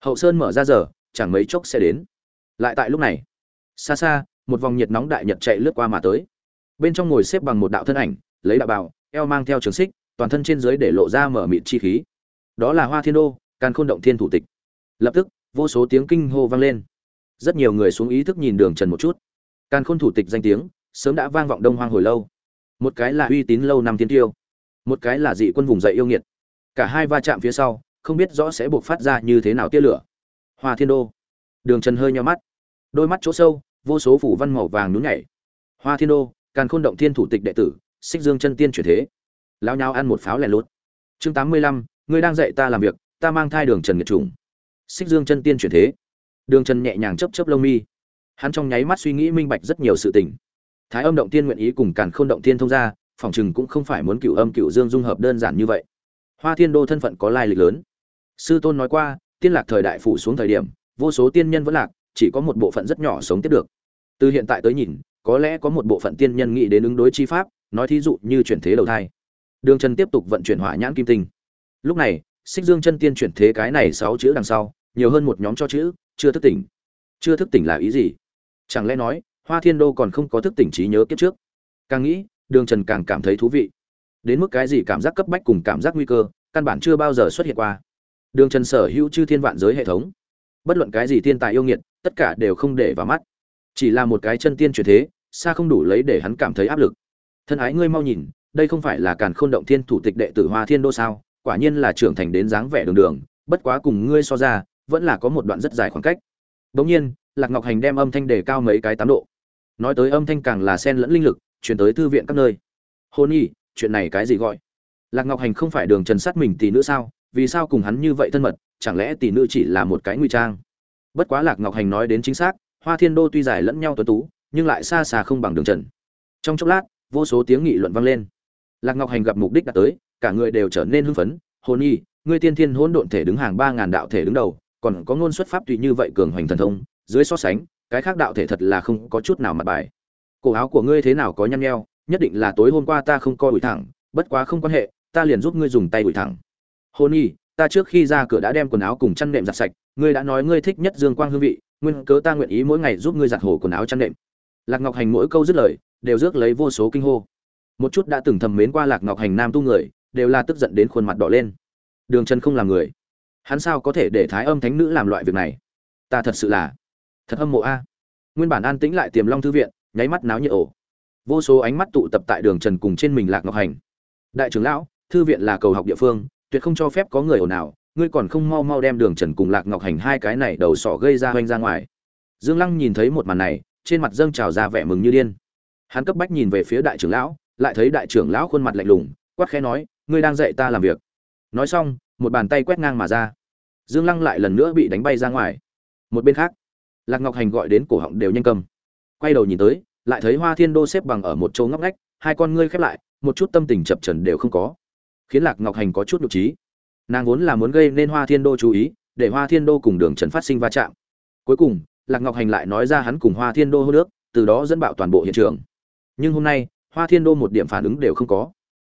hậu sơn mở ra giờ, chẳng mấy chốc sẽ đến. Lại tại lúc này, xa xa, một vòng nhiệt nóng đại nhật chạy lướt qua mà tới. Bên trong ngồi xếp bằng một đạo thân ảnh, lấy đạo bào, eo mang theo trường xích, toàn thân trên dưới để lộ ra mở mịt chi khí. Đó là hoa thiên đô, càn khôn động thiên thủ tịch. Lập tức, vô số tiếng kinh hô vang lên. Rất nhiều người xuống ý thức nhìn đường trần một chút. Càn khôn thủ tịch danh tiếng, sớm đã vang vọng đông hoang hồi lâu. Một cái là uy tín lâu năm tiên tiêu, một cái là dị quân vùng dậy yêu nghiệt. Cả hai va chạm phía sau không biết rõ sẽ buộc phát ra như thế nào tia lửa. Hoa thiên đô. Đường trần hơi nhau mắt. Đôi mắt chỗ sâu, vô số phủ văn màu vàng nhún nhảy. Hoa thiên đô, càn khôn động thiên thủ tịch đệ tử, xích dương chân tiên chuyển thế. Lao nhau ăn một pháo lẻ lốt chương tám mươi lăm, ngươi đang dạy ta làm việc, ta mang thai đường trần nghiệt trùng xích dương chân tiên chuyển thế. Đường trần nhẹ nhàng chấp chấp lông mi. Hắn trong nháy mắt suy nghĩ minh bạch rất nhiều sự tình. Thái âm động tiên nguyện ý cùng càn khôn động tiên thông ra phòng chừng cũng không phải muốn cựu âm cựu dương dung hợp đơn giản như vậy. Hoa thiên đô thân phận có lai lịch lớn sư tôn nói qua, tiên lạc thời đại phủ xuống thời điểm, vô số tiên nhân vẫn lạc, chỉ có một bộ phận rất nhỏ sống tiếp được. Từ hiện tại tới nhìn, có lẽ có một bộ phận tiên nhân nghĩ đến ứng đối chi pháp, nói thí dụ như chuyển thế đầu thai. Đường trần tiếp tục vận chuyển hỏa nhãn kim tinh. Lúc này, xích dương chân tiên chuyển thế cái này sáu chữ đằng sau, nhiều hơn một nhóm cho chữ, chưa thức tỉnh. Chưa thức tỉnh là ý gì? Chẳng lẽ nói, hoa thiên đô còn không có thức tỉnh trí nhớ kiếp trước? Càng nghĩ, đường trần càng cảm thấy thú vị. Đến mức cái gì cảm giác cấp bách cùng cảm giác nguy cơ, căn bản chưa bao giờ xuất hiện qua đường trần sở hữu chư thiên vạn giới hệ thống. Bất luận cái gì thiên tài yêu nghiệt, tất cả đều không để vào mắt. Chỉ là một cái chân tiên chuyển thế, xa không đủ lấy để hắn cảm thấy áp lực. Thân ái ngươi mau nhìn, đây không phải là càn khôn động thiên thủ tịch đệ tử hoa thiên đô sao? Quả nhiên là trưởng thành đến dáng vẻ đường đường, bất quá cùng ngươi so ra, vẫn là có một đoạn rất dài khoảng cách. Bỗng nhiên, lạc ngọc hành đem âm thanh đề cao mấy cái tám độ. Nói tới âm thanh càng là sen lẫn linh lực, chuyển tới thư viện các nơi. Hôn y chuyện này cái gì gọi? Lạc ngọc hành không phải đường trần sát mình tỷ nữa sao? Vì sao cùng hắn như vậy thân mật, chẳng lẽ tỷ nữ chỉ là một cái nguy trang? Bất quá lạc ngọc hành nói đến chính xác, hoa thiên đô tuy dài lẫn nhau tuấn tú, nhưng lại xa xa không bằng đường trần. Trong chốc lát, vô số tiếng nghị luận vang lên. Lạc ngọc hành gặp mục đích đã tới, cả người đều trở nên hưng phấn, hồn nhi, ngươi tiên thiên hỗn độn thể đứng hàng ba ngàn đạo thể đứng đầu, còn có ngôn xuất pháp tùy như vậy cường hoành thần thông, dưới so sánh, cái khác đạo thể thật là không có chút nào mặt bài. Cổ áo của ngươi thế nào có nhăn nheo, nhất định là tối hôm qua ta không coi ủi thẳng, bất quá không quan hệ, ta liền giúp ngươi dùng tay ủi thẳng hôn nhi, ta trước khi ra cửa đã đem quần áo cùng chăn nệm giặt sạch, ngươi đã nói ngươi thích nhất dương quang hương vị, nguyên cớ ta nguyện ý mỗi ngày giúp ngươi giặt hồ quần áo chăn nệm. Lạc ngọc hành mỗi câu dứt lời, đều rước lấy vô số kinh hô. Một chút đã từng thầm mến qua lạc ngọc hành nam tu người, đều là tức giận đến khuôn mặt đỏ lên. Đường trần không làm người. Hắn sao có thể để thái âm thánh nữ làm loại việc này? Ta thật sự là thật âm mộ a. Nguyên bản an tĩnh lại tiềm long thư viện, nháy mắt náo nhiệt ổ vô số ánh mắt tụ tập tại đường trần cùng trên mình lạc ngọc hành. Đại trưởng lão, thư viện là cầu học địa phương tuyệt không cho phép có người ồn nào ngươi còn không mau mau đem đường trần cùng lạc ngọc hành hai cái này đầu sỏ gây ra hoanh ra ngoài. Dương lăng nhìn thấy một màn này, trên mặt dâng trào ra vẻ mừng như điên. Hắn cấp bách nhìn về phía đại trưởng lão, lại thấy đại trưởng lão khuôn mặt lạnh lùng, quát khẽ nói, ngươi đang dạy ta làm việc. Nói xong, một bàn tay quét ngang mà ra. Dương lăng lại lần nữa bị đánh bay ra ngoài. Một bên khác, lạc ngọc hành gọi đến cổ họng đều nhanh cầm. Quay đầu nhìn tới, lại thấy hoa thiên đô xếp bằng ở một chỗ ngóc ngách, hai con ngươi khép lại, một chút tâm tình chập trần đều không có khiến lạc ngọc hành có chút nhục trí. Nàng vốn là muốn gây nên hoa thiên đô chú ý, để hoa thiên đô cùng đường trần phát sinh va chạm. Cuối cùng, lạc ngọc hành lại nói ra hắn cùng hoa thiên đô hô nước, từ đó dẫn bạo toàn bộ hiện trường. Nhưng hôm nay, hoa thiên đô một điểm phản ứng đều không có.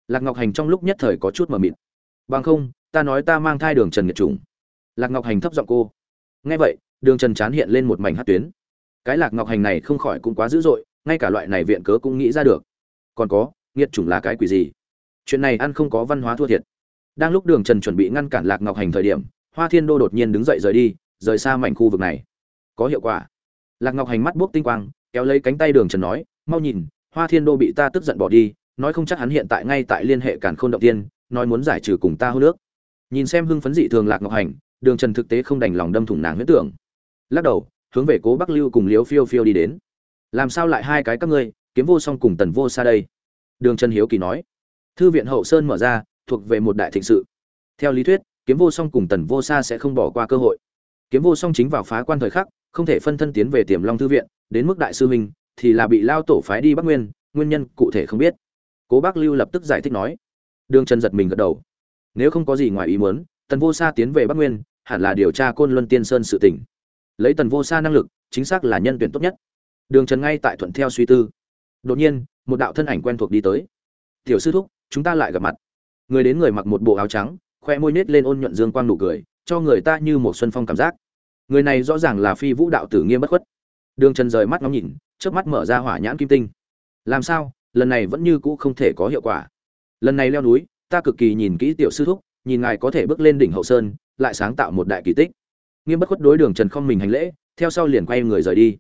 Lạc ngọc hành trong lúc nhất thời có chút mờ mịt. Bằng không, ta nói ta mang thai đường trần nghiệt trùng lạc ngọc hành thấp giọng cô. Nghe vậy, đường trần chán hiện lên một mảnh hát tuyến. Cái lạc ngọc hành này không khỏi cũng quá dữ dội, ngay cả loại này viện cớ cũng nghĩ ra được. Còn có nghiệt chủng là cái quỷ gì? Chuyện này ăn không có văn hóa thua thiệt. Đang lúc đường trần chuẩn bị ngăn cản lạc ngọc hành thời điểm, hoa thiên đô đột nhiên đứng dậy rời đi, rời xa mảnh khu vực này. Có hiệu quả. Lạc ngọc hành mắt buốc tinh quang, kéo lấy cánh tay đường trần nói, mau nhìn, hoa thiên đô bị ta tức giận bỏ đi, nói không chắc hắn hiện tại ngay tại liên hệ cản khôn động tiên, nói muốn giải trừ cùng ta hô nước. Nhìn xem hưng phấn dị thường lạc ngọc hành, đường trần thực tế không đành lòng đâm thủng nàng huyết tưởng. Lắc đầu, hướng về cố bắc lưu cùng liếu phiêu phiêu đi đến. Làm sao lại hai cái các ngươi, kiếm vô song cùng tần vô xa đây? Đường trần hiếu kỳ nói thư viện hậu sơn mở ra, thuộc về một đại thịnh sự. Theo lý thuyết, kiếm vô song cùng tần vô sa sẽ không bỏ qua cơ hội. Kiếm vô song chính vào phá quan thời khắc, không thể phân thân tiến về tiềm long thư viện, đến mức đại sư minh thì là bị lao tổ phái đi bắc nguyên nguyên nhân cụ thể không biết. Cố bác lưu lập tức giải thích nói. Đường trần giật mình gật đầu. Nếu không có gì ngoài ý muốn, tần vô sa tiến về bắc nguyên, hẳn là điều tra côn luân tiên sơn sự tỉnh lấy tần vô sa năng lực, chính xác là nhân tuyển tốt nhất. Đường trần ngay tại thuận theo suy tư. Đột nhiên, một đạo thân ảnh quen thuộc đi tới. Tiểu sư thúc chúng ta lại gặp mặt. Người đến người mặc một bộ áo trắng, khoe môi nết lên ôn nhuận dương quang nụ cười, cho người ta như một xuân phong cảm giác. Người này rõ ràng là phi vũ đạo tử nghiêm bất khuất. Đường trần rời mắt ngắm nhìn trước mắt mở ra hỏa nhãn kim tinh. Làm sao, lần này vẫn như cũ không thể có hiệu quả? Lần này leo núi, ta cực kỳ nhìn kỹ tiểu sư thúc, nhìn ngài có thể bước lên đỉnh hậu sơn, lại sáng tạo một đại kỳ tích. Nghiêm bất khuất đối đường trần không mình hành lễ, theo sau liền quay người rời đi.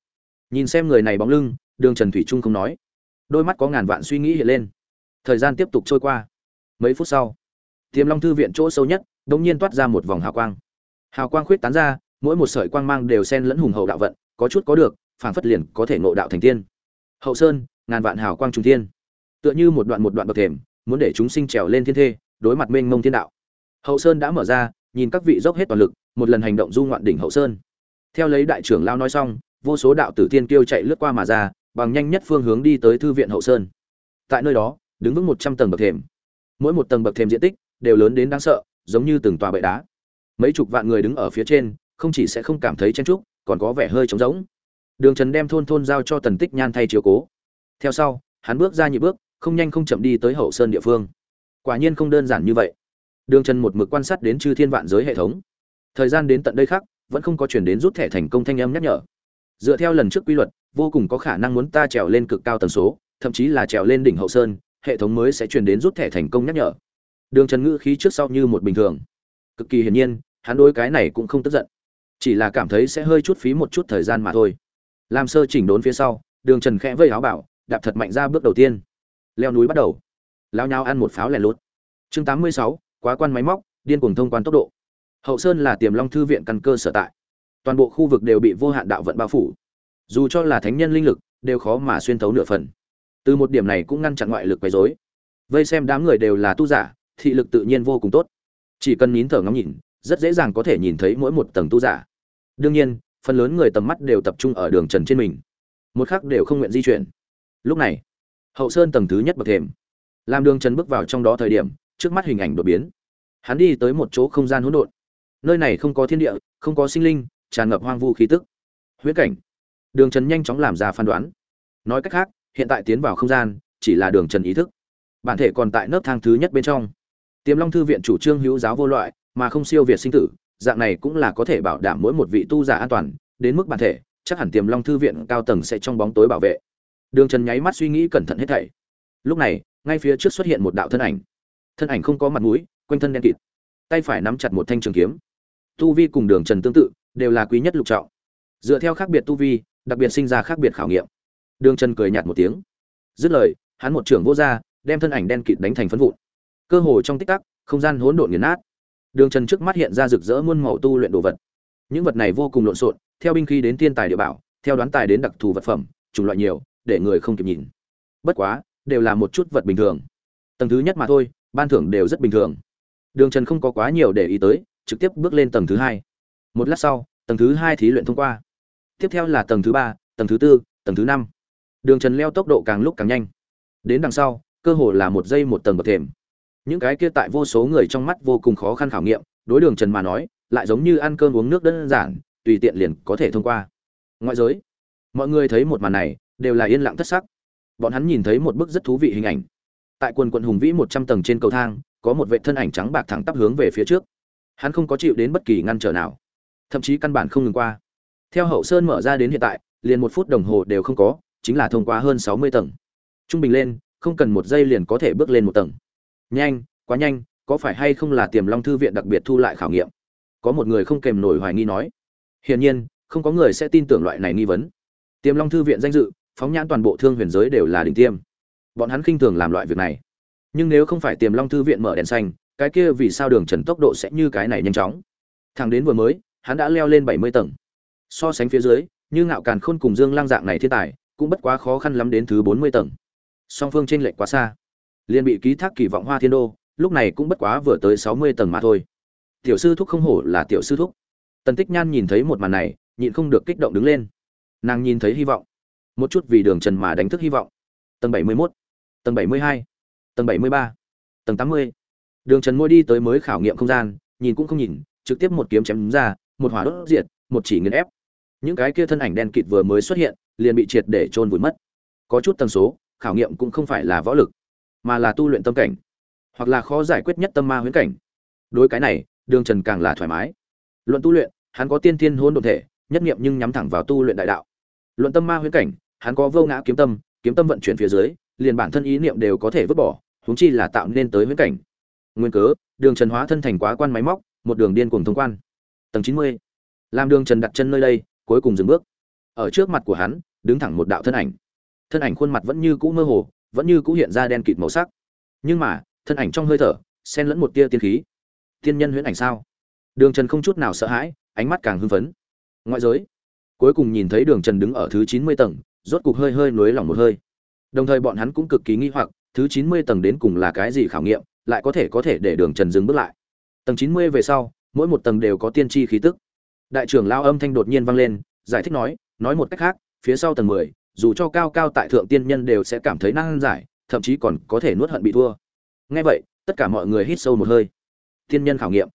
Nhìn xem người này bóng lưng, đường trần thủy trung không nói. Đôi mắt có ngàn vạn suy nghĩ hiện lên thời gian tiếp tục trôi qua. Mấy phút sau, tiềm long thư viện chỗ sâu nhất đ ỗ n g nhiên toát ra một vòng hào quang. Hào quang khuyết tán ra, mỗi một sợi quang mang đều sen lẫn hùng hậu đạo vận, có chút có được phản phất liền có thể ngộ đạo thành tiên. Hậu sơn, ngàn vạn hào quang trung thiên. Tựa như một đoạn một đoạn bậc thềm, muốn để chúng sinh trèo lên thiên thê, đối mặt mênh mông thiên đạo. Hậu sơn đã mở ra, nhìn các vị dốc hết toàn lực, một lần hành động du ngoạn đỉnh hậu sơn. Theo lấy đại trưởng lao nói xong, vô số đạo tử tiên kiêu chạy lướt qua mà ra, bằng nhanh nhất phương hướng đi tới thư viện hậu sơn. Tại nơi đó đứng vững một trăm tầng bậc thềm. Mỗi một tầng bậc thềm diện tích đều lớn đến đáng sợ, giống như từng tòa bệ đá. Mấy chục vạn người đứng ở phía trên, không chỉ sẽ không cảm thấy chen trúc còn có vẻ hơi trống rỗng. Đường trần đem thôn thôn giao cho tần tích nhan thay chiếu cố. Theo sau, hắn bước ra nhị bước, không nhanh không chậm đi tới hậu sơn địa phương. Quả nhiên không đơn giản như vậy. Đường trần một mực quan sát đến chư thiên vạn giới hệ thống. Thời gian đến tận đây khác, vẫn không có chuyển đến rút thẻ thành công thanh âm nhắc nhở. Dựa theo lần trước quy luật, vô cùng có khả năng muốn ta trèo lên cực cao tần số, thậm chí là trèo lên đỉnh hậu sơn hệ thống mới sẽ truyền đến rút thẻ thành công nhắc nhở. Đường trần ngữ khí trước sau như một bình thường. Cực kỳ hiển nhiên, hắn đối cái này cũng không tức giận. Chỉ là cảm thấy sẽ hơi chút phí một chút thời gian mà thôi. Làm sơ chỉnh đốn phía sau, đường trần khẽ vây áo bảo, đạp thật mạnh ra bước đầu tiên. Leo núi bắt đầu. Lao nhau ăn một pháo lẻ lốt. Chương tám mươi sáu, quá quan máy móc, điên cuồng thông quan tốc độ. Hậu sơn là tiềm long thư viện căn cơ sở tại. Toàn bộ khu vực đều bị vô hạn đạo vận bao phủ. Dù cho là thánh nhân linh lực, đều khó mà xuyên thấu nửa phần từ một điểm này cũng ngăn chặn ngoại lực quấy rối. Vây xem đám người đều là tu giả, thị lực tự nhiên vô cùng tốt. Chỉ cần nín thở ngắm nhìn, rất dễ dàng có thể nhìn thấy mỗi một tầng tu giả. Đương nhiên, phần lớn người tầm mắt đều tập trung ở đường trần trên mình. Một khắc đều không nguyện di chuyển. Lúc này, hậu sơn tầng thứ nhất bậc thềm. Làm đường trần bước vào trong đó thời điểm, trước mắt hình ảnh đột biến. Hắn đi tới một chỗ không gian hỗn độn. Nơi này không có thiên địa, không có sinh linh, tràn ngập hoang vu khí tức. Huyễn cảnh. Đường trần nhanh chóng làm ra phán đoán. Nói cách khác hiện tại tiến vào không gian, chỉ là đường trần ý thức. Bản thể còn tại nấc thang thứ nhất bên trong. Tiềm long thư viện chủ trương hữu giáo vô loại, mà không siêu việt sinh tử, dạng này cũng là có thể bảo đảm mỗi một vị tu giả an toàn, đến mức bản thể, chắc hẳn tiềm long thư viện cao tầng sẽ trong bóng tối bảo vệ. Đường trần nháy mắt suy nghĩ cẩn thận hết thảy. Lúc này, ngay phía trước xuất hiện một đạo thân ảnh. Thân ảnh không có mặt mũi, quanh thân đen kịt. Tay phải nắm chặt một thanh trường kiếm. Tu vi cùng đường trần tương tự, đều là quý nhất lục trọng. Dựa theo khác biệt tu vi, đặc biệt sinh ra khác biệt khảo nghiệm đường trần cười nhạt một tiếng. Dứt lời, hắn một trưởng vô r đem thân ảnh đen kịt đánh thành phân vụn. Cơ hồ trong tích tắc, không gian hỗn độn nghiền nát. Đường trần trước mắt hiện ra rực rỡ muôn màu tu luyện đồ vật. Những vật này vô cùng lộn xộn, theo binh khí đến thiên tài địa bảo, theo đoán tài đến đặc thù vật phẩm, chủng loại nhiều, để người không kịp nhìn. Bất quá, đều là một chút vật bình thường. Tầng thứ nhất mà thôi, ban thưởng đều rất bình thường. Đường trần không có quá nhiều để ý tới, trực tiếp bước lên tầng thứ hai. Một lát sau, tầng thứ hai thí luyện thông qua. Tiếp theo là tầng thứ ba, tầng thứ tư, tầng thứ năm đường trần leo tốc độ càng lúc càng nhanh. Đến đằng sau, cơ hồ là một giây một tầng bậc thềm. Những cái kia tại vô số người trong mắt vô cùng khó khăn khảo nghiệm, đối đường trần mà nói, lại giống như ăn cơm uống nước đơn giản, tùy tiện liền có thể thông qua. Ngoại giới, mọi người thấy một màn này, đều là yên lặng thất sắc. Bọn hắn nhìn thấy một bức rất thú vị hình ảnh. Tại quần quận hùng vĩ một trăm tầng trên cầu thang, có một vệ thân ảnh trắng bạc thẳng tắp hướng về phía trước. Hắn không có chịu đến bất kỳ ngăn trở nào. Thậm chí căn bản không ngừng qua. Theo hậu sơn mở ra đến hiện tại, liền một phút đồng hồ đều không có chính là thông qua hơn sáu mươi tầng. Trung bình lên, không cần một giây liền có thể bước lên một tầng. Nhanh, quá nhanh, có phải hay không là tiềm long thư viện đặc biệt thu lại khảo nghiệm? Có một người không kèm nổi hoài nghi nói. Hiển nhiên, không có người sẽ tin tưởng loại này nghi vấn. Tiềm long thư viện danh dự, phóng nhãn toàn bộ thương huyền giới đều là đỉnh tiêm. Bọn hắn khinh thường làm loại việc này. Nhưng nếu không phải tiềm long thư viện mở đèn xanh, cái kia vì sao đường trần tốc độ sẽ như cái này nhanh chóng? Thằng đến vừa mới, hắn đã leo lên bảy mươi tầng. So sánh phía dưới, như ngạo càn khôn cùng dương lang dạng này thiên tài cũng bất quá khó khăn lắm đến thứ bốn mươi tầng. Song phương trên lệch quá xa. Liền bị ký thác kỳ vọng hoa thiên đô, lúc này cũng bất quá vừa tới sáu mươi tầng mà thôi. Tiểu sư thúc không hổ là tiểu sư thúc. Tần tích nhan nhìn thấy một màn này, nhịn không được kích động đứng lên. Nàng nhìn thấy hy vọng. Một chút vì đường trần mà đánh thức hy vọng. Tầng bảy mươi mốt, tầng bảy mươi hai, tầng bảy mươi ba, tầng tám mươi. Đường trần môi đi tới mới khảo nghiệm không gian, nhìn cũng không nhìn, trực tiếp một kiếm chém ra, một hỏa đốt diệt, một chỉ nghiền ép. Những cái kia thân ảnh đen kịt vừa mới xuất hiện liền bị triệt để trôn vùi mất. Có chút tần số, khảo nghiệm cũng không phải là võ lực, mà là tu luyện tâm cảnh, hoặc là khó giải quyết nhất tâm ma huyễn cảnh. Đối cái này, đường trần càng là thoải mái. Luận tu luyện, hắn có tiên thiên hỗn độn thể, nhất niệm nhưng nhắm thẳng vào tu luyện đại đạo. Luận tâm ma huyễn cảnh, hắn có vô ngã kiếm tâm kiếm tâm vận chuyển phía dưới, liền bản thân ý niệm đều có thể vứt bỏ, huống chi là tạo nên tới huyễn cảnh. Nguyên cớ, đường trần hóa thân thành quá quan máy móc, một đường điên cuồng thông quan. Tầng chín mươi. Làm đường trần đặt chân nơi đây, cuối cùng dừng bước ở trước mặt của hắn, đứng thẳng một đạo thân ảnh. Thân ảnh khuôn mặt vẫn như cũ mơ hồ, vẫn như cũ hiện ra đen kịt màu sắc. Nhưng mà, thân ảnh trong hơi thở, xen lẫn một tia tiên khí. Tiên nhân huyễn ảnh sao? Đường trần không chút nào sợ hãi, ánh mắt càng hưng phấn. Ngoại giới, cuối cùng nhìn thấy đường trần đứng ở thứ chín mươi tầng, rốt cục hơi hơi nối lỏng một hơi. Đồng thời bọn hắn cũng cực kỳ nghi hoặc, thứ chín mươi tầng đến cùng là cái gì khảo nghiệm, lại có thể có thể để đường trần dừng bước lại. Tầng chín mươi về sau, mỗi một tầng đều có tiên tri khí tức. Đại trưởng lao âm thanh đột nhiên vang lên, giải thích nói nói một cách khác, phía sau tầng mười, dù cho cao cao tại thượng tiên nhân đều sẽ cảm thấy năng giải, thậm chí còn có thể nuốt hận bị thua. Nghe vậy, tất cả mọi người hít sâu một hơi. Tiên nhân khảo nghiệm.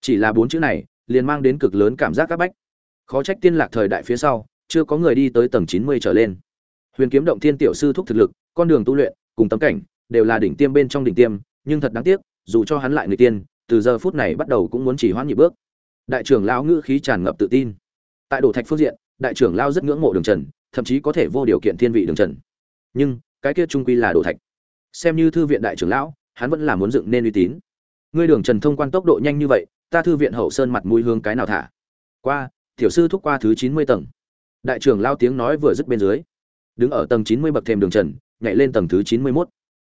Chỉ là bốn chữ này, liền mang đến cực lớn cảm giác các bách. Khó trách tiên lạc thời đại phía sau, chưa có người đi tới tầng chín mươi trở lên. Huyền kiếm động thiên tiểu sư thúc thực lực, con đường tu luyện, cùng tấm cảnh, đều là đỉnh tiêm bên trong đỉnh tiêm, nhưng thật đáng tiếc, dù cho hắn lại người tiên, từ giờ phút này bắt đầu cũng muốn chỉ hoãn nhị bước. Đại trưởng lão ngữ khí tràn ngập tự tin. Tại đồ thạch phương diện đại trưởng lao rất ngưỡng mộ đường trần, thậm chí có thể vô điều kiện thiên vị đường trần. Nhưng, cái kia trung quy là đồ thạch. Xem như thư viện đại trưởng lão, hắn vẫn là muốn dựng nên uy tín. Ngươi đường trần thông quan tốc độ nhanh như vậy, ta thư viện hậu sơn mặt mũi hương cái nào thả? Qua, tiểu sư thúc qua thứ chín mươi tầng. Đại trưởng lao tiếng nói vừa dứt bên dưới. Đứng ở tầng chín mươi bậc thềm đường trần, nhảy lên tầng thứ chín mươi mốt.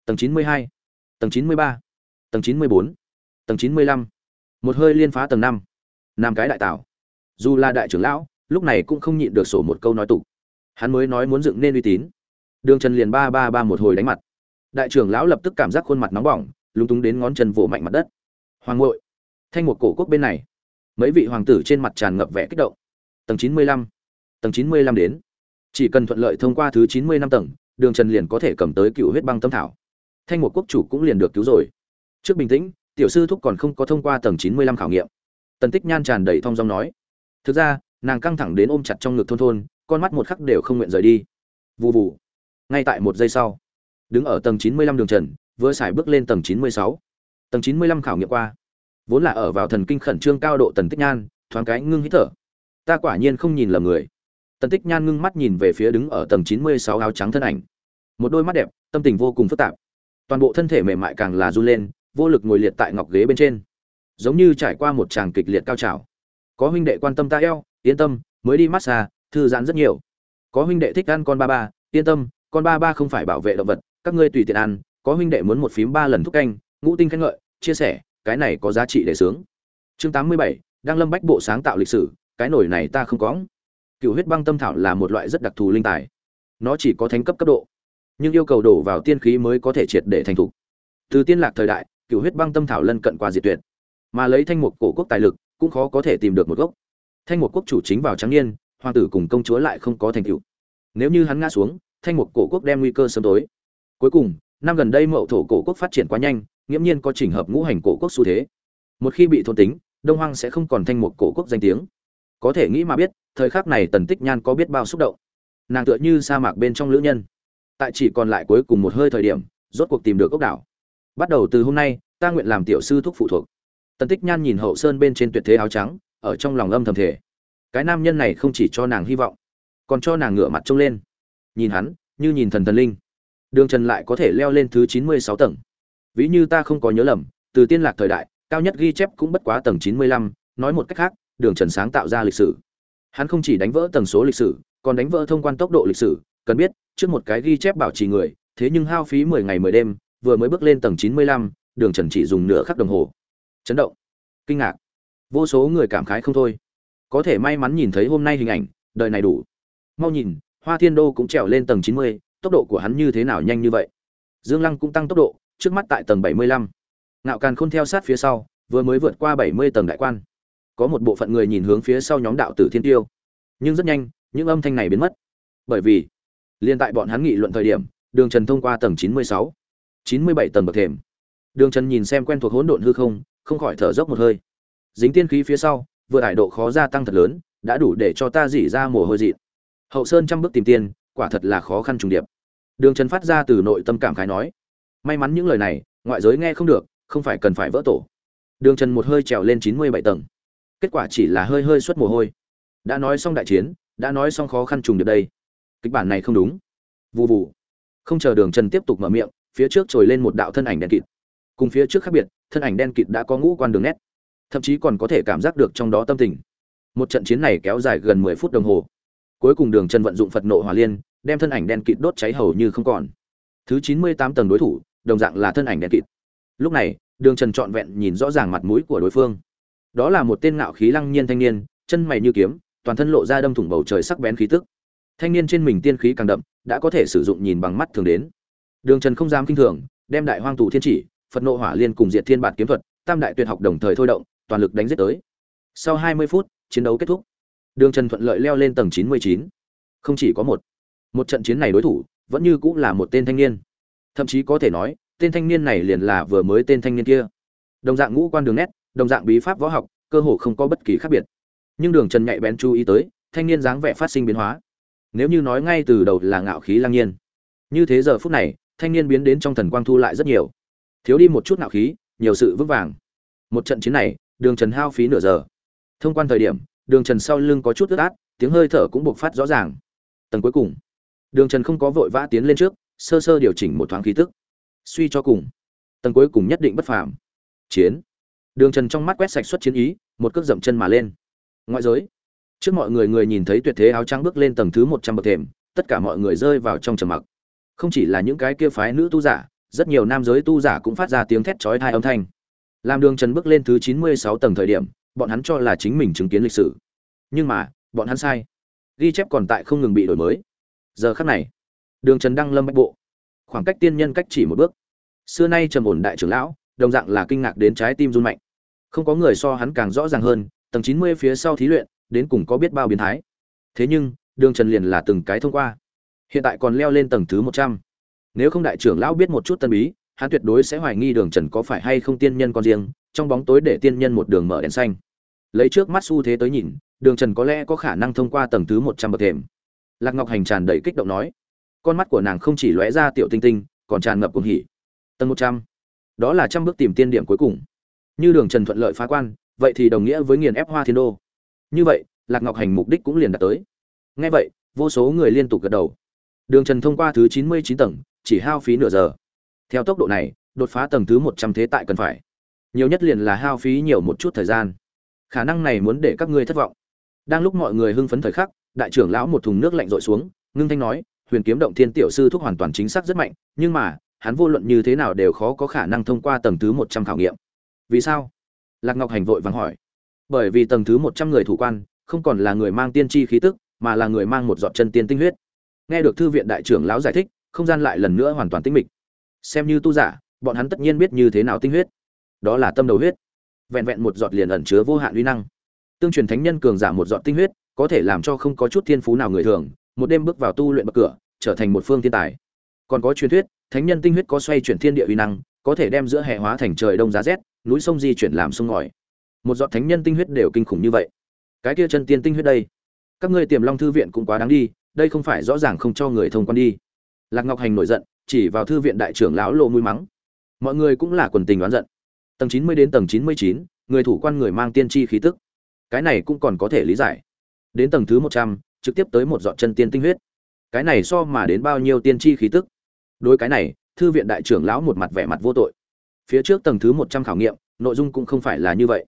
Tầng chín mươi hai. Tầng chín mươi ba. Tầng chín mươi bốn. Tầng chín mươi lăm. Một hơi liên phá tầng năm. Năm cái đại tảo. dù là đại trưởng lão lúc này cũng không nhịn được sổ một câu nói tục. Hắn mới nói muốn dựng nên uy tín. Đường trần liền ba ba ba một hồi đánh mặt. Đại trưởng lão lập tức cảm giác khuôn mặt nóng bỏng, lúng túng đến ngón chân vỗ mạnh mặt đất. Hoàng ngội thanh một cổ quốc bên này. Mấy vị hoàng tử trên mặt tràn ngập vẻ kích động. Tầng chín mươi lăm, tầng chín mươi lăm đến. Chỉ cần thuận lợi thông qua thứ chín mươi năm tầng, đường trần liền có thể cầm tới cựu huyết băng tâm thảo. Thanh một quốc chủ cũng liền được cứu rồi. Trước bình tĩnh, tiểu sư thúc còn không có thông qua tầng chín mươi lăm khảo nghiệm. Tần tích nhan tràn đầy thong dong nói. Thực ra nàng căng thẳng đến ôm chặt trong ngực thôn thôn, con mắt một khắc đều không nguyện rời đi. Vụ vụ ngay tại một giây sau, đứng ở tầng chín mươi lăm đường trần, vừa xài bước lên tầng chín mươi sáu. Tầng chín mươi lăm khảo nghiệm qua. Vốn là ở vào thần kinh khẩn trương cao độ tần tích nhan, thoáng cái ngưng hít thở. Ta quả nhiên không nhìn lầm người. Tần tích nhan ngưng mắt nhìn về phía đứng ở tầng chín mươi sáu áo trắng thân ảnh. Một đôi mắt đẹp, tâm tình vô cùng phức tạp. Toàn bộ thân thể mềm mại càng là run lên, vô lực ngồi liệt tại ngọc ghế bên trên. Giống như trải qua một tràng kịch liệt cao trào. Có huynh đệ quan tâm ta eo yên tâm, mới đi massage thư giãn rất nhiều. Có huynh đệ thích ăn con ba ba, yên tâm, con ba ba không phải bảo vệ động vật, các ngươi tùy tiện ăn, có huynh đệ muốn một phím ba lần thúc canh, ngũ tinh khen ngợi, chia sẻ, cái này có giá trị để sướng. Chương tám mươi bảy đang lâm bách bộ sáng tạo lịch sử, cái nổi này ta không có. Cựu huyết băng tâm thảo là một loại rất đặc thù linh tài. Nó chỉ có thánh cấp cấp độ, nhưng yêu cầu đổ vào tiên khí mới có thể triệt để thành thục. Từ tiên lạc thời đại cựu huyết băng tâm thảo lân cận qua diệt tuyệt, mà lấy thanh mục cổ quốc tài lực, cũng khó có thể tìm được một gốc thanh mục quốc chủ chính vào trắng niên, hoàng tử cùng công chúa lại không có thành tựu. Nếu như hắn ngã xuống, thanh mục cổ quốc đem nguy cơ sớm tối. Cuối cùng, năm gần đây mậu thổ cổ quốc phát triển quá nhanh, nghiễm nhiên có trình hợp ngũ hành cổ quốc xu thế. Một khi bị thôn tính, đông hoang sẽ không còn thanh mục cổ quốc danh tiếng. Có thể nghĩ mà biết, thời khắc này tần tích nhan có biết bao xúc động. Nàng tựa như sa mạc bên trong lữ nhân. Tại chỉ còn lại cuối cùng một hơi thời điểm, rốt cuộc tìm được ốc đảo. Bắt đầu từ hôm nay, ta nguyện làm tiểu sư thúc phụ thuộc. Tần tích nhan nhìn hậu sơn bên trên tuyệt thế áo trắng ở trong lòng âm thầm thể cái nam nhân này không chỉ cho nàng hy vọng, còn cho nàng ngửa mặt trông lên. Nhìn hắn, như nhìn thần thần linh. Đường trần lại có thể leo lên thứ chín mươi sáu tầng. Ví như ta không có nhớ lầm, từ tiên lạc thời đại, cao nhất ghi chép cũng bất quá tầng chín mươi lăm, nói một cách khác, đường trần sáng tạo ra lịch sử. Hắn không chỉ đánh vỡ tầng số lịch sử, còn đánh vỡ thông quan tốc độ lịch sử, cần biết, trước một cái ghi chép bảo trì người, thế nhưng hao phí mười ngày mười đêm, vừa mới bước lên tầng chín mươi lăm, đường trần chỉ dùng nửa khắc đồng hồ. Chấn động. Kinh ngạc vô số người cảm khái không thôi. Có thể may mắn nhìn thấy hôm nay hình ảnh, đời này đủ. Mau nhìn, hoa thiên đô cũng trèo lên tầng chín mươi, tốc độ của hắn như thế nào nhanh như vậy? Dương lăng cũng tăng tốc độ, trước mắt tại tầng bảy mươi lăm. Ngạo càn khôn theo sát phía sau, vừa mới vượt qua bảy mươi tầng đại quan. Có một bộ phận người nhìn hướng phía sau nhóm đạo tử thiên tiêu. Nhưng rất nhanh, những âm thanh này biến mất. Bởi vì liên tại bọn hắn nghị luận thời điểm, đường trần thông qua tầng chín mươi sáu. chín mươi bảy tầng bậc thềm. Đường trần nhìn xem quen thuộc hỗn độn hư không không khỏi thở dốc một hơi dính tiên khí phía sau, vừa đại độ khó gia tăng thật lớn, đã đủ để cho ta dỉ ra mồ hôi dị hậu sơn trăm bước tìm tiên, quả thật là khó khăn trùng điệp. Đường trần phát ra từ nội tâm cảm khái nói, may mắn những lời này, ngoại giới nghe không được, không phải cần phải vỡ tổ. Đường trần một hơi trèo lên chín mươi bảy tầng. Kết quả chỉ là hơi hơi xuất mồ hôi. Đã nói xong đại chiến, đã nói xong khó khăn trùng điệp đây. Kịch bản này không đúng. Vụ vụ không chờ đường trần tiếp tục mở miệng, phía trước trồi lên một đạo thân ảnh đen kịt. Cùng phía trước khác biệt, thân ảnh đen kịt đã có ngũ quan đường nét thậm chí còn có thể cảm giác được trong đó tâm tình. Một trận chiến này kéo dài gần mười phút đồng hồ. Cuối cùng đường trần vận dụng phật nộ hỏa liên, đem thân ảnh đen kịt đốt cháy hầu như không còn. Thứ chín mươi tám tầng đối thủ, đồng dạng là thân ảnh đen kịt. Lúc này, đường trần trọn vẹn nhìn rõ ràng mặt mũi của đối phương. Đó là một tên ngạo khí lăng nhiên thanh niên, chân mày như kiếm, toàn thân lộ ra đâm thủng bầu trời sắc bén khí tức. Thanh niên trên mình tiên khí càng đậm, đã có thể sử dụng nhìn bằng mắt thường đến. Đường trần không dám kinh thường, đem đại hoang tù thiên chỉ, phật nộ hỏa liên cùng diệt thiên bản kiếm thuật, tam đại tuyệt học đồng thời thôi động toàn lực đánh giết tới. Sau hai mươi phút, chiến đấu kết thúc. Đường trần thuận lợi leo lên tầng chín mươi chín. Không chỉ có một. Một trận chiến này đối thủ vẫn như cũng là một tên thanh niên. Thậm chí có thể nói, tên thanh niên này liền là vừa mới tên thanh niên kia. Đồng dạng ngũ quan đường nét, đồng dạng bí pháp võ học, cơ hồ không có bất kỳ khác biệt. Nhưng đường trần nhạy bén chú ý tới, thanh niên dáng vẻ phát sinh biến hóa. Nếu như nói ngay từ đầu là ngạo khí lang nhiên, như thế giờ phút này, thanh niên biến đến trong thần quang thu lại rất nhiều. Thiếu đi một chút ngạo khí, nhiều sự vững vàng. Một trận chiến này đường trần hao phí nửa giờ. Thông quan thời điểm, đường trần sau lưng có chút ướt át, tiếng hơi thở cũng bộc phát rõ ràng. Tầng cuối cùng, đường trần không có vội vã tiến lên trước, sơ sơ điều chỉnh một thoáng khí tức. Suy cho cùng, tầng cuối cùng nhất định bất phàm. Chiến. Đường trần trong mắt quét sạch xuất chiến ý, một cước dậm chân mà lên. Ngoại giới. Trước mọi người người nhìn thấy tuyệt thế áo trắng bước lên tầng thứ một trăm bậc thềm, tất cả mọi người rơi vào trong trầm mặc. Không chỉ là những cái kia phái nữ tu giả, rất nhiều nam giới tu giả cũng phát ra tiếng thét chói tai âm thanh làm đường trần bước lên thứ chín mươi sáu tầng thời điểm, bọn hắn cho là chính mình chứng kiến lịch sử. Nhưng mà, bọn hắn sai. Ghi chép còn tại không ngừng bị đổi mới. Giờ khắc này, đường trần đăng lâm bách bộ. Khoảng cách tiên nhân cách chỉ một bước. Xưa nay trầm ổn đại trưởng lão, đồng dạng là kinh ngạc đến trái tim run mạnh. Không có người so hắn càng rõ ràng hơn, tầng chín mươi phía sau thí luyện, đến cùng có biết bao biến thái. Thế nhưng, đường trần liền là từng cái thông qua. Hiện tại còn leo lên tầng thứ một trăm. Nếu không đại trưởng lão biết một chút tân bí hắn tuyệt đối sẽ hoài nghi đường trần có phải hay không tiên nhân con riêng, trong bóng tối để tiên nhân một đường mở đèn xanh. Lấy trước mắt xu thế tới nhìn, đường trần có lẽ có khả năng thông qua tầng thứ một trăm bậc thềm. Lạc ngọc hành tràn đầy kích động nói. Con mắt của nàng không chỉ lóe ra tiểu tinh tinh, còn tràn ngập cuồng hỉ. Tầng một trăm. Đó là trăm bước tìm tiên điểm cuối cùng. Như đường trần thuận lợi phá quan, vậy thì đồng nghĩa với nghiền ép hoa thiên đô. Như vậy, lạc ngọc hành mục đích cũng liền đạt tới. Ngay vậy, vô số người liên tục gật đầu. Đường trần thông qua thứ chín mươi chín tầng, chỉ hao phí nửa giờ theo tốc độ này, đột phá tầng thứ một trăm thế tại cần phải. Nhiều nhất liền là hao phí nhiều một chút thời gian. Khả năng này muốn để các ngươi thất vọng. Đang lúc mọi người hưng phấn thời khắc, đại trưởng lão một thùng nước lạnh rội xuống, ngưng thanh nói, huyền kiếm động thiên tiểu sư thúc hoàn toàn chính xác rất mạnh, nhưng mà, hắn vô luận như thế nào đều khó có khả năng thông qua tầng thứ một trăm khảo nghiệm. Vì sao? Lạc ngọc hành vội vàng hỏi. Bởi vì tầng thứ một trăm người thủ quan, không còn là người mang tiên tri khí tức, mà là người mang một giọt chân tiên tinh huyết. Nghe được thư viện đại trưởng lão giải thích, không gian lại lần nữa hoàn toàn tinh mịch xem như tu giả, bọn hắn tất nhiên biết như thế nào tinh huyết. Đó là tâm đầu huyết. Vẹn vẹn một giọt liền ẩn chứa vô hạn uy năng. Tương truyền thánh nhân cường giả một giọt tinh huyết, có thể làm cho không có chút thiên phú nào người thường, một đêm bước vào tu luyện bậc cửa, trở thành một phương thiên tài. Còn có truyền thuyết, thánh nhân tinh huyết có xoay chuyển thiên địa uy năng, có thể đem giữa hệ hóa thành trời đông giá rét, núi sông di chuyển làm sông ngòi. Một giọt thánh nhân tinh huyết đều kinh khủng như vậy. Cái kia chân tiên tinh huyết đây, các ngươi tiềm long thư viện cũng quá đáng đi, đây không phải rõ ràng không cho người thông quan đi lạc ngọc hành nổi giận, chỉ vào thư viện đại trưởng lão lộ mũi mắng. Mọi người cũng là quần tình đoán giận. Tầng chín mươi đến tầng chín mươi chín, người thủ quan người mang tiên tri khí tức. Cái này cũng còn có thể lý giải. Đến tầng thứ một trăm, trực tiếp tới một dọn chân tiên tinh huyết. Cái này so mà đến bao nhiêu tiên tri khí tức? Đối cái này, thư viện đại trưởng lão một mặt vẻ mặt vô tội. Phía trước tầng thứ một trăm khảo nghiệm, nội dung cũng không phải là như vậy.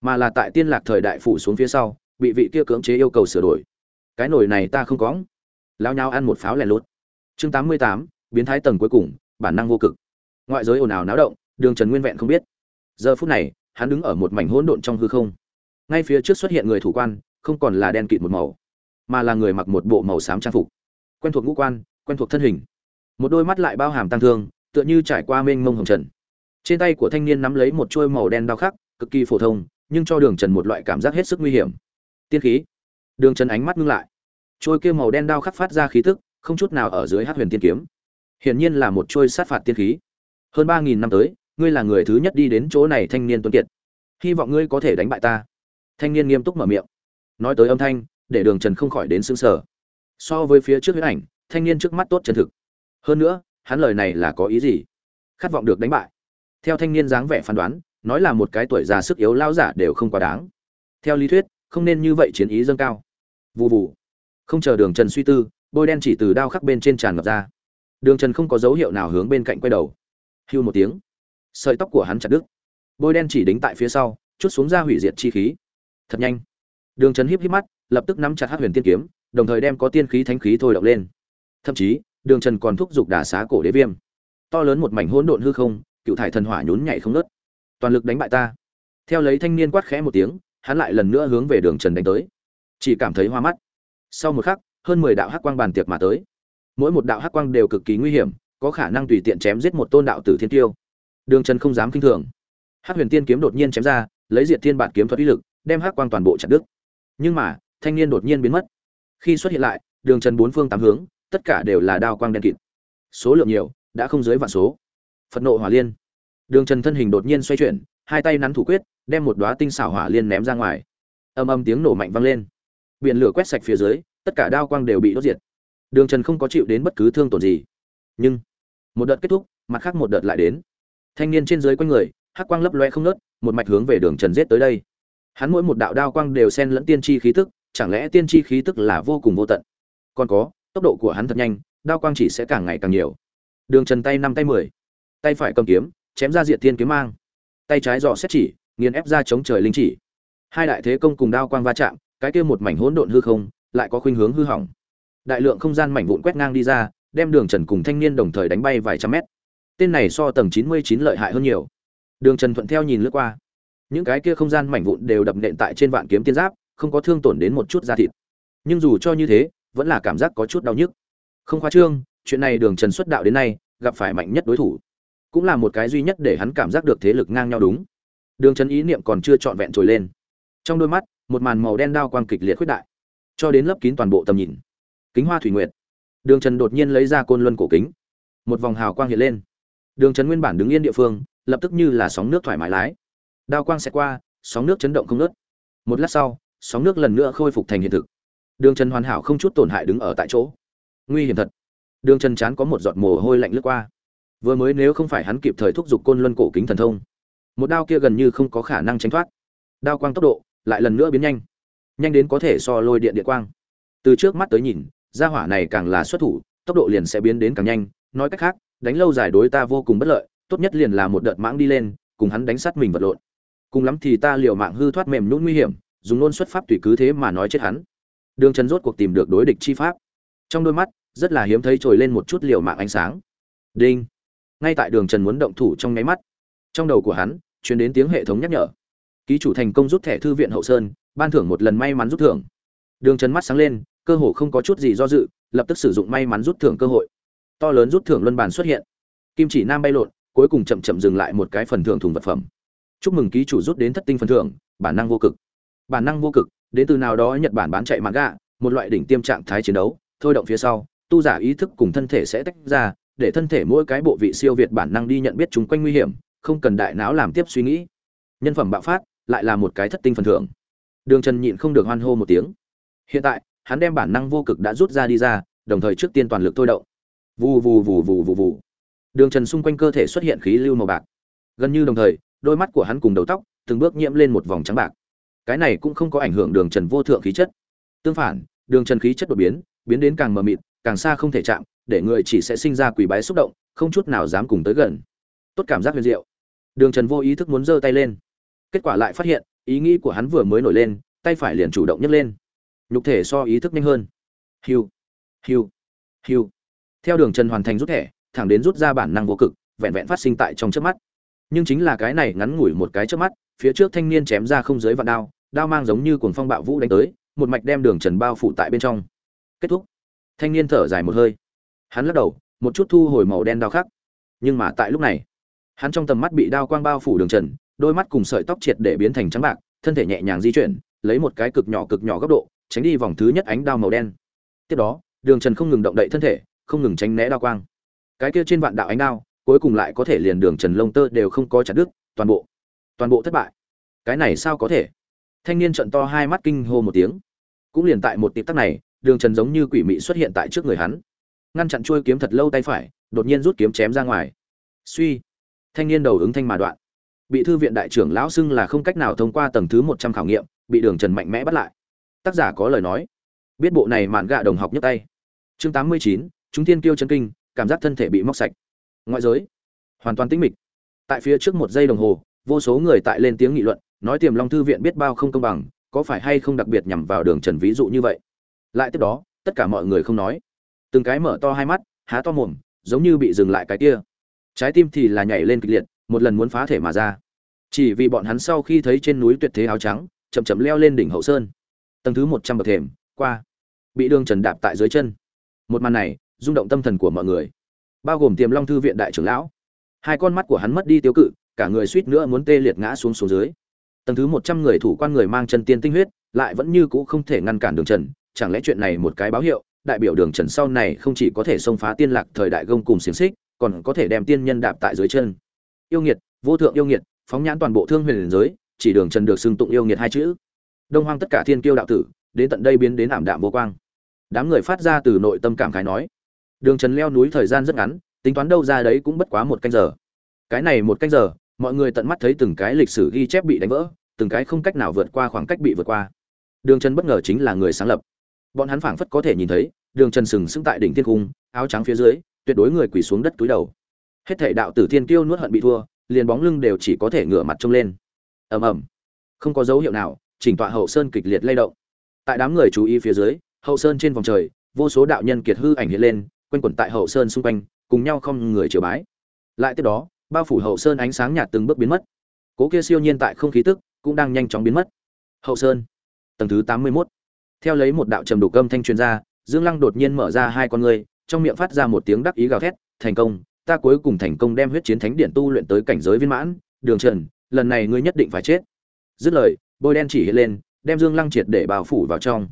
Mà là tại tiên lạc thời đại phủ xuống phía sau, bị vị kia cưỡng chế yêu cầu sửa đổi. Cái nồi này ta không có. Lao nhau ăn một pháo lẻ lốt chương tám mươi tám, biến thái tầng cuối cùng, bản năng vô cực. Ngoại giới ồn ào náo động, đường trần nguyên vẹn không biết. Giờ phút này, hắn đứng ở một mảnh hỗn độn trong hư không. Ngay phía trước xuất hiện người thủ quan, không còn là đen kịt một màu, mà là người mặc một bộ màu xám trang phục. Quen thuộc ngũ quan, quen thuộc thân hình. Một đôi mắt lại bao hàm tăng thương, tựa như trải qua mênh mông hồng trần. Trên tay của thanh niên nắm lấy một chuôi màu đen đao khắc, cực kỳ phổ thông, nhưng cho đường trần một loại cảm giác hết sức nguy hiểm. Tiên khí. Đường trần ánh mắt ngưng lại. Trôi kia màu đen đao khắc phát ra khí tức không chút nào ở dưới hát huyền tiên kiếm. Hiển nhiên là một trôi sát phạt tiên khí. Hơn ba nghìn năm tới, ngươi là người thứ nhất đi đến chỗ này thanh niên tuấn kiệt. Hy vọng ngươi có thể đánh bại ta. Thanh niên nghiêm túc mở miệng. Nói tới âm thanh, để đường trần không khỏi đến xứng sở so với phía trước huyết ảnh, thanh niên trước mắt tốt chân thực. Hơn nữa, hắn lời này là có ý gì? Khát vọng được đánh bại. Theo thanh niên dáng vẻ phán đoán, nói là một cái tuổi già sức yếu lao giả đều không quá đáng. Theo lý thuyết, không nên như vậy chiến ý dâng cao. Vụ vụ không chờ đường trần suy tư bôi đen chỉ từ đao khắc bên trên tràn ngập ra. Đường trần không có dấu hiệu nào hướng bên cạnh quay đầu. Hưu một tiếng. Sợi tóc của hắn chặt đứt. Bôi đen chỉ đính tại phía sau, chút xuống ra hủy diệt chi khí. Thật nhanh. Đường trần híp híp mắt, lập tức nắm chặt hát huyền tiên kiếm, đồng thời đem có tiên khí thánh khí thôi động lên. Thậm chí, đường trần còn thúc giục đả xá cổ đế viêm. To lớn một mảnh hỗn độn hư không, cựu thải thần hỏa nhún nhảy không nớt toàn lực đánh bại ta. Theo lấy thanh niên quát khẽ một tiếng, hắn lại lần nữa hướng về đường trần đánh tới. Chỉ cảm thấy hoa mắt. Sau một khắc hơn mười đạo hắc quang bàn tiệc mà tới. Mỗi một đạo hắc quang đều cực kỳ nguy hiểm, có khả năng tùy tiện chém giết một tôn đạo tử thiên tiêu. Đường trần không dám kinh thường. Hắc huyền tiên kiếm đột nhiên chém ra, lấy diệt thiên bản kiếm thuật uy lực, đem hắc quang toàn bộ chặt đứt. Nhưng mà, thanh niên đột nhiên biến mất. Khi xuất hiện lại, đường trần bốn phương tám hướng, tất cả đều là đao quang đen kịt. Số lượng nhiều, đã không dưới vạn số. Phật nộ hỏa liên. Đường trần thân hình đột nhiên xoay chuyển, hai tay nắm thủ quyết, đem một đóa tinh xảo hỏa liên ném ra ngoài. Âm âm tiếng nổ mạnh vang lên. Biển lửa quét sạch phía dưới tất cả đao quang đều bị đốt diệt. Đường trần không có chịu đến bất cứ thương tổn gì. Nhưng, một đợt kết thúc, mặt khác một đợt lại đến. Thanh niên trên dưới quanh người, hắc quang lấp loe không nớt một mạch hướng về đường trần giết tới đây. Hắn mỗi một đạo đao quang đều xen lẫn tiên tri khí tức, chẳng lẽ tiên tri khí tức là vô cùng vô tận? Còn có, tốc độ của hắn thật nhanh, đao quang chỉ sẽ càng ngày càng nhiều. Đường trần tay năm tay mười, tay phải cầm kiếm, chém ra diện thiên kiếm mang. Tay trái dò xét chỉ, nghiền ép ra chống trời linh chỉ. Hai đại thế công cùng đao quang va chạm, cái kia một mảnh hỗn độn hư không lại có khuynh hướng hư hỏng. Đại lượng không gian mảnh vụn quét ngang đi ra, đem đường trần cùng thanh niên đồng thời đánh bay vài trăm mét. Tên này so tầng chín mươi chín lợi hại hơn nhiều. Đường trần thuận theo nhìn lướt qua. Những cái kia không gian mảnh vụn đều đập nện tại trên vạn kiếm tiên giáp, không có thương tổn đến một chút da thịt. Nhưng dù cho như thế, vẫn là cảm giác có chút đau nhức. Không khoa trương, chuyện này đường trần xuất đạo đến nay, gặp phải mạnh nhất đối thủ. Cũng là một cái duy nhất để hắn cảm giác được thế lực ngang nhau đúng. Đường trần ý niệm còn chưa trọn vẹn trồi lên. Trong đôi mắt, một màn màu đen đao quang kịch liệt khuyết đại cho đến lấp kín toàn bộ tầm nhìn. Kính hoa thủy nguyệt. Đường trần đột nhiên lấy ra côn luân cổ kính. Một vòng hào quang hiện lên. Đường trần nguyên bản đứng yên địa phương, lập tức như là sóng nước thoải mái lái. Đao quang xẹt qua, sóng nước chấn động không nớt một lát sau, sóng nước lần nữa khôi phục thành hiện thực. Đường trần hoàn hảo không chút tổn hại đứng ở tại chỗ. Nguy hiểm thật. Đường trần chán có một giọt mồ hôi lạnh lướt qua. Vừa mới nếu không phải hắn kịp thời thúc giục côn luân cổ kính thần thông, một đao kia gần như không có khả năng tránh thoát. Đao quang tốc độ lại lần nữa biến nhanh nhanh đến có thể so lôi điện điện quang. Từ trước mắt tới nhìn, gia hỏa này càng là xuất thủ, tốc độ liền sẽ biến đến càng nhanh. Nói cách khác, đánh lâu dài đối ta vô cùng bất lợi, tốt nhất liền là một đợt mãng đi lên, cùng hắn đánh sát mình vật lộn. Cùng lắm thì ta liều mạng hư thoát mềm nhũn nguy hiểm, dùng nôn xuất pháp tùy cứ thế mà nói chết hắn. Đường trần rốt cuộc tìm được đối địch chi pháp. Trong đôi mắt, rất là hiếm thấy trồi lên một chút liều mạng ánh sáng. Đinh. Ngay tại đường trần muốn động thủ trong nháy mắt, trong đầu của hắn truyền đến tiếng hệ thống nhắc nhở. Ký chủ thành công rút thẻ thư viện hậu sơn ban thưởng một lần may mắn rút thưởng. Đường trần mắt sáng lên, cơ hồ không có chút gì do dự, lập tức sử dụng may mắn rút thưởng cơ hội. To lớn rút thưởng luân bàn xuất hiện. Kim chỉ nam bay lộn, cuối cùng chậm chậm dừng lại một cái phần thưởng thùng vật phẩm. Chúc mừng ký chủ rút đến thất tinh phần thưởng, bản năng vô cực. Bản năng vô cực, đến từ nào đó nhật bản bán chạy mạng gạ, một loại đỉnh tiêm trạng thái chiến đấu, thôi động phía sau, tu giả ý thức cùng thân thể sẽ tách ra, để thân thể mỗi cái bộ vị siêu việt bản năng đi nhận biết chúng quanh nguy hiểm, không cần đại não làm tiếp suy nghĩ. Nhân phẩm bạo phát, lại là một cái thất tinh phần thưởng đường trần nhịn không được hoan hô một tiếng. Hiện tại, hắn đem bản năng vô cực đã rút ra đi ra, đồng thời trước tiên toàn lực thôi động. Vù vù vù vù vù vù. Đường trần xung quanh cơ thể xuất hiện khí lưu màu bạc. Gần như đồng thời, đôi mắt của hắn cùng đầu tóc từng bước nhiễm lên một vòng trắng bạc. Cái này cũng không có ảnh hưởng đường trần vô thượng khí chất. Tương phản, đường trần khí chất đột biến biến đến càng mờ mịt, càng xa không thể chạm, để người chỉ sẽ sinh ra quỷ bái xúc động, không chút nào dám cùng tới gần. Tốt cảm giác huyền diệu. Đường trần vô ý thức muốn giơ tay lên kết quả lại phát hiện, ý nghĩ của hắn vừa mới nổi lên, tay phải liền chủ động nhấc lên. Nhục thể so ý thức nhanh hơn. Hiu hiu hiu. Theo đường trần hoàn thành rút thẻ, thẳng đến rút ra bản năng vô cực, vẹn vẹn phát sinh tại trong trước mắt. Nhưng chính là cái này ngắn ngủi một cái trước mắt, phía trước thanh niên chém ra không giới vạn đao đao mang giống như cuồng phong bạo vũ đánh tới, một mạch đem đường trần bao phủ tại bên trong. Kết thúc. Thanh niên thở dài một hơi. Hắn lắc đầu, một chút thu hồi màu đen đao khắc. Nhưng mà tại lúc này, hắn trong tầm mắt bị đao quang bao phủ đường trần đôi mắt cùng sợi tóc triệt để biến thành trắng bạc, thân thể nhẹ nhàng di chuyển, lấy một cái cực nhỏ cực nhỏ góc độ, tránh đi vòng thứ nhất ánh đao màu đen. Tiếp đó, đường trần không ngừng động đậy thân thể, không ngừng tránh né đao quang. Cái kia trên vạn đạo ánh đao, cuối cùng lại có thể liền đường trần lông tơ đều không có chặt đứt, toàn bộ toàn bộ thất bại. Cái này sao có thể? Thanh niên trận to hai mắt kinh hô một tiếng. Cũng liền tại một tịp tắc này, đường trần giống như quỷ mị xuất hiện tại trước người hắn. Ngăn chặn chuôi kiếm thật lâu tay phải, đột nhiên rút kiếm chém ra ngoài. Suy. Thanh niên đầu ứng thanh mà đoạn bị thư viện đại trưởng lão xưng là không cách nào thông qua tầng thứ một trăm khảo nghiệm, bị đường trần mạnh mẽ bắt lại. Tác giả có lời nói. Biết bộ này mạn gạ đồng học nhấc tay. Chương tám mươi chín, chúng tiên kiêu chân kinh, cảm giác thân thể bị móc sạch. Ngoại giới. Hoàn toàn tĩnh mịch. Tại phía trước một giây đồng hồ, vô số người tại lên tiếng nghị luận, nói tiềm long thư viện biết bao không công bằng, có phải hay không đặc biệt nhằm vào đường trần ví dụ như vậy. Lại tiếp đó, tất cả mọi người không nói. Từng cái mở to hai mắt, há to mồm, giống như bị dừng lại cái kia. Trái tim thì là nhảy lên kịch liệt một lần muốn phá thể mà ra. Chỉ vì bọn hắn sau khi thấy trên núi tuyệt thế áo trắng, chậm chậm leo lên đỉnh hậu sơn. Tầng thứ một trăm bậc thềm, qua. Bị đường trần đạp tại dưới chân. Một màn này, rung động tâm thần của mọi người. Bao gồm tiềm long thư viện đại trưởng lão. Hai con mắt của hắn mất đi tiêu cự, cả người suýt nữa muốn tê liệt ngã xuống xuống dưới. Tầng thứ một trăm người thủ quan người mang chân tiên tinh huyết, lại vẫn như cũ không thể ngăn cản đường trần. Chẳng lẽ chuyện này một cái báo hiệu, đại biểu đường trần sau này không chỉ có thể xông phá tiên lạc thời đại gông cùng xiềng xích, còn có thể đem tiên nhân đạp tại dưới chân? Yêu nghiệt, vô thượng yêu nghiệt, phóng nhãn toàn bộ thương huyền giới, chỉ đường trần được xưng tụng yêu nghiệt hai chữ. Đông hoang tất cả thiên kiêu đạo tử, đến tận đây biến đến ảm đạm vô quang. Đám người phát ra từ nội tâm cảm khái nói, đường trần leo núi thời gian rất ngắn, tính toán đâu ra đấy cũng bất quá một canh giờ. Cái này một canh giờ, mọi người tận mắt thấy từng cái lịch sử ghi chép bị đánh vỡ, từng cái không cách nào vượt qua khoảng cách bị vượt qua. Đường trần bất ngờ chính là người sáng lập. Bọn hắn phảng phất có thể nhìn thấy, đường trần sừng sững tại đỉnh thiên cung, áo trắng phía dưới, tuyệt đối người quỳ xuống đất túi đầu hết thể đạo tử thiên kiêu nuốt hận bị thua, liền bóng lưng đều chỉ có thể ngửa mặt trông lên. Ầm ầm. Không có dấu hiệu nào, chỉnh tọa hậu sơn kịch liệt lay động. Tại đám người chú ý phía dưới, hậu sơn trên vòng trời, vô số đạo nhân kiệt hư ảnh hiện lên, quanh quẩn tại hậu sơn xung quanh, cùng nhau không người chiều bái. Lại tiếp đó, bao phủ hậu sơn ánh sáng nhạt từng bước biến mất. Cố kia siêu nhiên tại không khí tức, cũng đang nhanh chóng biến mất. Hậu sơn, tầng thứ tám mươi 81. theo lấy một đạo trầm đủ cơm thanh truyền ra, dương lăng đột nhiên mở ra hai con người, trong miệng phát ra một tiếng đắc ý gào thét, thành công ta cuối cùng thành công đem huyết chiến thánh điện tu luyện tới cảnh giới viên mãn, đường trần, lần này ngươi nhất định phải chết. Dứt lời, bôi đen chỉ hiện lên, đem dương lăng triệt để bao phủ vào trong.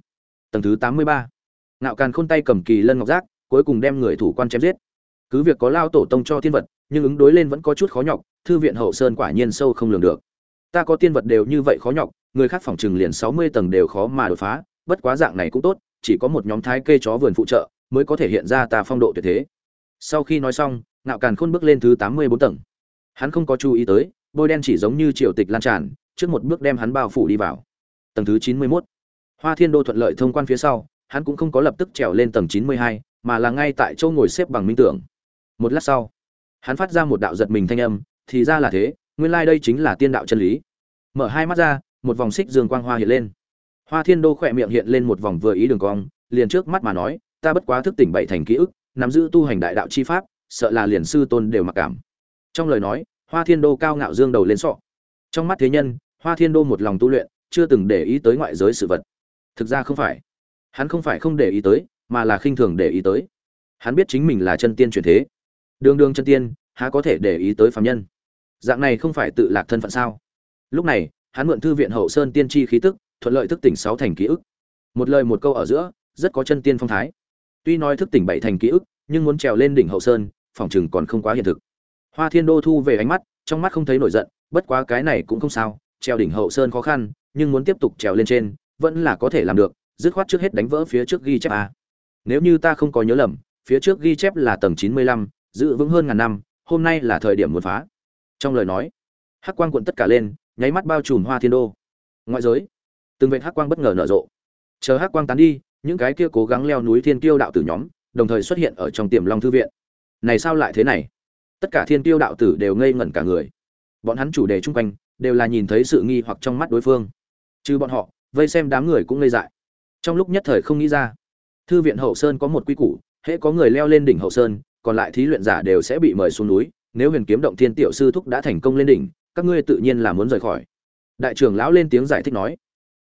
Tầng thứ tám mươi ba. Ngạo càn khôn tay cầm kỳ lân ngọc giác, cuối cùng đem người thủ quan chém giết. Cứ việc có lao tổ tông cho thiên vật, nhưng ứng đối lên vẫn có chút khó nhọc, thư viện hậu sơn quả nhiên sâu không lường được. Ta có tiên vật đều như vậy khó nhọc, người khác phòng trừng liền sáu mươi tầng đều khó mà đột phá, bất quá dạng này cũng tốt, chỉ có một nhóm thái kê chó vườn phụ trợ, mới có thể hiện ra ta phong độ tuyệt thế. Sau khi nói xong ngạo càn khôn bước lên thứ tám mươi bốn tầng. Hắn không có chú ý tới, bôi đen chỉ giống như triều tịch lan tràn, trước một bước đem hắn bao phủ đi vào. Tầng thứ chín mươi 91. hoa thiên đô thuận lợi thông quan phía sau, hắn cũng không có lập tức trèo lên tầng chín mươi hai, mà là ngay tại chỗ ngồi xếp bằng minh tưởng. Một lát sau, hắn phát ra một đạo giật mình thanh âm, thì ra là thế, nguyên lai đây chính là tiên đạo chân lý. Mở hai mắt ra, một vòng xích dương quang hoa hiện lên. Hoa thiên đô khỏe miệng hiện lên một vòng vừa ý đường cong, liền trước mắt mà nói, ta bất quá thức tỉnh bảy thành ký ức, nắm giữ tu hành đại đạo chi pháp sợ là liền sư tôn đều mặc cảm. Trong lời nói, hoa thiên đô cao ngạo dương đầu lên sọ. Trong mắt thế nhân, hoa thiên đô một lòng tu luyện, chưa từng để ý tới ngoại giới sự vật. Thực ra không phải. Hắn không phải không để ý tới, mà là khinh thường để ý tới. Hắn biết chính mình là chân tiên truyền thế. Đường đường chân tiên, há có thể để ý tới phạm nhân? Dạng này không phải tự lạc thân phận sao? Lúc này, hắn mượn thư viện hậu sơn tiên tri khí tức, thuận lợi thức tỉnh sáu thành ký ức. Một lời một câu ở giữa, rất có chân tiên phong thái. Tuy nói thức tỉnh bảy thành ký ức, nhưng muốn trèo lên đỉnh hậu sơn phòng chừng còn không quá hiện thực. Hoa thiên đô thu về ánh mắt, trong mắt không thấy nổi giận, bất quá cái này cũng không sao, Treo đỉnh hậu sơn khó khăn, nhưng muốn tiếp tục trèo lên trên, vẫn là có thể làm được, dứt khoát trước hết đánh vỡ phía trước ghi chép a. Nếu như ta không có nhớ lầm, phía trước ghi chép là tầng chín mươi lăm, giữ vững hơn ngàn năm, hôm nay là thời điểm muốn phá. Trong lời nói, hắc quang cuộn tất cả lên, nháy mắt bao trùm hoa thiên đô. Ngoại giới, từng vệt hắc quang bất ngờ nở rộ. Chờ hắc quang tán đi, những cái kia cố gắng leo núi thiên kiêu đạo tử nhóm, đồng thời xuất hiện ở trong tiềm long thư viện này sao lại thế này? Tất cả thiên tiêu đạo tử đều ngây ngẩn cả người. Bọn hắn chủ đề chung quanh, đều là nhìn thấy sự nghi hoặc trong mắt đối phương. Chứ bọn họ, vây xem đám người cũng ngây dại. Trong lúc nhất thời không nghĩ ra, thư viện hậu sơn có một quy củ, hễ có người leo lên đỉnh hậu sơn, còn lại thí luyện giả đều sẽ bị mời xuống núi, nếu huyền kiếm động thiên tiểu sư thúc đã thành công lên đỉnh, các ngươi tự nhiên là muốn rời khỏi. Đại trưởng lão lên tiếng giải thích nói,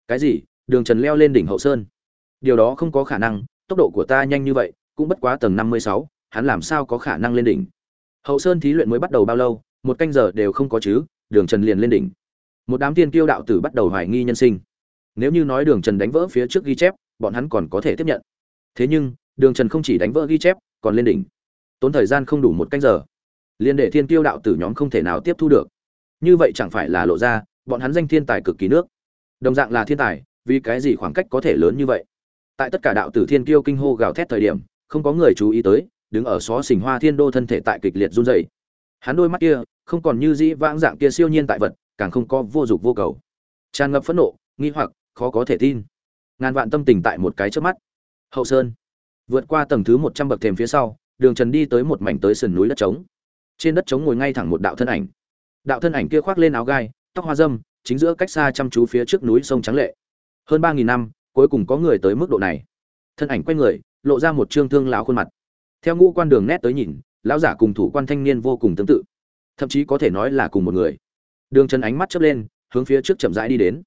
cái gì? Đường trần leo lên đỉnh hậu sơn? Điều đó không có khả năng, tốc độ của ta nhanh như vậy, cũng bất quá tầng năm mươi sáu hắn làm sao có khả năng lên đỉnh? Hậu sơn thí luyện mới bắt đầu bao lâu? Một canh giờ đều không có chứ, đường trần liền lên đỉnh. Một đám tiên kiêu đạo tử bắt đầu hoài nghi nhân sinh. Nếu như nói đường trần đánh vỡ phía trước ghi chép, bọn hắn còn có thể tiếp nhận. Thế nhưng, đường trần không chỉ đánh vỡ ghi chép, còn lên đỉnh. Tốn thời gian không đủ một canh giờ. Liên để thiên kiêu đạo tử nhóm không thể nào tiếp thu được. Như vậy chẳng phải là lộ ra, bọn hắn danh thiên tài cực kỳ nước. Đồng dạng là thiên tài, vì cái gì khoảng cách có thể lớn như vậy? Tại tất cả đạo tử thiên kiêu kinh hô gào thét thời điểm, không có người chú ý tới đứng ở xó xỉnh hoa thiên đô thân thể tại kịch liệt run dày hắn đôi mắt kia, không còn như dĩ vãng dạng kia siêu nhiên tại vật, càng không có vô dục vô cầu. Tràn ngập phẫn nộ, nghi hoặc, khó có thể tin. Ngàn vạn tâm tình tại một cái trước mắt. Hậu sơn. Vượt qua tầng thứ một trăm bậc thềm phía sau, đường trần đi tới một mảnh tới sườn núi đất trống. Trên đất trống ngồi ngay thẳng một đạo thân ảnh. Đạo thân ảnh kia khoác lên áo gai, tóc hoa dâm, chính giữa cách xa chăm chú phía trước núi sông trắng lệ. Hơn ba nghìn năm, cuối cùng có người tới mức độ này. Thân ảnh quay người, lộ ra một trương thương lão khuôn mặt theo ngũ quan đường nét tới nhìn, lão giả cùng thủ quan thanh niên vô cùng tương tự. Thậm chí có thể nói là cùng một người. Đường trần ánh mắt chớp lên, hướng phía trước chậm rãi đi đến.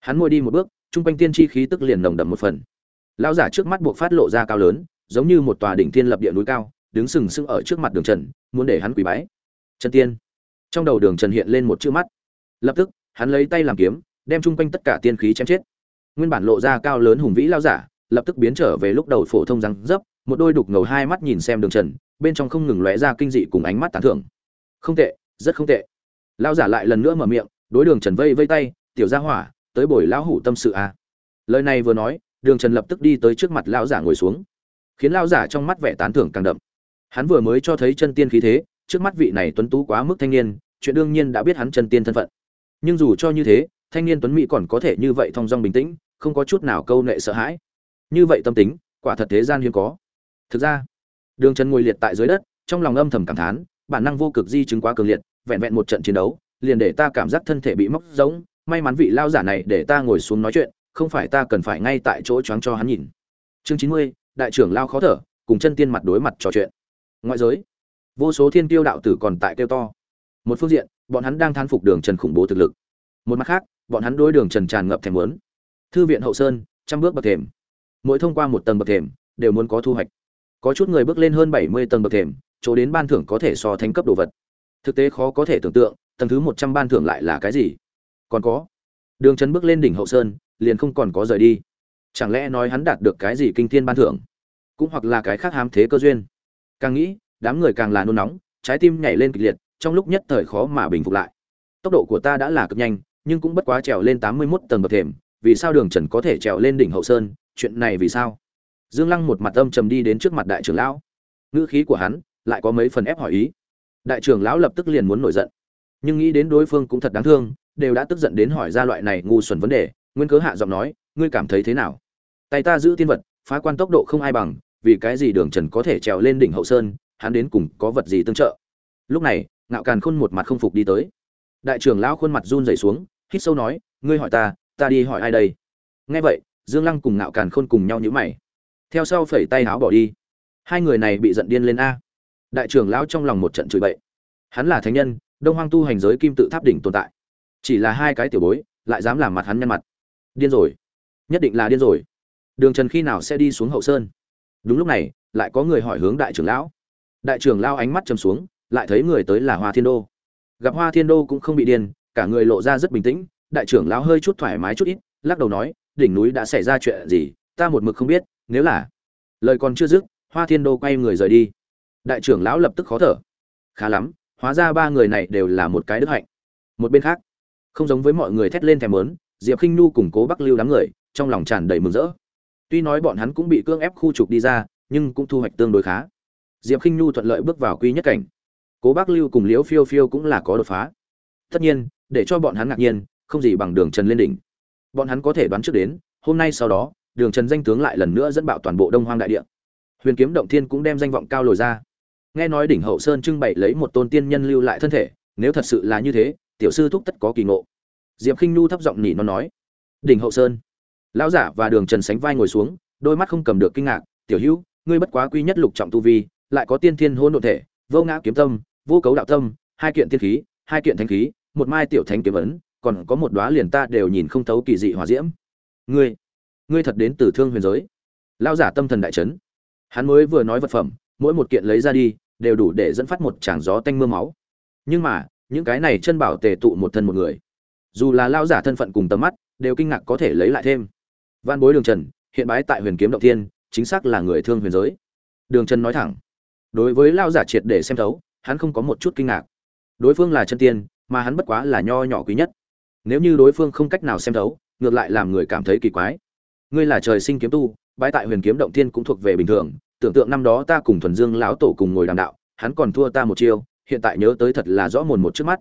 Hắn môi đi một bước trung quanh tiên chi khí tức liền nồng đậm một phần. Lão giả trước mắt buộc phát lộ ra cao lớn, giống như một tòa đỉnh thiên lập địa núi cao, đứng sừng sững ở trước mặt đường trần, muốn để hắn quỳ bái. Chân tiên. Trong đầu đường trần hiện lên một chữ mắt. Lập tức, hắn lấy tay làm kiếm, đem chung quanh tất cả tiên khí chém chết. Nguyên bản lộ ra cao lớn hùng vĩ lao giả, lập tức biến trở về lúc đầu phổ thông răng dấp một đôi đục ngầu hai mắt nhìn xem đường trần, bên trong không ngừng lóe ra kinh dị cùng ánh mắt tán thưởng. Không tệ, rất không tệ. Lao giả lại lần nữa mở miệng, đối đường trần vây vây tay, tiểu gia hỏa, tới bồi lão hủ tâm sự à. lời này vừa nói, đường trần lập tức đi tới trước mặt lão giả ngồi xuống, khiến lão giả trong mắt vẻ tán thưởng càng đậm. Hắn vừa mới cho thấy chân tiên khí thế, trước mắt vị này tuấn tú quá mức thanh niên, chuyện đương nhiên đã biết hắn chân tiên thân phận. Nhưng dù cho như thế, thanh niên tuấn mỹ còn có thể như vậy thong dong bình tĩnh, không có chút nào câu nệ sợ hãi. Như vậy tâm tính, quả thật thế gian hiếm có thực ra, đường trần ngồi liệt tại dưới đất, trong lòng âm thầm cảm thán, bản năng vô cực di chứng quá cường liệt, vẹn vẹn một trận chiến đấu, liền để ta cảm giác thân thể bị móc giống may mắn vị lao giả này để ta ngồi xuống nói chuyện, không phải ta cần phải ngay tại chỗ choáng cho hắn nhìn. Chương chín mươi, đại trưởng lao khó thở, cùng chân tiên mặt đối mặt trò chuyện. Ngoại giới, vô số thiên tiêu đạo tử còn tại kêu to. Một phương diện, bọn hắn đang thán phục đường trần khủng bố thực lực. Một mặt khác, bọn hắn đối đường trần tràn ngập thèm muốn. Thư viện hậu sơn, trăm bước bậc thềm. Mỗi thông qua một tầng bậc thềm, đều muốn có thu hoạch có chút người bước lên hơn bảy mươi tầng bậc thềm, chỗ đến ban thưởng có thể so thành cấp đồ vật. Thực tế khó có thể tưởng tượng, tầng thứ một trăm ban thưởng lại là cái gì. Còn có, đường trần bước lên đỉnh hậu sơn, liền không còn có rời đi. Chẳng lẽ nói hắn đạt được cái gì kinh thiên ban thưởng? Cũng hoặc là cái khác hám thế cơ duyên. Càng nghĩ, đám người càng là nôn nóng, trái tim nhảy lên kịch liệt, trong lúc nhất thời khó mà bình phục lại. Tốc độ của ta đã là cực nhanh, nhưng cũng bất quá trèo lên tám mươi 81 tầng bậc thềm, vì sao đường trần có thể trèo lên đỉnh hậu sơn? Chuyện này vì sao? Dương lăng một mặt âm trầm đi đến trước mặt đại trưởng lão. Ngữ khí của hắn lại có mấy phần ép hỏi ý. Đại trưởng lão lập tức liền muốn nổi giận. Nhưng nghĩ đến đối phương cũng thật đáng thương, đều đã tức giận đến hỏi ra loại này ngu xuẩn vấn đề, nguyên cớ hạ giọng nói, ngươi cảm thấy thế nào? Tay ta giữ tiên vật, phá quan tốc độ không ai bằng, vì cái gì đường trần có thể trèo lên đỉnh hậu sơn, hắn đến cùng có vật gì tương trợ? Lúc này, ngạo càn khôn một mặt không phục đi tới. Đại trưởng lão khuôn mặt run rẩy xuống, hít sâu nói, ngươi hỏi ta ta đi hỏi ai đây? Nghe vậy, dương lăng cùng ngạo càn khôn cùng nhau nhíu mày theo sau phẩy tay áo bỏ đi. Hai người này bị giận điên lên a. Đại trưởng lão trong lòng một trận chửi bậy. Hắn là thánh nhân, đông hoang tu hành giới kim tự tháp đỉnh tồn tại. Chỉ là hai cái tiểu bối, lại dám làm mặt hắn nhăn mặt. Điên rồi. Nhất định là điên rồi. Đường trần khi nào sẽ đi xuống hậu sơn? Đúng lúc này, lại có người hỏi hướng đại trưởng lão. Đại trưởng lao ánh mắt chầm xuống, lại thấy người tới là hoa thiên đô. Gặp hoa thiên đô cũng không bị điên, cả người lộ ra rất bình tĩnh, đại trưởng lão hơi chút thoải mái chút ít, lắc đầu nói, đỉnh núi đã xảy ra chuyện gì, ta một mực không biết nếu là lời còn chưa dứt, hoa thiên đô quay người rời đi. Đại trưởng lão lập tức khó thở. Khá lắm, hóa ra ba người này đều là một cái đức hạnh. Một bên khác, không giống với mọi người thét lên thèm lớn diệp khinh nhu củng cố bắc lưu đám người, trong lòng tràn đầy mừng rỡ. Tuy nói bọn hắn cũng bị cưỡng ép khu trục đi ra, nhưng cũng thu hoạch tương đối khá. Diệp khinh nhu thuận lợi bước vào quy nhất cảnh. Cố bắc lưu cùng liễu phiêu phiêu cũng là có đột phá. Tất nhiên, để cho bọn hắn ngạc nhiên, không gì bằng đường trần lên đỉnh. Bọn hắn có thể đoán trước đến, hôm nay sau đó đường trần danh tướng lại lần nữa dẫn bạo toàn bộ đông hoang đại địa. Huyền kiếm động thiên cũng đem danh vọng cao lồi ra. Nghe nói đỉnh hậu sơn trưng bày lấy một tôn tiên nhân lưu lại thân thể, nếu thật sự là như thế, tiểu sư thúc tất có kỳ ngộ. Diệp khinh nhu thấp giọng nỉ nó nói, đỉnh hậu sơn. Lão giả và đường trần sánh vai ngồi xuống, đôi mắt không cầm được kinh ngạc, tiểu hữu, ngươi bất quá quy nhất lục trọng tu vi, lại có tiên thiên hôn đ thể, vô ngã kiếm tâm, vô cấu đạo tâm, hai kiện tiên khí, hai kiện thanh khí, một mai tiểu thánh kiếm ấn, còn có một đóa liền ta đều nhìn không thấu kỳ dị hỏa diễm. Ngươi ngươi thật đến từ thương huyền giới. Lão giả tâm thần đại Trấn, hắn mới vừa nói vật phẩm mỗi một kiện lấy ra đi đều đủ để dẫn phát một tràng gió tanh mưa máu. Nhưng mà những cái này chân bảo tề tụ một thân một người. Dù là lao giả thân phận cùng tầm mắt đều kinh ngạc có thể lấy lại thêm. Văn bối đường trần hiện bái tại huyền kiếm động thiên chính xác là người thương huyền giới. Đường trần nói thẳng. Đối với lao giả triệt để xem thấu hắn không có một chút kinh ngạc. Đối phương là chân tiên mà hắn bất quá là nho nhỏ quý nhất. Nếu như đối phương không cách nào xem thấu ngược lại làm người cảm thấy kỳ quái ngươi là trời sinh kiếm tu bãi tại huyền kiếm động thiên cũng thuộc về bình thường, tưởng tượng năm đó ta cùng thuần dương lão tổ cùng ngồi đàm đạo, hắn còn thua ta một chiêu, hiện tại nhớ tới thật là rõ mồn một trước mắt.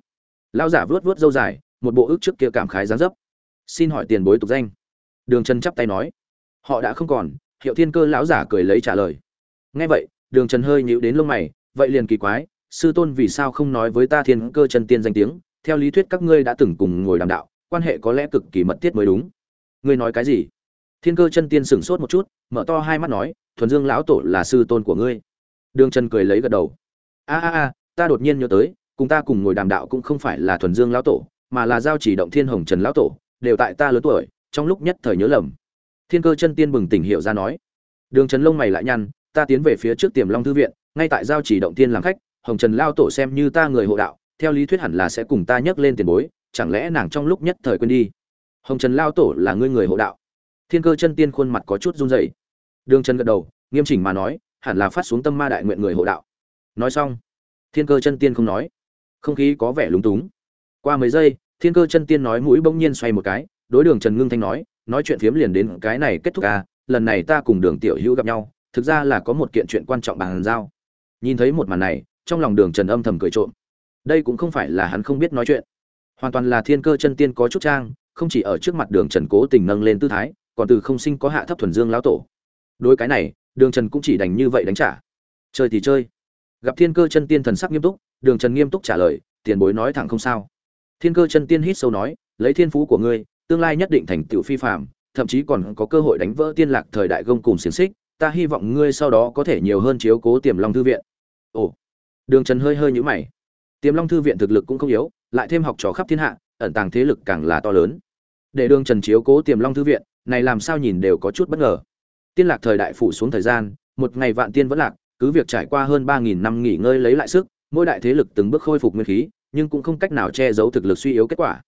Lão giả vớt vớt dâu dài, một bộ ước trước kia cảm khái gián dấp. Xin hỏi tiền bối tục danh. Đường trần chắp tay nói. Họ đã không còn, hiệu thiên cơ lão giả cười lấy trả lời. Nghe vậy, đường trần hơi nhíu đến lông mày, vậy liền kỳ quái, sư tôn vì sao không nói với ta thiên cơ chân tiên danh tiếng, theo lý thuyết các ngươi đã từng cùng ngồi đàm đạo, quan hệ có lẽ cực kỳ mật thiết mới đúng. Ngươi nói cái gì? Thiên cơ chân tiên sửng sốt một chút, mở to hai mắt nói, thuần dương lão tổ là sư tôn của ngươi. Đường trần cười lấy gật đầu. A a a, ta đột nhiên nhớ tới, cùng ta cùng ngồi đàm đạo cũng không phải là thuần dương lão tổ, mà là giao chỉ động thiên hồng trần lão tổ, đều tại ta lớn tuổi, trong lúc nhất thời nhớ lầm. Thiên cơ chân tiên bừng tỉnh hiểu ra nói. Đường trần lông mày lại nhăn, ta tiến về phía trước tiềm long thư viện, ngay tại giao chỉ động tiên làm khách, hồng trần lao tổ xem như ta người hộ đạo, theo lý thuyết hẳn là sẽ cùng ta nhắc lên tiền bối, chẳng lẽ nàng trong lúc nhất thời quên đi? Hồng trần lao tổ là ngươi người hộ đạo thiên cơ chân tiên khuôn mặt có chút run rẩy. Đường trần gật đầu, nghiêm chỉnh mà nói, hẳn là phát xuống tâm ma đại nguyện người hộ đạo. Nói xong, thiên cơ chân tiên không nói. Không khí có vẻ lúng túng. Qua mấy giây, thiên cơ chân tiên nói mũi bỗng nhiên xoay một cái, đối đường trần ngưng thanh nói nói chuyện phiếm liền đến cái này kết thúc à lần này ta cùng đường tiểu hữu gặp nhau, thực ra là có một kiện chuyện quan trọng bàn giao. Nhìn thấy một màn này, trong lòng đường trần âm thầm cười trộm. Đây cũng không phải là hắn không biết nói chuyện. Hoàn toàn là thiên cơ chân tiên có chút trang, không chỉ ở trước mặt đường trần cố tình nâng lên tư thái còn từ không sinh có hạ thấp thuần dương lão tổ. Đối cái này, đường trần cũng chỉ đành như vậy đánh trả. Chơi thì chơi. Gặp thiên cơ chân tiên thần sắc nghiêm túc, đường trần nghiêm túc trả lời, tiền bối nói thẳng không sao. Thiên cơ chân tiên hít sâu nói, lấy thiên phú của ngươi, tương lai nhất định thành tựu phi phạm thậm chí còn có cơ hội đánh vỡ tiên lạc thời đại gông cùng xiềng xích, ta hy vọng ngươi sau đó có thể nhiều hơn chiếu cố tiềm long thư viện. Ồ. Đường trần hơi hơi nhũ mày. Tiềm long thư viện thực lực cũng không yếu, lại thêm học trò khắp thiên hạ, ẩn tàng thế lực càng là to lớn. Để đường trần chiếu cố tiềm long thư viện này làm sao nhìn đều có chút bất ngờ. Tiên lạc thời đại phủ xuống thời gian, một ngày vạn tiên vẫn lạc, cứ việc trải qua hơn ba nghìn năm nghỉ ngơi lấy lại sức, mỗi đại thế lực từng bước khôi phục nguyên khí, nhưng cũng không cách nào che giấu thực lực suy yếu kết quả.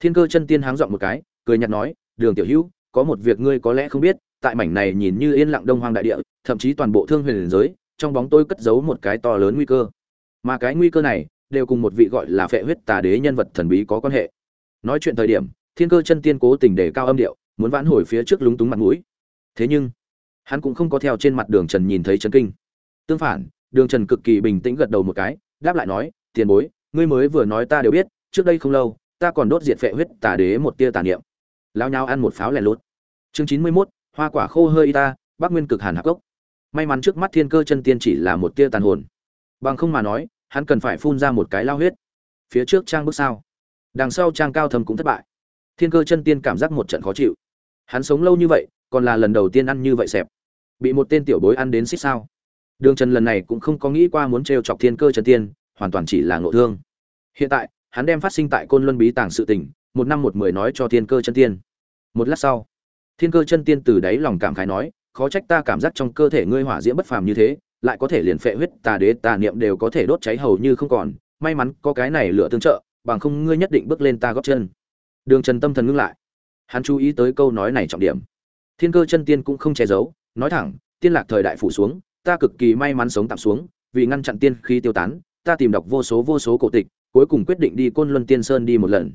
Thiên cơ chân tiên háng dọn một cái, cười nhạt nói, đường tiểu hữu, có một việc ngươi có lẽ không biết, tại mảnh này nhìn như yên lặng đông hoang đại địa, thậm chí toàn bộ thương huyền giới, trong bóng tôi cất giấu một cái to lớn nguy cơ. Mà cái nguy cơ này, đều cùng một vị gọi là phệ huyết tà đế nhân vật thần bí có quan hệ. Nói chuyện thời điểm, thiên cơ chân tiên cố tình để cao âm điệu muốn vãn hồi phía trước lúng túng mặt mũi. Thế nhưng, hắn cũng không có theo trên mặt đường trần nhìn thấy trấn kinh. Tương phản, đường trần cực kỳ bình tĩnh gật đầu một cái, đáp lại nói, tiền bối, ngươi mới vừa nói ta đều biết, trước đây không lâu, ta còn đốt diệt phệ huyết tà đế một tia tà niệm. Lao nhau ăn một pháo lẻ lốt chương chín mươi mốt, hoa quả khô hơi y ta, bắc nguyên cực hàn hạc cốc. May mắn trước mắt thiên cơ chân tiên chỉ là một tia tàn hồn. Bằng không mà nói, hắn cần phải phun ra một cái lao huyết. Phía trước trang bước sao? Đằng sau trang cao thầm cũng thất bại. Thiên cơ chân tiên cảm giác một trận khó chịu hắn sống lâu như vậy, còn là lần đầu tiên ăn như vậy xẹp. Bị một tên tiểu bối ăn đến xích sao. Đường trần lần này cũng không có nghĩ qua muốn t chọc thiên cơ Trần tiên, hoàn toàn chỉ là ngộ thương. Hiện tại, hắn đem phát sinh tại côn luân bí tàng sự tình, một năm một mười nói cho thiên cơ chân tiên. Một lát sau, thiên cơ chân tiên từ đáy lòng cảm khái nói, khó trách ta cảm giác trong cơ thể ngươi hỏa diễm bất phàm như thế, lại có thể liền phệ huyết, tà đế, tà niệm đều có thể đốt cháy hầu như không còn. May mắn có cái này lửa tương trợ, bằng không ngươi nhất định bước lên ta góp chân. Đường trần tâm thần ngưng lại hắn chú ý tới câu nói này trọng điểm. Thiên cơ chân tiên cũng không che giấu, nói thẳng, tiên lạc thời đại phủ xuống, ta cực kỳ may mắn sống tạm xuống, vì ngăn chặn tiên khí tiêu tán, ta tìm đọc vô số vô số cổ tịch, cuối cùng quyết định đi côn luân tiên sơn đi một lần.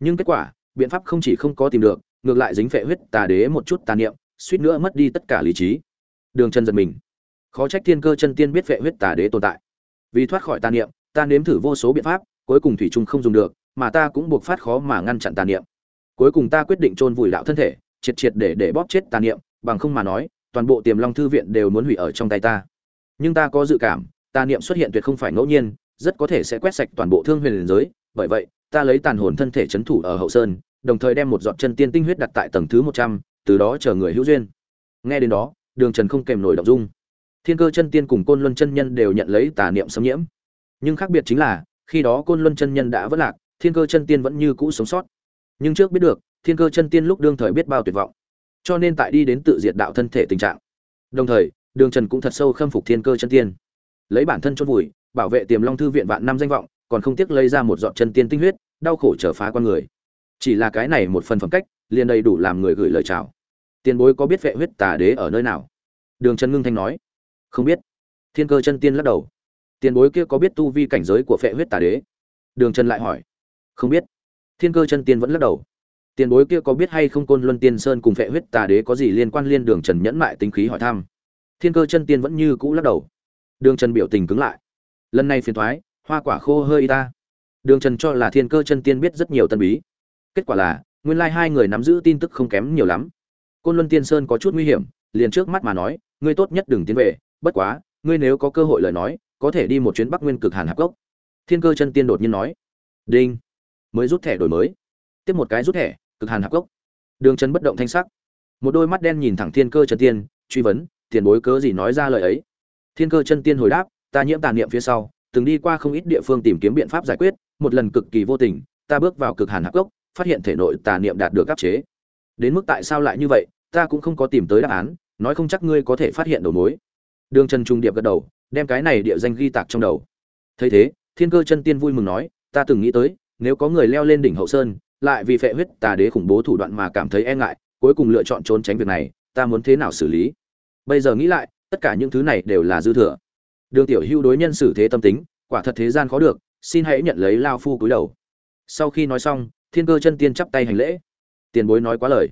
Nhưng kết quả, biện pháp không chỉ không có tìm được, ngược lại dính phệ huyết tà đế một chút tà niệm, suýt nữa mất đi tất cả lý trí. Đường chân giật mình. Khó trách thiên cơ chân tiên biết phệ huyết tà đế tồn tại. Vì thoát khỏi tà niệm, ta nếm thử vô số biện pháp, cuối cùng thủy trung không dùng được, mà ta cũng buộc phát khó mà ngăn chặn tà niệm cuối cùng ta quyết định chôn vùi đạo thân thể, triệt triệt để để bóp chết tà niệm, bằng không mà nói, toàn bộ tiềm long thư viện đều muốn hủy ở trong tay ta. Nhưng ta có dự cảm, tà niệm xuất hiện tuyệt không phải ngẫu nhiên, rất có thể sẽ quét sạch toàn bộ thương huyền giới. Bởi vậy, ta lấy tàn hồn thân thể chấn thủ ở hậu sơn, đồng thời đem một giọt chân tiên tinh huyết đặt tại tầng thứ một trăm, từ đó chờ người hữu duyên. Nghe đến đó, đường trần không kèm nổi động dung. Thiên cơ chân tiên cùng côn luân chân nhân đều nhận lấy tà niệm xâm nhiễm. Nhưng khác biệt chính là, khi đó côn luân chân nhân đã vất lạc, thiên cơ chân tiên vẫn như cũ sống sót nhưng trước biết được, thiên cơ chân tiên lúc đương thời biết bao tuyệt vọng. Cho nên tại đi đến tự diệt đạo thân thể tình trạng. Đồng thời, đường trần cũng thật sâu khâm phục thiên cơ chân tiên. Lấy bản thân chôn vùi, bảo vệ tiềm long thư viện vạn năm danh vọng, còn không tiếc lấy ra một dọn chân tiên tinh huyết, đau khổ trở phá con người. Chỉ là cái này một phần phẩm cách, liền đầy đủ làm người gửi lời chào. Tiền bối có biết vệ huyết tà đế ở nơi nào? Đường trần ngưng thanh nói. Không biết. Thiên cơ chân tiên lắc đầu. Tiền bối kia có biết tu vi cảnh giới của vệ huyết tà đế? Đường trần lại hỏi. Không biết thiên cơ chân tiên vẫn lắc đầu. Tiền bối kia có biết hay không côn luân tiên sơn cùng phệ huyết tà đế có gì liên quan liên đường trần nhẫn mại tính khí hỏi thăm? Thiên cơ chân tiên vẫn như cũ lắc đầu. Đường trần biểu tình cứng lại. Lần này phiền thoái, hoa quả khô hơi y ta. Đường trần cho là thiên cơ chân tiên biết rất nhiều tân bí. Kết quả là, nguyên lai hai người nắm giữ tin tức không kém nhiều lắm. Côn luân tiên sơn có chút nguy hiểm, liền trước mắt mà nói, ngươi tốt nhất đừng tiến về, bất quá, ngươi nếu có cơ hội lời nói, có thể đi một chuyến bắc nguyên cực hàn hạp gốc thiên cơ chân tiên đột nhiên nói. Đinh mới rút thẻ đổi mới. Tiếp một cái rút thẻ, cực hàn hạp gốc đường chân bất động thanh sắc. Một đôi mắt đen nhìn thẳng thiên cơ trần tiên, truy vấn, tiền bối cớ gì nói ra lời ấy? Thiên cơ chân tiên hồi đáp, ta nhiễm tàn niệm phía sau, từng đi qua không ít địa phương tìm kiếm biện pháp giải quyết, một lần cực kỳ vô tình, ta bước vào cực hàn hạp gốc phát hiện thể nội tà niệm đạt được áp chế. Đến mức tại sao lại như vậy, ta cũng không có tìm tới đáp án, nói không chắc ngươi có thể phát hiện đầu mối. Đường trần trung điệp gật đầu, đem cái này địa danh ghi tạc trong đầu. Thấy thế, thiên cơ chân tiên vui mừng nói, ta từng nghĩ tới nếu có người leo lên đỉnh hậu sơn, lại vì phệ huyết tà đế khủng bố thủ đoạn mà cảm thấy e ngại, cuối cùng lựa chọn trốn tránh việc này, ta muốn thế nào xử lý? Bây giờ nghĩ lại, tất cả những thứ này đều là dư thừa. Đường tiểu hưu đối nhân xử thế tâm tính, quả thật thế gian khó được, xin hãy nhận lấy lao phu cúi đầu. Sau khi nói xong, thiên cơ chân tiên chắp tay hành lễ. Tiền bối nói quá lời.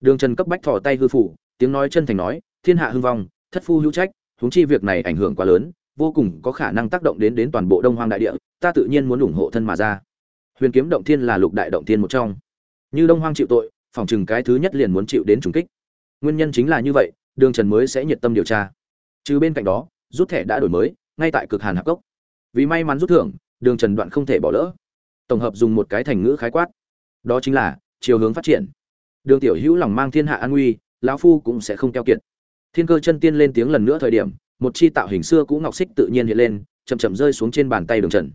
Đường trần cấp bách thò tay hư phủ, tiếng nói chân thành nói, thiên hạ hưng vong, thất phu hữu trách, huống chi việc này ảnh hưởng quá lớn, vô cùng có khả năng tác động đến đến toàn bộ đông hoang đại địa, ta tự nhiên muốn ủng hộ thân mà ra huyền kiếm động thiên là lục đại động thiên một trong. Như đông hoang chịu tội, phòng chừng cái thứ nhất liền muốn chịu đến trùng kích. Nguyên nhân chính là như vậy, đường trần mới sẽ nhiệt tâm điều tra. Trừ bên cạnh đó, rút thẻ đã đổi mới, ngay tại cực hàn hạp cốc. Vì may mắn rút thưởng, đường trần đoạn không thể bỏ lỡ. Tổng hợp dùng một cái thành ngữ khái quát. Đó chính là, chiều hướng phát triển. Đường tiểu hữu lòng mang thiên hạ an nguy, lão phu cũng sẽ không keo kiệt. Thiên cơ chân tiên lên tiếng lần nữa thời điểm, một chi tạo hình xưa cũ ngọc xích tự nhiên hiện lên, chậm chậm rơi xuống trên bàn tay đường trần.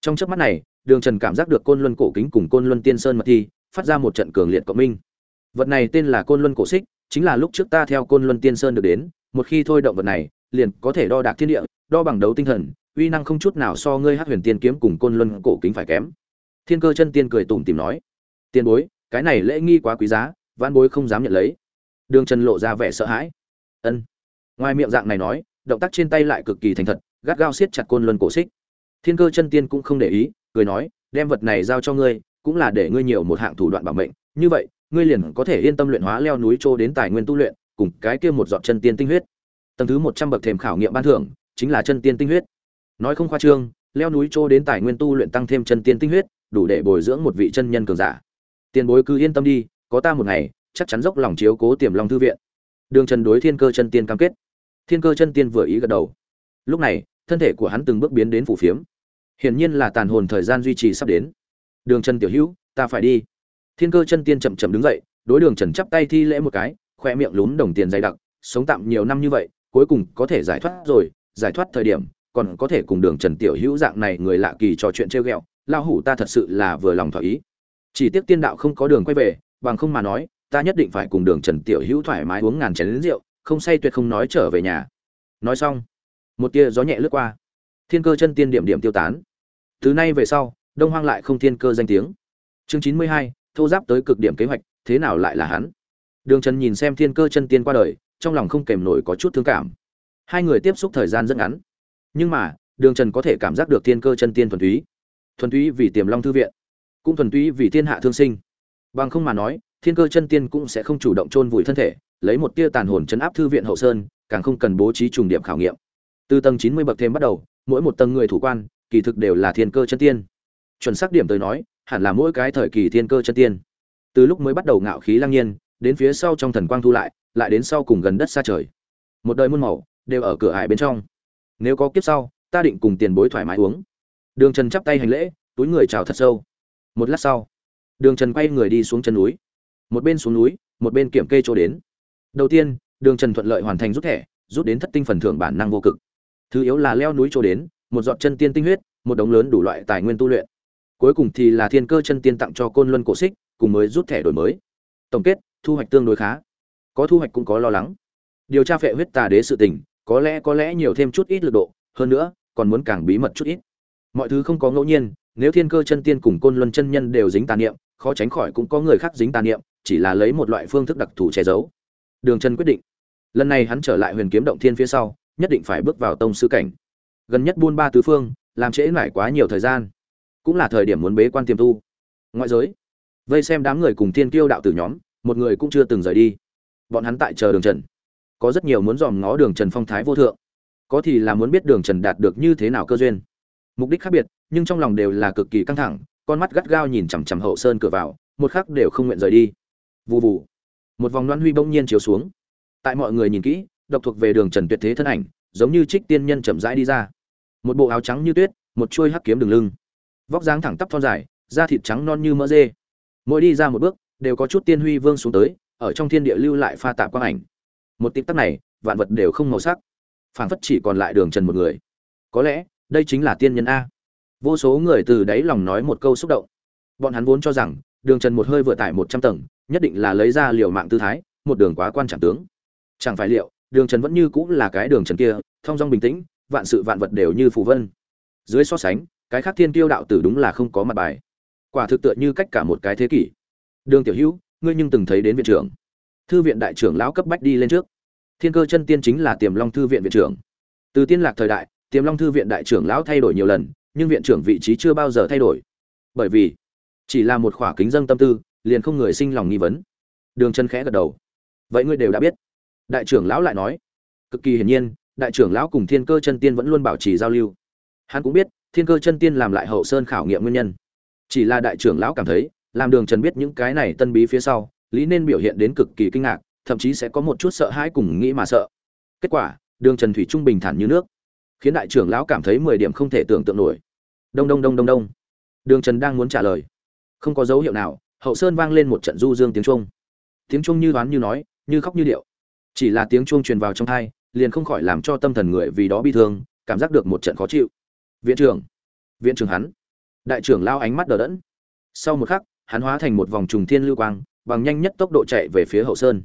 Trong chớp mắt này đường trần cảm giác được côn luân cổ kính cùng côn luân tiên sơn mật thi, phát ra một trận cường liệt cộng minh. Vật này tên là côn luân cổ xích, chính là lúc trước ta theo côn luân tiên sơn được đến, một khi thôi động vật này, liền có thể đo đạc thiên địa, đo bằng đấu tinh thần, uy năng không chút nào so ngươi hát huyền tiên kiếm cùng côn luân cổ kính phải kém. Thiên cơ chân tiên cười tủm tìm nói, tiên bối, cái này lễ nghi quá quý giá văn bối không dám nhận lấy. Đường trần lộ ra vẻ sợ hãi. Ân. Ngoài miệng dạng này nói, động tác trên tay lại cực kỳ thành thật, gắt gao siết chặt côn luân cổ xích. Thiên cơ chân tiên cũng không để ý cười nói, đem vật này giao cho ngươi, cũng là để ngươi nhiều một hạng thủ đoạn bảo mệnh. Như vậy, ngươi liền có thể yên tâm luyện hóa leo núi trô đến tài nguyên tu luyện, cùng cái kia một giọt chân tiên tinh huyết. Tầng thứ một trăm bậc thềm khảo nghiệm ban thưởng, chính là chân tiên tinh huyết. Nói không khoa trương, leo núi trô đến tài nguyên tu luyện tăng thêm chân tiên tinh huyết, đủ để bồi dưỡng một vị chân nhân cường giả. Tiền bối cứ yên tâm đi, có ta một ngày, chắc chắn dốc lòng chiếu cố tiềm long thư viện. Đường trần đối thiên cơ chân tiên cam kết. Thiên cơ chân tiên vừa ý gật đầu. Lúc này, thân thể của hắn từng bước biến đến phủ phiếm hiển nhiên là tàn hồn thời gian duy trì sắp đến. Đường trần tiểu hữu, ta phải đi. Thiên cơ chân tiên chậm chậm đứng dậy, đối đường trần chắp tay thi lễ một cái, khoe miệng lún đồng tiền dày đặc, sống tạm nhiều năm như vậy, cuối cùng có thể giải thoát rồi, giải thoát thời điểm, còn có thể cùng đường trần tiểu hữu dạng này người lạ kỳ trò chuyện trêu ghẹo lao hủ ta thật sự là vừa lòng thỏa ý. Chỉ tiếc tiên đạo không có đường quay về, bằng không mà nói, ta nhất định phải cùng đường trần tiểu hữu thoải mái uống ngàn chén lính rượu, không say tuyệt không nói trở về nhà. Nói xong, một tia gió nhẹ lướt qua thiên cơ chân tiên điểm điểm tiêu tán. Từ nay về sau, đông hoang lại không thiên cơ danh tiếng. Chương chín mươi hai, thô giáp tới cực điểm kế hoạch, thế nào lại là hắn? Đường trần nhìn xem thiên cơ chân tiên qua đời, trong lòng không kèm nổi có chút thương cảm. Hai người tiếp xúc thời gian rất ngắn. Nhưng mà, đường trần có thể cảm giác được thiên cơ chân tiên thuần túy. Thuần túy vì tiềm long thư viện, cũng thuần túy vì thiên hạ thương sinh. Bằng không mà nói, thiên cơ chân tiên cũng sẽ không chủ động chôn vùi thân thể, lấy một tia tàn hồn chấn áp thư viện hậu sơn, càng không cần bố trí trùng điểm khảo nghiệm. Từ tầng chín mươi bậc thêm bắt đầu mỗi một tầng người thủ quan, kỳ thực đều là thiên cơ chân tiên. Chuẩn xác điểm tới nói, hẳn là mỗi cái thời kỳ thiên cơ chân tiên. Từ lúc mới bắt đầu ngạo khí lang nhiên, đến phía sau trong thần quang thu lại lại đến sau cùng gần đất xa trời. Một đời muôn màu, đều ở cửa hải bên trong. Nếu có kiếp sau, ta định cùng tiền bối thoải mái uống. Đường trần chắp tay hành lễ, túi người chào thật sâu. Một lát sau, đường trần quay người đi xuống chân núi. Một bên xuống núi, một bên kiểm kê chỗ đến. Đầu tiên, đường trần thuận lợi hoàn thành rút thẻ, rút đến thất tinh phần thưởng bản năng vô cực thứ yếu là leo núi chỗ đến, một giọt chân tiên tinh huyết, một đống lớn đủ loại tài nguyên tu luyện. Cuối cùng thì là thiên cơ chân tiên tặng cho côn luân cổ xích, cùng mới rút thẻ đổi mới. Tổng kết, thu hoạch tương đối khá. Có thu hoạch cũng có lo lắng. Điều tra phệ huyết tà đế sự tình, có lẽ có lẽ nhiều thêm chút ít lực độ, hơn nữa, còn muốn càng bí mật chút ít. Mọi thứ không có ngẫu nhiên, nếu thiên cơ chân tiên cùng côn luân chân nhân đều dính tà niệm, khó tránh khỏi cũng có người khác dính tà niệm, chỉ là lấy một loại phương thức đặc thù che giấu. Đường chân quyết định. Lần này hắn trở lại huyền kiếm động thiên phía sau nhất định phải bước vào tông sư cảnh. Gần nhất buôn ba tứ phương, làm trễ lại quá nhiều thời gian. Cũng là thời điểm muốn bế quan tiềm tu. Ngoại giới, vây xem đám người cùng thiên kiêu đạo tử nhóm, một người cũng chưa từng rời đi. Bọn hắn tại chờ đường trần. Có rất nhiều muốn dòm ngó đường trần phong thái vô thượng. Có thì là muốn biết đường trần đạt được như thế nào cơ duyên. Mục đích khác biệt, nhưng trong lòng đều là cực kỳ căng thẳng, con mắt gắt gao nhìn chằm chằm hậu sơn cửa vào, một khắc đều không nguyện rời đi. Vù vù. Một vòng loan huy bỗng nhiên chiếu xuống. Tại mọi người nhìn kỹ độc thuộc về đường trần tuyệt thế thân ảnh, giống như trích tiên nhân chậm rãi đi ra. Một bộ áo trắng như tuyết, một chuôi hắc kiếm đường lưng. Vóc dáng thẳng tắp thon dài, da thịt trắng non như mỡ dê. Mỗi đi ra một bước, đều có chút tiên huy vương xuống tới, ở trong thiên địa lưu lại pha tạp quang ảnh. Một tịp tắc này, vạn vật đều không màu sắc. Phảng phất chỉ còn lại đường trần một người. Có lẽ, đây chính là tiên nhân a. Vô số người từ đáy lòng nói một câu xúc động. Bọn hắn vốn cho rằng, đường trần một hơi vừa tải một trăm tầng, nhất định là lấy ra liều mạng tư thái, một đường quá quan trọng tướng. Chẳng phải liệu đường trần vẫn như cũng là cái đường trần kia, thong dong bình tĩnh, vạn sự vạn vật đều như phù vân. Dưới so sánh, cái khác thiên tiêu đạo tử đúng là không có mặt bài. Quả thực tựa như cách cả một cái thế kỷ. Đường tiểu hữu, ngươi nhưng từng thấy đến viện trưởng. Thư viện đại trưởng lão cấp bách đi lên trước. Thiên cơ chân tiên chính là tiềm long thư viện viện trưởng. Từ tiên lạc thời đại, tiềm long thư viện đại trưởng lão thay đổi nhiều lần, nhưng viện trưởng vị trí chưa bao giờ thay đổi. Bởi vì, chỉ là một khỏa kính dân tâm tư, liền không người sinh lòng nghi vấn. Đường chân khẽ gật đầu. Vậy ngươi đều đã biết đại trưởng lão lại nói, cực kỳ hiển nhiên, đại trưởng lão cùng thiên cơ chân tiên vẫn luôn bảo trì giao lưu. Hắn cũng biết, thiên cơ chân tiên làm lại hậu sơn khảo nghiệm nguyên nhân. Chỉ là đại trưởng lão cảm thấy, làm đường trần biết những cái này tân bí phía sau, lý nên biểu hiện đến cực kỳ kinh ngạc, thậm chí sẽ có một chút sợ hãi cùng nghĩ mà sợ. Kết quả, đường trần thủy trung bình thản như nước, khiến đại trưởng lão cảm thấy mười điểm không thể tưởng tượng nổi. Đông đông đông đông đông. Đường trần đang muốn trả lời. Không có dấu hiệu nào, hậu sơn vang lên một trận du dương tiếng trung tiếng trung như đoán như nói, như khóc như điệu chỉ là tiếng chuông truyền vào trong thai, liền không khỏi làm cho tâm thần người vì đó bi thương, cảm giác được một trận khó chịu. Viện trưởng viện trưởng hắn. Đại trưởng lao ánh mắt đờ đẫn. Sau một khắc, hắn hóa thành một vòng trùng thiên lưu quang, bằng nhanh nhất tốc độ chạy về phía hậu sơn.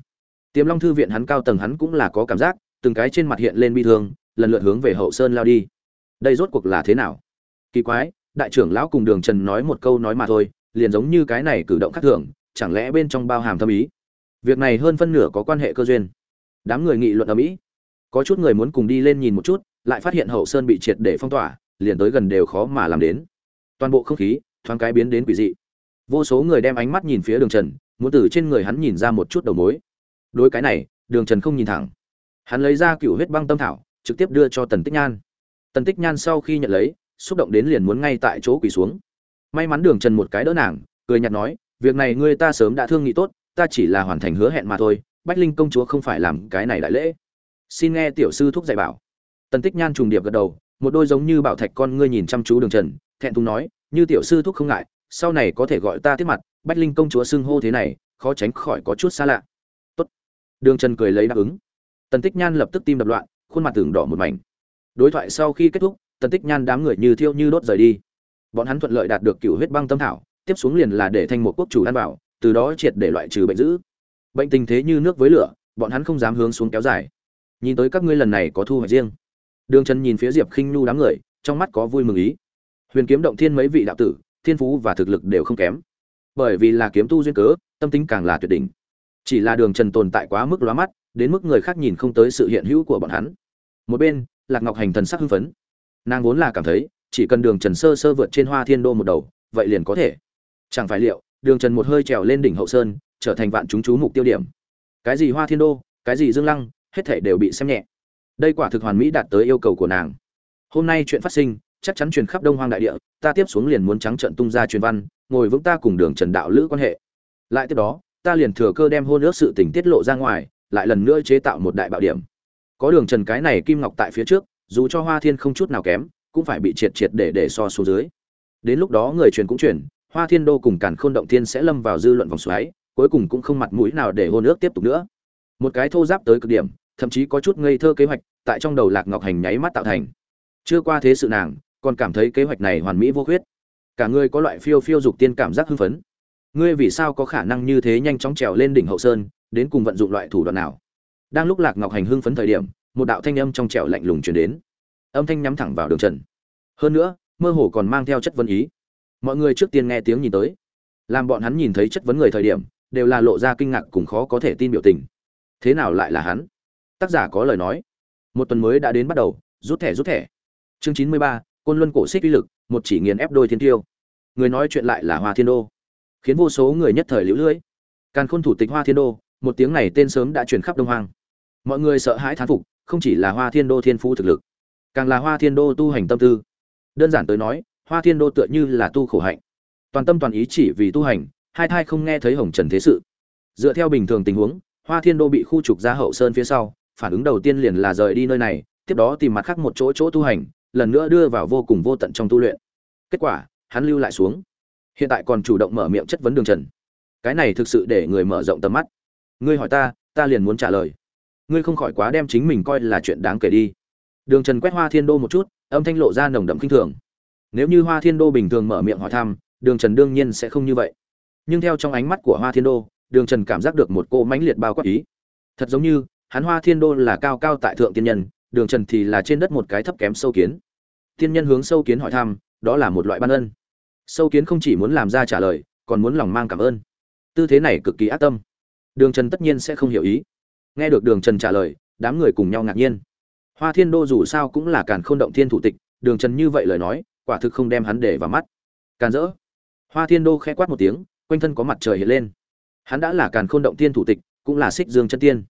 Tiềm long thư viện hắn cao tầng hắn cũng là có cảm giác, từng cái trên mặt hiện lên bi thương, lần lượt hướng về hậu sơn lao đi. Đây rốt cuộc là thế nào? Kỳ quái, đại trưởng lão cùng đường trần nói một câu nói mà thôi, liền giống như cái này cử động khác thường, chẳng lẽ bên trong bao hàm thâm ý? Việc này hơn phân nửa có quan hệ cơ duyên đám người nghị luận ở mỹ. Có chút người muốn cùng đi lên nhìn một chút, lại phát hiện hậu sơn bị triệt để phong tỏa, liền tới gần đều khó mà làm đến. Toàn bộ không khí, thoáng cái biến đến quỷ dị. Vô số người đem ánh mắt nhìn phía đường trần, muốn từ trên người hắn nhìn ra một chút đầu mối. Đối cái này, đường trần không nhìn thẳng. Hắn lấy ra cựu huyết băng tâm thảo, trực tiếp đưa cho tần tích nhan. Tần tích nhan sau khi nhận lấy, xúc động đến liền muốn ngay tại chỗ quỳ xuống. May mắn đường trần một cái đỡ nàng, cười nhạt nói, việc này ngươi ta sớm đã thương nghị tốt, ta chỉ là hoàn thành hứa hẹn mà thôi bách linh công chúa không phải làm cái này đại lễ. Xin nghe tiểu sư thúc dạy bảo. Tần tích nhan trùng điệp gật đầu, một đôi giống như bảo thạch con ngươi nhìn chăm chú đường trần, thẹn thùng nói, như tiểu sư thúc không ngại, sau này có thể gọi ta tiếp mặt, bách linh công chúa xưng hô thế này, khó tránh khỏi có chút xa lạ. Tốt. Đường trần cười lấy đáp ứng. Tần tích nhan lập tức tim đập loạn, khuôn mặt tưởng đỏ một mảnh. Đối thoại sau khi kết thúc, tần tích nhan đám người như thiêu như đốt rời đi. Bọn hắn thuận lợi đạt được cựu huyết băng tâm thảo, tiếp xuống liền là để thanh một quốc chủ ăn bảo từ đó triệt để loại trừ bệnh dữ bệnh tình thế như nước với lửa, bọn hắn không dám hướng xuống kéo dài. Nhìn tới các ngươi lần này có thu hoạch riêng. Đường trần nhìn phía diệp khinh nhu đám người, trong mắt có vui mừng ý. Huyền kiếm động thiên mấy vị đạo tử, thiên phú và thực lực đều không kém. Bởi vì là kiếm tu duyên cớ, tâm tính càng là tuyệt đỉnh. Chỉ là đường trần tồn tại quá mức lóa mắt, đến mức người khác nhìn không tới sự hiện hữu của bọn hắn. Một bên, lạc ngọc hành thần sắc hưng phấn. Nàng vốn là cảm thấy, chỉ cần đường trần sơ sơ vượt trên hoa thiên đô một đầu, vậy liền có thể. Chẳng phải liệu, đường trần một hơi trèo lên đỉnh hậu sơn trở thành vạn chúng chú mục tiêu điểm. Cái gì hoa thiên đô, cái gì dương lăng, hết thể đều bị xem nhẹ. Đây quả thực hoàn mỹ đạt tới yêu cầu của nàng. Hôm nay chuyện phát sinh, chắc chắn truyền khắp đông hoang đại địa, ta tiếp xuống liền muốn trắng trận tung ra truyền văn, ngồi vững ta cùng đường trần đạo lữ quan hệ. Lại tiếp đó, ta liền thừa cơ đem hôn ước sự tình tiết lộ ra ngoài, lại lần nữa chế tạo một đại bạo điểm. Có đường trần cái này kim ngọc tại phía trước, dù cho hoa thiên không chút nào kém, cũng phải bị triệt triệt để để so xuống dưới. Đến lúc đó người truyền cũng truyền, hoa thiên đô cùng càn khôn động thiên sẽ lâm vào dư luận vòng xoáy cuối cùng cũng không mặt mũi nào để hôn ước tiếp tục nữa. Một cái thô giáp tới cực điểm, thậm chí có chút ngây thơ kế hoạch tại trong đầu lạc ngọc hành nháy mắt tạo thành. Chưa qua thế sự nàng, còn cảm thấy kế hoạch này hoàn mỹ vô khuyết. Cả người có loại phiêu phiêu dục tiên cảm giác hưng phấn. Ngươi vì sao có khả năng như thế nhanh chóng trèo lên đỉnh hậu sơn, đến cùng vận dụng loại thủ đoạn nào? Đang lúc lạc ngọc hành hưng phấn thời điểm, một đạo thanh âm trong trẻo lạnh lùng truyền đến. Âm thanh nhắm thẳng vào đường trần. Hơn nữa, mơ hồ còn mang theo chất vấn ý. Mọi người trước tiên nghe tiếng nhìn tới. Làm bọn hắn nhìn thấy chất vấn người thời điểm đều là lộ ra kinh ngạc cùng khó có thể tin biểu tình. Thế nào lại là hắn? Tác giả có lời nói. Một tuần mới đã đến bắt đầu, rút thẻ rút thẻ. Chương chín mươi ba, côn luân cổ xích uy lực, một chỉ nghiền ép đôi thiên tiêu. Người nói chuyện lại là hoa thiên đô. Khiến vô số người nhất thời liễu lưỡi càn khôn thủ tịch hoa thiên đô, một tiếng này tên sớm đã truyền khắp đông hoang. Mọi người sợ hãi thán phục, không chỉ là hoa thiên đô thiên phú thực lực, càng là hoa thiên đô tu hành tâm tư. Đơn giản tới nói, hoa thiên đô tựa như là tu khổ hạnh. Toàn tâm toàn ý chỉ vì tu hành hai thai không nghe thấy hồng trần thế sự. Dựa theo bình thường tình huống, hoa thiên đô bị khu trục ra hậu sơn phía sau, phản ứng đầu tiên liền là rời đi nơi này, tiếp đó tìm mặt khác một chỗ chỗ tu hành, lần nữa đưa vào vô cùng vô tận trong tu luyện. Kết quả, hắn lưu lại xuống. Hiện tại còn chủ động mở miệng chất vấn đường trần. Cái này thực sự để người mở rộng tầm mắt. Ngươi hỏi ta ta liền muốn trả lời. Ngươi không khỏi quá đem chính mình coi là chuyện đáng kể đi. Đường trần quét hoa thiên đô một chút, âm thanh lộ ra nồng đậm kinh thường. Nếu như hoa thiên đô bình thường mở miệng hỏi thăm, đường trần đương nhiên sẽ không như vậy nhưng theo trong ánh mắt của hoa thiên đô, đường trần cảm giác được một cô mãnh liệt bao quát ý. Thật giống như, hắn hoa thiên đô là cao cao tại thượng tiên nhân, đường trần thì là trên đất một cái thấp kém sâu kiến. Tiên nhân hướng sâu kiến hỏi thăm, đó là một loại ban ân. Sâu kiến không chỉ muốn làm ra trả lời, còn muốn lòng mang cảm ơn. Tư thế này cực kỳ ác tâm. Đường trần tất nhiên sẽ không hiểu ý. Nghe được đường trần trả lời, đám người cùng nhau ngạc nhiên. Hoa thiên đô dù sao cũng là càn k h ô n động thiên thủ tịch, đường trần như vậy lời nói, quả thực không đem hắn để vào mắt. Càn rỡ. Hoa thiên đô khẽ quát một tiếng quanh thân có mặt trời hiện lên. Hắn đã là càn khôn động thiên thủ tịch, cũng là xích dương chân tiên.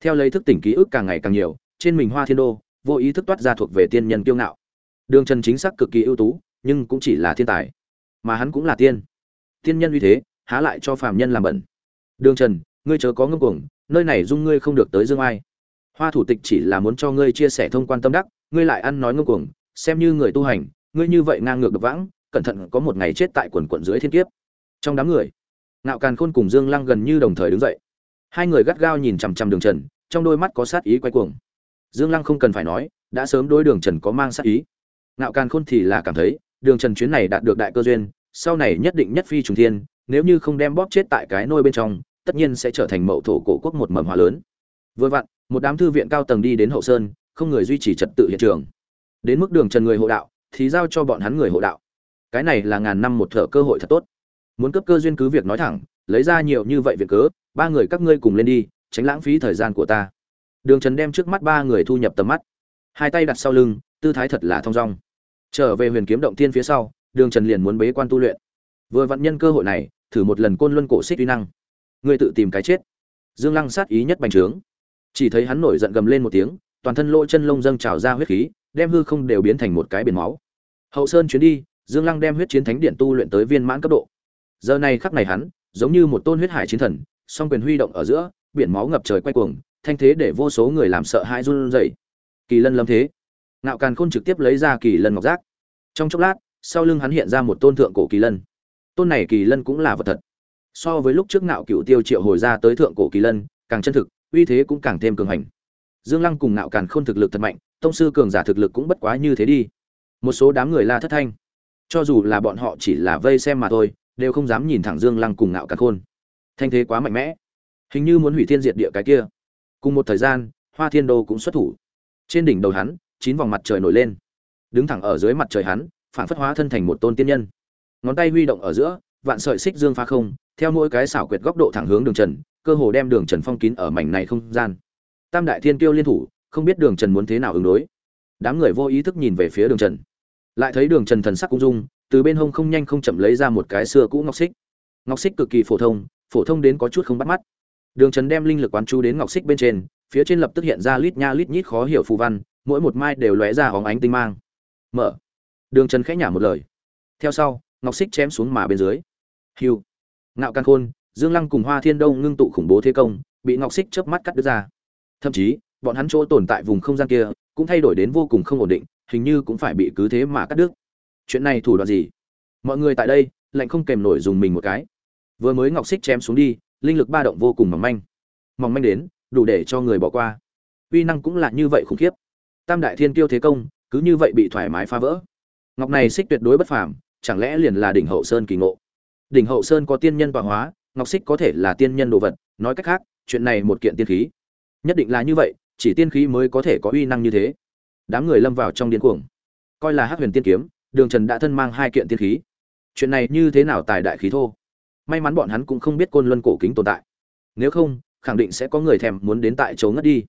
Theo lấy thức tỉnh ký ức càng ngày càng nhiều, trên mình hoa thiên đô, vô ý thức toát ra thuộc về tiên nhân kiêu ngạo. Đường trần chính xác cực kỳ ưu tú, nhưng cũng chỉ là thiên tài. Mà hắn cũng là tiên. Tiên nhân uy thế, há lại cho phàm nhân làm bẩn. Đường trần, ngươi chớ có ngâm cuồng, nơi này dung ngươi không được tới dương ai. Hoa thủ tịch chỉ là muốn cho ngươi chia sẻ thông quan tâm đắc, ngươi lại ăn nói ngâm cuồng, xem như người tu hành, ngươi như vậy ngang ngược độc vãng, cẩn thận có một ngày chết tại quần quận dưới thiên kiếp trong đám người. Ngạo càn khôn cùng dương lăng gần như đồng thời đứng dậy. Hai người gắt gao nhìn chằm chằm đường trần, trong đôi mắt có sát ý quay cuồng. Dương lăng không cần phải nói, đã sớm đối đường trần có mang sát ý. Ngạo càn khôn thì là cảm thấy, đường trần chuyến này đạt được đại cơ duyên, sau này nhất định nhất phi trùng thiên, nếu như không đem bóp chết tại cái nôi bên trong, tất nhiên sẽ trở thành mậu thổ cổ quốc một mầm hòa lớn. Vừa vặn, một đám thư viện cao tầng đi đến hậu sơn, không người duy trì trật tự hiện trường. Đến mức đường trần người hộ đạo, thì giao cho bọn hắn người hộ đạo. Cái này là ngàn năm một thở cơ hội thật tốt muốn cấp cơ duyên cứ việc nói thẳng, lấy ra nhiều như vậy việc cớ, ba người các ngươi cùng lên đi, tránh lãng phí thời gian của ta. Đường trần đem trước mắt ba người thu nhập tầm mắt. Hai tay đặt sau lưng, tư thái thật là thong dong. Trở về huyền kiếm động tiên phía sau, đường trần liền muốn bế quan tu luyện. Vừa vặn nhân cơ hội này, thử một lần côn luân cổ xích uy năng. Ngươi tự tìm cái chết. Dương lăng sát ý nhất bành trướng. Chỉ thấy hắn nổi giận gầm lên một tiếng, toàn thân lỗ chân lông dâng trào ra huyết khí, đem hư không đều biến thành một cái biển máu. Hậu sơn chuyến đi, dương lăng đem huyết chiến thánh điện tu luyện tới viên mãn cấp độ giờ này khắc này hắn, giống như một tôn huyết hải chiến thần, song quyền huy động ở giữa, biển máu ngập trời quay cuồng, thanh thế để vô số người làm sợ hãi run rẩy. Kỳ lân lâm thế. Ngạo càn khôn trực tiếp lấy ra kỳ lân ngọc giác. Trong chốc lát, sau lưng hắn hiện ra một tôn thượng cổ kỳ lân. Tôn này kỳ lân cũng là vật thật. So với lúc trước ngạo cựu tiêu triệu hồi ra tới thượng cổ kỳ lân, càng chân thực, uy thế cũng càng thêm cường hành. Dương lăng cùng ngạo càn khôn thực lực thật mạnh, tông sư cường giả thực lực cũng bất quá như thế đi. Một số đám người la thất thanh. Cho dù là bọn họ chỉ là vây xem mà thôi đều không dám nhìn thẳng dương lăng cùng ngạo càn khôn. Thanh thế quá mạnh mẽ. Hình như muốn hủy thiên diệt địa cái kia. Cùng một thời gian, hoa thiên đô cũng xuất thủ. Trên đỉnh đầu hắn, chín vòng mặt trời nổi lên. Đứng thẳng ở dưới mặt trời hắn, phản phất hóa thân thành một tôn tiên nhân. Ngón tay huy động ở giữa, vạn sợi xích dương pha không, theo mỗi cái xảo quyệt góc độ thẳng hướng đường trần, cơ hồ đem đường trần phong kín ở mảnh này không gian. Tam đại thiên kiêu liên thủ, không biết đường trần muốn thế nào ứng đối. Đám người vô ý thức nhìn về phía đường trần. Lại thấy đường trần thần sắc cung dung từ bên hông không nhanh không chậm lấy ra một cái xưa cũ ngọc xích. Ngọc xích cực kỳ phổ thông phổ thông đến có chút không bắt mắt. Đường trần đem linh lực quán chú đến ngọc xích bên trên, phía trên lập tức hiện ra lít nha lít nhít khó hiểu phù văn, mỗi một mai đều lóe ra hóng ánh tinh mang. Mở. Đường trần khẽ nhả một lời. Theo sau, ngọc xích chém xuống mà bên dưới. Hiu. Ngạo can khôn, dương lăng cùng hoa thiên đông ngưng tụ khủng bố thế công, bị ngọc xích chớp mắt cắt đứt ra. Thậm chí, bọn hắn chỗ tồn tại vùng không gian kia cũng thay đổi đến vô cùng không ổn định, hình như cũng phải bị cứ thế mà cắt đứt chuyện này thủ đoạn gì? Mọi người tại đây, lạnh không kèm nổi dùng mình một cái. Vừa mới ngọc xích chém xuống đi, linh lực ba động vô cùng mỏng manh. Mỏng manh đến, đủ để cho người bỏ qua. Uy năng cũng là như vậy khủng khiếp. Tam đại thiên kiêu thế công, cứ như vậy bị thoải mái phá vỡ. Ngọc này xích tuyệt đối bất phàm, chẳng lẽ liền là đỉnh hậu sơn kỳ ngộ? Đỉnh hậu sơn có tiên nhân tọa hóa, ngọc xích có thể là tiên nhân đồ vật, nói cách khác, chuyện này một kiện tiên khí. Nhất định là như vậy, chỉ tiên khí mới có thể có uy năng như thế. Đám người lâm vào trong điên cuồng. Coi là hắc huyền tiên kiếm đường trần đã thân mang hai kiện tiên khí. Chuyện này như thế nào tài đại khí thô? May mắn bọn hắn cũng không biết côn luân cổ kính tồn tại. Nếu không, khẳng định sẽ có người thèm muốn đến tại chỗ ngất đi.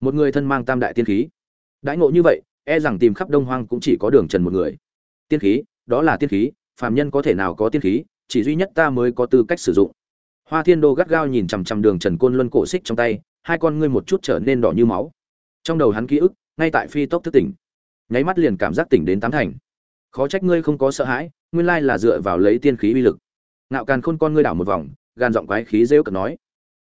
Một người thân mang tam đại tiên khí. Đãi ngộ như vậy e rằng tìm khắp đông hoang cũng chỉ có đường trần một người. Tiên khí, đó là tiên khí, phàm nhân có thể nào có tiên khí, chỉ duy nhất ta mới có tư cách sử dụng. Hoa thiên đô gắt gao nhìn chằm chằm đường trần côn luân cổ xích trong tay, hai con ngươi một chút trở nên đỏ như máu. Trong đầu hắn ký ức, ngay tại phi tốc thức tỉnh. Nháy mắt liền cảm giác tỉnh đến tám thành khó trách ngươi không có sợ hãi, nguyên lai là dựa vào lấy tiên khí uy lực. Ngạo càn khôn con ngươi đảo một vòng, gan giọng quái khí rêu cực nói.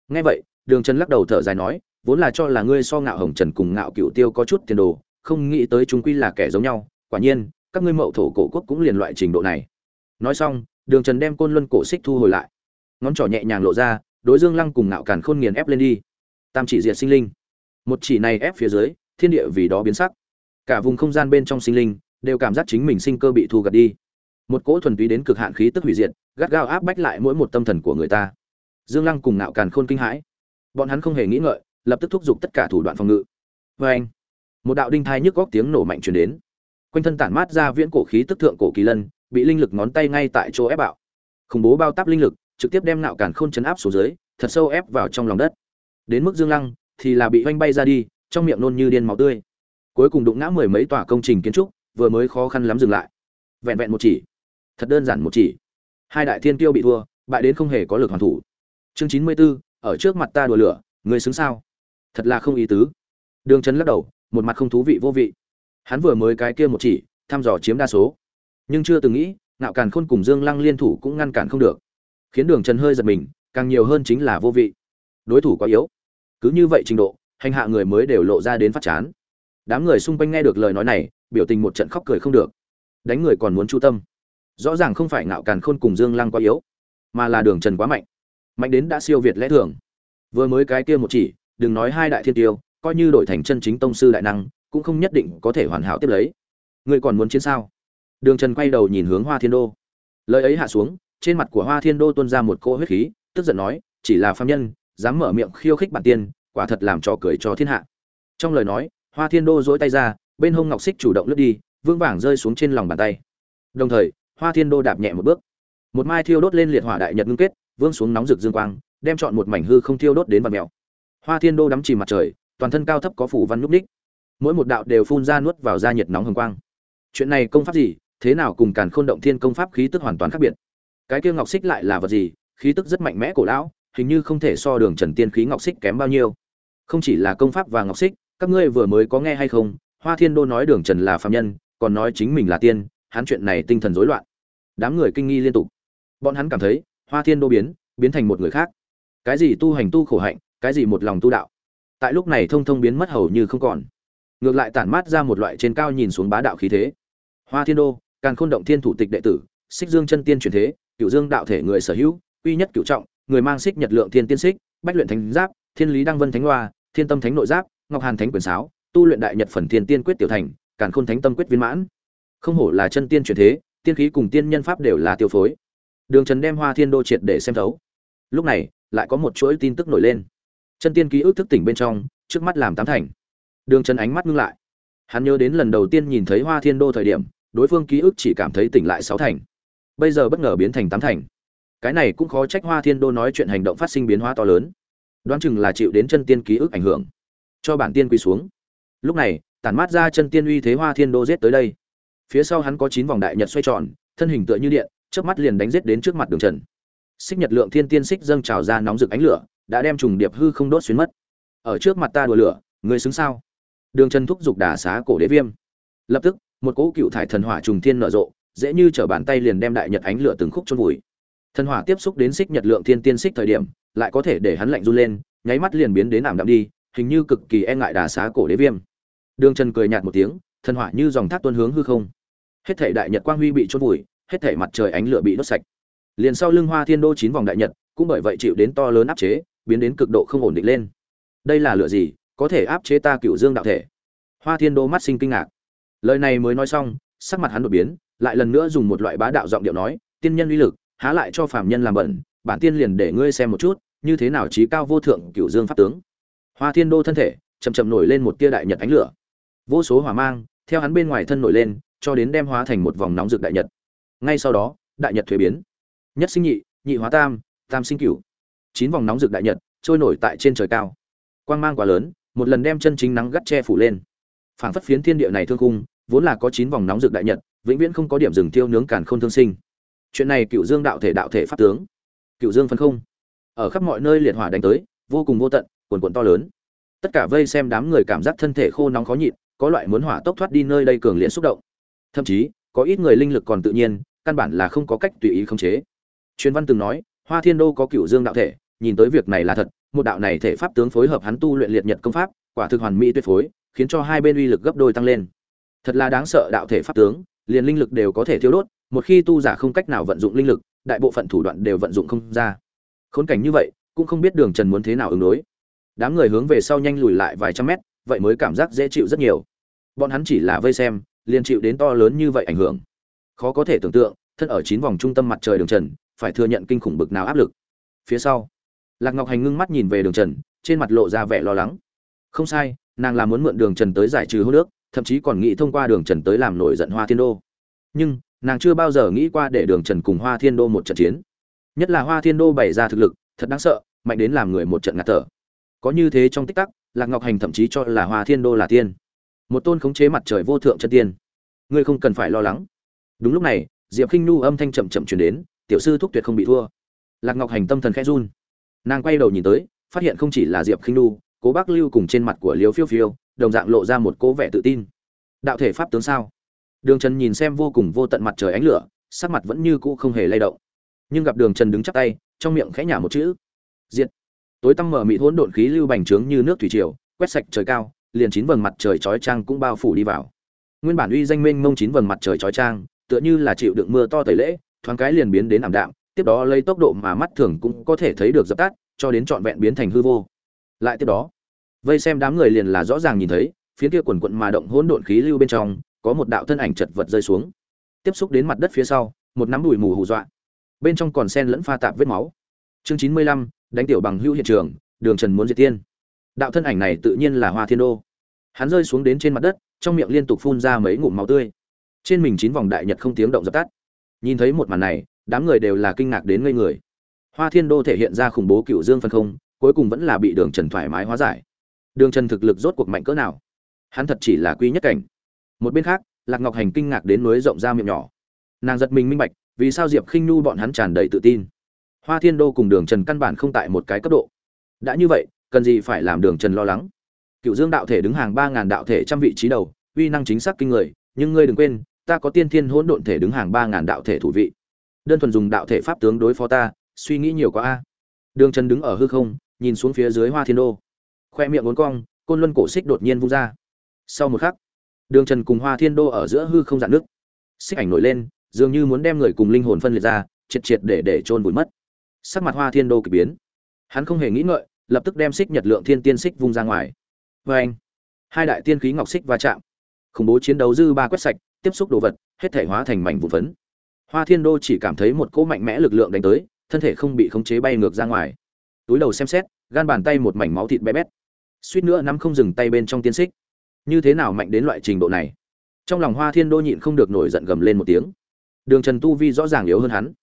Nghe vậy, đường trần lắc đầu thở dài nói, vốn là cho là ngươi so ngạo hồng trần cùng ngạo cựu tiêu có chút tiền đồ, không nghĩ tới chúng quy là kẻ giống nhau, quả nhiên, các ngươi mậu thổ cổ quốc cũng liền loại trình độ này. Nói xong, đường trần đem côn luân cổ xích thu hồi lại. Ngón trỏ nhẹ nhàng lộ ra, đối dương lăng cùng ngạo càn khôn nghiền ép lên đi. Tam chỉ diệt sinh linh. Một chỉ này ép phía dưới, thiên địa vì đó biến sắc. Cả vùng không gian bên trong sinh linh đều cảm giác chính mình sinh cơ bị thu gặt đi. Một cỗ thuần túy đến cực hạn khí tức hủy diệt, gắt gao áp bách lại mỗi một tâm thần của người ta. Dương lăng cùng nạo càn khôn kinh hãi. Bọn hắn không hề nghĩ ngợi, lập tức thúc giục tất cả thủ đoạn phòng ngự. Vê anh, một đạo đinh thai nhức góc tiếng nổ mạnh truyền đến. Quanh thân tản mát ra viễn cổ khí tức thượng cổ kỳ lân, bị linh lực ngón tay ngay tại chỗ ép bạo. Khủng bố bao táp linh lực, trực tiếp đem nạo càn khôn chấn áp xuống dưới, thật sâu ép vào trong lòng đất. Đến mức dương lăng, thì là bị oanh bay ra đi, trong miệng nôn như điên máu tươi. Cuối cùng đụng ngã mười mấy tòa công trình kiến trúc vừa mới khó khăn lắm dừng lại. Vẹn vẹn một chỉ. Thật đơn giản một chỉ. Hai đại thiên tiêu bị thua bại đến không hề có lực hoàn thủ. Chương chín mươi 94, ở trước mặt ta đùa lửa người xứng sao? Thật là không ý tứ. Đường trấn lắc đầu một mặt không thú vị vô vị. Hắn vừa mới cái kia một chỉ thăm dò chiếm đa số. Nhưng chưa từng nghĩ nạo càn khôn cùng dương lăng liên thủ cũng ngăn cản không được. Khiến đường trần hơi giật mình càng nhiều hơn chính là vô vị. Đối thủ quá yếu. Cứ như vậy trình độ hành hạ người mới đều lộ ra đến phát chán. Đám người xung quanh nghe được lời nói này biểu tình một trận khóc cười không được. Đánh người còn muốn chu tâm. Rõ ràng không phải ngạo càn khôn cùng dương lăng quá yếu, mà là đường trần quá mạnh. Mạnh đến đã siêu việt lẽ thường. Vừa mới cái kia một chỉ, đừng nói hai đại thiên tiêu, coi như đổi thành chân chính tông sư đại năng, cũng không nhất định có thể hoàn hảo tiếp lấy. Người còn muốn chiến sao? Đường trần quay đầu nhìn hướng hoa thiên đô. Lời ấy hạ xuống, trên mặt của hoa thiên đô tuôn ra một cỗ huyết khí, tức giận nói, chỉ là phạm nhân, dám mở miệng khiêu khích bản tiên, quả thật làm trò cười cho thiên hạ. Trong lời nói, hoa thiên đô dỗi tay ra bên hông ngọc xích chủ động lướt đi vương vàng rơi xuống trên lòng bàn tay. Đồng thời, hoa thiên đô đạp nhẹ một bước. Một mai thiêu đốt lên liệt hỏa đại nhật ngưng kết vương xuống nóng rực dương quang, đem chọn một mảnh hư không thiêu đốt đến vạt mèo. Hoa thiên đô đắm chìm mặt trời, toàn thân cao thấp có phủ văn núp ních mỗi một đạo đều phun ra nuốt vào da nhiệt nóng hồng quang. Chuyện này công pháp gì, thế nào cùng càn khôn động thiên công pháp khí tức hoàn toàn khác biệt. Cái kia ngọc xích lại là vật gì, khí tức rất mạnh mẽ cổ lão, hình như không thể so đường trần tiên khí ngọc xích kém bao nhiêu. Không chỉ là công pháp và ngọc xích, các ngươi vừa mới có nghe hay không hoa thiên đô nói đường trần là phạm nhân, còn nói chính mình là tiên, hắn chuyện này tinh thần rối loạn. Đám người kinh nghi liên tục. Bọn hắn cảm thấy, hoa thiên đô biến biến thành một người khác. Cái gì tu hành tu khổ hạnh, cái gì một lòng tu đạo. Tại lúc này thông thông biến mất hầu như không còn. Ngược lại tản mát ra một loại trên cao nhìn xuống bá đạo khí thế. Hoa thiên đô, càn khôn động thiên thủ tịch đệ tử, xích dương chân tiên truyền thế cựu dương đạo thể người sở hữu, uy nhất cựu trọng, người mang xích nhật lượng thiên tiên xích, bách luyện thánh giáp, thiên lý đăng vân thánh hoa, thiên tâm thánh nội giáp, ngọc hàn thánh quyền sáo tu luyện đại nhật phần thiên tiên quyết tiểu thành, càn khôn thánh tâm quyết viên mãn. Không hổ là chân tiên truyền thế, tiên khí cùng tiên nhân pháp đều là tiêu phối. Đường trần đem hoa thiên đô triệt để xem thấu. Lúc này, lại có một chuỗi tin tức nổi lên. Chân tiên ký ức thức tỉnh bên trong, trước mắt làm tám thành. Đường trần ánh mắt ngưng lại. Hắn nhớ đến lần đầu tiên nhìn thấy hoa thiên đô thời điểm, đối phương ký ức chỉ cảm thấy tỉnh lại sáu thành. Bây giờ bất ngờ biến thành tám thành. Cái này cũng khó trách hoa thiên đô nói chuyện hành động phát sinh biến hóa to lớn. Đoán chừng là chịu đến chân tiên ký ức ảnh hưởng. Cho bản tiên quỳ xuống lúc này, tản mát ra chân tiên uy thế hoa thiên đô giết tới đây. Phía sau hắn có chín vòng đại nhật xoay tròn, thân hình tựa như điện trước mắt liền đánh giết đến trước mặt đường trần. Xích nhật lượng thiên tiên xích dâng trào ra nóng rực ánh lửa, đã đem trùng điệp hư không đốt xuyến mất. Ở trước mặt ta đùa lửa, người xứng sao? Đường trần thúc giục đả xá cổ đế viêm. Lập tức, một cỗ cựu thải thần hỏa trùng thiên nở rộ, dễ như t bàn tay liền đem đại nhật ánh lửa từng khúc chôn vùi. Thần hỏa tiếp xúc đến xích nhật lượng thiên tiên xích thời điểm, lại có thể để hắn lạnh run lên, nháy mắt liền biến đến ảm đạm đi, hình như cực kỳ e ngại đà xá cổ đế viêm đường trần cười nhạt một tiếng, thần hỏa như dòng thác tuôn hướng hư không. Hết thể đại nhật quang huy bị chôn vùi, hết thể mặt trời ánh lửa bị đốt sạch. Liền sau lưng hoa thiên đô chín vòng đại nhật, cũng bởi vậy chịu đến to lớn áp chế, biến đến cực độ không ổn định lên. Đây là lửa gì? Có thể áp chế ta cựu dương đạo thể? Hoa thiên đô mắt sinh kinh ngạc. Lời này mới nói xong, sắc mặt hắn đột biến, lại lần nữa dùng một loại bá đạo giọng điệu nói, tiên nhân uy lực, há lại cho phàm nhân làm bẩn, bản tiên liền để ngươi xem một chút, như thế nào trí cao vô thượng cựu dương pháp tướng? Hoa thiên đô thân thể chậm chậm nổi lên một tia đại nhật ánh lửa vô số hỏa mang theo hắn bên ngoài thân nổi lên, cho đến đem hóa thành một vòng nóng rực đại nhật. Ngay sau đó, đại nhật thuế biến. Nhất sinh nhị nhị hóa tam tam sinh cửu. Chín vòng nóng rực đại nhật trôi nổi tại trên trời cao. Quang mang quá lớn, một lần đem chân chính nắng gắt che phủ lên. Phảng phất phiến thiên địa này thương cung vốn là có chín vòng nóng rực đại nhật, vĩnh viễn không có điểm dừng tiêu nướng càn khôn thương sinh. Chuyện này cựu dương đạo thể đạo thể pháp tướng. Cựu dương phân không. Ở khắp mọi nơi liệt hỏa đánh tới, vô cùng vô tận, cuồn cuộn to lớn. Tất cả vây xem đám người cảm giác thân thể khô nóng khó nhịn có loại muốn hỏa tốc thoát đi nơi đây cường liệt xúc động. Thậm chí, có ít người linh lực còn tự nhiên, căn bản là không có cách tùy ý khống chế. Truyền văn từng nói, hoa thiên đô có cựu dương đạo thể, nhìn tới việc này là thật, một đạo này thể pháp tướng phối hợp hắn tu luyện liệt nhật công pháp, quả thực hoàn mỹ tuyệt phối, khiến cho hai bên uy lực gấp đôi tăng lên. Thật là đáng sợ đạo thể pháp tướng, liền linh lực đều có thể thiêu đốt, một khi tu giả không cách nào vận dụng linh lực, đại bộ phận thủ đoạn đều vận dụng không ra. Khốn cảnh như vậy, cũng không biết đường trần muốn thế nào ứng đối. Đám người hướng về sau nhanh lùi lại vài trăm mét vậy mới cảm giác dễ chịu rất nhiều. Bọn hắn chỉ là vây xem, liền chịu đến to lớn như vậy ảnh hưởng. Khó có thể tưởng tượng, thân ở chín vòng trung tâm mặt trời đường trần, phải thừa nhận kinh khủng bực nào áp lực. Phía sau, lạc ngọc hành ngưng mắt nhìn về đường trần, trên mặt lộ ra vẻ lo lắng. Không sai, nàng là muốn mượn đường trần tới giải trừ hô nước, thậm chí còn nghĩ thông qua đường trần tới làm nổi giận hoa thiên đô. Nhưng, nàng chưa bao giờ nghĩ qua để đường trần cùng hoa thiên đô một trận chiến. Nhất là hoa thiên đô bày ra thực lực, thật đáng sợ, mạnh đến làm người một trận ngạt thở. Có như thế trong tích tắc lạc ngọc hành thậm chí cho là hoa thiên đô là tiên. Một tôn khống chế mặt trời vô thượng chân tiên. Ngươi không cần phải lo lắng. Đúng lúc này, diệp k i n h âm thanh chậm chậm chuyển đến, tiểu sư thúc tuyệt không bị thua. Lạc ngọc hành tâm thần khẽ run. Nàng quay đầu nhìn tới, phát hiện không chỉ là diệp k i n h cố bác lưu cùng trên mặt của liếu phiêu phiêu, đồng dạng lộ ra một cố vẻ tự tin. Đạo thể pháp tướng sao? Đường trần nhìn xem vô cùng vô tận mặt trời ánh lửa, sắc mặt vẫn như cũ không hề lay động. Nhưng gặp đường trần đứng chắc tay, trong miệng khẽ nhả một chữ. Diệt tối tăm mở mịt hỗn độn khí lưu bành trướng như nước thủy triều, quét sạch trời cao, liền chín vầng mặt trời chói chang cũng bao phủ đi vào. Nguyên bản uy danh mênh mông chín vầng mặt trời chói chang, tựa như là chịu đựng mưa to tẩy lễ, thoáng cái liền biến đến ảm đạm, tiếp đó lấy tốc độ mà mắt thường cũng có thể thấy được dập tắt, cho đến trọn vẹn biến thành hư vô. Lại tiếp đó, vây xem đám người liền là rõ ràng nhìn thấy, phía kia quần quận mà động hỗn độn khí lưu bên trong, có một đạo thân ảnh chật vật rơi xuống. Tiếp xúc đến mặt đất phía sau, một nắm đùi mù hù dọa. Bên trong còn sen lẫn pha tạp vết máu. Chương chín mươi lăm đánh tiểu bằng hữu hiện trường, đường trần muốn diệt tiên. Đạo thân ảnh này tự nhiên là hoa thiên đô. Hắn rơi xuống đến trên mặt đất, trong miệng liên tục phun ra mấy ngụm máu tươi. Trên mình chín vòng đại nhật không tiếng động dập tắt. Nhìn thấy một màn này, đám người đều là kinh ngạc đến ngây người. Hoa thiên đô thể hiện ra khủng bố cựu dương phân không, cuối cùng vẫn là bị đường trần thoải mái hóa giải. Đường trần thực lực rốt cuộc mạnh cỡ nào? Hắn thật chỉ là quy nhất cảnh. Một bên khác, lạc ngọc hành kinh ngạc đến núi rộng ra miệng nhỏ. Nàng giật mình minh bạch, vì sao diệp khinh nhu bọn hắn tràn đầy tự tin? Hoa thiên đô cùng đường trần căn bản không tại một cái cấp độ. Đã như vậy, cần gì phải làm đường trần lo lắng? Cựu dương đạo thể đứng hàng ba ngàn đạo thể trăm vị trí đầu, uy năng chính xác kinh người, nhưng ngươi đừng quên, ta có tiên thiên hỗn độn thể đứng hàng ba ngàn đạo thể thủ vị. Đơn thuần dùng đạo thể pháp tướng đối phó ta, suy nghĩ nhiều quá a. Đường trần đứng ở hư không, nhìn xuống phía dưới hoa thiên đô. Khoe miệng uốn cong, côn luân cổ xích đột nhiên vung ra. Sau một khắc, đường trần cùng hoa thiên đô ở giữa hư không dạn nước. Xích ảnh nổi lên, dường như muốn đem người cùng linh hồn phân liệt ra, triệt triệt để để trôn vùi mất sắc mặt hoa thiên đô k ỳ biến. Hắn không hề nghĩ ngợi, lập tức đem xích nhật lượng thiên tiên xích vung ra ngoài. Vê anh, hai đại tiên khí ngọc xích va chạm, khủng bố chiến đấu dư ba quét sạch, tiếp xúc đồ vật, hết thể hóa thành mảnh vụ phấn. Hoa thiên đô chỉ cảm thấy một cỗ mạnh mẽ lực lượng đánh tới, thân thể không bị khống chế bay ngược ra ngoài. Túi đầu xem xét, gan bàn tay một mảnh máu thịt bé bét. Suýt nữa nắm không dừng tay bên trong tiên xích. Như thế nào mạnh đến loại trình độ này? Trong lòng hoa thiên đô nhịn không được nổi giận gầm lên một tiếng. Đường trần tu vi rõ ràng yếu hơn hắn.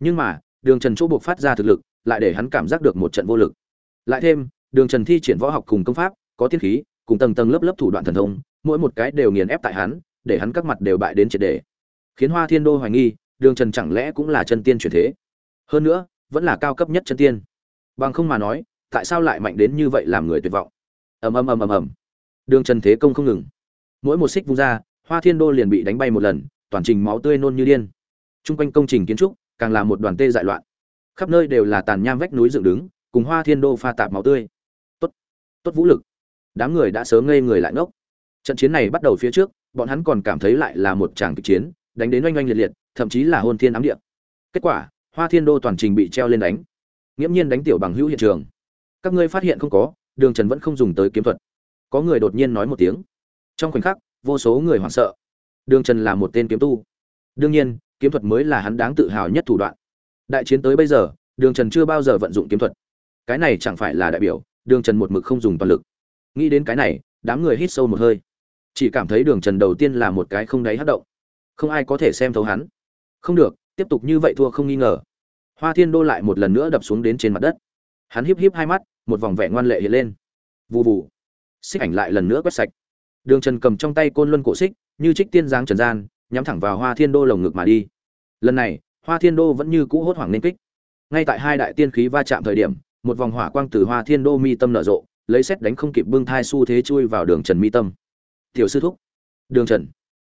Nhưng mà đường trần chỗ buộc phát ra thực lực, lại để hắn cảm giác được một trận vô lực. Lại thêm, đường trần thi triển võ học cùng công pháp, có tiên khí, cùng tầng tầng lớp lớp thủ đoạn thần thông, mỗi một cái đều nghiền ép tại hắn, để hắn các mặt đều bại đến triệt đề khiến hoa thiên đô hoài nghi, đường trần chẳng lẽ cũng là chân tiên truyền thế? Hơn nữa, vẫn là cao cấp nhất chân tiên. Bằng không mà nói, tại sao lại mạnh đến như vậy làm người tuyệt vọng? Ầm ầm ầm ầm ầm. Đường trần thế công không ngừng. Mỗi một xích vung ra, hoa thiên đô liền bị đánh bay một lần, toàn trình máu tươi nôn như điên. T r u n g quanh công trình kiến trúc càng là một đoàn tê dại loạn. Khắp nơi đều là tàn nham vách núi dựng đứng, cùng hoa thiên đô pha tạp máu tươi. Tốt tốt vũ lực. Đám người đã sớm ngây người lại ngốc. Trận chiến này bắt đầu phía trước, bọn hắn còn cảm thấy lại là một tràng kịch chiến, đánh đến oanh oanh liệt liệt, thậm chí là hôn thiên ám địa. Kết quả, hoa thiên đô toàn trình bị treo lên đánh. Nghiễm nhiên đánh tiểu bằng hữu hiện trường. Các ngươi phát hiện không có, đường trần vẫn không dùng tới kiếm thuật. Có người đột nhiên nói một tiếng. Trong khoảnh khắc, vô số người hoảng sợ. Đường trần là một tên kiếm tu. Đương nhiên kiếm thuật mới là hắn đáng tự hào nhất thủ đoạn. Đại chiến tới bây giờ, đường trần chưa bao giờ vận dụng kiếm thuật. Cái này chẳng phải là đại biểu, đường trần một mực không dùng toàn lực. Nghĩ đến cái này, đám người hít sâu một hơi. Chỉ cảm thấy đường trần đầu tiên là một cái không đáy hắc động. Không ai có thể xem thấu hắn. Không được, tiếp tục như vậy thua không nghi ngờ. Hoa thiên đô lại một lần nữa đập xuống đến trên mặt đất. Hắn híp híp hai mắt, một vòng vẻ ngoan lệ hiện lên. Vù vù. Xích ảnh lại lần nữa quét sạch. Đường trần cầm trong tay côn luân cổ xích, như trích tiên giáng trần gian nhắm thẳng vào hoa thiên đô lồng ngực mà đi. Lần này, hoa thiên đô vẫn như cũ hốt hoảng nên kích. Ngay tại hai đại tiên khí va chạm thời điểm, một vòng hỏa quang từ hoa thiên đô mi tâm nở rộ, lấy xét đánh không kịp bưng thai xu thế chui vào đường trần mi tâm. Tiểu sư thúc. Đường trần.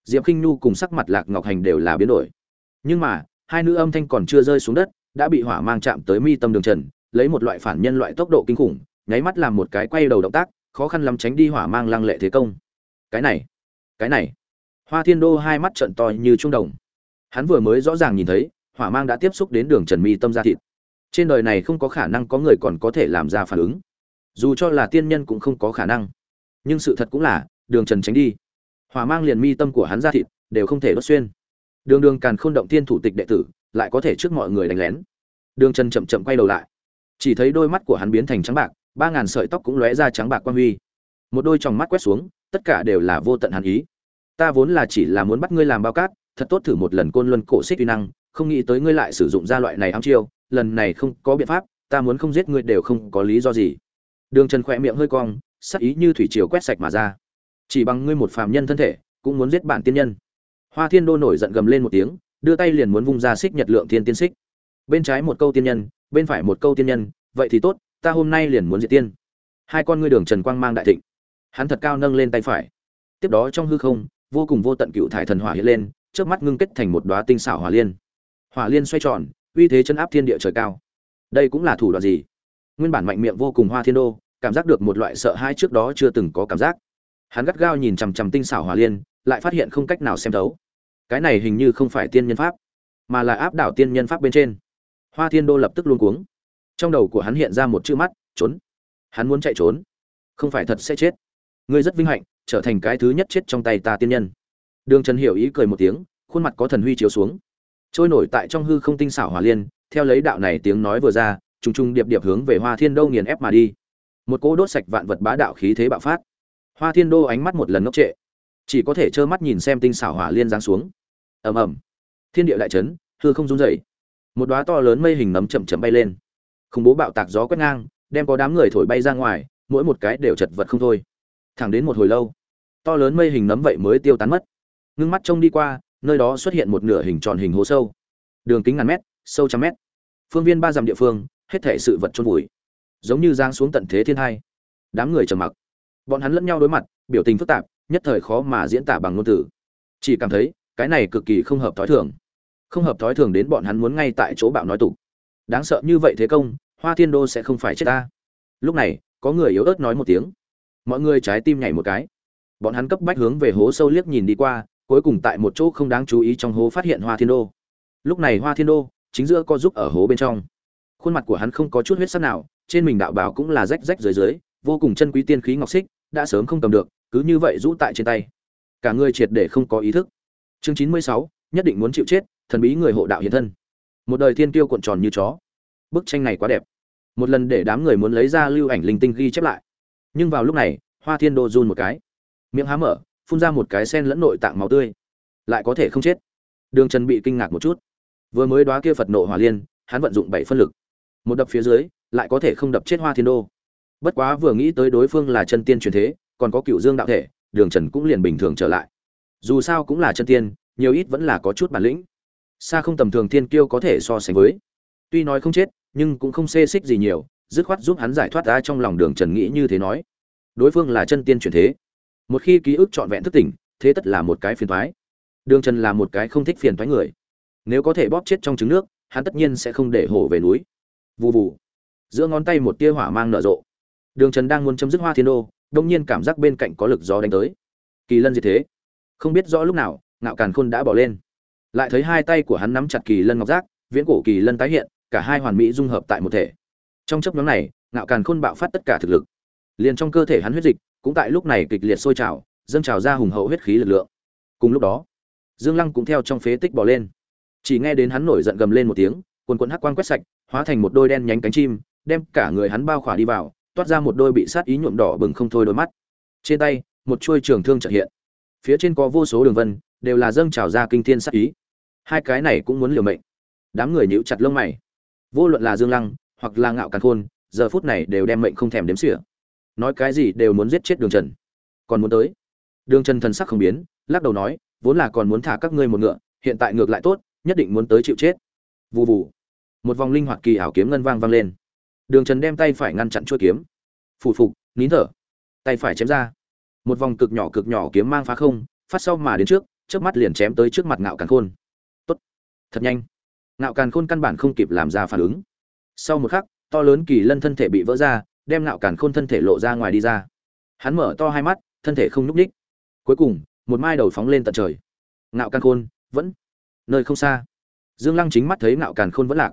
Diệp k i n h nhu cùng sắc mặt lạc ngọc hành đều là biến đổi. Nhưng mà, hai nữ âm thanh còn chưa rơi xuống đất, đã bị hỏa mang chạm tới mi tâm đường trần, lấy một loại phản nhân loại tốc độ kinh khủng, nháy mắt làm một cái quay đầu động tác, khó khăn lắm tránh đi hỏa mang lăng lệ thế công. Cái này cái này hoa thiên đô hai mắt trận to như trung đồng. Hắn vừa mới rõ ràng nhìn thấy, hỏa mang đã tiếp xúc đến đường trần mi tâm ra thịt. Trên đời này không có khả năng có người còn có thể làm ra phản ứng. Dù cho là tiên nhân cũng không có khả năng. Nhưng sự thật cũng là, đường trần tránh đi. Hỏa mang liền mi tâm của hắn ra thịt, đều không thể đốt xuyên. Đường đường càn khôn động tiên thủ tịch đệ tử, lại có thể trước mọi người đánh lén. Đường trần chậm chậm quay đầu lại. Chỉ thấy đôi mắt của hắn biến thành trắng bạc, ba ngàn sợi tóc cũng lóe ra trắng bạc quan huy. Một đôi tròng mắt quét xuống, tất cả đều là vô tận hàn ý ta vốn là chỉ là muốn bắt ngươi làm bao cát, thật tốt thử một lần côn luân cổ xích uy năng, không nghĩ tới ngươi lại sử dụng ra loại này ám chiêu, lần này không có biện pháp, ta muốn không giết ngươi đều không có lý do gì. Đường trần khỏe miệng hơi cong, sắc ý như thủy triều quét sạch mà ra. Chỉ bằng ngươi một phàm nhân thân thể, cũng muốn giết bản tiên nhân. Hoa thiên đô nổi giận gầm lên một tiếng, đưa tay liền muốn vung ra xích nhật lượng thiên tiên xích. Bên trái một câu tiên nhân, bên phải một câu tiên nhân, vậy thì tốt, ta hôm nay liền muốn diệt tiên. Hai con ngươi đường trần quang mang đại thịnh. Hắn thật cao nâng lên tay phải. Tiếp đó trong hư không vô cùng vô tận cựu thải thần hỏa hiện lên trước mắt ngưng kết thành một đoá tinh xảo hỏa liên. Hỏa liên xoay tròn, uy thế chân áp thiên địa trời cao. Đây cũng là thủ đoạn gì? Nguyên bản mạnh miệng vô cùng hoa thiên đô, cảm giác được một loại sợ hãi trước đó chưa từng có cảm giác. Hắn gắt gao nhìn chằm chằm tinh xảo hỏa liên, lại phát hiện không cách nào xem thấu. Cái này hình như không phải tiên nhân pháp, mà là áp đảo tiên nhân pháp bên trên. Hoa thiên đô lập tức luôn cuống. Trong đầu của hắn hiện ra một chữ mắt, trốn. Hắn muốn chạy trốn. Không phải thật sẽ chết. Ngươi rất vinh hạnh trở thành cái thứ nhất chết trong tay ta tiên nhân. Đường trần hiểu ý cười một tiếng, khuôn mặt có thần huy chiếu xuống. Trôi nổi tại trong hư không tinh xảo hỏa liên, theo lấy đạo này tiếng nói vừa ra, trùng trùng điệp điệp hướng về hoa thiên đô nghiền ép mà đi. Một cỗ đốt sạch vạn vật bá đạo khí thế bạo phát. Hoa thiên đô ánh mắt một lần ngốc trệ, chỉ có thể trơ mắt nhìn xem tinh xảo hỏa liên giáng xuống. Ầm ầm. Thiên địa đại chấn, hư không rung rẩy. Một đóa to lớn mây hình nấm chậm chậm bay lên. Khủng bố bạo tạc gió quét ngang, đem có đám người thổi bay ra ngoài, mỗi một cái đều chật vật không thôi thẳng đến một hồi lâu. To lớn mây hình nấm vậy mới tiêu tán mất. Ngưng mắt trông đi qua, nơi đó xuất hiện một nửa hình tròn hình hố sâu. Đường kính ngàn mét, sâu trăm mét. Phương viên ba dặm địa phương, hết thể sự vật trôn vùi. Giống như giang xuống tận thế thiên hai. Đám người trầm mặc. Bọn hắn lẫn nhau đối mặt, biểu tình phức tạp, nhất thời khó mà diễn tả bằng ngôn từ. Chỉ cảm thấy, cái này cực kỳ không hợp thói thường. Không hợp thói thường đến bọn hắn muốn ngay tại chỗ bạo nói tục. Đáng sợ như vậy thế công, hoa thiên đô sẽ không phải chết ta. Lúc này, có người yếu ớt nói một tiếng mọi người trái tim nhảy một cái. Bọn hắn cấp bách hướng về hố sâu liếc nhìn đi qua, cuối cùng tại một chỗ không đáng chú ý trong hố phát hiện hoa thiên đô. Lúc này hoa thiên đô chính giữa co giúp ở hố bên trong. Khuôn mặt của hắn không có chút huyết sắc nào, trên mình đạo bào cũng là rách rách dưới dưới, vô cùng chân quý tiên khí ngọc xích, đã sớm không cầm được, cứ như vậy rũ tại trên tay. Cả người triệt để không có ý thức. Chương chín mươi sáu, nhất định muốn chịu chết, thần bí người hộ đạo hiện thân. Một đời thiên tiêu cuộn tròn như chó. Bức tranh này quá đẹp. Một lần để đám người muốn lấy ra lưu ảnh linh tinh ghi chép lại nhưng vào lúc này, hoa thiên đô run một cái. Miệng há mở, phun ra một cái sen lẫn nội tạng máu tươi. Lại có thể không chết. Đường trần bị kinh ngạc một chút. Vừa mới đoá kia phật nộ hòa liên, hắn vận dụng bảy phân lực. Một đập phía dưới, lại có thể không đập chết hoa thiên đô. Bất quá vừa nghĩ tới đối phương là chân tiên truyền thế, còn có cựu dương đạo thể, đường trần cũng liền bình thường trở lại. Dù sao cũng là chân tiên, nhiều ít vẫn là có chút bản lĩnh. Xa không tầm thường thiên kiêu có thể so sánh với. Tuy nói không chết, nhưng cũng không xê xích gì nhiều, dứt khoát giúp hắn giải thoát ra trong lòng đường trần nghĩ như thế nói đối phương là chân tiên truyền thế. Một khi ký ức trọn vẹn thức tỉnh thế tất là một cái phiền thoái đường trần là một cái không thích phiền thoái người. Nếu có thể bóp chết trong trứng nước hắn tất nhiên sẽ không để hổ về núi. Vù vù, giữa ngón tay một tia hỏa mang nở rộ. Đường trần đang muốn chấm dứt hoa thiên đô đông nhiên cảm giác bên cạnh có lực gió đánh tới. Kỳ lân gì thế? Không biết rõ lúc nào ngạo càn khôn đã bỏ lên. Lại thấy hai tay của hắn nắm chặt kỳ lân ngọc giác viễn cổ kỳ lân tái hiện cả hai hoàn mỹ dung hợp tại một thể. Trong chấp nhóm này ngạo càn khôn bạo phát tất cả thực lực liền trong cơ thể hắn huyết dịch cũng tại lúc này kịch liệt sôi trào, dâng trào ra hùng hậu huyết khí lực lượng. Cùng lúc đó, dương lăng cũng theo trong phế tích bỏ lên. Chỉ nghe đến hắn nổi giận gầm lên một tiếng, quần quần hắc quang quét sạch, hóa thành một đôi đen nhánh cánh chim, đem cả người hắn bao khỏa đi vào, toát ra một đôi bị sát ý nhuộm đỏ bừng không thôi đôi mắt. Trên tay, một chuôi trường thương trợ hiện. Phía trên có vô số đường vân, đều là dâng trào ra kinh thiên sát ý. Hai cái này cũng muốn liều mệnh. Đám người nhíu chặt lông mày. Vô luận là dương lăng, hoặc là ngạo càn khôn, giờ phút này đều đem mệnh không thèm đếm xỉa nói cái gì đều muốn giết chết đường trần. Còn muốn tới. Đường trần thần sắc không biến, lắc đầu nói, vốn là còn muốn thả các ngươi một ngựa, hiện tại ngược lại tốt, nhất định muốn tới chịu chết. Vù vù. Một vòng linh hoạt kỳ ảo kiếm ngân vang vang lên. Đường trần đem tay phải ngăn chặn chuôi kiếm. Phù phục, nín thở. Tay phải chém ra. Một vòng cực nhỏ cực nhỏ kiếm mang phá không, phát sau mà đến trước trước mắt liền chém tới trước mặt ngạo càn khôn. Tốt. Thật nhanh. Ngạo càn khôn căn bản không kịp làm ra phản ứng. Sau một khắc, to lớn kỳ lân thân thể bị vỡ ra đem ngạo càn khôn thân thể lộ ra ngoài đi ra. Hắn mở to hai mắt, thân thể không nhúc ních cuối cùng, một mai đầu phóng lên tận trời. Ngạo càn khôn, vẫn nơi không xa. Dương lăng chính mắt thấy ngạo càn khôn vẫn lạc.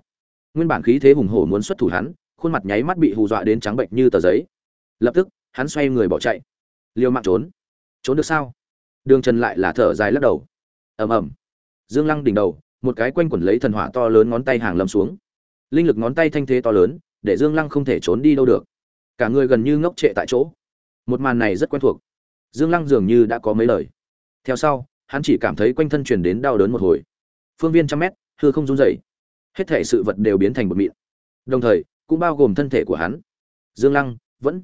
Nguyên bản khí thế hùng hổ muốn xuất thủ hắn, khuôn mặt nháy mắt bị hù dọa đến trắng bệnh như tờ giấy. Lập tức, hắn xoay người bỏ chạy. Liều mạng trốn. Trốn được sao? Đường trần lại là thở dài lắc đầu. Ầm ầm. Dương lăng đỉnh đầu, một cái quanh quẩn lấy thần hỏa to lớn ngón tay hàng lâm xuống. Linh lực ngón tay thanh thế to lớn, để dương lăng không thể trốn đi đâu được cả người gần như ngốc trệ tại chỗ. Một màn này rất quen thuộc. Dương lăng dường như đã có mấy lời. Theo sau, hắn chỉ cảm thấy quanh thân truyền đến đau đớn một hồi. Phương viên trăm mét, hư không run dậy hết thể sự vật đều biến thành bột mịn. Đồng thời, cũng bao gồm thân thể của hắn. Dương lăng, vẫn.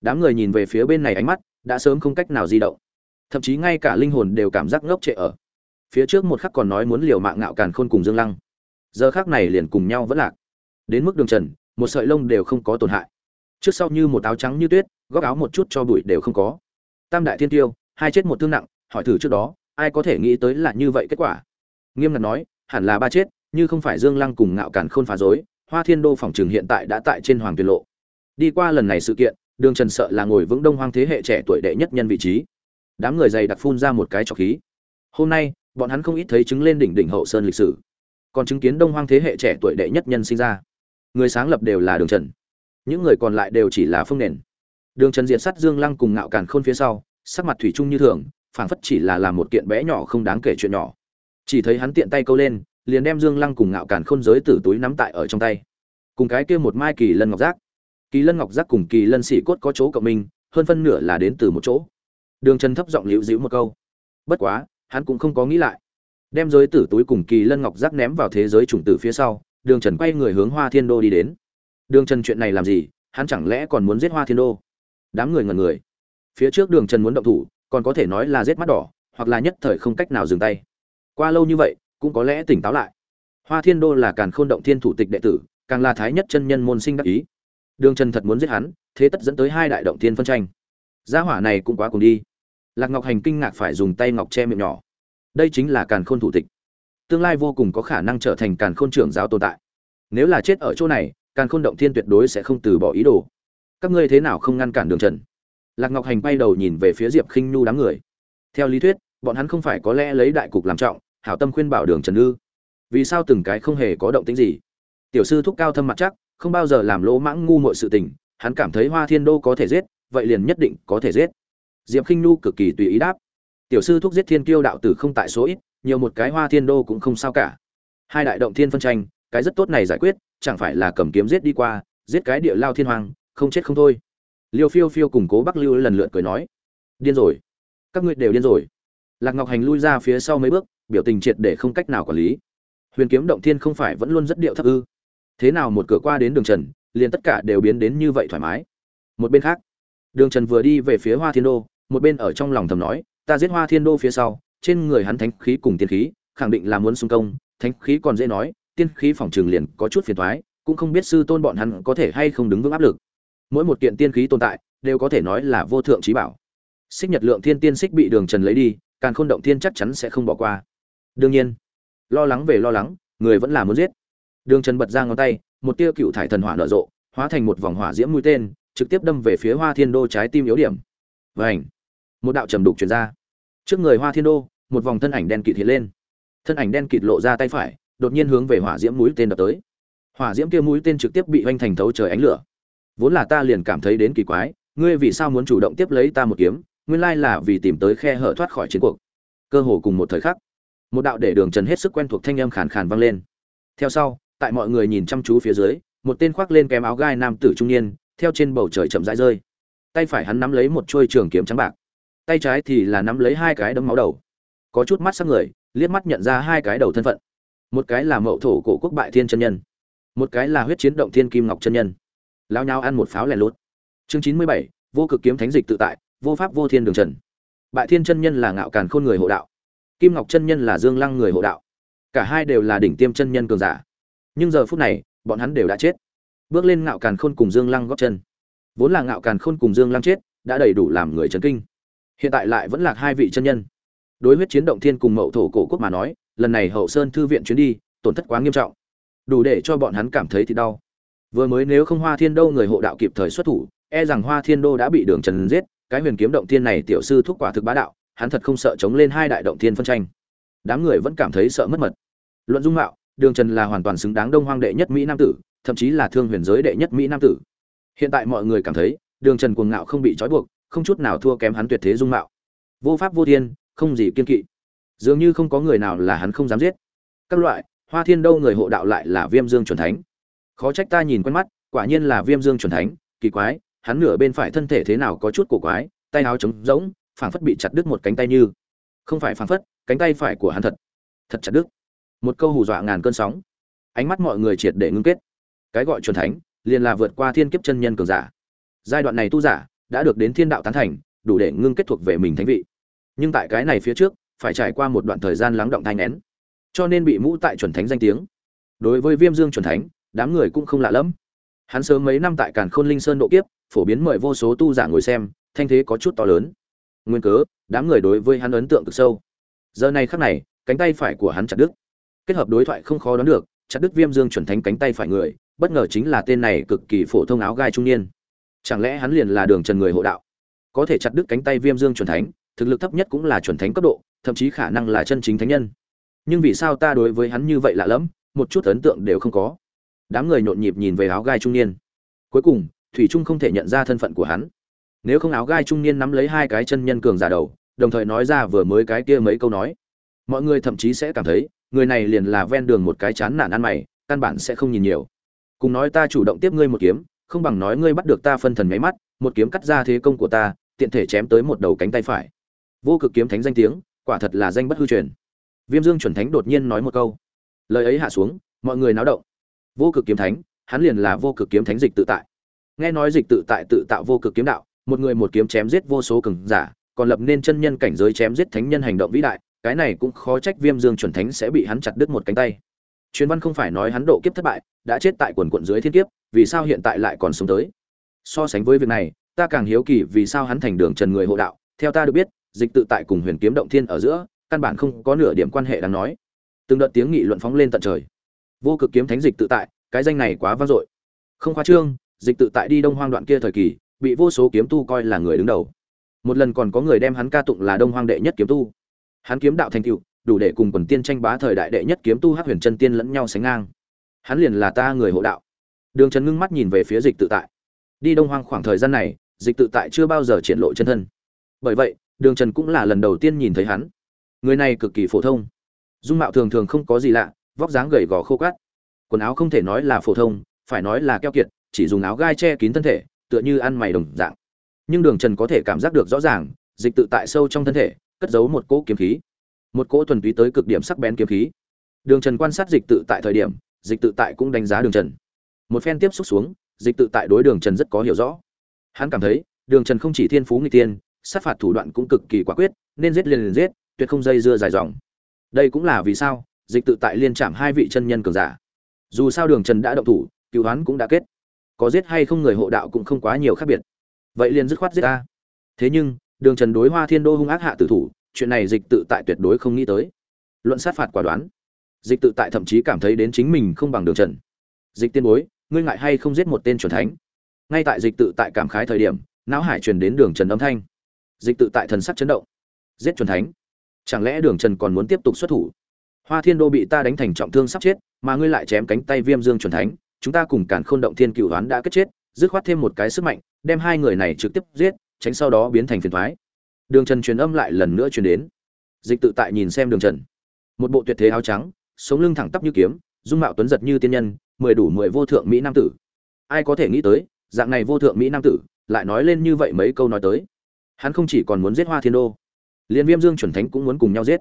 Đám người nhìn về phía bên này ánh mắt, đã sớm không cách nào di động. Thậm chí ngay cả linh hồn đều cảm giác ngốc trệ ở. Phía trước một khắc còn nói muốn liều mạng ngạo càn khôn cùng dương lăng. Giờ khác này liền cùng nhau vẫn lạc. Đến mức đường trần, một sợi lông đều không có tổn hại trước sau như một áo trắng như tuyết, góc áo một chút cho bụi đều không có. Tam đại thiên tiêu, hai chết một thương nặng, hỏi thử trước đó, ai có thể nghĩ tới là như vậy kết quả? Nghiêm ngặt nói, hẳn là ba chết, như không phải dương lăng cùng ngạo càn khôn phá dối hoa thiên đô phòng trường hiện tại đã tại trên hoàng tuyệt lộ. Đi qua lần này sự kiện, đường trần sợ là ngồi vững đông hoang thế hệ trẻ tuổi đệ nhất nhân vị trí. Đám người dày đặc phun ra một cái trọc khí. Hôm nay, bọn hắn không ít thấy chứng lên đỉnh đỉnh hậu sơn lịch sử. Còn chứng kiến đông hoang thế hệ trẻ tuổi đệ nhất nhân sinh ra. Người sáng lập đều là đường trần những người còn lại đều chỉ là phương nền. Đường trần diệt sắt dương lăng cùng ngạo càn khôn phía sau, sắc mặt thủy chung như thường, phảng phất chỉ là làm một kiện bé nhỏ không đáng kể chuyện nhỏ. Chỉ thấy hắn tiện tay câu lên, liền đem dương lăng cùng ngạo càn khôn giới tử túi nắm tại ở trong tay. Cùng cái kia một mai kỳ lân ngọc giác. Kỳ lân ngọc giác cùng kỳ lân xỉ cốt có chỗ cộng minh, hơn phân nửa là đến từ một chỗ. Đường trần thấp giọng liễu dĩu một câu. Bất quá, hắn cũng không có nghĩ lại. Đem giới tử túi cùng kỳ lân ngọc giác ném vào thế giới chủng tử phía sau, đường trần quay người hướng hoa thiên đô đi đến đường trần chuyện này làm gì, hắn chẳng lẽ còn muốn giết hoa thiên đô? Đám người ngần người. Phía trước đường trần muốn động thủ, còn có thể nói là giết mắt đỏ, hoặc là nhất thời không cách nào dừng tay. Qua lâu như vậy, cũng có lẽ tỉnh táo lại. Hoa thiên đô là càn khôn động thiên thủ tịch đệ tử, càng là thái nhất chân nhân môn sinh đắc ý. Đường trần thật muốn giết hắn, thế tất dẫn tới hai đại động thiên phân tranh. Gia hỏa này cũng quá cùng đi. Lạc ngọc hành kinh ngạc phải dùng tay ngọc che miệng nhỏ. Đây chính là càn khôn thủ tịch. Tương lai vô cùng có khả năng trở thành càn khôn trưởng giáo tồn tại. Nếu là chết ở chỗ này càn khôn động thiên tuyệt đối sẽ không từ bỏ ý đồ. Các ngươi thế nào không ngăn cản đường trần? Lạc ngọc hành bay đầu nhìn về phía diệp khinh nhu đám người. Theo lý thuyết, bọn hắn không phải có lẽ lấy đại cục làm trọng, hảo tâm khuyên bảo đường trần ư. Vì sao từng cái không hề có động tính gì? Tiểu sư thúc cao thâm mặt chắc, không bao giờ làm lỗ mãng ngu mọi sự tình, hắn cảm thấy hoa thiên đô có thể giết, vậy liền nhất định có thể giết. Diệp khinh nhu cực kỳ tùy ý đáp. Tiểu sư thúc giết thiên kiêu đạo tử không tại số ít, nhiều một cái hoa thiên đô cũng không sao cả. Hai đại động thiên phân tranh cái rất tốt này giải quyết, chẳng phải là cầm kiếm giết đi qua, giết cái địa lao thiên hoàng không chết không thôi. Liêu phiêu phiêu cùng cố bắc lưu lần lượt cười nói, điên rồi, các ngươi đều điên rồi. Lạc ngọc hành lui ra phía sau mấy bước, biểu tình triệt để không cách nào quản lý. Huyền kiếm động thiên không phải vẫn luôn rất điệu thấp ư? Thế nào một cửa qua đến đường trần, liền tất cả đều biến đến như vậy thoải mái? Một bên khác, đường trần vừa đi về phía hoa thiên đô, một bên ở trong lòng thầm nói, ta giết hoa thiên đô phía sau, trên người hắn thánh khí cùng tiên khí, khẳng định là muốn xung công, thánh khí còn dễ nói tiên khí phòng trường liền có chút phiền toái, cũng không biết sư tôn bọn hắn có thể hay không đứng vững áp lực. Mỗi một kiện tiên khí tồn tại đều có thể nói là vô thượng trí bảo. Xích nhật lượng thiên tiên xích bị đường trần lấy đi Càn khôn động thiên chắc chắn sẽ không bỏ qua. Đương nhiên lo lắng về lo lắng người vẫn là muốn giết. Đường trần bật ra ngón tay một tia cựu thải thần hỏa nở rộ hóa thành một vòng hỏa diễm mũi tên trực tiếp đâm về phía hoa thiên đô trái tim yếu điểm. Vành, một đạo trầm đục truyền ra. Trước người hoa thiên đô một vòng thân ảnh đen kịt hiện lên. Thân ảnh đen kịt lộ ra tay phải đột nhiên hướng về hỏa diễm mũi tên đập tới. Hỏa diễm kia mũi tên trực tiếp bị hoành thành thấu trời ánh lửa. Vốn là ta liền cảm thấy đến kỳ quái, ngươi vì sao muốn chủ động tiếp lấy ta một kiếm, nguyên lai là vì tìm tới khe hở thoát khỏi chiến cuộc. Cơ hồ cùng một thời khắc, một đạo để đường trần hết sức quen thuộc thanh âm khàn khàn vang lên. Theo sau, tại mọi người nhìn chăm chú phía dưới, một tên khoác lên kém áo gai nam tử trung niên, theo trên bầu trời chậm rãi rơi. Tay phải hắn nắm lấy một chuôi trường kiếm trắng bạc. Tay trái thì là nắm lấy hai cái đấm máu đầu. Có chút mắt sắc người, liếc mắt nhận ra hai cái đầu thân phận một cái là mậu thổ cổ quốc bại thiên chân nhân, một cái là huyết chiến động thiên kim ngọc chân nhân. Lao nhau ăn một pháo lẻ lốt chương chín mươi bảy, vô cực kiếm thánh dịch tự tại, vô pháp vô thiên đường trần. Bại thiên chân nhân là ngạo càn khôn người hộ đạo, kim ngọc chân nhân là dương lăng người hộ đạo. Cả hai đều là đỉnh tiêm chân nhân cường giả. Nhưng giờ phút này, bọn hắn đều đã chết. Bước lên ngạo càn khôn cùng dương lăng góp chân. Vốn là ngạo càn khôn cùng dương lăng chết, đã đầy đủ làm người trấn kinh. Hiện tại lại vẫn là hai vị chân nhân. Đối huyết chiến động thiên cùng mậu thổ cổ quốc mà nói lần này hậu sơn thư viện chuyến đi, tổn thất quá nghiêm trọng. Đủ để cho bọn hắn cảm thấy thì đau. Vừa mới nếu không hoa thiên đô người hộ đạo kịp thời xuất thủ e rằng hoa thiên đô đã bị đường trần giết, cái huyền kiếm động thiên này tiểu sư thúc quả thực bá đạo, hắn thật không sợ chống lên hai đại động thiên phân tranh. Đám người vẫn cảm thấy sợ mất mật. Luận dung mạo, đường trần là hoàn toàn xứng đáng đông hoang đệ nhất mỹ nam tử, thậm chí là thương huyền giới đệ nhất mỹ nam tử. Hiện tại mọi người cảm thấy, đường trần cuồng ngạo không bị trói buộc, không chút nào thua kém hắn tuyệt thế dung mạo. Vô pháp vô thiên, không gì kiên kỵ dường như không có người nào là hắn không dám giết. Các loại, hoa thiên đâu người hộ đạo lại là viêm dương chuẩn thánh. Khó trách ta nhìn quen mắt, quả nhiên là viêm dương chuẩn thánh, kỳ quái, hắn nửa bên phải thân thể thế nào có chút cổ quái, tay áo trống rỗng, phảng phất bị chặt đứt một cánh tay như. Không phải phảng phất, cánh tay phải của hắn thật thật chặt đứt. Một câu hù dọa ngàn cơn sóng. Ánh mắt mọi người triệt để ngưng kết. Cái gọi chuẩn thánh, liền là vượt qua thiên kiếp chân nhân cường giả. Giai đoạn này tu giả, đã được đến thiên đạo tán thành, đủ để ngưng kết thuộc về mình thánh vị. Nhưng tại cái này phía trước phải trải qua một đoạn thời gian lắng động thai nén cho nên bị mũ tại chuẩn thánh danh tiếng. Đối với viêm dương chuẩn thánh, đám người cũng không lạ lẫm. Hắn sớm mấy năm tại càn khôn linh sơn độ kiếp, phổ biến mời vô số tu giả ngồi xem, thanh thế có chút to lớn. Nguyên cớ, đám người đối với hắn ấn tượng cực sâu. Giờ này khắc này, cánh tay phải của hắn chặt đứt. Kết hợp đối thoại không khó đoán được, chặt đứt viêm dương chuẩn thánh cánh tay phải người, bất ngờ chính là tên này cực kỳ phổ thông áo gai trung niên. Chẳng lẽ hắn liền là đường trần người hộ đạo? Có thể chặt đứt cánh tay viêm dương chuẩn thánh thực lực thấp nhất cũng là chuẩn thánh cấp độ, thậm chí khả năng là chân chính thánh nhân. Nhưng vì sao ta đối với hắn như vậy lạ lẫm, một chút ấn tượng đều không có. Đám người nhộn nhịp nhìn về áo gai trung niên. Cuối cùng, thủy trung không thể nhận ra thân phận của hắn. Nếu không áo gai trung niên nắm lấy hai cái chân nhân cường giả đầu, đồng thời nói ra vừa mới cái kia mấy câu nói, mọi người thậm chí sẽ cảm thấy, người này liền là ven đường một cái chán nản ăn mày, căn bản sẽ không nhìn nhiều. Cùng nói ta chủ động tiếp ngươi một kiếm, không bằng nói ngươi bắt được ta phân thần mấy mắt, một kiếm cắt ra thế công của ta, tiện thể chém tới một đầu cánh tay phải vô cực kiếm thánh danh tiếng, quả thật là danh bất hư truyền. Viêm dương chuẩn thánh đột nhiên nói một câu. Lời ấy hạ xuống, mọi người náo động. Vô cực kiếm thánh, hắn liền là vô cực kiếm thánh dịch tự tại. Nghe nói dịch tự tại tự tạo vô cực kiếm đạo, một người một kiếm chém giết vô số cường giả, còn lập nên chân nhân cảnh giới chém giết thánh nhân hành động vĩ đại, cái này cũng khó trách viêm dương chuẩn thánh sẽ bị hắn chặt đứt một cánh tay. Truyền văn không phải nói hắn độ kiếp thất bại, đã chết tại quần quận dưới thiên kiếp, vì sao hiện tại lại còn sống tới? So sánh với việc này, ta càng hiếu kỳ vì sao hắn thành đường trần người hộ đạo, theo ta được biết dịch tự tại cùng huyền kiếm động thiên ở giữa, căn bản không có nửa điểm quan hệ đáng nói. Từng đợt tiếng nghị luận phóng lên tận trời. Vô cực kiếm thánh dịch tự tại, cái danh này quá vang dội. Không khoa trương, dịch tự tại đi đông hoang đoạn kia thời kỳ, bị vô số kiếm tu coi là người đứng đầu. Một lần còn có người đem hắn ca tụng là đông hoang đệ nhất kiếm tu. Hắn kiếm đạo thành cựu đủ để cùng quần tiên tranh bá thời đại đệ nhất kiếm tu hắc huyền chân tiên lẫn nhau sánh ngang. Hắn liền là ta người hộ đạo. Đường trần ngưng mắt nhìn về phía dịch tự tại. Đi đông hoang khoảng thời gian này, dịch tự tại chưa bao giờ triển lộ chân thân. Bởi vậy đường trần cũng là lần đầu tiên nhìn thấy hắn. Người này cực kỳ phổ thông. Dung mạo thường thường không có gì lạ, vóc dáng gầy gò khô cát quần áo không thể nói là phổ thông, phải nói là keo kiệt, chỉ dùng áo gai che kín thân thể, tựa như ăn mày đồng dạng. Nhưng đường trần có thể cảm giác được rõ ràng, dịch tự tại sâu trong thân thể, cất giấu một cỗ kiếm khí. Một cỗ thuần túy tới cực điểm sắc bén kiếm khí. Đường trần quan sát dịch tự tại thời điểm, dịch tự tại cũng đánh giá đường trần. Một phen tiếp xúc xuống, dịch tự tại đối đường trần rất có hiểu rõ. Hắn cảm thấy, đường trần không chỉ thiên phú nghịch tiên sát phạt thủ đoạn cũng cực kỳ quả quyết, nên giết liền liền giết, tuyệt không dây dưa dài dòng. Đây cũng là vì sao, dịch tự tại liên chạm hai vị chân nhân cường giả. Dù sao đường trần đã động thủ, cứu hắn cũng đã kết. Có giết hay không người hộ đạo cũng không quá nhiều khác biệt. Vậy liền dứt khoát giết ta. Thế nhưng, đường trần đối hoa thiên đô hung ác hạ tử thủ, chuyện này dịch tự tại tuyệt đối không nghĩ tới. Luận sát phạt quả đoán, dịch tự tại thậm chí cảm thấy đến chính mình không bằng đường trần. Dịch tiên bối, ngươi ngại hay không giết một tên chuẩn thánh? Ngay tại dịch tự tại cảm khái thời điểm, não hải truyền đến đường trần âm thanh dịch tự tại thần sắc chấn động. Giết chuẩn thánh. Chẳng lẽ đường trần còn muốn tiếp tục xuất thủ? Hoa thiên đô bị ta đánh thành trọng thương sắp chết, mà ngươi lại chém cánh tay viêm dương chuẩn thánh, chúng ta cùng cản khôn động thiên cựu đoán đã kết chết, dứt khoát thêm một cái sức mạnh, đem hai người này trực tiếp giết, tránh sau đó biến thành phiền thoái đường trần truyền âm lại lần nữa truyền đến. Dịch tự tại nhìn xem đường trần. Một bộ tuyệt thế áo trắng, sống lưng thẳng tắp như kiếm, dung mạo tuấn giật như tiên nhân, mười đủ mười vô thượng mỹ nam tử. Ai có thể nghĩ tới, dạng này vô thượng mỹ nam tử, lại nói lên như vậy mấy câu nói tới hắn không chỉ còn muốn giết hoa thiên đô liên viêm dương chuẩn thánh cũng muốn cùng nhau giết.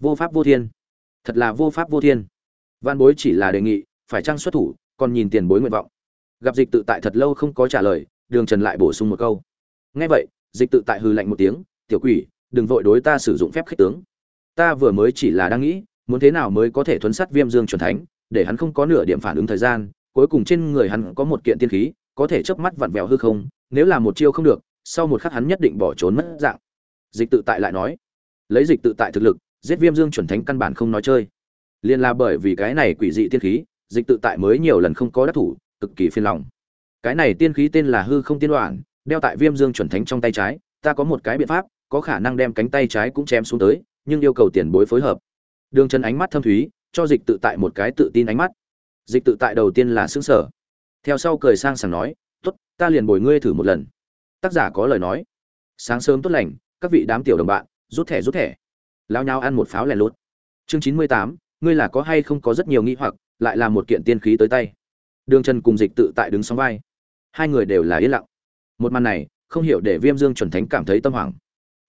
Vô pháp vô thiên. Thật là vô pháp vô thiên. Văn bối chỉ là đề nghị, phải trang xuất thủ, còn nhìn tiền bối nguyện vọng. Gặp dịch tự tại thật lâu không có trả lời, đường trần lại bổ sung một câu. Nghe vậy, dịch tự tại hư lạnh một tiếng, tiểu quỷ, đừng vội đối ta sử dụng phép khích tướng. Ta vừa mới chỉ là đang nghĩ, muốn thế nào mới có thể thuấn sát viêm dương chuẩn thánh, để hắn không có nửa điểm phản ứng thời gian, cuối cùng trên người hắn có một kiện tiên khí, có thể chớp mắt vặn vẹo hư không, nếu là một chiêu không được sau một khắc hắn nhất định bỏ trốn mất dạng. Dịch tự tại lại nói, lấy dịch tự tại thực lực, giết viêm dương chuẩn thánh căn bản không nói chơi. Liên là bởi vì cái này quỷ dị tiên khí, dịch tự tại mới nhiều lần không có đắc thủ, cực kỳ phiền lòng. Cái này tiên khí tên là hư không tiên đoạn, đeo tại viêm dương chuẩn thánh trong tay trái, ta có một cái biện pháp, có khả năng đem cánh tay trái cũng chém xuống tới, nhưng yêu cầu tiền bối phối hợp. Đường chân ánh mắt thâm thúy, cho dịch tự tại một cái tự tin ánh mắt. Dịch tự tại đầu tiên là xứng sở theo sau cười sang sảng nói t ố t ta liền bồi ngươi thử một lần tác giả có lời nói. Sáng sớm tốt lành, các vị đám tiểu đồng bạn, rút thẻ rút thẻ. Lao nhau ăn một pháo lèn lút. Chương chín mươi tám, ngươi là có hay không có rất nhiều nghi hoặc, lại là một kiện tiên khí tới tay. Đường trần cùng dịch tự tại đứng sóng vai. Hai người đều là yên lặng. Một màn này, không hiểu để viêm dương chuẩn thánh cảm thấy tâm hoảng.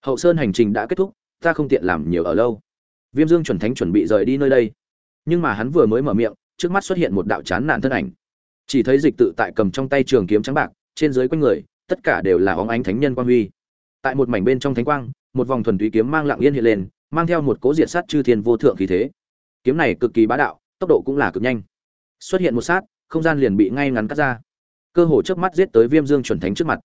Hậu sơn hành trình đã kết thúc, ta không tiện làm nhiều ở lâu. Viêm dương chuẩn thánh chuẩn bị rời đi nơi đây. Nhưng mà hắn vừa mới mở miệng, trước mắt xuất hiện một đạo chán nạn thân ảnh. Chỉ thấy dịch tự tại cầm trong tay trường kiếm trắng bạc, trên dưới quanh người tất cả đều là óng ánh thánh nhân quang huy. Tại một mảnh bên trong thánh quang, một vòng thuần túy kiếm mang lặng yên hiện lên, mang theo một cố diện sát chư thiên vô thượng khí thế. Kiếm này cực kỳ bá đạo, tốc độ cũng là cực nhanh. Xuất hiện một sát, không gian liền bị ngay ngắn cắt ra. Cơ hồ trước mắt giết tới viêm dương chuẩn thánh trước mặt.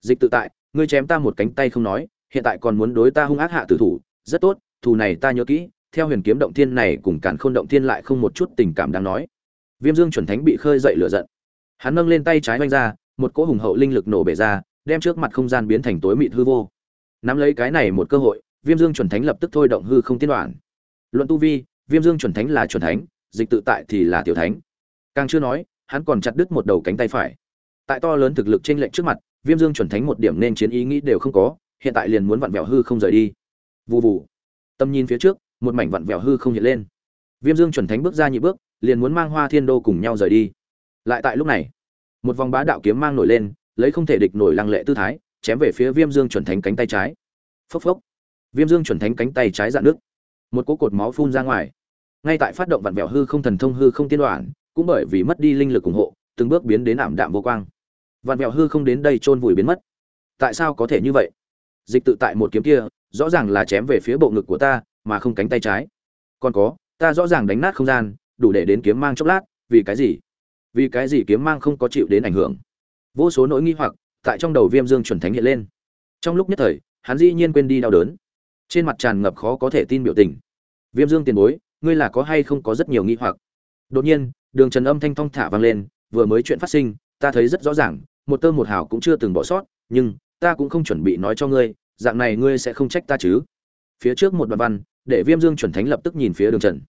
Dịch tự tại, ngươi chém ta một cánh tay không nói, hiện tại còn muốn đối ta hung ác hạ tử thủ, rất tốt, thù này ta nhớ kỹ, theo huyền kiếm động thiên này cùng càn khôn động thiên lại không một chút tình cảm đáng nói. Viêm dương chuẩn thánh bị khơi dậy lửa giận. Hắn nâng lên tay trái vung ra một cỗ hùng hậu linh lực nổ bể ra, đem trước mặt không gian biến thành tối mịt hư vô. Nắm lấy cái này một cơ hội, viêm dương chuẩn thánh lập tức thôi động hư không tiên đoạn luận tu vi, viêm dương chuẩn thánh là chuẩn thánh, dịch tự tại thì là tiểu thánh. Càng chưa nói, hắn còn chặt đứt một đầu cánh tay phải. Tại to lớn thực lực trên lệnh trước mặt, viêm dương chuẩn thánh một điểm nên chiến ý nghĩ đều không có, hiện tại liền muốn vặn vẹo hư không rời đi. Vù vù. Tâm nhìn phía trước, một mảnh vặn vẹo hư không hiện lên. Viêm dương chuẩn thánh bước ra nhị bước, liền muốn mang hoa thiên đô cùng nhau rời đi. Lại tại lúc này một vòng bá đạo kiếm mang nổi lên, lấy không thể địch nổi lăng lệ tư thái, chém về phía viêm dương chuẩn thánh cánh tay trái. Phốc phốc. Viêm dương chuẩn thánh cánh tay trái dạn nước. Một cỗ cột máu phun ra ngoài. Ngay tại phát động vặn vẹo hư không thần thông hư không tiên đoạn cũng bởi vì mất đi linh lực ủng hộ, từng bước biến đến ảm đạm vô quang. Vặn vẹo hư không đến đây chôn vùi biến mất. Tại sao có thể như vậy? Dịch tự tại một kiếm kia, rõ ràng là chém về phía bộ ngực của ta, mà không cánh tay trái. Còn có, ta rõ ràng đánh nát không gian, đủ để đến kiếm mang chốc lát, vì cái gì? Vì cái gì kiếm mang không có chịu đến ảnh hưởng? Vô số nỗi nghi hoặc tại trong đầu viêm dương chuẩn thánh hiện lên. Trong lúc nhất thời, hắn dĩ nhiên quên đi đau đớn. Trên mặt tràn ngập khó có thể tin biểu tình. Viêm dương tiền bối, ngươi là có hay không có rất nhiều nghi hoặc? Đột nhiên, đường trần âm thanh thong thả vang lên, vừa mới chuyện phát sinh, ta thấy rất rõ ràng, một tơ một hào cũng chưa từng bỏ sót, nhưng ta cũng không chuẩn bị nói cho ngươi, dạng này ngươi sẽ không trách ta chứ. Phía trước một đoạn văn, để viêm dương chuẩn thánh lập tức nhìn phía đường trần.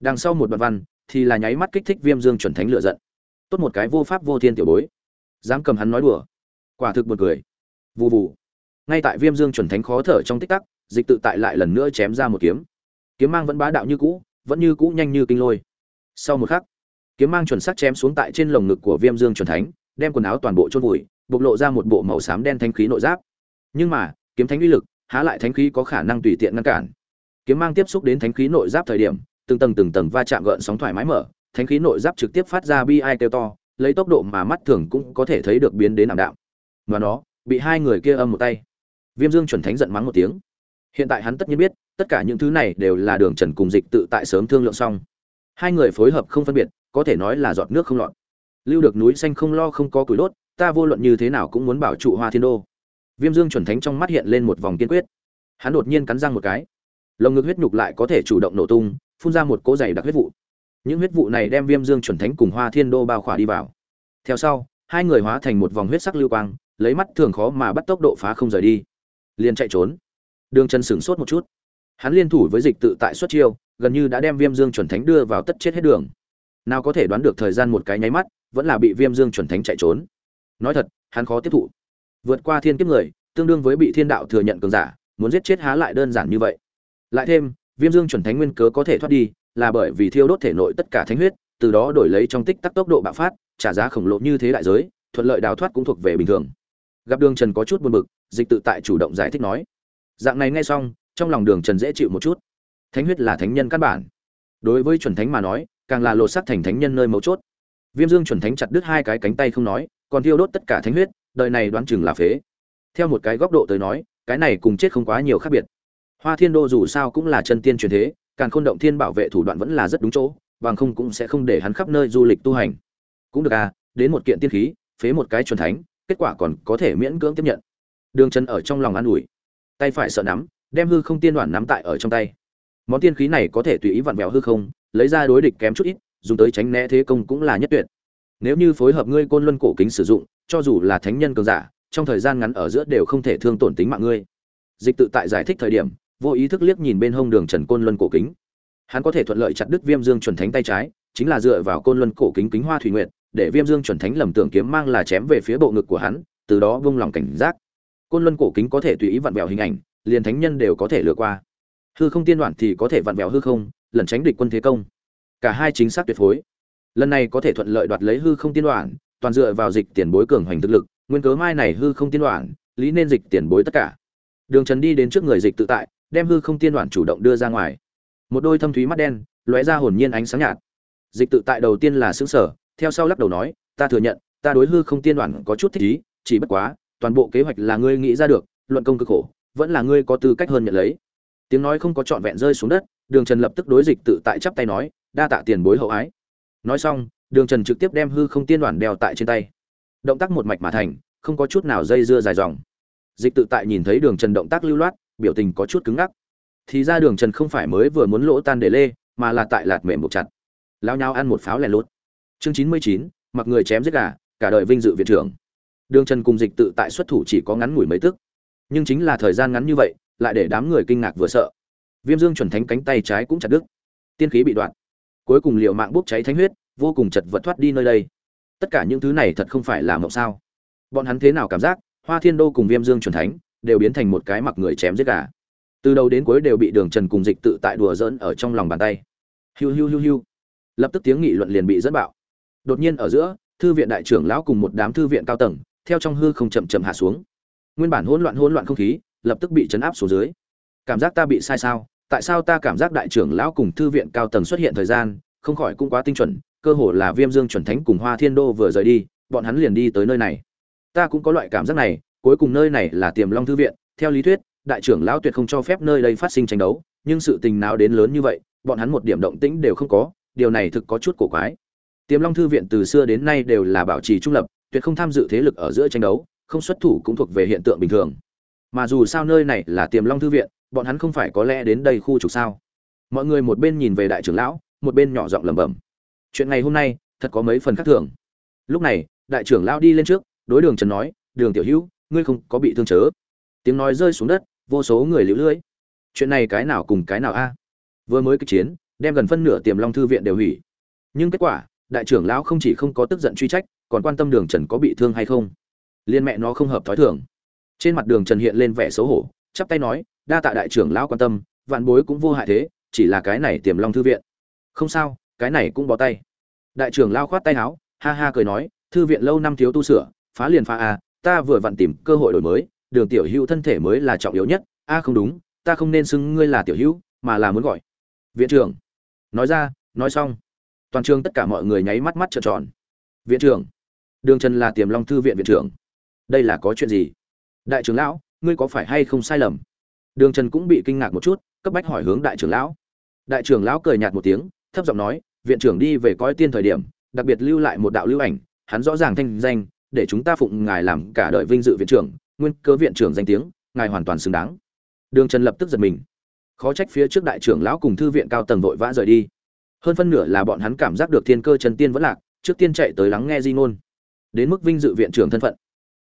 Đằng sau một đoạn văn, thì là nháy mắt kích thích viêm dương chuẩn thánh lựa giận tốt một cái vô pháp vô thiên tiểu bối. Dám cầm hắn nói đùa. Quả thực một cười. Vụ vụ ngay tại viêm dương chuẩn thánh khó thở trong tích tắc, dịch tự tại lại lần nữa chém ra một kiếm. Kiếm mang vẫn bá đạo như cũ, vẫn như cũ nhanh như kinh lôi. Sau một khắc, kiếm mang chuẩn sắc chém xuống tại trên lồng ngực của viêm dương chuẩn thánh, đem quần áo toàn bộ chôn vùi, bộc lộ ra một bộ màu xám đen thanh khí nội giáp. Nhưng mà, kiếm thánh uy lực, há lại thánh khí có khả năng tùy tiện ngăn cản. Kiếm mang tiếp xúc đến thánh khí nội giáp thời điểm, từng tầng từng tầng va chạm gợn sóng thoải mái mở thánh khí nội giáp trực tiếp phát ra bi ai kêu to, lấy tốc độ mà mắt thường cũng có thể thấy được biến đến ảm đạm. Và nó, bị hai người kia âm một tay. Viêm dương chuẩn thánh giận mắng một tiếng. Hiện tại hắn tất nhiên biết, tất cả những thứ này đều là đường trần cùng dịch tự tại sớm thương lượng xong. Hai người phối hợp không phân biệt, có thể nói là giọt nước không lọt. Lưu được núi xanh không lo không có củi đốt, ta vô luận như thế nào cũng muốn bảo trụ hoa thiên đô. Viêm dương chuẩn thánh trong mắt hiện lên một vòng kiên quyết. Hắn đột nhiên cắn răng một cái. Lồng ngực huyết nhục lại có thể chủ động nổ tung, phun ra một cỗ dày đặc huyết vụ những huyết vụ này đem viêm dương chuẩn thánh cùng hoa thiên đô bao khỏa đi vào. Theo sau, hai người hóa thành một vòng huyết sắc lưu quang, lấy mắt thường khó mà bắt tốc độ phá không rời đi. Liền chạy trốn. Đường chân sửng sốt một chút. Hắn liên thủ với dịch tự tại xuất chiêu, gần như đã đem viêm dương chuẩn thánh đưa vào tất chết hết đường. Nào có thể đoán được thời gian một cái nháy mắt, vẫn là bị viêm dương chuẩn thánh chạy trốn. Nói thật, hắn khó tiếp thụ. Vượt qua thiên kiếp người, tương đương với bị thiên đạo thừa nhận cường giả, muốn giết chết há lại đơn giản như vậy. Lại thêm, viêm dương chuẩn thánh nguyên cớ có thể thoát đi là bởi vì thiêu đốt thể nội tất cả thánh huyết, từ đó đổi lấy trong tích tắc tốc độ bạo phát, trả giá khổng lồ như thế đại giới, thuận lợi đào thoát cũng thuộc về bình thường. Gặp đường trần có chút buồn bực, dịch tự tại chủ động giải thích nói, dạng này nghe xong, trong lòng đường trần dễ chịu một chút. Thánh huyết là thánh nhân căn bản. Đối với chuẩn thánh mà nói, càng là lột sắc thành thánh nhân nơi mấu chốt. Viêm dương chuẩn thánh chặt đứt hai cái cánh tay không nói, còn thiêu đốt tất cả thánh huyết, đời này đoán chừng là phế. Theo một cái góc độ tới nói, cái này cùng chết không quá nhiều khác biệt. Hoa thiên đô dù sao cũng là chân tiên truyền thế càng khôn động thiên bảo vệ thủ đoạn vẫn là rất đúng chỗ, bằng không cũng sẽ không để hắn khắp nơi du lịch tu hành. Cũng được à đến một kiện tiên khí, phế một cái chuẩn thánh, kết quả còn có thể miễn cưỡng tiếp nhận. Đường chân ở trong lòng an ủi. Tay phải sợ nắm, đem hư không tiên đoàn nắm tại ở trong tay. Món tiên khí này có thể tùy ý vặn vẹo hư không, lấy ra đối địch kém chút ít, dùng tới tránh né thế công cũng là nhất tuyệt. Nếu như phối hợp ngươi côn luân cổ kính sử dụng, cho dù là thánh nhân cường giả, trong thời gian ngắn ở giữa đều không thể thương tổn tính mạng ngươi. Dịch tự tại giải thích thời điểm vô ý thức liếc nhìn bên hông đường trần côn luân cổ kính. Hắn có thể thuận lợi chặt đứt viêm dương chuẩn thánh tay trái, chính là dựa vào côn luân cổ kính kính hoa thủy nguyện để viêm dương chuẩn thánh lầm tưởng kiếm mang là chém về phía bộ ngực của hắn, từ đó vung lòng cảnh giác. Côn luân cổ kính có thể tùy ý vặn vẹo hình ảnh, liền thánh nhân đều có thể lừa qua. Hư không tiên đoạn thì có thể vặn vẹo hư không, lẩn tránh địch quân thế công. Cả hai chính xác tuyệt phối. Lần này có thể thuận lợi đoạt lấy hư không tiên đoạn, toàn dựa vào dịch tiền bối cường hoành thực lực, nguyên cớ mai này hư không tiên đoạn, lý nên dịch tiền bối tất cả. Đường trần đi đến trước người dịch tự tại đem hư không tiên đoạn chủ động đưa ra ngoài. Một đôi thâm thúy mắt đen, lóe ra hồn nhiên ánh sáng nhạt. Dịch tự tại đầu tiên là xứng sở theo sau lắc đầu nói, ta thừa nhận, ta đối hư không tiên đoạn có chút thích ý, chỉ bất quá, toàn bộ kế hoạch là ngươi nghĩ ra được, luận công cực khổ, vẫn là ngươi có tư cách hơn nhận lấy. Tiếng nói không có trọn vẹn rơi xuống đất, đường trần lập tức đối dịch tự tại chắp tay nói, đa tạ tiền bối hậu ái. Nói xong, đường trần trực tiếp đem hư không tiên đoàn đeo tại trên tay. Động tác một mạch mà thành, không có chút nào dây dưa dài dòng. Dịch tự tại nhìn thấy đường trần động tác lưu loát biểu tình có chút cứng ngắc. Thì ra đường trần không phải mới vừa muốn lỗ tan để lê, mà là tại lạt mềm buộc chặt. Lao nhau ăn một pháo lẻ lốt. Chương chín mươi chín, mặc người chém giết gà, cả đời vinh dự viện trưởng. Đường trần cùng dịch tự tại xuất thủ chỉ có ngắn ngủi mấy tức. Nhưng chính là thời gian ngắn như vậy, lại để đám người kinh ngạc vừa sợ. Viêm dương chuẩn thánh cánh tay trái cũng chặt đứt. Tiên khí bị đoạn cuối cùng liệu mạng bốc cháy thánh huyết, vô cùng chật vật thoát đi nơi đây. Tất cả những thứ này thật không phải là mộng sao. Bọn hắn thế nào cảm giác, hoa thiên đô cùng viêm dương chuẩn thánh đều biến thành một cái mặc người chém giết gà. Từ đầu đến cuối đều bị đường trần cùng dịch tự tại đùa dỡn ở trong lòng bàn tay. Hiu hiu hiu hiu. Lập tức tiếng nghị luận liền bị dẫn bạo. Đột nhiên ở giữa, thư viện đại trưởng lão cùng một đám thư viện cao tầng, theo trong hư không chậm chậm hạ xuống. Nguyên bản hỗn loạn hỗn loạn không khí, lập tức bị chấn áp xuống dưới. Cảm giác ta bị sai sao? Tại sao ta cảm giác đại trưởng lão cùng thư viện cao tầng xuất hiện thời gian, không khỏi cũng quá tinh chuẩn, cơ hồ là viêm dương chuẩn thánh cùng hoa thiên đô vừa rời đi, bọn hắn liền đi tới nơi này. Ta cũng có loại cảm giác này cuối cùng nơi này là tiềm long thư viện, theo lý thuyết, đại trưởng lão tuyệt không cho phép nơi đây phát sinh tranh đấu, nhưng sự tình nào đến lớn như vậy, bọn hắn một điểm động tĩnh đều không có, điều này thực có chút cổ quái. Tiềm long thư viện từ xưa đến nay đều là bảo trì trung lập, tuyệt không tham dự thế lực ở giữa tranh đấu, không xuất thủ cũng thuộc về hiện tượng bình thường. Mà dù sao nơi này là tiềm long thư viện, bọn hắn không phải có lẽ đến đây khu trục sao? Mọi người một bên nhìn về đại trưởng lão, một bên nhỏ giọng lẩm bẩm. Chuyện ngày hôm nay, thật có mấy phần khác thường. Lúc này, đại trưởng lão đi lên trước, đối đường trần nói, đường tiểu hữu ngươi không có bị thương chớ. Tiếng nói rơi xuống đất, vô số người liễu lưỡi chuyện này cái nào cùng cái nào a? Vừa mới kích chiến, đem gần phân nửa tiềm long thư viện đều hủy. Nhưng kết quả, đại trưởng lão không chỉ không có tức giận truy trách, còn quan tâm đường trần có bị thương hay không. Liên mẹ nó không hợp thói thường. Trên mặt đường trần hiện lên vẻ xấu hổ, chắp tay nói, đa tạ đại trưởng lão quan tâm, vạn bối cũng vô hại thế, chỉ là cái này tiềm long thư viện. Không sao, cái này cũng bó tay. Đại trưởng lao khoát tay áo, ha ha cười nói, thư viện lâu năm thiếu tu sửa, phá liền phá à ta vừa vặn tìm cơ hội đổi mới, đường tiểu hữu thân thể mới là trọng yếu nhất. A, không đúng, ta không nên xưng ngươi là tiểu hữu, mà là muốn gọi. Viện trưởng. Nói ra, nói xong. Toàn trường tất cả mọi người nháy mắt mắt trợn tròn. Viện trưởng. Đường trần là tiềm long thư viện viện trưởng. Đây là có chuyện gì? Đại trưởng lão, ngươi có phải hay không sai lầm? Đường trần cũng bị kinh ngạc một chút, cấp bách hỏi hướng đại trưởng lão. Đại trưởng lão cười nhạt một tiếng, thấp giọng nói, viện trưởng đi về coi tiên thời điểm, đặc biệt lưu lại một đạo lưu ảnh, hắn rõ ràng thanh danh để chúng ta phụng ngài làm cả đời vinh dự viện trưởng, nguyên cơ viện trưởng danh tiếng, ngài hoàn toàn xứng đáng. Đường trần lập tức giật mình. Khó trách phía trước đại trưởng lão cùng thư viện cao tầng vội vã rời đi. Hơn phân nửa là bọn hắn cảm giác được thiên cơ chân tiên vẫn lạc, trước tiên chạy tới lắng nghe di ngôn. Đến mức vinh dự viện trưởng thân phận.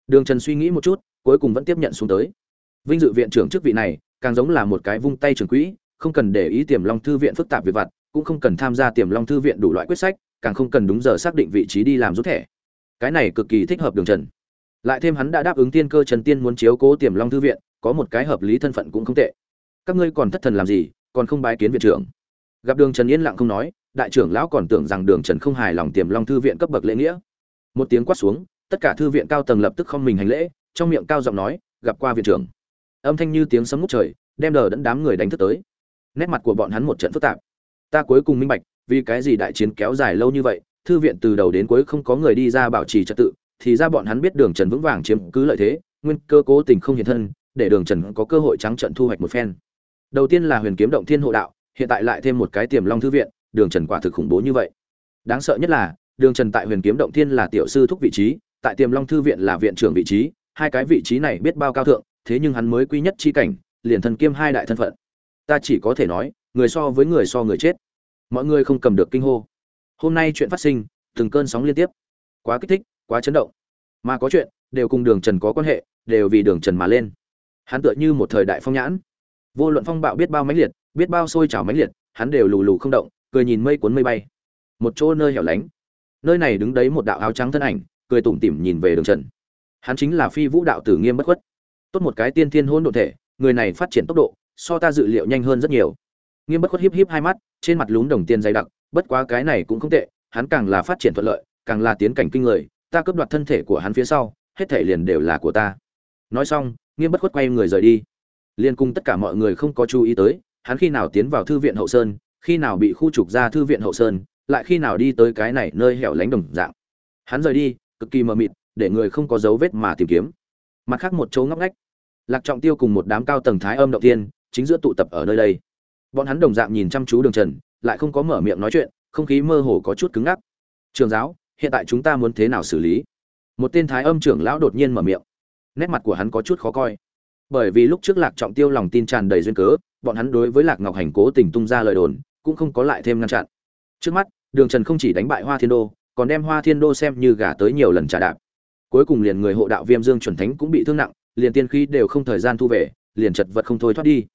Đường trần suy nghĩ một chút, cuối cùng vẫn tiếp nhận xuống tới. Vinh dự viện trưởng chức vị này, càng giống là một cái vung tay trường quỹ, không cần để ý tiềm long thư viện phức tạp việc vặt, cũng không cần tham gia tiềm long thư viện đủ loại quyết sách, càng không cần đúng giờ xác định vị trí đi làm rút thẻ cái này cực kỳ thích hợp đường trần. Lại thêm hắn đã đáp ứng tiên cơ trần tiên muốn chiếu cố tiềm long thư viện, có một cái hợp lý thân phận cũng không tệ. Các ngươi còn thất thần làm gì, còn không bái kiến viện trưởng? Gặp đường trần yên lặng không nói, đại trưởng lão còn tưởng rằng đường trần không hài lòng tiềm long thư viện cấp bậc lễ nghĩa. Một tiếng quát xuống, tất cả thư viện cao tầng lập tức không mình hành lễ, trong miệng cao giọng nói, gặp qua viện trưởng. Âm thanh như tiếng sấm ngút trời, đem đờ đẫn đám người đánh thức tới. Nét mặt của bọn hắn một trận phức tạp. Ta cuối cùng minh bạch, vì cái gì đại chiến kéo dài lâu như vậy thư viện từ đầu đến cuối không có người đi ra bảo trì trật tự, thì ra bọn hắn biết đường trần vững vàng chiếm cứ lợi thế, nguyên cơ cố tình không hiện thân, để đường trần có cơ hội trắng trận thu hoạch một phen. Đầu tiên là huyền kiếm động thiên hộ đạo, hiện tại lại thêm một cái tiềm long thư viện, đường trần quả thực khủng bố như vậy. Đáng sợ nhất là, đường trần tại huyền kiếm động thiên là tiểu sư thúc vị trí, tại tiềm long thư viện là viện trưởng vị trí, hai cái vị trí này biết bao cao thượng, thế nhưng hắn mới quy nhất chi cảnh, liền thần kiêm hai đại thân phận. Ta chỉ có thể nói, người so với người so người chết. Mọi người không cầm được kinh hô hôm nay chuyện phát sinh, từng cơn sóng liên tiếp. Quá kích thích, quá chấn động. Mà có chuyện, đều cùng đường trần có quan hệ, đều vì đường trần mà lên. Hắn tựa như một thời đại phong nhãn. Vô luận phong bạo biết bao mãnh liệt, biết bao sôi trào mãnh liệt, hắn đều lù lù không động, cười nhìn mây cuốn mây bay. Một chỗ nơi hẻo lánh. Nơi này đứng đấy một đạo áo trắng thân ảnh, cười tủm tỉm nhìn về đường trần. Hắn chính là phi vũ đạo tử nghiêm bất khuất. Tốt một cái tiên thiên hôn đ ộ thể, người này phát triển tốc độ, so ta dự liệu nhanh hơn rất nhiều. Nghiêm bất khuất híp híp hai mắt, trên mặt lún đồng tiền dày đặc bất quá cái này cũng không tệ, hắn càng là phát triển thuận lợi, càng là tiến cảnh kinh người, ta cướp đoạt thân thể của hắn phía sau, hết thể liền đều là của ta. Nói xong, nghiêm bất khuất quay người rời đi. Liên cung tất cả mọi người không có chú ý tới, hắn khi nào tiến vào thư viện hậu sơn, khi nào bị khu trục ra thư viện hậu sơn, lại khi nào đi tới cái này nơi hẻo lánh đồng dạng. Hắn rời đi, cực kỳ mờ mịt, để người không có dấu vết mà tìm kiếm. Mặt khác một chỗ ngóc ngách. Lạc trọng tiêu cùng một đám cao tầng thái âm động tiên, chính giữa tụ tập ở nơi đây. Bọn hắn đồng dạng nhìn chăm chú đường trần lại không có mở miệng nói chuyện, không khí mơ hồ có chút cứng ngắc. Trường giáo, hiện tại chúng ta muốn thế nào xử lý? Một tên thái âm trưởng lão đột nhiên mở miệng. Nét mặt của hắn có chút khó coi. Bởi vì lúc trước lạc trọng tiêu lòng tin tràn đầy duyên cớ, bọn hắn đối với lạc ngọc hành cố tình tung ra lời đồn, cũng không có lại thêm ngăn chặn. Trước mắt, đường trần không chỉ đánh bại hoa thiên đô, còn đem hoa thiên đô xem như gả tới nhiều lần trả đạp. Cuối cùng liền người hộ đạo viêm dương chuẩn thánh cũng bị thương nặng, liền tiên khí đều không thời gian thu về, liền chật vật không thôi thoát đi.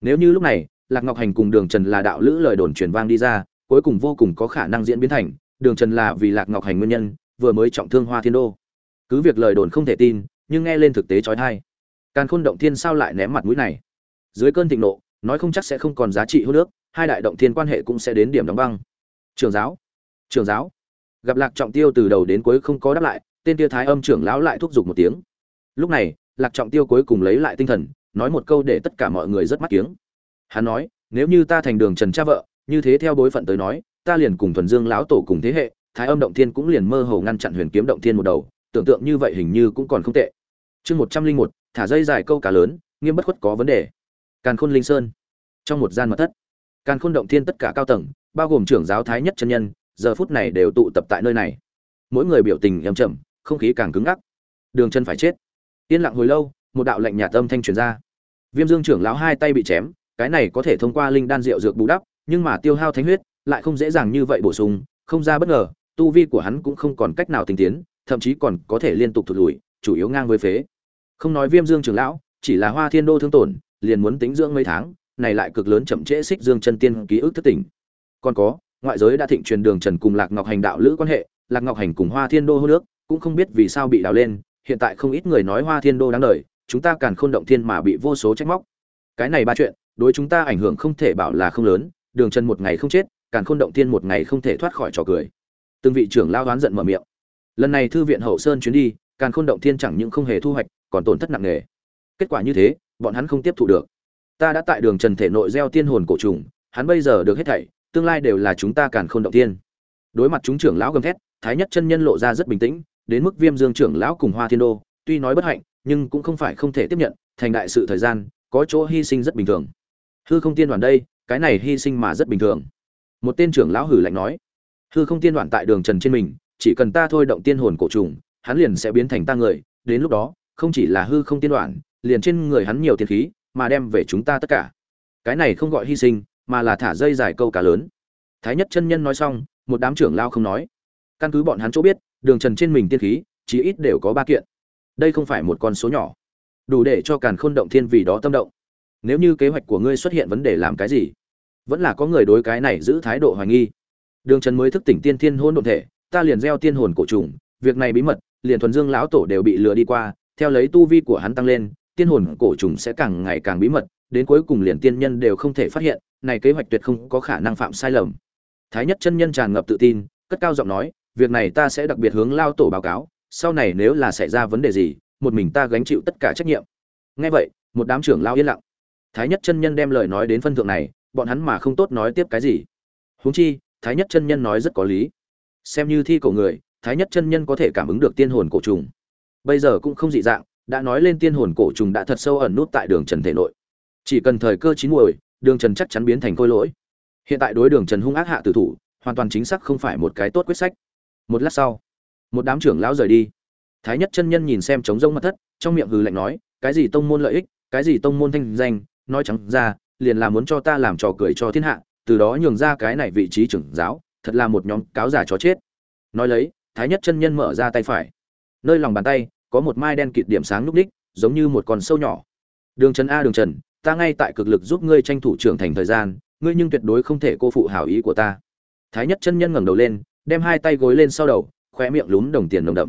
Nếu như lúc này lạc ngọc hành cùng đường trần là đạo lữ lời đồn truyền vang đi ra, cuối cùng vô cùng có khả năng diễn biến thành, đường trần là vì lạc ngọc hành nguyên nhân, vừa mới trọng thương hoa thiên đô. Cứ việc lời đồn không thể tin, nhưng nghe lên thực tế trói thai. Càn khôn động thiên sao lại ném mặt mũi này? Dưới cơn thịnh nộ, nói không chắc sẽ không còn giá trị hô nước, hai đại động thiên quan hệ cũng sẽ đến điểm đóng băng. Trường giáo trường giáo. Gặp lạc trọng tiêu từ đầu đến cuối không có đáp lại, tên tia thái âm trưởng lão lại thúc giục một tiếng. Lúc này, lạc trọng tiêu cuối cùng lấy lại tinh thần, nói một câu để tất cả mọi người rất mắt kiếng hắn nói, nếu như ta thành đường trần cha vợ, như thế theo bối phận tới nói, ta liền cùng thuần dương lão tổ cùng thế hệ, thái âm động thiên cũng liền mơ hồ ngăn chặn huyền kiếm động thiên một đầu, tưởng tượng như vậy hình như cũng còn không tệ. Chương một trăm linh một, thả dây dài câu cá lớn, nghiêm bất khuất có vấn đề. Càn khôn linh sơn. Trong một gian mật thất, càn khôn động thiên tất cả cao tầng, bao gồm trưởng giáo thái nhất chân nhân, giờ phút này đều tụ tập tại nơi này. Mỗi người biểu tình êm chậm không khí càng cứng ngắc. Đường chân phải chết. Yên lặng hồi lâu, một đạo lệnh nhạt âm thanh truyền ra. Viêm dương trưởng lão hai tay bị chém cái này có thể thông qua linh đan rượu dược bù đắp, nhưng mà tiêu hao thánh huyết, lại không dễ dàng như vậy bổ sung, không ra bất ngờ, tu vi của hắn cũng không còn cách nào tiến tiến, thậm chí còn có thể liên tục thụt lùi, chủ yếu ngang với phế. Không nói viêm dương trưởng lão, chỉ là hoa thiên đô thương tổn, liền muốn tính dưỡng mấy tháng, này lại cực lớn chậm trễ xích dương chân tiên ký ức thất tỉnh còn có, ngoại giới đã thịnh truyền đường trần cùng lạc ngọc hành đạo lữ quan hệ, lạc ngọc hành cùng hoa thiên đô hô nước, cũng không biết vì sao bị đào lên, hiện tại không ít người nói hoa thiên đô đáng đời, chúng ta càn khôn động thiên mà bị vô số trách móc. Cái này ba chuyện đối chúng ta ảnh hưởng không thể bảo là không lớn, đường trần một ngày không chết càng khôn động tiên một ngày không thể thoát khỏi trò cười. Từng vị trưởng lao đoán giận mở miệng. Lần này thư viện hậu sơn chuyến đi càng khôn động thiên chẳng những không hề thu hoạch, còn tổn thất nặng nề. Kết quả như thế, bọn hắn không tiếp thu được. Ta đã tại đường trần thể nội gieo tiên hồn cổ trùng, hắn bây giờ được hết thảy, tương lai đều là chúng ta càng khôn động tiên đối mặt chúng trưởng lão gầm thét, thái nhất chân nhân lộ ra rất bình tĩnh, đến mức viêm dương trưởng lão cùng hoa thiên đô, tuy nói bất hạnh, nhưng cũng không phải không thể tiếp nhận, thành đại sự thời gian, có chỗ hy sinh rất bình thường hư không tiên đoàn đây, cái này hy sinh mà rất bình thường. Một tên trưởng lão hử lạnh nói. Hư không tiên đoàn tại đường trần trên mình, chỉ cần ta thôi động tiên hồn cổ trùng, hắn liền sẽ biến thành ta người. Đến lúc đó, không chỉ là hư không tiên đoàn, liền trên người hắn nhiều tiền khí, mà đem về chúng ta tất cả. Cái này không gọi hy sinh, mà là thả dây dài câu cá lớn. Thái nhất chân nhân nói xong, một đám trưởng lao không nói. Căn cứ bọn hắn chỗ biết, đường trần trên mình tiên khí, chí ít đều có ba kiện. Đây không phải một con số nhỏ. Đủ để cho càn khôn động thiên vì đó tâm động nếu như kế hoạch của ngươi xuất hiện vấn đề làm cái gì, vẫn là có người đối cái này giữ thái độ hoài nghi. Đường trần mới thức tỉnh tiên thiên hôn độn thể, ta liền gieo tiên hồn cổ trùng, việc này bí mật, liền thuần dương lão tổ đều bị lừa đi qua, theo lấy tu vi của hắn tăng lên, tiên hồn cổ trùng sẽ càng ngày càng bí mật, đến cuối cùng liền tiên nhân đều không thể phát hiện, này kế hoạch tuyệt không có khả năng phạm sai lầm. Thái nhất chân nhân tràn ngập tự tin, cất cao giọng nói, việc này ta sẽ đặc biệt hướng lao tổ báo cáo, sau này nếu là xảy ra vấn đề gì, một mình ta gánh chịu tất cả trách nhiệm. Nghe vậy, một đám trưởng lao yên lặng thái nhất chân nhân đem lời nói đến phân thượng này, bọn hắn mà không tốt nói tiếp cái gì. Huống chi, thái nhất chân nhân nói rất có lý. Xem như thi cổ người, thái nhất chân nhân có thể cảm ứng được tiên hồn cổ trùng. Bây giờ cũng không dị dạng, đã nói lên tiên hồn cổ trùng đã thật sâu ẩn nút tại đường trần thể nội. Chỉ cần thời cơ chín muồi, đường trần chắc chắn biến thành khôi lỗi. Hiện tại đối đường trần hung ác hạ tử thủ, hoàn toàn chính xác không phải một cái tốt quyết sách. Một lát sau, một đám trưởng lão rời đi. Thái nhất chân nhân nhìn xem trống rông mặt thất, trong miệng hừ lạnh nói, cái gì tông môn lợi ích, cái gì tông môn thanh danh nói trắng ra, liền là muốn cho ta làm trò cười cho thiên hạ, từ đó nhường ra cái này vị trí trưởng giáo, thật là một nhóm cáo giả chó chết. Nói lấy, thái nhất chân nhân mở ra tay phải. Nơi lòng bàn tay, có một mai đen kịt điểm sáng núp đích, giống như một con sâu nhỏ. Đường trần a, đường trần, ta ngay tại cực lực giúp ngươi tranh thủ trưởng thành thời gian, ngươi nhưng tuyệt đối không thể cô phụ hảo ý của ta. Thái nhất chân nhân ngẩng đầu lên, đem hai tay gối lên sau đầu khoe miệng lún đồng tiền nồng đậm.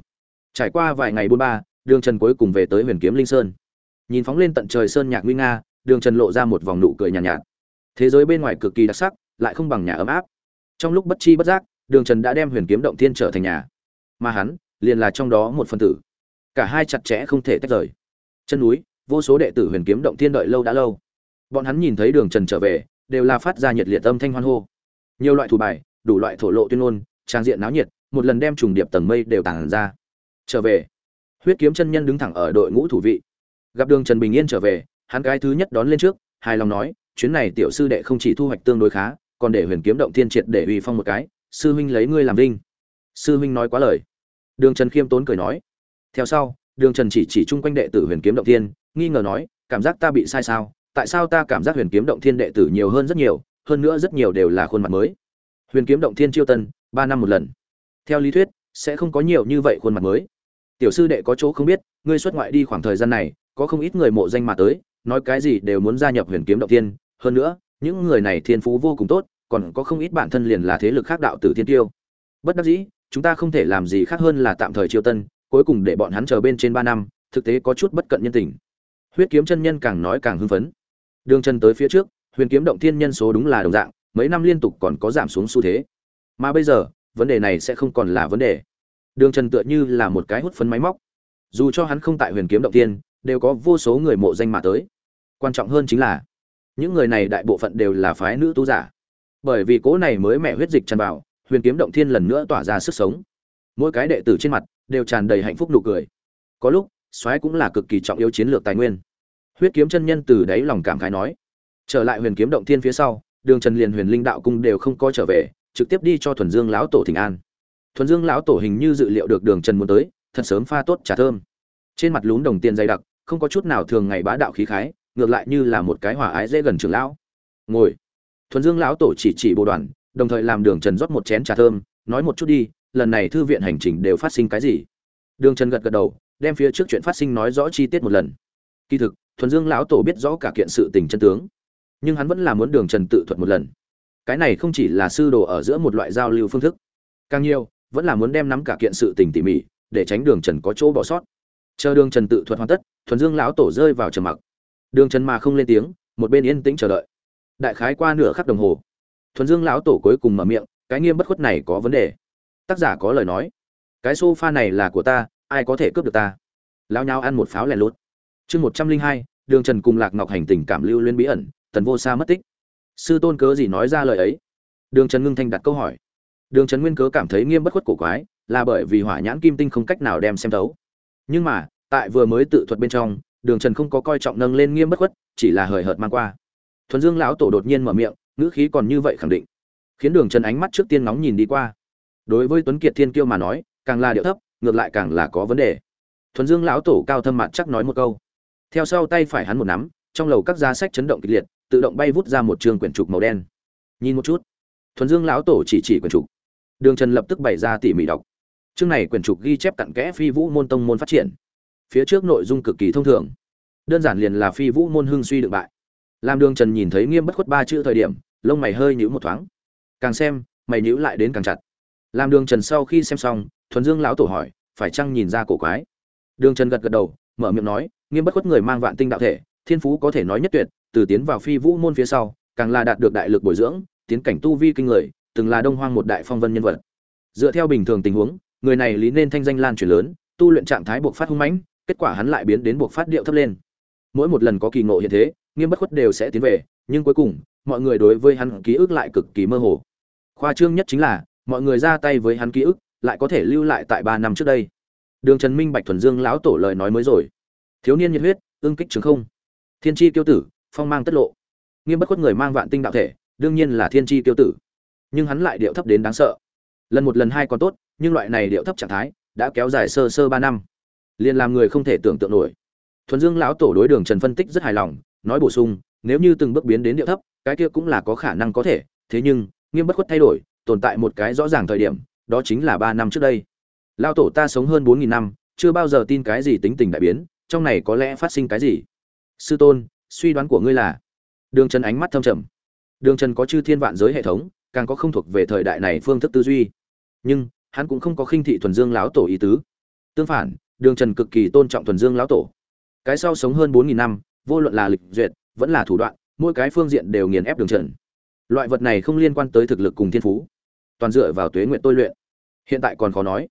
Trải qua vài ngày buôn ba, đường trần cuối cùng về tới huyền kiếm linh sơn. Nhìn phóng lên tận trời sơn nhạc nguy nga đường trần lộ ra một vòng nụ cười nhàn nhạt, nhạt. Thế giới bên ngoài cực kỳ đặc sắc lại không bằng nhà ấm áp. Trong lúc bất chi bất giác đường trần đã đem huyền kiếm động thiên trở thành nhà. Mà hắn liền là trong đó một phần tử. Cả hai chặt chẽ không thể tách rời. Chân núi vô số đệ tử huyền kiếm động thiên đợi lâu đã lâu. Bọn hắn nhìn thấy đường trần trở về đều là phát ra nhiệt liệt âm thanh hoan hô. Nhiều loại thủ bài đủ loại thổ lộ tuyên ngôn trang diện náo nhiệt một lần đem trùng điệp tầng mây đều tàn ra. Trở về huyết kiếm chân nhân đứng thẳng ở đội ngũ thủ vị. Gặp đường trần bình yên trở về hắn cái thứ nhất đón lên trước, hài lòng nói, chuyến này tiểu sư đệ không chỉ thu hoạch tương đối khá, còn để huyền kiếm động thiên triệt để uy phong một cái, sư huynh lấy ngươi làm vinh. Sư huynh nói quá lời. Đường trần khiêm tốn cười nói. Theo sau, đường trần chỉ chỉ chung quanh đệ tử huyền kiếm động thiên, nghi ngờ nói, cảm giác ta bị sai sao? Tại sao ta cảm giác huyền kiếm động thiên đệ tử nhiều hơn rất nhiều, hơn nữa rất nhiều đều là khuôn mặt mới? Huyền kiếm động thiên chiêu tân, ba năm một lần. Theo lý thuyết, sẽ không có nhiều như vậy khuôn mặt mới. Tiểu sư đệ có chỗ không biết, ngươi xuất ngoại đi khoảng thời gian này, có không ít người mộ danh mà tới nói cái gì đều muốn gia nhập huyền kiếm động thiên. Hơn nữa, những người này thiên phú vô cùng tốt, còn có không ít bản thân liền là thế lực khác đạo tử thiên tiêu. Bất đắc dĩ, chúng ta không thể làm gì khác hơn là tạm thời chiêu tân, cuối cùng để bọn hắn chờ bên trên ba năm, thực tế có chút bất cận nhân tình. Huyết kiếm chân nhân càng nói càng hưng phấn. Đường chân tới phía trước, huyền kiếm động thiên nhân số đúng là đồng dạng, mấy năm liên tục còn có giảm xuống xu thế. Mà bây giờ, vấn đề này sẽ không còn là vấn đề. Đường trần tựa như là một cái hút phấn máy móc. Dù cho hắn không tại huyền kiếm động tiên đều có vô số người mộ danh mà tới. Quan trọng hơn chính là, những người này đại bộ phận đều là phái nữ tu giả. Bởi vì cố này mới mẹ huyết dịch tràn vào, huyền kiếm động thiên lần nữa tỏa ra sức sống. Mỗi cái đệ tử trên mặt đều tràn đầy hạnh phúc nụ cười. Có lúc, soái cũng là cực kỳ trọng yếu chiến lược tài nguyên. Huyết kiếm chân nhân từ đáy lòng cảm khái nói, trở lại huyền kiếm động thiên phía sau, đường trần liền huyền linh đạo cung đều không có trở về, trực tiếp đi cho thuần dương lão tổ thỉnh an. Thuần dương lão tổ hình như dự liệu được đường trần muốn tới, thật sớm pha tốt trà thơm. Trên mặt lún đồng tiền dày đặc không có chút nào thường ngày bá đạo khí khái, ngược lại như là một cái hòa ái dễ gần trường lão. Ngồi. Thuần dương lão tổ chỉ chỉ bộ đoàn, đồng thời làm đường trần rót một chén trà thơm, nói một chút đi, lần này thư viện hành trình đều phát sinh cái gì? Đường trần gật gật đầu, đem phía trước chuyện phát sinh nói rõ chi tiết một lần. Kỳ thực, thuần dương lão tổ biết rõ cả kiện sự tình chân tướng, nhưng hắn vẫn là muốn đường trần tự thuật một lần. Cái này không chỉ là sư đồ ở giữa một loại giao lưu phương thức, càng nhiều, vẫn là muốn đem nắm cả kiện sự tình tỉ mỉ, để tránh đường trần có chỗ bỏ sót. Chờ đường trần tự thuật hoàn tất thuần dương lão tổ rơi vào trầm mặc. Đường trần mà không lên tiếng, một bên yên tĩnh chờ đợi. Đại khái qua nửa khắc đồng hồ, thuần dương lão tổ cuối cùng mở miệng, cái nghiêm bất khuất này có vấn đề. Tác giả có lời nói, cái sofa này là của ta, ai có thể cướp được ta? Lao nhau ăn một pháo lẻ lốt chương một trăm linh hai, đường trần cùng lạc ngọc hành tình cảm lưu liên bí ẩn, tần vô sa mất tích. Sư tôn cớ gì nói ra lời ấy? Đường trần ngưng thanh đặt câu hỏi. Đường trần nguyên cớ cảm thấy nghiêm bất khuất cổ quái, là bởi vì hỏa nhãn kim tinh không cách nào đem xem thấu. Nhưng mà tại vừa mới tự thuật bên trong, đường trần không có coi trọng nâng lên nghiêm bất khuất, chỉ là hời hợt mang qua. Thuần dương lão tổ đột nhiên mở miệng, ngữ khí còn như vậy khẳng định, khiến đường trần ánh mắt trước tiên nóng nhìn đi qua. Đối với tuấn kiệt thiên kiêu mà nói, càng là điệu thấp, ngược lại càng là có vấn đề. Thuần dương lão tổ cao thâm mặt chắc nói một câu. Theo sau tay phải hắn một nắm, trong lầu các giá sách chấn động kịch liệt, tự động bay vút ra một trường quyển trục màu đen. Nhìn một chút. Thuần dương lão tổ chỉ chỉ quyển trục. Đường trần lập tức bày ra tỉ mỉ đọc. Chương này quyển trục ghi chép cặn kẽ phi vũ môn tông môn phát triển phía trước nội dung cực kỳ thông thường. Đơn giản liền là phi vũ môn hưng suy được bại. Làm đường trần nhìn thấy nghiêm bất khuất ba chữ thời điểm, lông mày hơi nhíu một thoáng. Càng xem, mày nhíu lại đến càng chặt. Làm đường trần sau khi xem xong, thuần dương lão tổ hỏi, phải chăng nhìn ra cổ quái? Đường trần gật gật đầu, mở miệng nói, nghiêm bất khuất người mang vạn tinh đạo thể, thiên phú có thể nói nhất tuyệt, từ tiến vào phi vũ môn phía sau, càng là đạt được đại lực bồi dưỡng, tiến cảnh tu vi kinh người, từng là đông hoang một đại phong vân nhân vật. Dựa theo bình thường tình huống, người này lý nên thanh danh lan truyền lớn, tu luyện trạng thái buộc phát hung mãnh kết quả hắn lại biến đến buộc phát điệu thấp lên. Mỗi một lần có kỳ ngộ hiện thế, nghiêm bất khuất đều sẽ tiến về, nhưng cuối cùng, mọi người đối với hắn ký ức lại cực kỳ mơ hồ. Khoa trương nhất chính là, mọi người ra tay với hắn ký ức, lại có thể lưu lại tại ba năm trước đây. Đường trần minh bạch thuần dương lão tổ lời nói mới rồi. Thiếu niên nhiệt huyết ương kích trường không. Thiên tri tiêu tử, phong mang tất lộ. Nghiêm bất khuất người mang vạn tinh đạo thể, đương nhiên là thiên tri tiêu tử. Nhưng hắn lại điệu thấp đến đáng sợ. Lần một lần hai còn tốt, nhưng loại này điệu thấp trạng thái đã kéo dài sơ sơ ba năm liền làm người không thể tưởng tượng nổi. Thuần dương lão tổ đối đường trần phân tích rất hài lòng, nói bổ sung, nếu như từng bước biến đến điệu thấp, cái kia cũng là có khả năng có thể, thế nhưng, nghiêm bất khuất thay đổi, tồn tại một cái rõ ràng thời điểm, đó chính là ba năm trước đây. Lao tổ ta sống hơn bốn nghìn năm, chưa bao giờ tin cái gì tính tình đại biến, trong này có lẽ phát sinh cái gì? Sư tôn, suy đoán của ngươi là? Đường trần ánh mắt thâm trầm. Đường trần có chư thiên vạn giới hệ thống, càng có không thuộc về thời đại này phương thức tư duy. Nhưng, hắn cũng không có khinh thị thuần dương lão tổ ý tứ. Tương phản đường trần cực kỳ tôn trọng thuần dương lão tổ. Cái sau sống hơn bốn nghìn năm, vô luận là lịch duyệt, vẫn là thủ đoạn, mỗi cái phương diện đều nghiền ép đường trần. Loại vật này không liên quan tới thực lực cùng thiên phú, toàn dựa vào tuế nguyện tôi luyện. Hiện tại còn khó nói.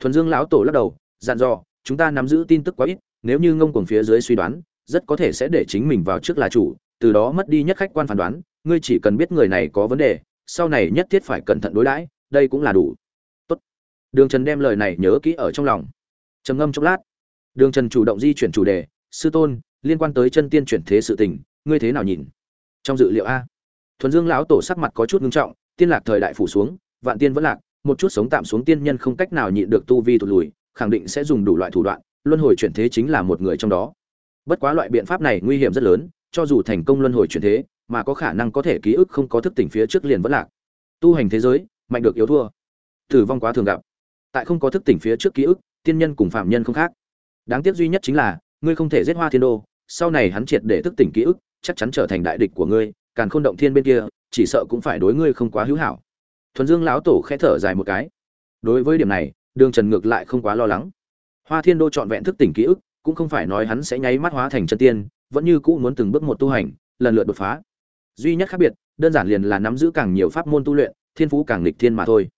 Thuần dương lão tổ lắc đầu, dặn dò, chúng ta nắm giữ tin tức quá ít, nếu như ngông cuồng phía dưới suy đoán, rất có thể sẽ để chính mình vào trước là chủ, từ đó mất đi nhất khách quan phán đoán, ngươi chỉ cần biết người này có vấn đề, sau này nhất thiết phải cẩn thận đối đãi, đây cũng là đủ. Tốt. đường trần đem lời này nhớ kỹ ở trong lòng trầm ngâm chốc lát. Đường trần chủ động di chuyển chủ đề, sư tôn, liên quan tới chân tiên chuyển thế sự tình, ngươi thế nào nhìn? Trong dự liệu a. Thuần dương lão tổ sắc mặt có chút ngưng trọng, tiên lạc thời đại phủ xuống, vạn tiên vẫn lạc, một chút sống tạm xuống tiên nhân không cách nào nhịn được tu vi tụt lùi, khẳng định sẽ dùng đủ loại thủ đoạn, luân hồi chuyển thế chính là một người trong đó. Bất quá loại biện pháp này nguy hiểm rất lớn, cho dù thành công luân hồi chuyển thế, mà có khả năng có thể ký ức không có thức tỉnh phía trước liền vẫn lạc. Tu hành thế giới, mạnh được yếu thua. Tử vong quá thường gặp. Tại không có thức tỉnh phía trước ký ức tiên nhân cùng phạm nhân không khác. Đáng tiếc duy nhất chính là, ngươi không thể giết hoa thiên đô, sau này hắn triệt để thức tỉnh ký ức, chắc chắn trở thành đại địch của ngươi, càn khôn động thiên bên kia, chỉ sợ cũng phải đối ngươi không quá hữu hảo. Thuần dương lão tổ khẽ thở dài một cái. Đối với điểm này, đường trần ngược lại không quá lo lắng. Hoa thiên đô trọn vẹn thức tỉnh ký ức, cũng không phải nói hắn sẽ nháy mắt hóa thành chân tiên, vẫn như cũ muốn từng bước một tu hành, lần lượt đột phá. Duy nhất khác biệt, đơn giản liền là nắm giữ càng nhiều pháp môn tu luyện, thiên phú càng lịch thiên mà thôi.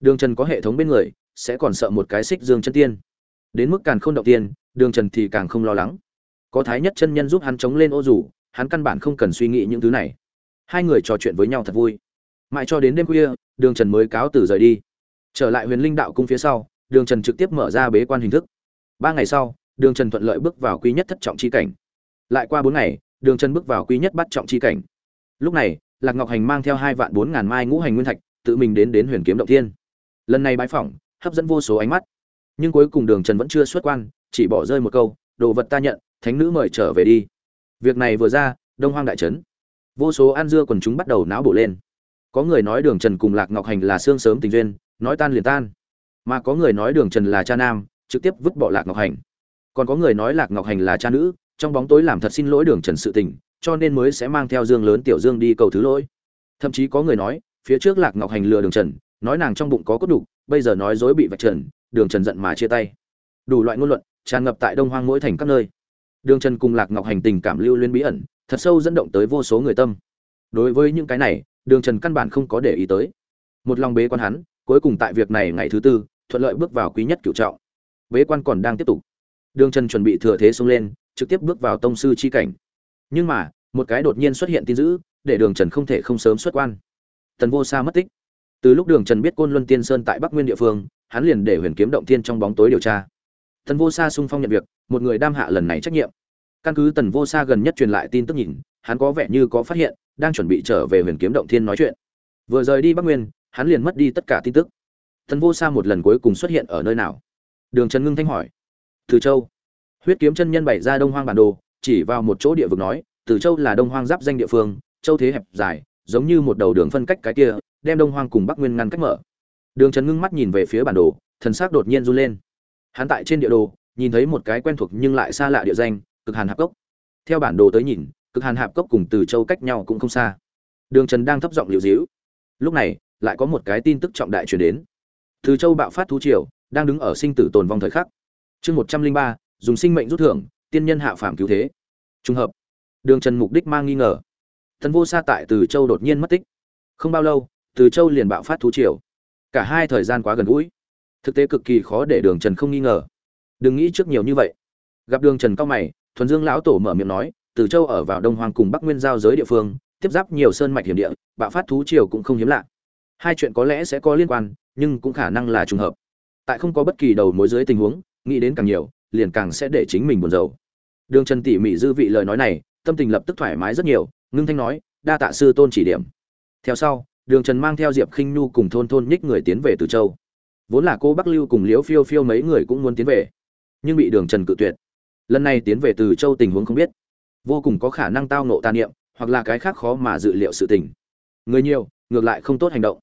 Đường trần có hệ thống bên người sẽ còn sợ một cái xích dương chân tiên. Đến mức càng không động tiên, đường trần thì càng không lo lắng. Có thái nhất chân nhân giúp hắn chống lên ô rủ, hắn căn bản không cần suy nghĩ những thứ này. Hai người trò chuyện với nhau thật vui. Mãi cho đến đêm khuya, đường trần mới cáo từ rời đi. Trở lại huyền linh đạo cung phía sau, đường trần trực tiếp mở ra bế quan hình thức. Ba ngày sau, đường trần thuận lợi bước vào quý nhất thất trọng c h i cảnh. Lại qua bốn ngày, đường trần bước vào quý nhất bắt trọng c h i cảnh. Lúc này, lạc ngọc hành mang theo hai vạn bốn ngàn mai ngũ hành nguyên thạch, tự mình đến đến huyền kiếm động thiên. Lần này bãi phỏng hấp dẫn vô số ánh mắt. Nhưng cuối cùng đường trần vẫn chưa xuất quan, chỉ bỏ rơi một câu, đồ vật ta nhận, thánh nữ mời trở về đi. Việc này vừa ra, đông hoang đại trấn. Vô số ăn dưa quần chúng bắt đầu não bổ lên. Có người nói đường trần cùng lạc ngọc hành là xương sớm tình duyên, nói tan liền tan. Mà có người nói đường trần là cha nam, trực tiếp vứt bỏ lạc ngọc hành. Còn có người nói lạc ngọc hành là cha nữ, trong bóng tối làm thật xin lỗi đường trần sự tình, cho nên mới sẽ mang theo dương lớn tiểu dương đi cầu thứ lỗi. Thậm chí có người nói, phía trước lạc ngọc hành lừa đường trần, nói nàng trong bụng có cốt đục bây giờ nói dối bị vạch trần, đường trần giận mà chia tay. Đủ loại ngôn luận, tràn ngập tại đông hoang mỗi thành các nơi. Đường trần cùng lạc ngọc hành tình cảm lưu liên bí ẩn, thật sâu dẫn động tới vô số người tâm. Đối với những cái này, đường trần căn bản không có để ý tới. Một lòng bế quan hắn, cuối cùng tại việc này ngày thứ tư, thuận lợi bước vào quý nhất cửu trọng. Bế quan còn đang tiếp tục. Đường trần chuẩn bị thừa thế xông lên, trực tiếp bước vào tông sư chi cảnh. Nhưng mà, một cái đột nhiên xuất hiện tin dữ, để đường trần không thể không sớm xuất quan. Tần vô sa mất tích từ lúc đường trần biết côn luân tiên sơn tại bắc nguyên địa phương, hắn liền để huyền kiếm động tiên trong bóng tối điều tra. Tần vô sa sung phong nhận việc, một người đam hạ lần này trách nhiệm. Căn cứ tần vô sa gần nhất truyền lại tin tức nhìn, hắn có vẻ như có phát hiện, đang chuẩn bị trở về huyền kiếm động thiên nói chuyện. Vừa rời đi bắc nguyên, hắn liền mất đi tất cả tin tức. Tần vô sa một lần cuối cùng xuất hiện ở nơi nào? Đường trần ngưng thanh hỏi. Từ châu. Huyết kiếm chân nhân bày ra đông hoang bản đồ, chỉ vào một chỗ địa vực nói, từ châu là đông hoang giáp danh địa phương, châu thế hẹp dài, giống như một đầu đường phân cách cái kia đem đông hoang cùng bắc nguyên ngăn cách mở. Đường trần ngưng mắt nhìn về phía bản đồ, thần s ắ c đột nhiên run lên. Hắn tại trên địa đồ, nhìn thấy một cái quen thuộc nhưng lại xa lạ địa danh, cực hàn hạp cốc. Theo bản đồ tới nhìn, cực hàn hạp cốc cùng từ châu cách nhau cũng không xa. Đường trần đang thấp giọng liệu dĩu. Lúc này, lại có một cái tin tức trọng đại chuyển đến. Từ châu bạo phát thú triều, đang đứng ở sinh tử tồn vong thời khắc. Chương một trăm linh ba, dùng sinh mệnh rút thưởng, tiên nhân hạ phàm cứu thế. Trùng hợp. Đường trần mục đích mang nghi ngờ. Thần vô sa tại từ châu đột nhiên mất tích. Không bao lâu từ châu liền bạo phát thú triều. Cả hai thời gian quá gần gũi. Thực tế cực kỳ khó để đường trần không nghi ngờ. Đừng nghĩ trước nhiều như vậy. Gặp đường trần cao mày, thuần dương lão tổ mở miệng nói, từ châu ở vào đông hoàng cùng bắc nguyên giao giới địa phương, tiếp giáp nhiều sơn mạch hiểm địa, bạo phát thú triều cũng không hiếm lạ. Hai chuyện có lẽ sẽ có liên quan, nhưng cũng khả năng là trùng hợp. Tại không có bất kỳ đầu mối dưới tình huống, nghĩ đến càng nhiều, liền càng sẽ để chính mình buồn rầu. Đường trần tỉ mỉ dư vị lời nói này, tâm tình lập tức thoải mái rất nhiều, ngưng thanh nói, đa tạ sư tôn chỉ điểm. Theo sau đường trần mang theo diệp khinh nhu cùng thôn thôn nhích người tiến về từ châu. Vốn là cô bắc lưu cùng liễu phiêu phiêu mấy người cũng muốn tiến về, nhưng bị đường trần cự tuyệt. Lần này tiến về từ châu tình huống không biết, vô cùng có khả năng tao nộ tàn niệm, hoặc là cái khác khó mà dự liệu sự tình. Người nhiều, ngược lại không tốt hành động.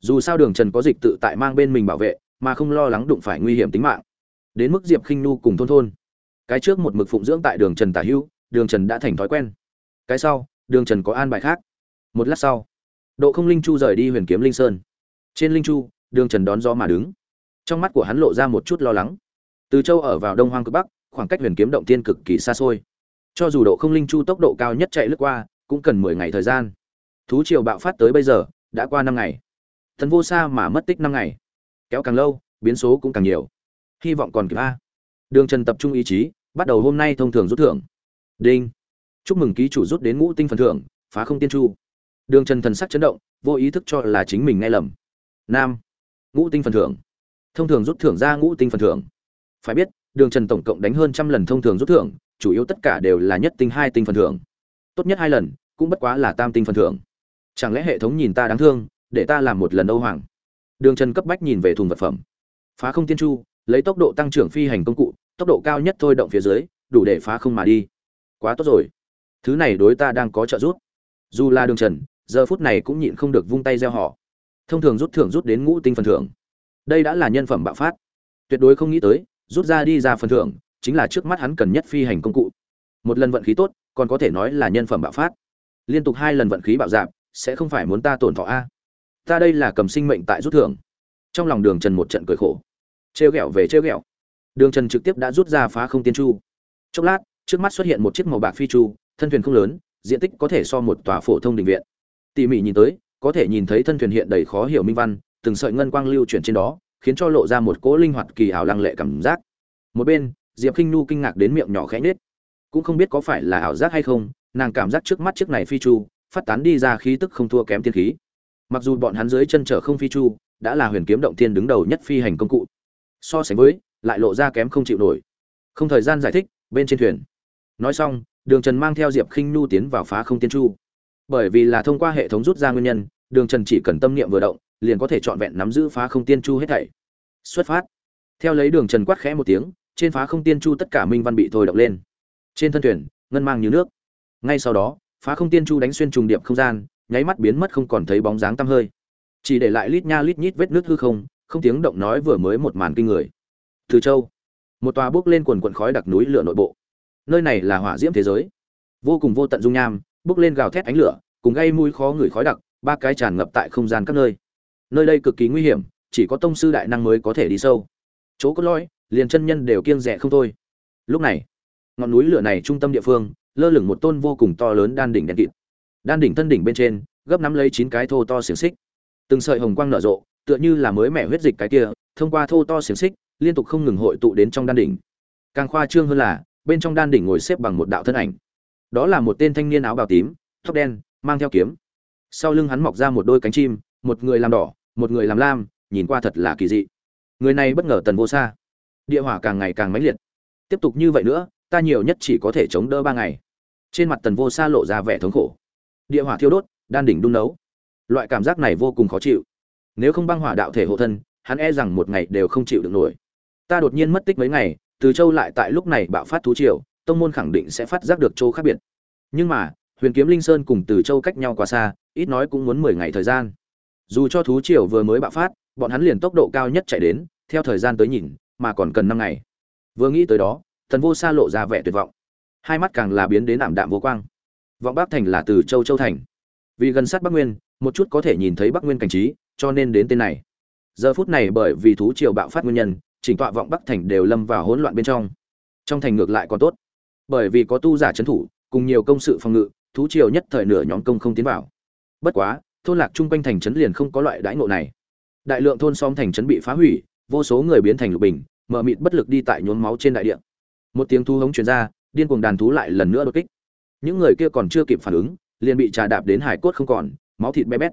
Dù sao đường trần có dịch tự tại mang bên mình bảo vệ, mà không lo lắng đụng phải nguy hiểm tính mạng. Đến mức diệp khinh nu cùng thôn thôn. Cái trước một mực phụng dưỡng tại đường trần tả hữu, đường trần đã thành thói quen. Cái sau, đường trần có an bài khác. Một lát sau độ không linh chu rời đi huyền kiếm linh sơn. Trên linh chu, đường trần đón gió mà đứng. Trong mắt của hắn lộ ra một chút lo lắng. Từ châu ở vào đông hoang cực bắc, khoảng cách huyền kiếm động tiên cực kỳ xa xôi. Cho dù độ không linh chu tốc độ cao nhất chạy lướt qua, cũng cần mười ngày thời gian. Thú triều bạo phát tới bây giờ, đã qua năm ngày. Thần vô xa mà mất tích năm ngày. Kéo càng lâu, biến số cũng càng nhiều. Hy vọng còn kịp a. Đường trần tập trung ý chí, bắt đầu hôm nay thông thường rút thưởng. Đinh. Chúc mừng ký chủ rút đến ngũ tinh phần thưởng, phá không tiên chu đường trần thần sắc chấn động, vô ý thức cho là chính mình nghe lầm. Nam. Ngũ tinh phần thưởng. Thông thường rút thưởng ra ngũ tinh phần thưởng. Phải biết, đường trần tổng cộng đánh hơn trăm lần thông thường rút thưởng, chủ yếu tất cả đều là nhất tinh hai tinh phần thưởng. Tốt nhất hai lần, cũng bất quá là tam tinh phần thưởng. Chẳng lẽ hệ thống nhìn ta đáng thương, để ta làm một lần âu hoàng? Đường trần cấp bách nhìn về thùng vật phẩm. Phá không tiên chu, lấy tốc độ tăng trưởng phi hành công cụ, tốc độ cao nhất thôi động phía dưới, đủ để phá không mà đi. Quá tốt rồi. Thứ này đối ta đang có trợ giúp. Dù là đường trần giờ phút này cũng nhịn không được vung tay gieo họ. Thông thường rút thưởng rút đến ngũ tinh phần thưởng. Đây đã là nhân phẩm bạo phát. Tuyệt đối không nghĩ tới, rút ra đi ra phần thưởng, chính là trước mắt hắn cần nhất phi hành công cụ. Một lần vận khí tốt, còn có thể nói là nhân phẩm bạo phát. Liên tục hai lần vận khí bạo dạp sẽ không phải muốn ta tổn thọ a. Ta đây là cầm sinh mệnh tại rút thưởng. Trong lòng đường trần một trận cười khổ. Trêu ghẹo về trêu ghẹo. Đường trần trực tiếp đã rút ra phá không tiên chu. Chốc lát, trước mắt xuất hiện một chiếc màu bạc phi chu, thân thuyền không lớn, diện tích có thể so một tòa phổ thông đình viện tỉ mỉ nhìn tới, có thể nhìn thấy thân thuyền hiện đầy khó hiểu minh văn, từng sợi ngân quang lưu chuyển trên đó, khiến cho lộ ra một cỗ linh hoạt kỳ ảo lăng lệ cảm giác. Một bên, diệp k i n h nu kinh ngạc đến miệng nhỏ khẽ nết cũng không biết có phải là ảo giác hay không, nàng cảm giác trước mắt chiếc này phi chu, phát tán đi ra khí tức không thua kém tiên khí. Mặc dù bọn hắn dưới chân trở không phi chu, đã là huyền kiếm động thiên đứng đầu nhất phi hành công cụ. So sánh với, lại lộ ra kém không chịu nổi. Không thời gian giải thích, bên trên thuyền. Nói xong, đường trần mang theo diệp khinh nhu tiến vào phá không tiên chu bởi vì là thông qua hệ thống rút ra nguyên nhân, đường trần chỉ cần tâm niệm vừa động, liền có thể trọn vẹn nắm giữ phá không tiên chu hết thảy. Xuất phát. Theo lấy đường trần quát khẽ một tiếng, trên phá không tiên chu tất cả minh văn bị thôi động lên. Trên thân thuyền, ngân mang như nước. Ngay sau đó, phá không tiên chu đánh xuyên trùng điệp không gian, nháy mắt biến mất không còn thấy bóng dáng tăm hơi. Chỉ để lại lít nha lít nhít vết nước hư không không tiếng động nói vừa mới một màn kinh người. Từ châu. Một tòa bước lên quần quần khói đặc núi lửa nội bộ. Nơi này là hỏa diễm thế giới. Vô cùng vô tận dung nham bước lên gào thét ánh lửa, cùng gây mùi khó người khói đặc, ba cái tràn ngập tại không gian các nơi. Nơi đây cực kỳ nguy hiểm, chỉ có tông sư đại năng mới có thể đi sâu. Chỗ có lõi, liền chân nhân đều kiêng rẻ không thôi. Lúc này, ngọn núi lửa này trung tâm địa phương, lơ lửng một tôn vô cùng to lớn đan đỉnh đen kịt. Đan đỉnh thân đỉnh bên trên, gấp nắm lấy chín cái thô to xiềng xích. Từng sợi hồng quang nở rộ, tựa như là mới mẻ huyết dịch cái kia, thông qua thô to xiềng xích, liên tục không ngừng hội tụ đến trong đan đỉnh. Càng khoa trương hơn là, bên trong đan đỉnh ngồi xếp bằng một đạo thân ảnh đó là một tên thanh niên áo bào tím, tóc đen, mang theo kiếm. Sau lưng hắn mọc ra một đôi cánh chim, một người làm đỏ, một người làm lam, nhìn qua thật là kỳ dị. Người này bất ngờ tần vô xa. Địa hỏa càng ngày càng mãnh liệt. Tiếp tục như vậy nữa, ta nhiều nhất chỉ có thể chống đỡ ba ngày. Trên mặt tần vô xa lộ ra vẻ thống khổ. Địa hỏa thiêu đốt, đan đỉnh đun nấu. Loại cảm giác này vô cùng khó chịu. Nếu không băng hỏa đạo thể hộ thân, hắn e rằng một ngày đều không chịu được nổi. Ta đột nhiên mất tích mấy ngày, từ châu lại tại lúc này bạo phát thú triều tông môn khẳng định sẽ phát giác được chỗ khác biệt. Nhưng mà, huyền kiếm linh sơn cùng từ châu cách nhau quá xa, ít nói cũng muốn mười ngày thời gian. Dù cho thú triều vừa mới bạo phát, bọn hắn liền tốc độ cao nhất chạy đến, theo thời gian tới nhìn, mà còn cần năm ngày. Vừa nghĩ tới đó, thần vô xa lộ ra vẻ tuyệt vọng. Hai mắt càng là biến đến ảm đạm vô quang. Vọng bắc thành là từ châu châu thành. Vì gần sát bắc nguyên, một chút có thể nhìn thấy bắc nguyên cảnh trí, cho nên đến tên này. Giờ phút này bởi vì thú triều bạo phát nguyên nhân, chỉnh tọa vọng bắc thành đều lâm vào hỗn loạn bên trong. Trong thành ngược lại còn tốt bởi vì có tu giả trấn thủ, cùng nhiều công sự phòng ngự, thú triều nhất thời nửa nhóm công không tiến vào. Bất quá, thôn lạc chung quanh thành trấn liền không có loại đãi ngộ này. Đại lượng thôn xóm thành trấn bị phá hủy, vô số người biến thành lục bình, mờ mịt bất lực đi tại nhốn máu trên đại địa. Một tiếng thu hống truyền ra, điên cuồng đàn thú lại lần nữa đột kích. Những người kia còn chưa kịp phản ứng, liền bị trà đạp đến hải cốt không còn, máu thịt bé bét.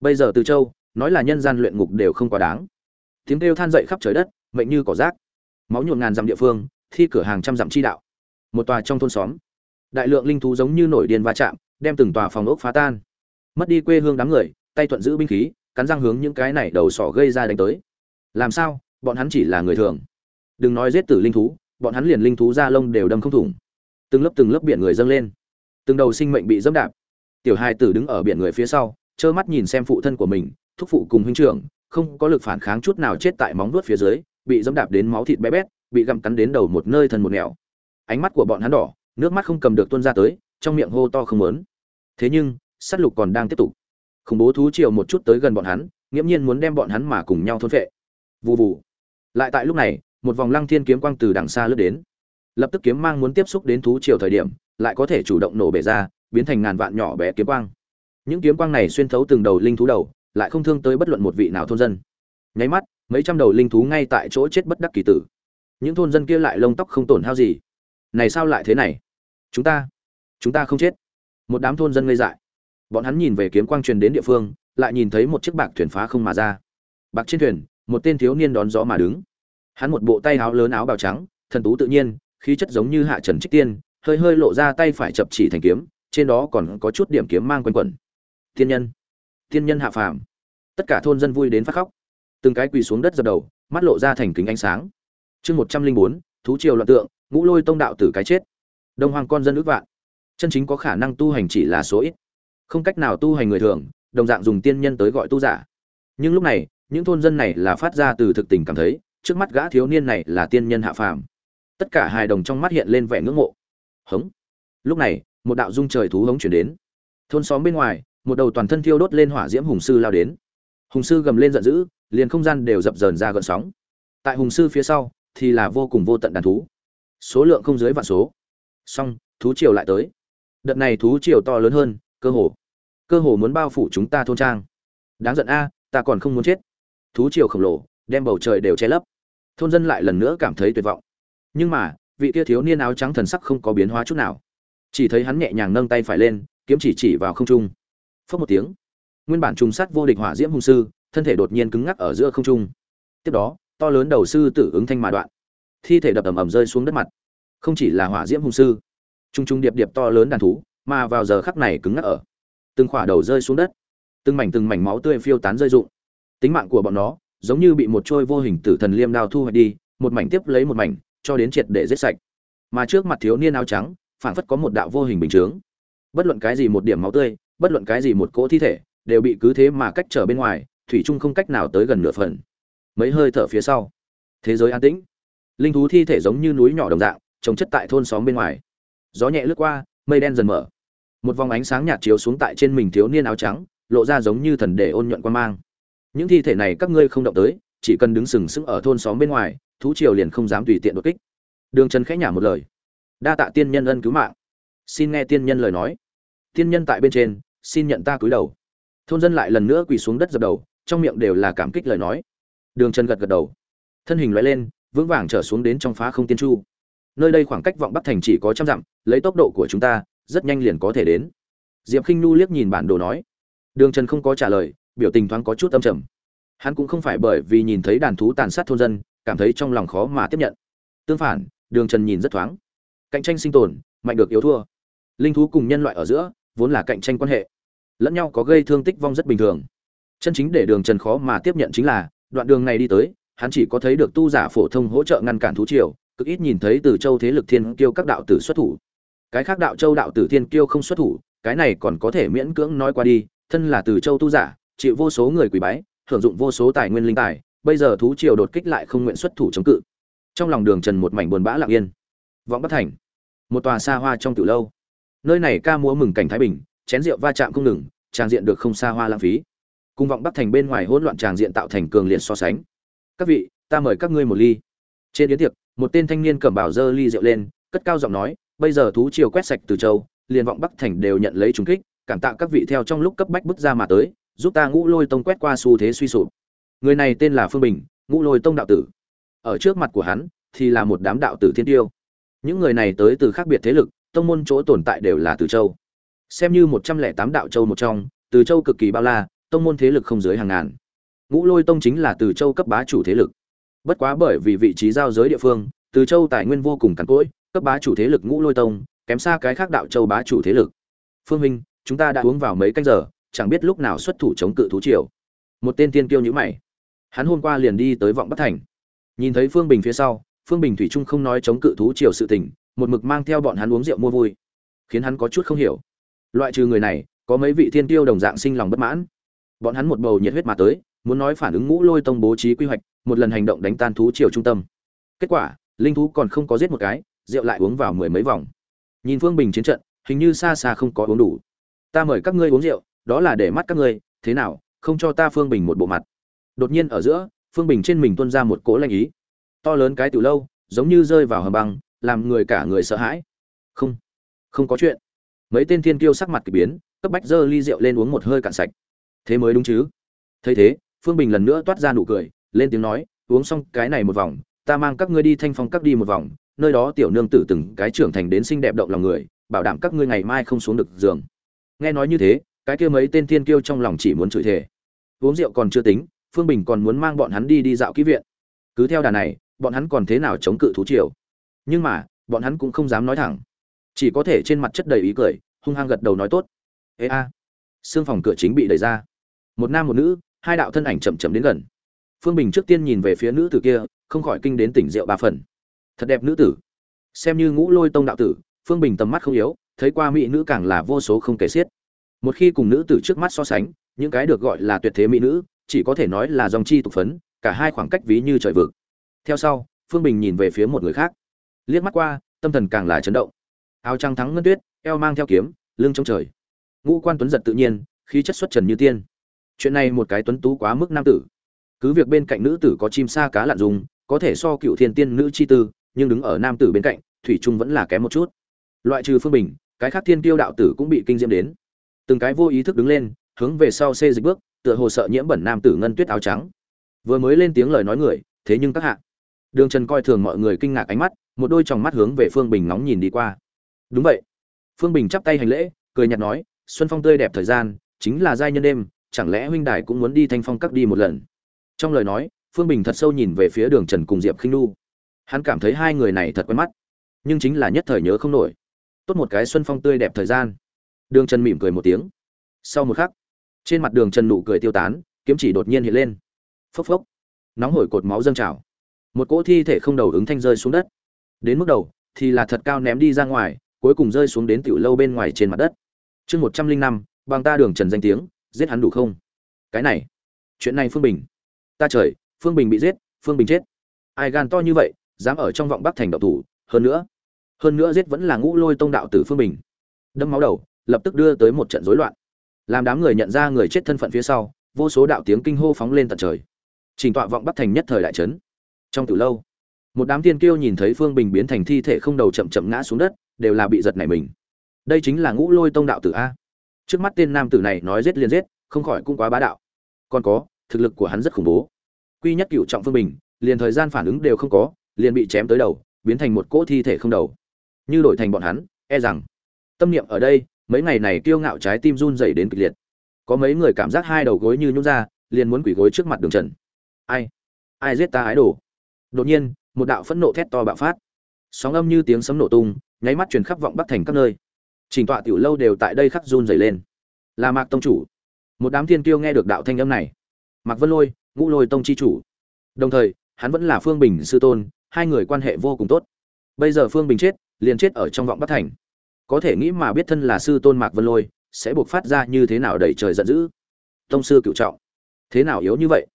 Bây giờ từ châu, nói là nhân gian luyện ngục đều không quá đáng. Tiếng kêu than dậy khắp trời đất, mệnh như cỏ rác. Máu nhuộm ngàn dặm địa phương, thi cửa hàng trăm dặm chi đạo một tòa trong thôn xóm. Đại lượng linh thú giống như nổi điên va chạm, đem từng tòa phòng ốc phá tan. Mất đi quê hương đám người, tay thuận giữ binh khí, cắn răng hướng những cái này đầu sỏ gây ra đánh tới. Làm sao? Bọn hắn chỉ là người thường. Đừng nói giết tử linh thú, bọn hắn liền linh thú da lông đều đâm không thủng. Từng lớp từng lớp biển người dâng lên. Từng đầu sinh mệnh bị dẫm đạp. Tiểu hai tử đứng ở biển người phía sau, trơ mắt nhìn xem phụ thân của mình, thúc phụ cùng huynh trưởng, không có lực phản kháng chút nào chết tại móng vuốt phía dưới, bị dẫm đạp đến máu thịt bé bét, bị gặm cắn đến đầu một nơi thân một nẻo ánh mắt của bọn hắn đỏ, nước mắt không cầm được tuôn ra tới, trong miệng hô to không lớn thế nhưng, sát lục còn đang tiếp tục. Khủng bố thú triều một chút tới gần bọn hắn, nghiễm nhiên muốn đem bọn hắn mà cùng nhau thôn phệ. Vù vù. Lại tại lúc này, một vòng lăng thiên kiếm quang từ đằng xa lướt đến. Lập tức kiếm mang muốn tiếp xúc đến thú triều thời điểm, lại có thể chủ động nổ bể ra, biến thành ngàn vạn nhỏ bé kiếm quang. Những kiếm quang này xuyên thấu từng đầu linh thú đầu, lại không thương tới bất luận một vị nào thôn dân. Nháy mắt, mấy trăm đầu linh thú ngay tại chỗ chết bất đắc kỳ tử. Những thôn dân kia lại lông tóc không tổn hao gì này sao lại thế này? Chúng ta chúng ta không chết. Một đám thôn dân ngây dại. Bọn hắn nhìn về kiếm quang truyền đến địa phương, lại nhìn thấy một chiếc bạc thuyền phá không mà ra. Bạc trên thuyền, một tên thiếu niên đón gió mà đứng. Hắn một bộ tay áo lớn áo bào trắng, thần tú tự nhiên, khí chất giống như hạ trần trích tiên, hơi hơi lộ ra tay phải chập chỉ thành kiếm, trên đó còn có chút điểm kiếm mang quanh quẩn. Tiên nhân tiên nhân hạ phàm. Tất cả thôn dân vui đến phát khóc. Từng cái quỳ xuống đất dập đầu, mắt lộ ra thành kính ánh sáng. Chương một trăm linh bốn, thú triều loạn tượng ngũ lôi tông đạo tử cái chết. Đông hoàng con dân ước vạn. Chân chính có khả năng tu hành chỉ là số ít. Không cách nào tu hành người thường, đồng dạng dùng tiên nhân tới gọi tu giả. Nhưng lúc này, những thôn dân này là phát ra từ thực tình cảm thấy, trước mắt gã thiếu niên này là tiên nhân hạ phàm. Tất cả hài đồng trong mắt hiện lên vẻ ngưỡng mộ. Hống. Lúc này, một đạo dung trời thú hống chuyển đến. Thôn xóm bên ngoài, một đầu toàn thân thiêu đốt lên hỏa diễm hùng sư lao đến. Hùng sư gầm lên giận dữ, liền không gian đều dập dờn ra gợn sóng. Tại hùng sư phía sau, thì là vô cùng vô tận đàn thú số lượng không dưới vạn số. Song thú triều lại tới. Đợt này thú triều to lớn hơn, cơ hồ. Cơ hồ muốn bao phủ chúng ta thôn trang. Đáng giận a, ta còn không muốn chết. Thú triều khổng lồ, đem bầu trời đều che lấp. Thôn dân lại lần nữa cảm thấy tuyệt vọng. Nhưng mà, vị kia thiếu niên áo trắng thần sắc không có biến hóa chút nào. Chỉ thấy hắn nhẹ nhàng nâng tay phải lên, kiếm chỉ chỉ vào không trung. Phớt một tiếng. Nguyên bản trùng sát vô địch hỏa diễm hung sư, thân thể đột nhiên cứng ngắc ở giữa không trung. Tiếp đó, to lớn đầu sư tử ứng thanh mà đoạn thi thể đập ầm ầm rơi xuống đất mặt. Không chỉ là hỏa diễm hung sư, trung trung điệp điệp to lớn đàn thú, mà vào giờ khắc này cứng ngắc ở. Từng khỏa đầu rơi xuống đất, từng mảnh từng mảnh máu tươi phiêu tán rơi rụng. Tính mạng của bọn nó giống như bị một trôi vô hình tử thần liêm đao thu hoạch đi, một mảnh tiếp lấy một mảnh, cho đến triệt để giết sạch. Mà trước mặt thiếu niên áo trắng, phảng phất có một đạo vô hình bình chướng. Bất luận cái gì một điểm máu tươi, bất luận cái gì một cỗ thi thể, đều bị cứ thế mà cách trở bên ngoài, thủy trung không cách nào tới gần nửa phần. Mấy hơi thở phía sau, thế giới an tĩnh linh thú thi thể giống như núi nhỏ đồng dạng, trồng chất tại thôn xóm bên ngoài. Gió nhẹ lướt qua, mây đen dần mở. Một vòng ánh sáng nhạt chiếu xuống tại trên mình thiếu niên áo trắng, lộ ra giống như thần để ôn nhuận quan mang. Những thi thể này các ngươi không động tới, chỉ cần đứng sừng sững ở thôn xóm bên ngoài, thú triều liền không dám tùy tiện đột kích. Đường trần khẽ nhả một lời. Đa tạ tiên nhân ân cứu mạng. Xin nghe tiên nhân lời nói. Tiên nhân tại bên trên, xin nhận ta cúi đầu. Thôn dân lại lần nữa quỳ xuống đất dập đầu, trong miệng đều là cảm kích lời nói. Đường trần gật gật đầu. Thân hình loại lên vững vàng trở xuống đến trong phá không tiên chu. Nơi đây khoảng cách vọng bắc thành chỉ có trăm dặm, lấy tốc độ của chúng ta, rất nhanh liền có thể đến. Diệp khinh nhu liếc nhìn bản đồ nói. Đường trần không có trả lời, biểu tình thoáng có chút âm trầm. Hắn cũng không phải bởi vì nhìn thấy đàn thú tàn sát thôn dân, cảm thấy trong lòng khó mà tiếp nhận. Tương phản, đường trần nhìn rất thoáng. Cạnh tranh sinh tồn, mạnh được yếu thua. Linh thú cùng nhân loại ở giữa, vốn là cạnh tranh quan hệ. Lẫn nhau có gây thương tích vong rất bình thường. Chân chính để đường trần khó mà tiếp nhận chính là, đoạn đường này đi tới hắn chỉ có thấy được tu giả phổ thông hỗ trợ ngăn cản thú triều, cực ít nhìn thấy từ châu thế lực thiên kiêu các đạo tử xuất thủ. Cái khác đạo châu đạo tử thiên kiêu không xuất thủ, cái này còn có thể miễn cưỡng nói qua đi, thân là từ châu tu giả, chịu vô số người quỳ bái, hưởng dụng vô số tài nguyên linh tài, bây giờ thú triều đột kích lại không nguyện xuất thủ chống cự. Trong lòng đường trần một mảnh buồn bã lặng yên. Vọng bất thành, một tòa xa hoa trong tiểu lâu. Nơi này ca múa mừng cảnh thái bình, chén rượu va chạm không ngừng, tràng diện được không xa hoa lãng phí. Cùng vọng bắc thành bên ngoài hỗn loạn tràng diện tạo thành cường liệt so sánh các vị, ta mời các ngươi một ly. Trên yến tiệc, một tên thanh niên cẩm bảo dơ ly rượu lên, cất cao giọng nói, bây giờ thú triều quét sạch từ châu, liền vọng bắc thành đều nhận lấy trùng kích, cảm tạ các vị theo trong lúc cấp bách bước ra mà tới, giúp ta ngũ lôi tông quét qua xu thế suy sụp. Người này tên là phương bình, ngũ lôi tông đạo tử. Ở trước mặt của hắn thì là một đám đạo tử thiên tiêu. Những người này tới từ khác biệt thế lực, tông môn chỗ tồn tại đều là từ châu. Xem như một trăm lẻ tám đạo châu một trong, từ châu cực kỳ bao la, tông môn thế lực không dưới hàng ngàn ngũ lôi tông chính là từ châu cấp bá chủ thế lực. Bất quá bởi vì vị trí giao giới địa phương, từ châu tài nguyên vô cùng cằn cỗi, cấp bá chủ thế lực ngũ lôi tông, kém xa cái khác đạo châu bá chủ thế lực. Phương minh, chúng ta đã uống vào mấy canh giờ, chẳng biết lúc nào xuất thủ chống cự thú triều. Một tên tiên kiêu nhữ mày. Hắn hôm qua liền đi tới vọng bắc thành. Nhìn thấy phương bình phía sau, phương bình thủy trung không nói chống cự thú triều sự tình, một mực mang theo bọn hắn uống rượu mua vui. Khiến hắn có chút không hiểu. Loại trừ người này, có mấy vị thiên tiêu đồng dạng sinh lòng bất mãn. Bọn hắn một bầu nhiệt huyết mà tới muốn nói phản ứng ngũ lôi tông bố trí quy hoạch, một lần hành động đánh tan thú triều trung tâm. Kết quả, linh thú còn không có giết một cái, rượu lại uống vào mười mấy vòng. Nhìn phương bình chiến trận, hình như xa xa không có uống đủ. Ta mời các ngươi uống rượu, đó là để mắt các ngươi, thế nào, không cho ta phương bình một bộ mặt. Đột nhiên ở giữa, phương bình trên mình tuôn ra một cỗ lanh ý. To lớn cái từ lâu, giống như rơi vào hầm băng, làm người cả người sợ hãi. Không không có chuyện. Mấy tên thiên kiêu sắc mặt kỳ biến, cấp bách dơ ly rượu lên uống một hơi cạn sạch. Thế mới đúng chứ? Thấy thế phương bình lần nữa toát ra nụ cười, lên tiếng nói, uống xong cái này một vòng, ta mang các ngươi đi thanh phong các đi một vòng, nơi đó tiểu nương tử từng cái trưởng thành đến xinh đẹp động lòng người, bảo đảm các ngươi ngày mai không xuống được giường. Nghe nói như thế, cái kia mấy tên thiên kiêu trong lòng chỉ muốn chửi thề. Uống rượu còn chưa tính, phương bình còn muốn mang bọn hắn đi đi dạo kỹ viện. Cứ theo đà này, bọn hắn còn thế nào chống cự thú triều? Nhưng mà, bọn hắn cũng không dám nói thẳng. Chỉ có thể trên mặt chất đầy ý cười, hung hăng gật đầu nói tốt. Ê a, xương phòng cửa chính bị đẩy ra. Một nam một nữ hai đạo thân ảnh chậm chậm đến gần. Phương bình trước tiên nhìn về phía nữ tử kia, không khỏi kinh đến tỉnh rượu ba phần. Thật đẹp nữ tử. Xem như ngũ lôi tông đạo tử, phương bình tầm mắt không yếu, thấy qua mỹ nữ càng là vô số không kể xiết. Một khi cùng nữ tử trước mắt so sánh, những cái được gọi là tuyệt thế mỹ nữ, chỉ có thể nói là dòng chi tục phấn, cả hai khoảng cách ví như trời vực. Theo sau, phương bình nhìn về phía một người khác. Liếc mắt qua, tâm thần càng là chấn động. Áo trắng thắng ngân tuyết, eo mang theo kiếm, lưng trong trời. Ngũ quan tuấn giật tự nhiên, khí chất xuất trần như tiên chuyện này một cái tuấn tú quá mức nam tử. Cứ việc bên cạnh nữ tử có chim sa cá lặn dùng có thể so cựu thiên tiên nữ chi tư, nhưng đứng ở nam tử bên cạnh, thủy trung vẫn là kém một chút. Loại trừ phương bình, cái khác thiên tiêu đạo tử cũng bị kinh diễm đến. Từng cái vô ý thức đứng lên, hướng về sau xê dịch bước, tựa hồ sợ nhiễm bẩn nam tử ngân tuyết áo trắng. Vừa mới lên tiếng lời nói người, thế nhưng các hạ. Đường trần coi thường mọi người kinh ngạc ánh mắt, một đôi tròng mắt hướng về phương bình nóng nhìn đi qua. Đúng vậy. Phương bình chắp tay hành lễ, cười nhạt nói, xuân phong tươi đẹp thời gian, chính là giai nhân đêm chẳng lẽ huynh đài cũng muốn đi thanh phong các đi một lần? Trong lời nói, phương bình thật sâu nhìn về phía đường trần cùng diệp khinh nu hắn cảm thấy hai người này thật quen mắt, nhưng chính là nhất thời nhớ không nổi. Tốt một cái xuân phong tươi đẹp thời gian. Đường trần mỉm cười một tiếng. Sau một khắc, trên mặt đường trần nụ cười tiêu tán, kiếm chỉ đột nhiên hiện lên. Phốc phốc, nóng hổi cột máu dâng trào. Một cỗ thi thể không đầu ứng thanh rơi xuống đất. Đến mức đầu, thì là thật cao ném đi ra ngoài, cuối cùng rơi xuống đến tiểu lâu bên ngoài trên mặt đất. Chương một trăm linh năm, bằng ta đường trần danh tiếng giết hắn đủ không? Cái này, chuyện này phương bình. Ta trời, phương bình bị giết, phương bình chết. Ai gan to như vậy, dám ở trong vọng bắc thành đạo thủ, hơn nữa hơn nữa giết vẫn là ngũ lôi tông đạo tử phương bình. Đâm máu đầu, lập tức đưa tới một trận rối loạn. Làm đám người nhận ra người chết thân phận phía sau, vô số đạo tiếng kinh hô phóng lên tận trời. Trình tọa vọng bắc thành nhất thời đại trấn trong từ lâu, một đám tiên kiêu nhìn thấy phương bình biến thành thi thể không đầu chậm chậm ngã xuống đất, đều là bị giật nảy mình. Đây chính là ngũ lôi tông đạo tử a trước mắt tên nam tử này nói giết liền giết, không khỏi cũng quá bá đạo. Còn có, thực lực của hắn rất khủng bố. Quy nhất cựu trọng phương bình, liền thời gian phản ứng đều không có, liền bị chém tới đầu, biến thành một cỗ thi thể không đầu. Như đổi thành bọn hắn e rằng, tâm niệm ở đây, mấy ngày này kiêu ngạo trái tim run rẩy đến kịch liệt. Có mấy người cảm giác hai đầu gối như nhún ra, liền muốn quỳ gối trước mặt đường trần. Ai? Ai giết ta ái đồ? Đột nhiên, một đạo phẫn nộ thét to bạo phát. Sóng âm như tiếng sấm nổ tung, nháy mắt truyền khắp vọng bắc thành các nơi trình tọa tiểu lâu đều tại đây khắc run rẩy lên. Là mạc tông chủ. Một đám thiên kiêu nghe được đạo thanh âm này. Mạc vân lôi, ngũ lôi tông chi chủ. Đồng thời, hắn vẫn là phương bình sư tôn, hai người quan hệ vô cùng tốt. Bây giờ phương bình chết, liền chết ở trong vọng bắc thành. Có thể nghĩ mà biết thân là sư tôn mạc vân lôi, sẽ buộc phát ra như thế nào đầy trời giận dữ? Tông sư cựu trọng. Thế nào yếu như vậy?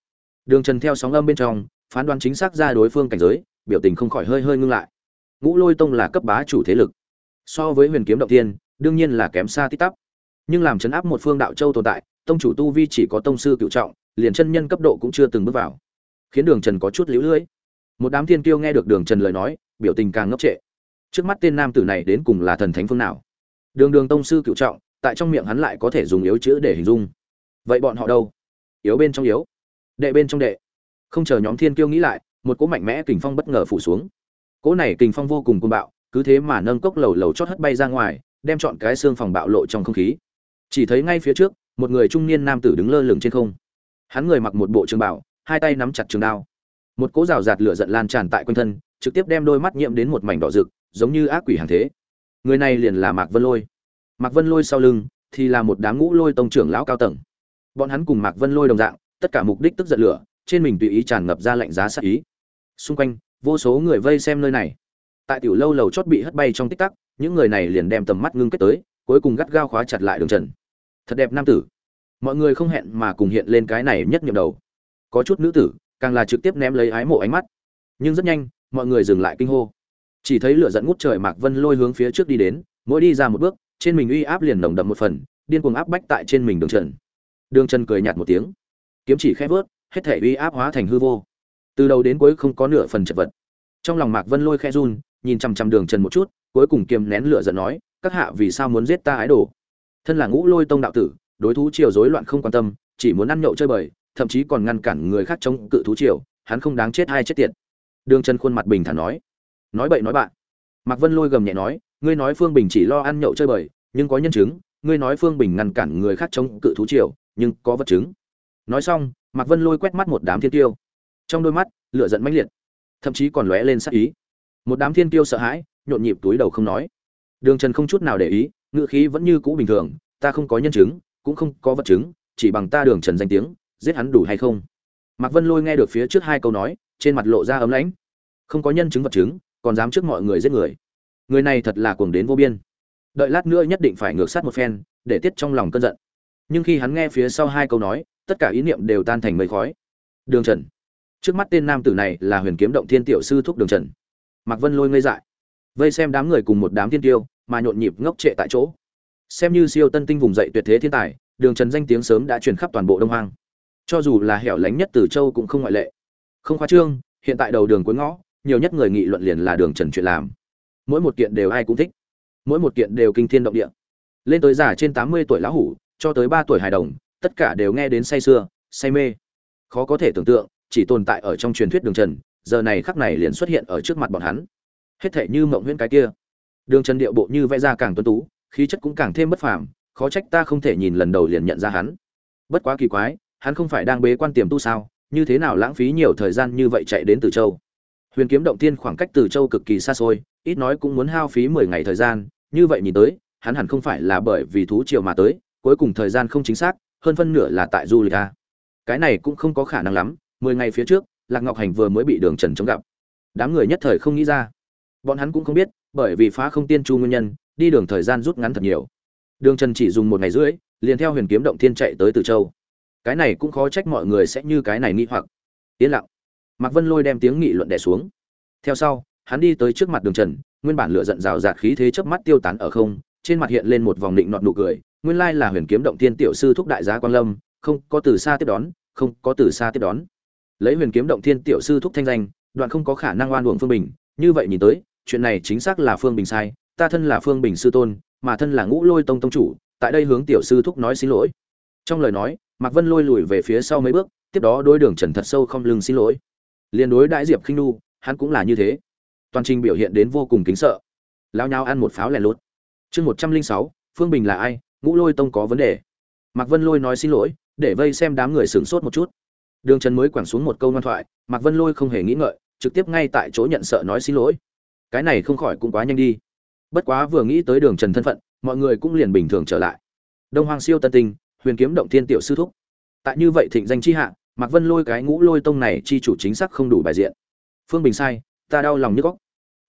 Đường trần theo sóng âm bên trong, phán đoán chính xác ra đối phương cảnh giới, biểu tình không khỏi hơi hơi ngưng lại. Ngũ lôi tông là cấp bá chủ thế lực. So với huyền kiếm động tiên đương nhiên là kém xa tít tắp. Nhưng làm chấn áp một phương đạo châu tồn tại, tông chủ tu vi chỉ có tông sư cựu trọng, liền chân nhân cấp độ cũng chưa từng bước vào. Khiến đường trần có chút lũ lưỡi một đám thiên kiêu nghe được đường trần lời nói, biểu tình càng ngốc trệ. Trước mắt tên nam tử này đến cùng là thần thánh phương nào? Đường đường tông sư cựu trọng, tại trong miệng hắn lại có thể dùng yếu chữ để hình dung. Vậy bọn họ đâu? Yếu bên trong yếu, đệ bên trong đệ. Không chờ nhóm thiên kiêu nghĩ lại, một cỗ mạnh mẽ kình phong bất ngờ phủ xuống. Cỗ này kình phong vô cùng côn bạo, cứ thế mà nâng cốc lầu lầu chót hất bay ra ngoài đem chọn cái xương phòng bạo lộ trong không khí. Chỉ thấy ngay phía trước, một người trung niên nam tử đứng lơ lửng trên không. Hắn người mặc một bộ trường bảo, hai tay nắm chặt trường đao. Một cỗ rào rạt lửa giận lan tràn tại quanh thân, trực tiếp đem đôi mắt nhiễm đến một mảnh đỏ rực, giống như ác quỷ hàng thế. Người này liền là mạc vân lôi. Mạc vân lôi sau lưng thì là một đám ngũ lôi tông trưởng lão cao tầng. Bọn hắn cùng mạc vân lôi đồng dạng, tất cả mục đích tức giận lửa, trên mình tùy ý tràn ngập ra lạnh giá sát ý. Xung quanh, vô số người vây xem nơi này. Tại tiểu lâu lầu chót bị hất bay trong tích tắc những người này liền đem tầm mắt ngưng kết tới, cuối cùng gắt gao khóa chặt lại đường trần. Thật đẹp nam tử. Mọi người không hẹn mà cùng hiện lên cái này nhất nhiệm đầu. Có chút nữ tử, càng là trực tiếp ném lấy ái mộ ánh mắt. Nhưng rất nhanh, mọi người dừng lại kinh hô. Chỉ thấy lửa dẫn ngút trời mạc vân lôi hướng phía trước đi đến, mỗi đi ra một bước, trên mình uy áp liền nồng đậm một phần, điên cuồng áp bách tại trên mình đường trần. Đường trần cười nhạt một tiếng. Kiếm chỉ khép vớt, hết thể uy áp hóa thành hư vô. Từ đầu đến cuối không có nửa phần chật vật. Trong lòng mạc vân lôi khe run, nhìn chằm chằm đường trần một chút cuối cùng kiềm nén lửa giận nói, các hạ vì sao muốn giết ta ái đồ? Thân là ngũ lôi tông đạo tử, đối thú triều rối loạn không quan tâm, chỉ muốn ăn nhậu chơi bời, thậm chí còn ngăn cản người khác chống cự thú triều, hắn không đáng chết hay chết tiệt. Đường trần khuôn mặt bình thản nói nói bậy nói bạn. Mạc vân lôi gầm nhẹ nói, ngươi nói phương bình chỉ lo ăn nhậu chơi bời, nhưng có nhân chứng, ngươi nói phương bình ngăn cản người khác chống cự thú triều, nhưng có vật chứng. Nói xong, mạc vân lôi quét mắt một đám thiên tiêu. Trong đôi mắt, lửa giận mãnh liệt, thậm chí còn lóe lên sắc ý. Một đám thiên tiêu sợ hãi nhộn nhịp túi đầu không nói. Đường trần không chút nào để ý ngự khí vẫn như cũ bình thường, ta không có nhân chứng, cũng không có vật chứng, chỉ bằng ta đường trần danh tiếng, giết hắn đủ hay không? Mạc vân lôi nghe được phía trước hai câu nói, trên mặt lộ ra ấm lãnh. Không có nhân chứng vật chứng, còn dám trước mọi người giết người. Người này thật là cuồng đến vô biên. Đợi lát nữa nhất định phải ngược sát một phen, để tiết trong lòng cơn giận. Nhưng khi hắn nghe phía sau hai câu nói, tất cả ý niệm đều tan thành mây khói. Đường trần. Trước mắt tên nam tử này là huyền kiếm động thiên tiểu sư thúc đường trần. Mạc vân lôi ngây dại vây xem đám người cùng một đám thiên tiêu, mà nhộn nhịp ngốc trệ tại chỗ. Xem như siêu tân tinh vùng dậy tuyệt thế thiên tài, đường trần danh tiếng sớm đã truyền khắp toàn bộ đông hoang. Cho dù là hẻo lánh nhất từ châu cũng không ngoại lệ. Không khoa trương, hiện tại đầu đường cuối ngõ, nhiều nhất người nghị luận liền là đường trần chuyện làm. Mỗi một kiện đều ai cũng thích. Mỗi một kiện đều kinh thiên động địa. Lên tới già trên tám mươi tuổi lão hủ, cho tới ba tuổi hài đồng, tất cả đều nghe đến say sưa, say mê. Khó có thể tưởng tượng, chỉ tồn tại ở trong truyền thuyết đường trần, giờ này khắc này liền xuất hiện ở trước mặt bọn hắn hết thể như mộng huyễn cái kia. Đường trần điệu bộ như vẽ ra càng tuấn tú, khí chất cũng càng thêm bất phàm, khó trách ta không thể nhìn lần đầu liền nhận ra hắn. Bất quá kỳ quái, hắn không phải đang bế quan tiềm tu sao, như thế nào lãng phí nhiều thời gian như vậy chạy đến từ châu? Huyền kiếm động tiên khoảng cách từ châu cực kỳ xa xôi, ít nói cũng muốn hao phí mười ngày thời gian, như vậy nhìn tới, hắn hẳn không phải là bởi vì thú triều mà tới, cuối cùng thời gian không chính xác, hơn phân nửa là tại du lịch a cái này cũng không có khả năng lắm, mười ngày phía trước, lạc ngọc hành vừa mới bị đường trần chống gặp. Đám người nhất thời không nghĩ ra bọn hắn cũng không biết, bởi vì phá không tiên chu nguyên nhân, đi đường thời gian rút ngắn thật nhiều. Đường trần chỉ dùng một ngày rưỡi, liền theo huyền kiếm động thiên chạy tới từ châu. Cái này cũng khó trách mọi người sẽ như cái này nghi hoặc. Yên lặng. Mạc vân lôi đem tiếng nghị luận đẻ xuống. Theo sau, hắn đi tới trước mặt đường trần, nguyên bản lửa giận rào rạt khí thế chớp mắt tiêu tán ở không, trên mặt hiện lên một vòng định nọt nụ cười, nguyên lai là huyền kiếm động thiên tiểu sư thúc đại giá quang lâm, không có từ xa tiếp đón, không có từ xa tiếp đón. Lấy huyền kiếm động thiên tiểu sư thúc thanh danh, đoạn không có khả năng oan uổng phương bình, như vậy nhìn tới chuyện này chính xác là phương bình sai, ta thân là phương bình sư tôn, mà thân là ngũ lôi tông tông chủ, tại đây hướng tiểu sư thúc nói xin lỗi. Trong lời nói, mạc vân lôi lùi về phía sau mấy bước, tiếp đó đôi đường trần thật sâu không lưng xin lỗi. Liên đối đại diệp khinh nu hắn cũng là như thế. Toàn trình biểu hiện đến vô cùng kính sợ. Lao nhau ăn một pháo lẻ lút. chương một trăm linh sáu, phương bình là ai, ngũ lôi tông có vấn đề. Mạc vân lôi nói xin lỗi, để vây xem đám người sửng sốt một chút. Đường trần mới quẳng xuống một câu ngoan thoại, mạc vân lôi không hề nghĩ ngợi, trực tiếp ngay tại chỗ nhận sợ nói xin lỗi cái này không khỏi cũng quá nhanh đi. Bất quá vừa nghĩ tới đường trần thân phận, mọi người cũng liền bình thường trở lại. Đông hoàng siêu tân tinh, huyền kiếm động thiên tiểu sư thúc. Tại như vậy thịnh danh chi hạ, mạc vân lôi cái ngũ lôi tông này chi chủ chính xác không đủ bài diện. Phương bình sai, ta đau lòng như góc.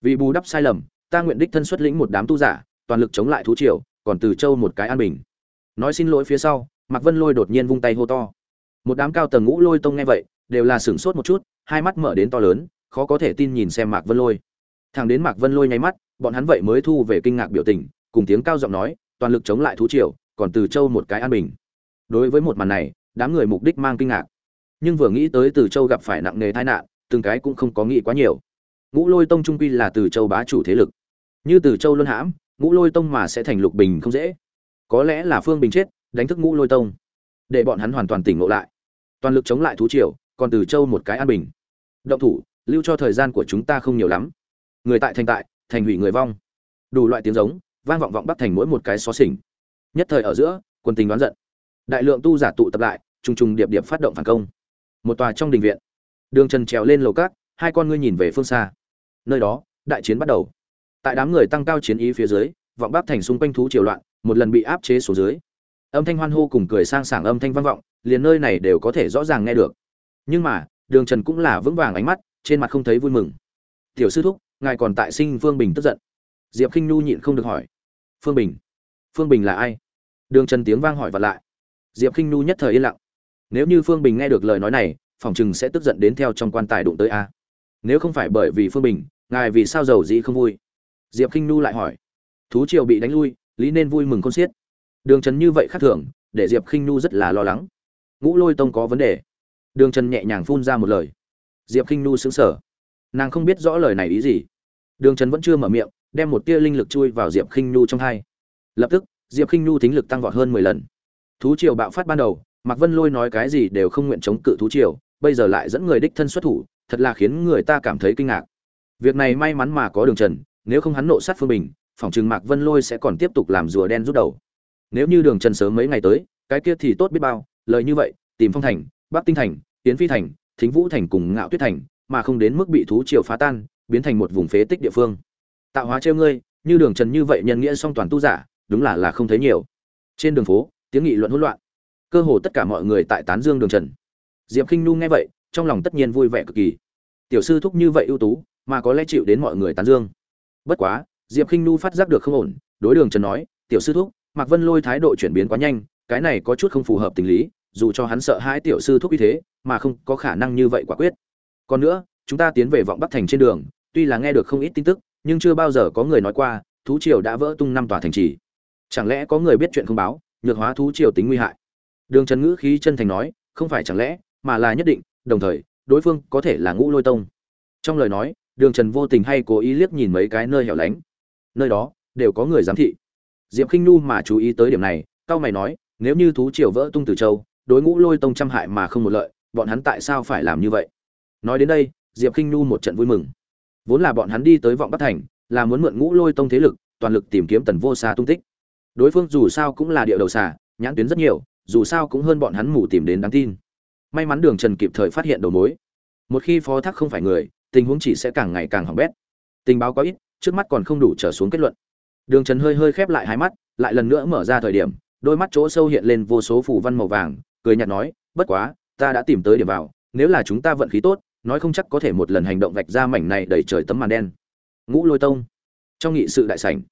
Vì bù đắp sai lầm, ta nguyện đích thân xuất lĩnh một đám tu giả, toàn lực chống lại thú triều, còn từ châu một cái an bình. Nói xin lỗi phía sau, mạc vân lôi đột nhiên vung tay hô to. Một đám cao tầng ngũ lôi tông nghe vậy, đều là sửng sốt một chút, hai mắt mở đến to lớn, khó có thể tin nhìn xem mạc vân lôi thằng đến mạc vân lôi nháy mắt, bọn hắn vậy mới thu về kinh ngạc biểu tình, cùng tiếng cao giọng nói, toàn lực chống lại thú triều, còn từ châu một cái an bình. Đối với một màn này, đám người mục đích mang kinh ngạc. Nhưng vừa nghĩ tới từ châu gặp phải nặng nề tai nạn, từng cái cũng không có nghĩ quá nhiều. Ngũ lôi tông trung quy là từ châu bá chủ thế lực. Như từ châu luân hãm, ngũ lôi tông mà sẽ thành lục bình không dễ. Có lẽ là phương bình chết, đánh thức ngũ lôi tông, để bọn hắn hoàn toàn tỉnh ngộ lại. Toàn lực chống lại thú triều, còn từ châu một cái an bình. Động thủ, lưu cho thời gian của chúng ta không nhiều lắm người tại thành tại, thành hủy người vong. Đủ loại tiếng giống, vang vọng vọng bắc thành mỗi một cái xó xỉnh. Nhất thời ở giữa, quân tình đoán giận. Đại lượng tu giả tụ tập lại, trùng trùng điệp điệp phát động phản công. Một tòa trong đình viện. Đường trần trèo lên lầu cát hai con ngươi nhìn về phương xa. Nơi đó, đại chiến bắt đầu. Tại đám người tăng cao chiến ý phía dưới, vọng bắc thành xung quanh thú triều loạn, một lần bị áp chế xuống dưới. Âm thanh hoan hô cùng cười sang sảng âm thanh vang vọng, liền nơi này đều có thể rõ ràng nghe được. Nhưng mà, đường trần cũng là vững vàng ánh mắt, trên mặt không thấy vui mừng. Tiểu sư thúc ngài còn tại sinh phương bình tức giận. Diệp khinh nhu nhịn không được hỏi. Phương bình? Phương bình là ai? Đường trần tiếng vang hỏi vặt lại. Diệp khinh nhu nhất thời yên lặng. Nếu như phương bình nghe được lời nói này, phòng chừng sẽ tức giận đến theo trong quan tài đụng tới a. Nếu không phải bởi vì phương bình, ngài vì sao giàu dĩ không vui? Diệp khinh nu lại hỏi. Thú triều bị đánh lui, lý nên vui mừng con xiết. Đường trần như vậy khác thường, để diệp khinh nu rất là lo lắng. Ngũ lôi tông có vấn đề. Đường trần nhẹ nhàng phun ra một lời. Diệp khinh nu xứng sở nàng không biết rõ lời này ý gì. Đường trần vẫn chưa mở miệng, đem một tia linh lực chui vào diệp khinh nu trong hai. Lập tức, diệp khinh nu thính lực tăng vọt hơn mười lần. Thú triều bạo phát ban đầu, mạc vân lôi nói cái gì đều không nguyện chống cự thú triều, bây giờ lại dẫn người đích thân xuất thủ, thật là khiến người ta cảm thấy kinh ngạc. Việc này may mắn mà có đường trần, nếu không hắn nộ sát phương bình, phỏng chừng mạc vân lôi sẽ còn tiếp tục làm rùa đen rút đầu. Nếu như đường trần sớm mấy ngày tới, cái kia thì tốt biết bao, lời như vậy, tìm phong thành, bắc tinh thành tiến phi thành, thính vũ thành cùng ngạo tuyết thành mà không đến mức bị thú triều phá tan, biến thành một vùng phế tích địa phương. Tạo hóa trêu ngươi, như đường trần như vậy nhân nghĩa song toàn tu giả, đúng là là không thấy nhiều. Trên đường phố, tiếng nghị luận hỗn loạn. Cơ hồ tất cả mọi người tại tán dương đường trần. Diệp k i n h nu nghe vậy, trong lòng tất nhiên vui vẻ cực kỳ. Tiểu sư thúc như vậy ưu tú, mà có lẽ chịu đến mọi người tán dương. Bất quá, diệp k i n h nu phát giác được không ổn, đối đường trần nói, tiểu sư thúc, mạc vân lôi thái độ chuyển biến quá nhanh, cái này có chút không phù hợp tình lý, dù cho hắn sợ hai tiểu sư thúc như thế, mà không có khả năng như vậy quả quyết còn nữa, chúng ta tiến về vọng bắc thành trên đường, tuy là nghe được không ít tin tức, nhưng chưa bao giờ có người nói qua, thú triều đã vỡ tung năm tòa thành trì. Chẳng lẽ có người biết chuyện không báo, nhược hóa thú triều tính nguy hại? Đường trần ngữ khí chân thành nói, không phải chẳng lẽ, mà là nhất định, đồng thời, đối phương có thể là ngũ lôi tông. Trong lời nói, đường trần vô tình hay cố ý liếc nhìn mấy cái nơi hẻo lánh. Nơi đó, đều có người giám thị. Diệp k i n h n mà chú ý tới điểm này cao mày nói, nếu như thú triều vỡ tung từ châu, đối ngũ lôi tông trăm hại mà không một lợi, bọn hắn tại sao phải làm như vậy? Nói đến đây, diệp k i n h một trận vui mừng. Vốn là bọn hắn đi tới vọng bắc thành, là muốn mượn ngũ lôi tông thế lực, toàn lực tìm kiếm tần vô xa tung tích. Đối phương dù sao cũng là địa đầu xà, nhãn tuyến rất nhiều, dù sao cũng hơn bọn hắn mù tìm đến đáng tin. May mắn đường trần kịp thời phát hiện đầu mối. Một khi phó thác không phải người, tình huống chỉ sẽ càng ngày càng hỏng bét. Tình báo có ít, trước mắt còn không đủ trở xuống kết luận. Đường trần hơi hơi khép lại hai mắt, lại lần nữa mở ra thời điểm, đôi mắt chỗ sâu hiện lên vô số phủ văn màu vàng, cười nhạt nói, bất quá, ta đã tìm tới điểm vào, nếu là chúng ta vận khí tốt nói không chắc có thể một lần hành động vạch ra mảnh này đầy trời tấm màn đen. Ngũ lôi tông, trong nghị sự đại sảnh,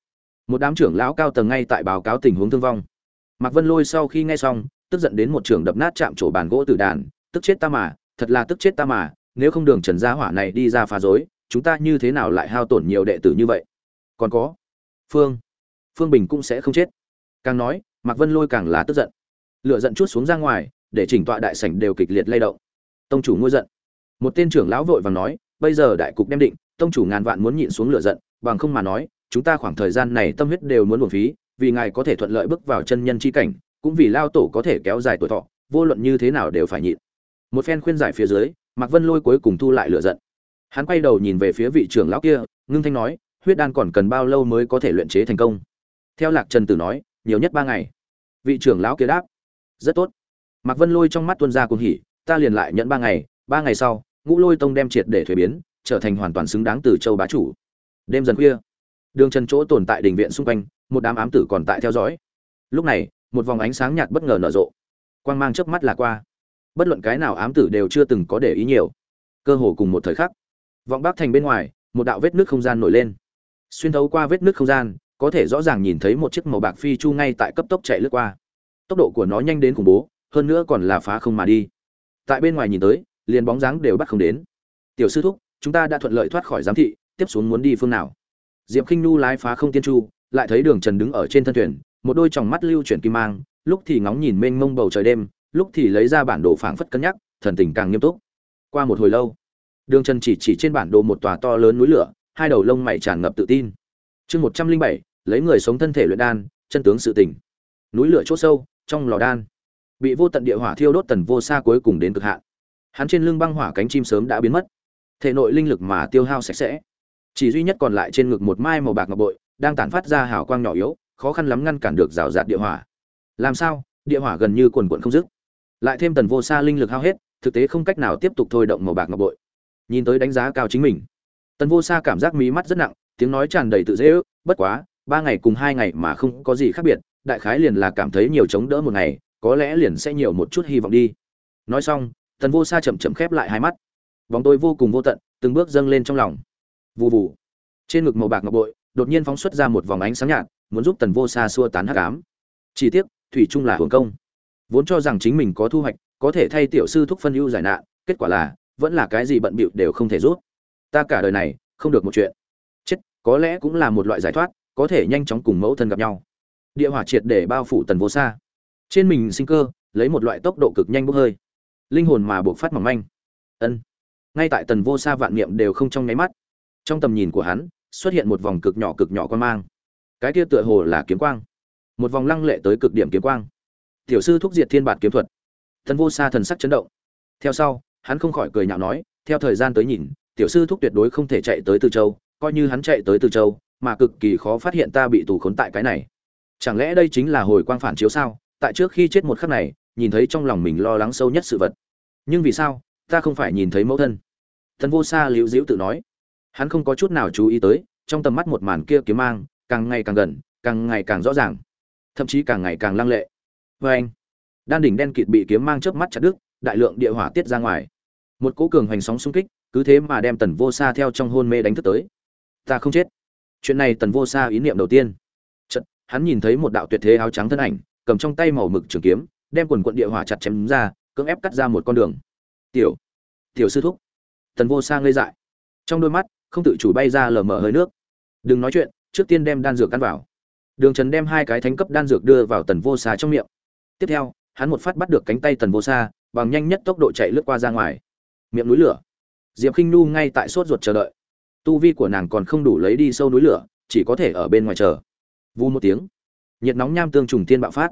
một đám trưởng lão cao tầng ngay tại báo cáo tình huống thương vong. Mạc vân lôi sau khi nghe xong, tức giận đến một trường đập nát chạm chỗ bàn gỗ tử đàn, tức chết ta mà, thật là tức chết ta mà, nếu không đường trần gia hỏa này đi ra phá rối, chúng ta như thế nào lại hao tổn nhiều đệ tử như vậy? Còn có, phương phương bình cũng sẽ không chết. Càng nói, mạc vân lôi càng là tức giận. Lựa giận chút xuống ra ngoài, để chỉnh tọa đại sảnh đều kịch liệt lay động. Tông chủ ngôi giận một tên trưởng lão vội vàng nói, bây giờ đại cục đem định, tông chủ ngàn vạn muốn nhịn xuống lửa giận, bằng không mà nói, chúng ta khoảng thời gian này tâm huyết đều muốn buồn phí, vì ngài có thể thuận lợi bước vào chân nhân chi cảnh, cũng vì lao tổ có thể kéo dài tuổi thọ, vô luận như thế nào đều phải nhịn. Một phen khuyên giải phía dưới, mạc vân lôi cuối cùng thu lại lửa giận. Hắn quay đầu nhìn về phía vị trưởng lão kia, ngưng thanh nói, huyết đan còn cần bao lâu mới có thể luyện chế thành công? Theo lạc trần tử nói, nhiều nhất ba ngày. Vị trưởng lão kia đáp, rất tốt. Mạc vân lôi trong mắt tuân ra cùng hỉ, ta liền lại nhận ba ngày ba ngày sau ngũ lôi tông đem triệt để thuế biến, trở thành hoàn toàn xứng đáng từ châu bá chủ. Đêm dần khuya, đường trần chỗ tồn tại đình viện xung quanh, một đám ám tử còn tại theo dõi. Lúc này, một vòng ánh sáng nhạt bất ngờ nở rộ. Quang mang chớp mắt là qua. Bất luận cái nào ám tử đều chưa từng có để ý nhiều. Cơ hồ cùng một thời khắc, vọng bắc thành bên ngoài, một đạo vết nước không gian nổi lên. Xuyên thấu qua vết nước không gian, có thể rõ ràng nhìn thấy một chiếc màu bạc phi chu ngay tại cấp tốc chạy lướt qua. Tốc độ của nó nhanh đến khủng bố, hơn nữa còn là phá không mà đi. Tại bên ngoài nhìn tới liền bóng dáng đều bắt không đến. Tiểu sư thúc, chúng ta đã thuận lợi thoát khỏi giám thị, tiếp xuống muốn đi phương nào? Diệp khinh nu lái phá không tiên chu lại thấy đường trần đứng ở trên thân thuyền, một đôi tròng mắt lưu chuyển kim mang, lúc thì ngóng nhìn mênh mông bầu trời đêm, lúc thì lấy ra bản đồ phảng phất cân nhắc, thần tình càng nghiêm túc. Qua một hồi lâu, đường trần chỉ chỉ trên bản đồ một tòa to lớn núi lửa, hai đầu lông mày tràn ngập tự tin. Chương một trăm linh bảy, lấy người sống thân thể luyện đan, chân tướng sự tỉnh núi lửa c h ỗ sâu, trong lò đan. Bị vô tận địa hỏa thiêu đốt tần vô xa cuối cùng đến cực hạn hắn trên lưng băng hỏa cánh chim sớm đã biến mất. Thể nội linh lực mà tiêu hao sạch sẽ. Chỉ duy nhất còn lại trên ngực một mai màu bạc ngọc bội, đang tản phát ra hào quang nhỏ yếu, khó khăn lắm ngăn cản được rào rạt địa hỏa. Làm sao? Địa hỏa gần như quần quận không dứt. Lại thêm tần vô xa linh lực hao hết, thực tế không cách nào tiếp tục thôi động màu bạc ngọc bội. Nhìn tới đánh giá cao chính mình. Tần vô xa cảm giác mí mắt rất nặng, tiếng nói tràn đầy tự dễ ước, bất quá, ba ngày cùng hai ngày mà không có gì khác biệt, đại khái liền là cảm thấy nhiều chống đỡ một ngày, có lẽ liền sẽ nhiều một chút hy vọng đi. Nói xong tần vô xa chậm chậm khép lại hai mắt. Bóng tôi vô cùng vô tận, từng bước dâng lên trong lòng. Vù vù. Trên ngực màu bạc ngọc bội, đột nhiên phóng xuất ra một vòng ánh sáng nhạt, muốn giúp tần vô xa xua tán hắc ám. Chỉ tiếc, thủy trung là hưởng công. Vốn cho rằng chính mình có thu hoạch, có thể thay tiểu sư thúc phân ưu giải nạn, kết quả là, vẫn là cái gì bận bịu đều không thể rút ta cả đời này, không được một chuyện. Chết, có lẽ cũng là một loại giải thoát, có thể nhanh chóng cùng mẫu thân gặp nhau. Địa hỏa triệt để bao phủ tần vô xa trên mình sinh cơ, lấy một loại tốc độ cực nhanh bốc hơi linh hồn mà buộc phát mỏng manh. Ân. Ngay tại tần vô xa vạn niệm đều không trong nháy mắt, trong tầm nhìn của hắn, xuất hiện một vòng cực nhỏ cực nhỏ quan mang. Cái kia tựa hồ là kiếm quang. Một vòng lăng lệ tới cực điểm kiếm quang. Tiểu sư thúc diệt thiên bản kiếm thuật. Tần vô xa thần sắc chấn động. Theo sau, hắn không khỏi cười nhạo nói, theo thời gian tới nhìn, tiểu sư thúc tuyệt đối không thể chạy tới từ châu, coi như hắn chạy tới từ châu, mà cực kỳ khó phát hiện ta bị tù khốn tại cái này. Chẳng lẽ đây chính là hồi quang phản chiếu sao? Tại trước khi chết một khắc này nhìn thấy trong lòng mình lo lắng sâu nhất sự vật. Nhưng vì sao ta không phải nhìn thấy mẫu thân? Thần vô xa liễu diễu tự nói. Hắn không có chút nào chú ý tới trong tầm mắt một màn kia kiếm mang càng ngày càng gần càng ngày càng rõ ràng. Thậm chí càng ngày càng lăng lệ. Vê anh đan đỉnh đen kịt bị kiếm mang trước mắt chặt đứt đại lượng địa hỏa tiết ra ngoài. Một cỗ cường hoành sóng xung kích cứ thế mà đem tần vô xa theo trong hôn mê đánh thức tới. Ta không chết. Chuyện này tần vô xa ý niệm đầu tiên. Chật, hắn nhìn thấy một đạo tuyệt thế áo trắng thân ảnh cầm trong tay màu mực trường kiếm đem quần quận địa hỏa chặt chém ra, cưỡng ép cắt ra một con đường. Tiểu tiểu sư thúc tần vô sa ngây dại. Trong đôi mắt, không tự chủ bay ra lờ mờ hơi nước. Đừng nói chuyện, trước tiên đem đan dược ăn vào. Đường trần đem hai cái thánh cấp đan dược đưa vào tần vô xa trong miệng. Tiếp theo, hắn một phát bắt được cánh tay tần vô xa bằng nhanh nhất tốc độ chạy lướt qua ra ngoài. Miệng núi lửa. Diệp k i n h nu ngay tại sốt ruột chờ đợi. Tu vi của nàng còn không đủ lấy đi sâu núi lửa, chỉ có thể ở bên ngoài chờ. Vu một tiếng, nhiệt nóng nham tương trùng tiên bạo phát.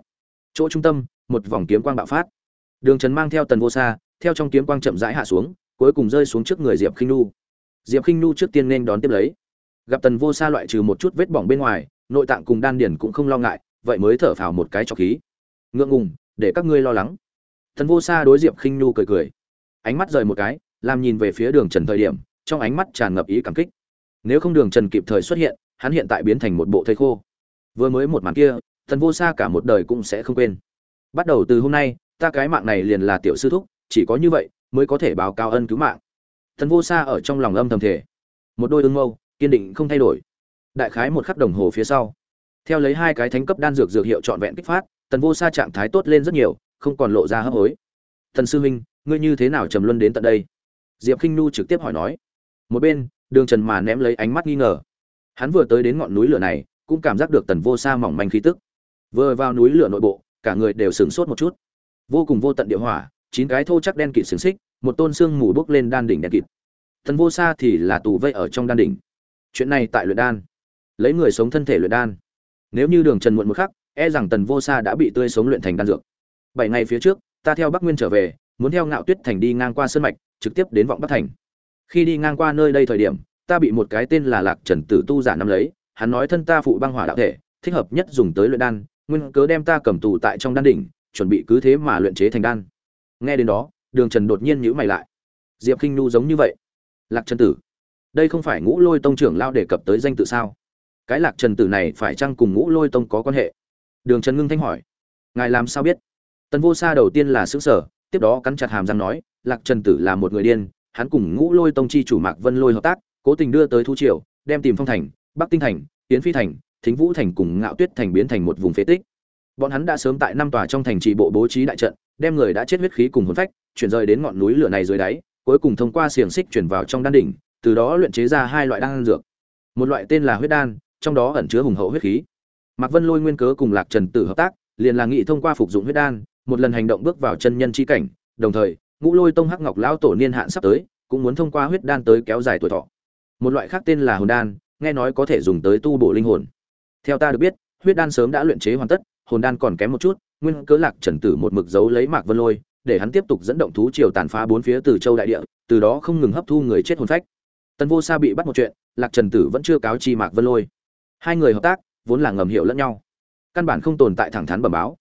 Chỗ trung tâm một vòng kiếm quang bạo phát. Đường trần mang theo tần vô xa theo trong kiếm quang chậm rãi hạ xuống, cuối cùng rơi xuống trước người diệp khinh nu diệp khinh nu trước tiên nên đón tiếp lấy. Gặp tần vô xa loại trừ một chút vết bỏng bên ngoài, nội tạng cùng đan điển cũng không lo ngại, vậy mới thở phào một cái trọc khí. Ngượng ngùng, để các ngươi lo lắng. Tần vô xa đối diệp khinh nu cười cười. Ánh mắt rời một cái, làm nhìn về phía đường trần thời điểm, trong ánh mắt tràn ngập ý cảm kích. Nếu không đường trần kịp thời xuất hiện, hắn hiện tại biến thành một bộ thây khô. Vừa mới một màn kia, tần vô xa cả một đời cũng sẽ không quên bắt đầu từ hôm nay, ta cái mạng này liền là tiểu sư thúc, chỉ có như vậy mới có thể báo cáo ân cứu mạng. Thần vô xa ở trong lòng âm thầm thể một đôi ương mâu, kiên định không thay đổi. Đại khái một khắc đồng hồ phía sau, theo lấy hai cái thánh cấp đan dược dược hiệu trọn vẹn kích phát tần vô xa trạng thái tốt lên rất nhiều, không còn lộ ra hấp hối. Thần sư huynh, ngươi như thế nào trầm luân đến tận đây? Diệp k i n h nu trực tiếp hỏi nói. Một bên, đường trần mà ném lấy ánh mắt nghi ngờ. Hắn vừa tới đến ngọn núi lửa này, cũng cảm giác được tần vô sa mỏng manh khí tức. Vừa vào núi lửa nội bộ cả người đều sửng sốt một chút. Vô cùng vô tận địa hỏa, chín cái thô chắc đen kịt sừng xích, một tôn xương mù bốc lên đan đỉnh đen kịt. Tần vô sa thì là tù vây ở trong đan đỉnh. Chuyện này tại luyện đan. Lấy người sống thân thể luyện đan. Nếu như đường trần muộn một khắc e rằng tần vô sa đã bị tươi sống luyện thành đan dược. Bảy ngày phía trước, ta theo bắc nguyên trở về, muốn theo ngạo tuyết thành đi ngang qua sơn mạch, trực tiếp đến vọng bắc thành. Khi đi ngang qua nơi đây thời điểm, ta bị một cái tên là lạc trần tử tu giả nắm lấy, hắn nói thân ta phụ băng hỏa đạo thể, thích hợp nhất dùng tới luyện đan nguyên cớ đem ta cầm tù tại trong đan đỉnh, chuẩn bị cứ thế mà luyện chế thành đan. Nghe đến đó, đường trần đột nhiên nhíu mày lại. Diệp khinh Nhu giống như vậy. Lạc trần tử, đây không phải ngũ lôi tông trưởng lao đề cập tới danh tự sao? Cái lạc trần tử này phải chăng cùng ngũ lôi tông có quan hệ? Đường trần ngưng thanh hỏi. Ngài làm sao biết? Tần vô sa đầu tiên là sửng sở tiếp đó cắn chặt hàm răng nói, lạc trần tử là một người điên, hắn cùng ngũ lôi tông chi chủ mạc vân lôi hợp tác, cố tình đưa tới thu triều, đem tìm phong thành, bắc tinh thành Tiễn phi thành thính vũ thành cùng ngạo tuyết thành biến thành một vùng phế tích bọn hắn đã sớm tại năm tòa trong thành trì bộ bố trí đại trận đem người đã chết huyết khí cùng hồn phách chuyển rời đến ngọn núi lửa này dưới đáy cuối cùng thông qua xiềng xích chuyển vào trong đan đỉnh từ đó luyện chế ra hai loại đan dược một loại tên là huyết đan trong đó ẩn chứa hùng hậu huyết khí mạc vân lôi nguyên cớ cùng lạc trần tử hợp tác liền là nghị thông qua phục dụng huyết đan một lần hành động bước vào chân nhân chi cảnh, đồng thời, Ngũ Lôi Tông Hắc Ngọc lão tổ niên hạn sắp tới, cũng muốn thông qua huyết đan tới kéo dài tuổi thọ. Một loại khác tên là hồn đan, nghe nói có thể dùng tới tu bổ linh hồn. Theo ta được biết, huyết đan sớm đã luyện chế hoàn tất, hồn đan còn kém một chút, nguyên cớ Lạc Trần Tử một mực giấu lấy Mạc Vân Lôi, để hắn tiếp tục dẫn động thú triều tàn phá bốn phía từ châu đại địa, từ đó không ngừng hấp thu người chết hồn phách. Tần Vô Sa bị bắt một chuyện, Lạc Trần Tử vẫn chưa cáo chi Mạc Vân Lôi. Hai người hợp tác, vốn là ngầm hiểu lẫn nhau, căn bản không tồn tại thẳng thắn bẩm báo.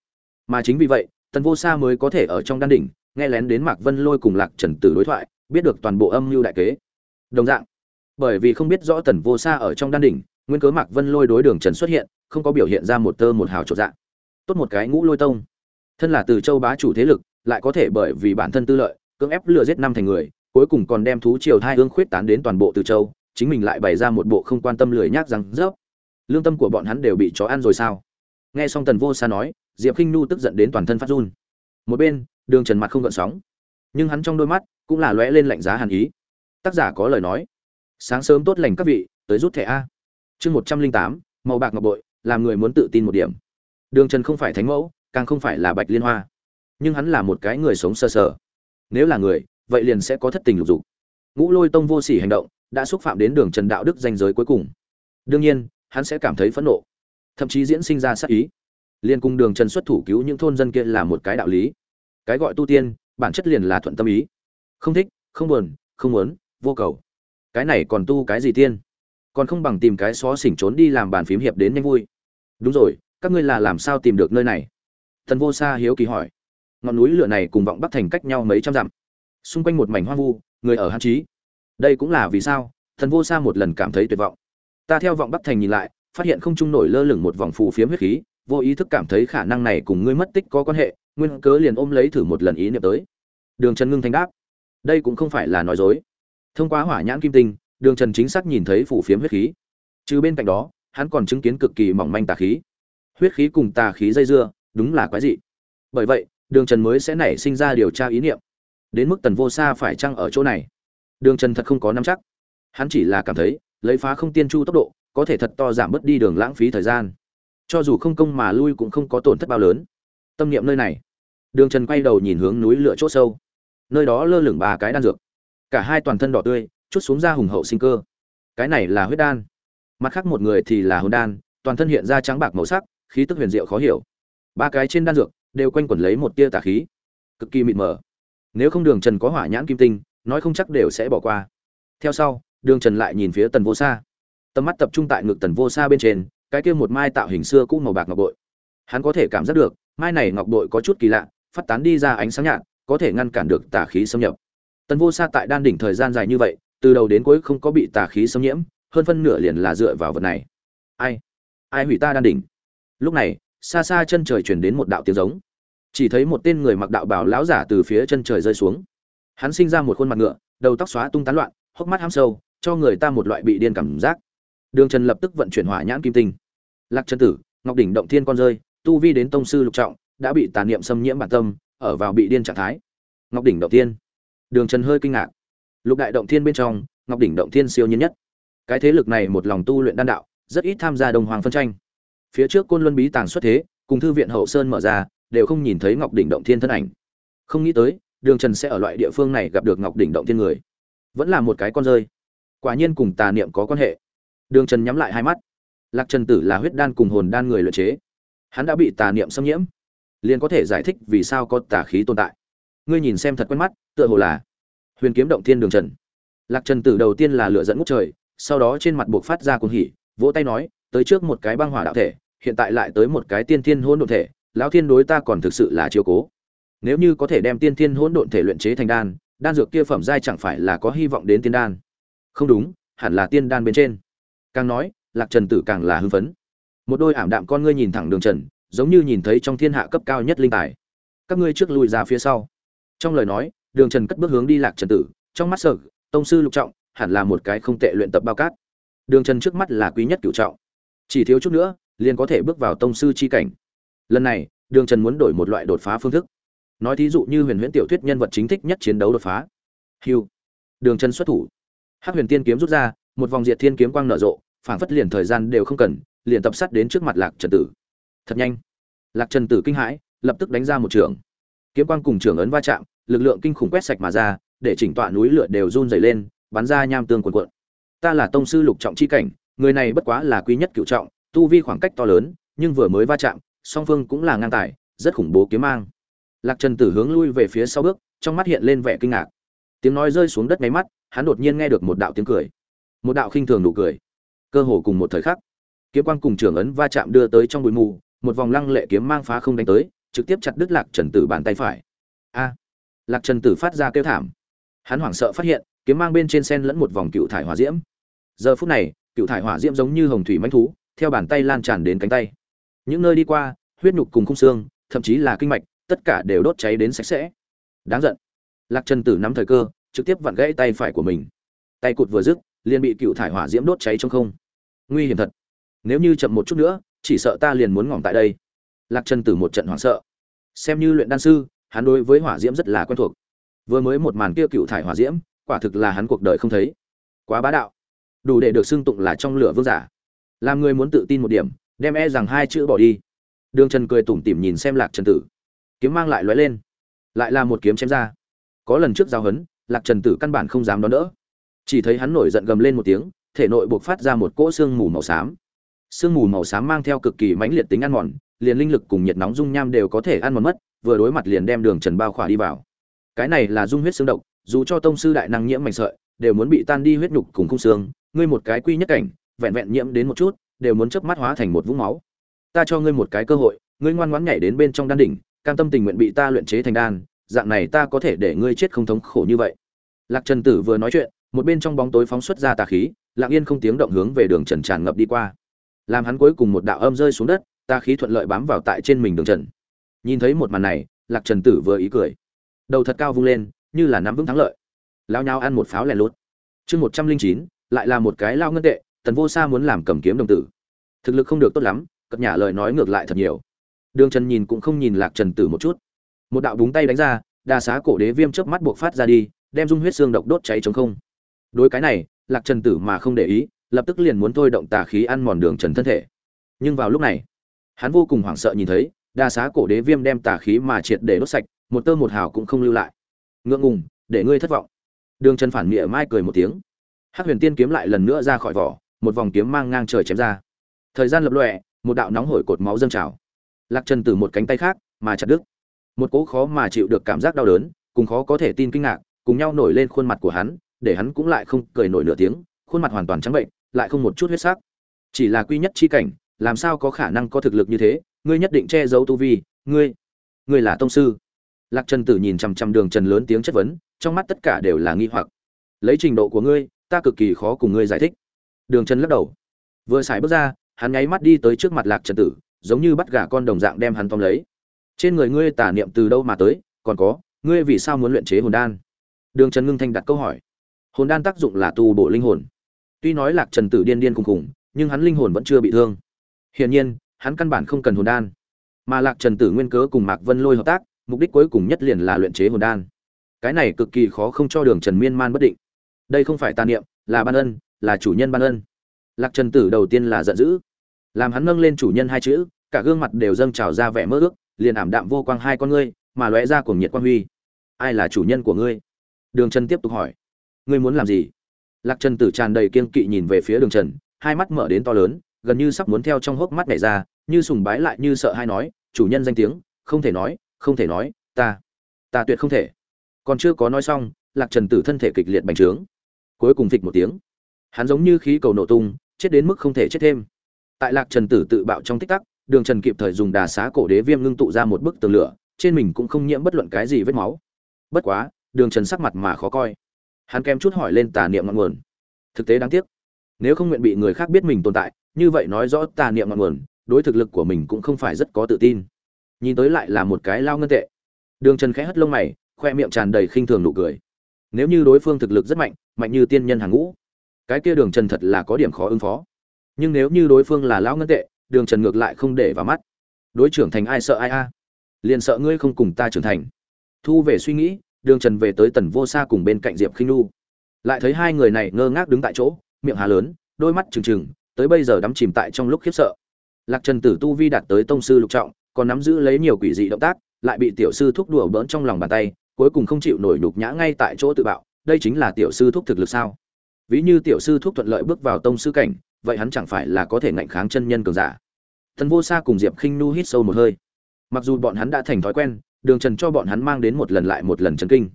Mà chính vì vậy, tần vô sa mới có thể ở trong đan đỉnh nghe lén đến mạc vân lôi cùng lạc trần tử đối thoại biết được toàn bộ âm mưu đại kế đồng dạng bởi vì không biết rõ tần vô sa ở trong đan đỉnh nguyên cớ mạc vân lôi đối đường trần xuất hiện, không có biểu hiện ra một tơ một hào trộn dạng. Tốt một cái ngũ lôi tông. Thân là từ châu bá chủ thế lực, lại có thể bởi vì bản thân tư lợi, cưỡng ép lừa giết năm thành người, cuối cùng còn đem thú triều thai hương khuyết tán đến toàn bộ từ châu, chính mình lại bày ra một bộ không quan tâm lười nhác rằng rớp. Lương tâm của bọn hắn đều bị chó ăn rồi sao? Nghe xong tần vô xa nói, diệp khinh nu tức giận đến toàn thân phát run. Một bên, đường trần mặt không gợn sóng. Nhưng hắn trong đôi mắt cũng cũng là lóe lên lạnh giá hàn ý. Tác giả có lời nói, sáng sớm tốt lành các vị, tới rút thẻ a chương một trăm linh tám màu bạc ngọc bội làm người muốn tự tin một điểm. Đường trần không phải thánh mẫu càng không phải là bạch liên hoa. Nhưng hắn là một cái người sống sơ sờ, sờ nếu là người vậy liền sẽ có thất tình lục dục. Ngũ lôi tông vô sỉ hành động đã xúc phạm đến đường trần đạo đức danh giới cuối cùng. Đương nhiên hắn sẽ cảm thấy phẫn nộ. Thậm chí diễn sinh ra sát ý. Liên cung đường trần xuất thủ cứu những thôn dân kia là một cái đạo lý. Cái gọi tu tiên bản chất liền là thuận tâm ý. Không thích không buồn không muốn vô cầu. Cái này còn tu cái gì tiên? Còn không bằng tìm cái xó xỉnh trốn đi làm bàn phím hiệp đến nhanh vui. Đúng rồi, các ngươi là làm sao tìm được nơi này? Thần vô xa hiếu kỳ hỏi. Ngọn núi lửa này cùng vọng bắc thành cách nhau mấy trăm dặm. Xung quanh một mảnh hoang vu, người ở hạn trí. Đây cũng là vì sao, thần vô xa một lần cảm thấy tuyệt vọng. Ta theo vọng bắc thành nhìn lại, phát hiện không trung nổi lơ lửng một vòng phù phiếm huyết khí, vô ý thức cảm thấy khả năng này cùng ngươi mất tích có quan hệ, nguyên cớ liền ôm lấy thử một lần ý niệm tới. Đường trần ngưng thanh đáp. Đây cũng không phải là nói dối. Thông qua hỏa nhãn kim tinh đường trần chính xác nhìn thấy phủ phiếm huyết khí. Trừ bên cạnh đó, hắn còn chứng kiến cực kỳ mỏng manh tà khí. Huyết khí cùng tà khí dây dưa, đúng là quái dị. Bởi vậy, đường trần mới sẽ nảy sinh ra điều tra ý niệm. Đến mức tần vô xa phải chăng ở chỗ này? Đường trần thật không có nắm chắc. Hắn chỉ là cảm thấy, lấy phá không tiên chu tốc độ, có thể thật to giảm bớt đi đường lãng phí thời gian. Cho dù không công mà lui cũng không có tổn thất bao lớn. Tâm niệm nơi này. Đường trần quay đầu nhìn hướng núi lửa c h ỗ sâu. Nơi đó lơ lửng ba cái đan dược. Cả hai toàn thân đỏ tươi chút xuống ra hùng hậu sinh cơ. Cái này là huyết đan. Mặt khác một người thì là hồn đan, toàn thân hiện ra trắng bạc màu sắc, khí tức huyền diệu khó hiểu. Ba cái trên đan dược đều quanh quẩn lấy một tia tà khí. Cực kỳ mịt mờ. Nếu không đường trần có hỏa nhãn kim tinh, nói không chắc đều sẽ bỏ qua. Theo sau, đường trần lại nhìn phía tần vô xa tầm mắt tập trung tại ngực tần vô xa bên trên, cái kia một mai tạo hình xưa cũ màu bạc ngọc bội. Hắn có thể cảm giác được, mai này ngọc bội có chút kỳ lạ, phát tán đi ra ánh sáng nhạt, có thể ngăn cản được tà khí xâm nhập. Tần vô xa tại đan đỉnh thời gian dài như vậy từ đầu đến cuối không có bị tà khí xâm nhiễm, hơn phân nửa liền là dựa vào vật này. Ai? Ai hủy ta đan đỉnh? Lúc này, xa xa chân trời chuyển đến một đạo tiếng giống. Chỉ thấy một tên người mặc đạo bào lão giả từ phía chân trời rơi xuống. Hắn sinh ra một khuôn mặt ngựa, đầu tóc xóa tung tán loạn, hốc mắt ham sâu, cho người ta một loại bị điên cảm giác. Đường trần lập tức vận chuyển hỏa nhãn kim tinh. Lạc chân tử, ngọc đỉnh động thiên con rơi, tu vi đến tông sư lục trọng, đã bị tà niệm xâm nhiễm bản tâm, ở vào bị điên trạng thái. Ngọc đỉnh động tiên đường trần hơi kinh ngạc lục đại động thiên bên trong, ngọc đỉnh động thiên siêu nhiên nhất. Cái thế lực này một lòng tu luyện đan đạo, rất ít tham gia đồng hoàng phân tranh. Phía trước côn luân bí tàng xuất thế, cùng thư viện hậu sơn mở ra, đều không nhìn thấy ngọc đỉnh động thiên thân ảnh. Không nghĩ tới, đường trần sẽ ở loại địa phương này gặp được ngọc đỉnh động thiên người. Vẫn là một cái con rơi. Quả nhiên cùng tà niệm có quan hệ. Đường trần nhắm lại hai mắt. Lạc trần tử là huyết đan cùng hồn đan người luyện chế. Hắn đã bị tà niệm xâm nhiễm. Liền có thể giải thích vì sao có tà khí tồn tại. Ngươi nhìn xem thật quen mắt, tựa hồ là huyền kiếm động thiên đường trần. Lạc trần tử đầu tiên là lựa dẫn ngút trời, sau đó trên mặt buộc phát ra cuồng hỉ, vỗ tay nói, tới trước một cái băng hỏa đạo thể, hiện tại lại tới một cái tiên thiên hỗn độn thể, lão thiên đối ta còn thực sự là chiếu cố. Nếu như có thể đem tiên thiên hỗn độn thể luyện chế thành đan đan dược kia phẩm giai chẳng phải là có hy vọng đến tiên đan? Không đúng, hẳn là tiên đan bên trên. Càng nói, lạc trần tử càng là hưng phấn. Một đôi ảm đạm con ngươi nhìn thẳng đường trần, giống như nhìn thấy trong thiên hạ cấp cao nhất linh tài. Các ngươi trước lùi ra phía sau. Trong lời nói đường trần cất bước hướng đi lạc trần tử, trong mắt sở tông sư lục trọng, hẳn là một cái không tệ luyện tập bao cát. Đường trần trước mắt là quý nhất cựu trọng. Chỉ thiếu chút nữa, liền có thể bước vào tông sư chi cảnh. Lần này, đường trần muốn đổi một loại đột phá phương thức. Nói thí dụ như huyền huyễn tiểu thuyết nhân vật chính thích nhất chiến đấu đột phá. Hiu đường trần xuất thủ. Hắc huyền tiên kiếm rút ra, một vòng diệt thiên kiếm quang nở rộ, phảng phất liền thời gian đều không cần, liền tập sát đến trước mặt lạc trần tử. Thật nhanh. Lạc trần tử kinh hãi, lập tức đánh ra một trường. Kiếm quang cùng trường ấn va chạm lực lượng kinh khủng quét sạch mà ra, để chỉnh tọa núi lửa đều run rẩy lên, bắn ra nham tương cuồn cuộn. Ta là tông sư lục trọng chi cảnh, người này bất quá là quý nhất cửu trọng, tu vi khoảng cách to lớn, nhưng vừa mới va chạm, song phương cũng là ngang tài, rất khủng bố kiếm mang. Lạc trần tử hướng lui về phía sau bước, trong mắt hiện lên vẻ kinh ngạc. Tiếng nói rơi xuống đất ngay mắt, hắn đột nhiên nghe được một đạo tiếng cười. Một đạo khinh thường nụ cười. Cơ hồ cùng một thời khắc, kiếm quang cùng trưởng ấn va chạm đưa tới trong bụi mù, một vòng lăng lệ kiếm mang phá không đánh tới, trực tiếp chặt đứt lạc trần tử bàn tay phải. A! Lạc trần tử phát ra kêu thảm. Hắn hoảng sợ phát hiện, kiếm mang bên trên sen lẫn một vòng cựu thải hỏa diễm. Giờ phút này, cựu thải hỏa diễm giống như hồng thủy manh thú, theo bàn tay lan tràn đến cánh tay. Những nơi đi qua, huyết nhục cùng khung xương, thậm chí là kinh mạch, tất cả đều đốt cháy đến sạch sẽ. Đáng giận. Lạc trần tử nắm thời cơ, trực tiếp vặn gãy tay phải của mình. Tay cụt vừa dứt, liền bị cựu thải hỏa diễm đốt cháy trong không. Nguy hiểm thật. Nếu như chậm một chút nữa, chỉ sợ ta liền muốn ngỏm tại đây. Lạc trần tử một trận hoảng sợ. Xem như luyện đan sư hắn đối với hỏa diễm rất là quen thuộc. Vừa mới một màn kia cựu thải hỏa diễm, quả thực là hắn cuộc đời không thấy. Quá bá đạo. Đủ để được xưng tụng là trong lửa vương giả. Làm người muốn tự tin một điểm, đem e rằng hai chữ bỏ đi. Đường trần cười tủm tỉm nhìn xem lạc trần tử. Kiếm mang lại lóe lên. Lại là một kiếm chém ra. Có lần trước giao hấn, lạc trần tử căn bản không dám đón đỡ. Chỉ thấy hắn nổi giận gầm lên một tiếng, thể nội buộc phát ra một cỗ xương mù màu xám. Sương mù màu xám mang theo cực kỳ mãnh liệt tính ăn mòn, liền linh lực cùng nhiệt nóng dung nham đều có thể ăn mòn mất vừa đối mặt liền đem đường trần bao khỏa đi vào. Cái này là dung huyết xương độc, dù cho tông sư đại năng nhiễm mạnh sợi, đều muốn bị tan đi huyết nhục cùng khung xương. Ngươi một cái quy nhất cảnh, vẹn vẹn nhiễm đến một chút, đều muốn chớp mắt hóa thành một vũng máu. Ta cho ngươi một cái cơ hội, ngươi ngoan ngoãn nhảy đến bên trong đan đỉnh, cam tâm tình nguyện bị ta luyện chế thành đan, dạng này ta có thể để ngươi chết không thống khổ như vậy. Lạc trần tử vừa nói chuyện, một bên trong bóng tối phóng xuất ra tà khí, lặng yên không tiếng động hướng về đường trần tràn ngập đi qua. Làm hắn cuối cùng một đạo âm rơi xuống đất, tà khí thuận lợi bám vào tại trên mình đường trần nhìn thấy một màn này, lạc trần tử vừa ý cười. Đầu thật cao vung lên, như là nắm vững thắng lợi. Lao nhau ăn một pháo lẻ lốt chương một trăm linh chín, lại là một cái lao ngân tệ, tần vô sa muốn làm cầm kiếm đồng tử. Thực lực không được tốt lắm, cập nhả lời nói ngược lại thật nhiều. Đường trần nhìn cũng không nhìn lạc trần tử một chút. Một đạo búng tay đánh ra, đa xá cổ đế viêm chớp mắt buộc phát ra đi, đem dung huyết xương độc đốt cháy chống không. Đối cái này, lạc trần tử mà không để ý, lập tức liền muốn thôi động tà khí ăn mòn đường trần thân thể. Nhưng vào lúc này, hắn vô cùng hoảng sợ nhìn thấy đa xá cổ đế viêm đem tà khí mà triệt để đốt sạch, một tơ một hào cũng không lưu lại. Ngượng ngùng, để ngươi thất vọng. Đường trần phản nghĩa mai cười một tiếng. Hắc huyền tiên kiếm lại lần nữa ra khỏi vỏ, một vòng kiếm mang ngang trời chém ra. Thời gian lập lọe một đạo nóng hổi cột máu dâng trào. Lạc trần từ một cánh tay khác mà chặt đứt. Một cỗ khó mà chịu được cảm giác đau đớn, cùng khó có thể tin kinh ngạc, cùng nhau nổi lên khuôn mặt của hắn, để hắn cũng lại không cười nổi nửa tiếng, khuôn mặt hoàn toàn trắng bệnh, lại không một chút huyết sắc. Chỉ là quy nhất chi cảnh, làm sao có khả năng có thực lực như thế ngươi nhất định che giấu tu vi, ngươi ngươi là tông sư. Lạc trần tử nhìn chằm chằm đường trần lớn tiếng chất vấn, trong mắt tất cả đều là nghi hoặc. Lấy trình độ của ngươi, ta cực kỳ khó cùng ngươi giải thích. Đường trần lắc đầu. Vừa xài bước ra, hắn nháy mắt đi tới trước mặt lạc trần tử, giống như bắt gà con đồng dạng đem hắn tóm lấy. Trên người ngươi tả niệm từ đâu mà tới, còn có, ngươi vì sao muốn luyện chế hồn đan? Đường trần ngưng thanh đặt câu hỏi. Hồn đan tác dụng là tu bổ linh hồn. Tuy nói lạc trần tử điên điên cùng cùng nhưng hắn linh hồn vẫn chưa bị thương. Hiển nhiên hắn căn bản không cần hồn đan. Mà lạc trần tử nguyên cớ cùng mạc vân lôi hợp tác, mục đích cuối cùng nhất liền là luyện chế hồn đan. Cái này cực kỳ khó không cho đường trần miên man bất định. Đây không phải tàn niệm, là ban ân, là chủ nhân ban ân. Lạc trần tử đầu tiên là giận dữ. Làm hắn nâng lên chủ nhân hai chữ, cả gương mặt đều dâng trào ra vẻ mơ ước, liền ảm đạm vô quang hai con ngươi, mà lóe ra cùng nhiệt quang huy. Ai là chủ nhân của ngươi? Đường trần tiếp tục hỏi. Ngươi muốn làm gì? Lạc trần tử tràn đầy kiên kỵ nhìn về phía đường trần, hai mắt mở đến to lớn, gần như sắp muốn theo trong hốc mắt nhảy ra như sùng bái lại như sợ hay nói, chủ nhân danh tiếng, không thể nói, không thể nói, ta ta tuyệt không thể. Còn chưa có nói xong, lạc trần tử thân thể kịch liệt bành trướng. Cuối cùng phịch một tiếng. Hắn giống như khí cầu nổ tung, chết đến mức không thể chết thêm. Tại lạc trần tử tự bạo trong tích tắc, đường trần kịp thời dùng đà xá cổ đế viêm ngưng tụ ra một bức tường lửa, trên mình cũng không nhiễm bất luận cái gì vết máu. Bất quá, đường trần sắc mặt mà khó coi. Hắn kém chút hỏi lên tà niệm ngọn nguồn. Thực tế đáng tiếc. Nếu không nguyện bị người khác biết mình tồn tại, như vậy nói rõ tà niệm ngọn nguồn đối thực lực của mình cũng không phải rất có tự tin. Nhìn tới lại là một cái lao ngân tệ. Đường trần khẽ hất lông mày, khoe miệng tràn đầy khinh thường nụ cười. Nếu như đối phương thực lực rất mạnh mạnh như tiên nhân hàng ngũ, cái kia đường trần thật là có điểm khó ứng phó. Nhưng nếu như đối phương là lão ngân tệ, đường trần ngược lại không để vào mắt. Đối trưởng thành ai sợ ai a? Liền sợ ngươi không cùng ta trưởng thành. Thu về suy nghĩ, đường trần về tới tần vô xa cùng bên cạnh diệp khinh nu lại thấy hai người này ngơ ngác đứng tại chỗ, miệng hà lớn, đôi mắt trừng trừng, tới bây giờ đắm chìm tại trong lúc khiếp sợ lạc trần tử tu vi đạt tới tông sư lục trọng, còn nắm giữ lấy nhiều quỷ dị động tác, lại bị tiểu sư thúc đùa bỡn trong lòng bàn tay, cuối cùng không chịu nổi nhục nhã ngay tại chỗ tự bạo, đây chính là tiểu sư thúc thực lực sao? Ví như tiểu sư thúc thuận lợi bước vào tông sư cảnh, vậy hắn chẳng phải là có thể ngạnh kháng chân nhân cường giả? Thần vô sa cùng diệp khinh nu hít sâu một hơi. Mặc dù bọn hắn đã thành thói quen, đường trần cho bọn hắn mang đến một lần lại một lần chấn kinh.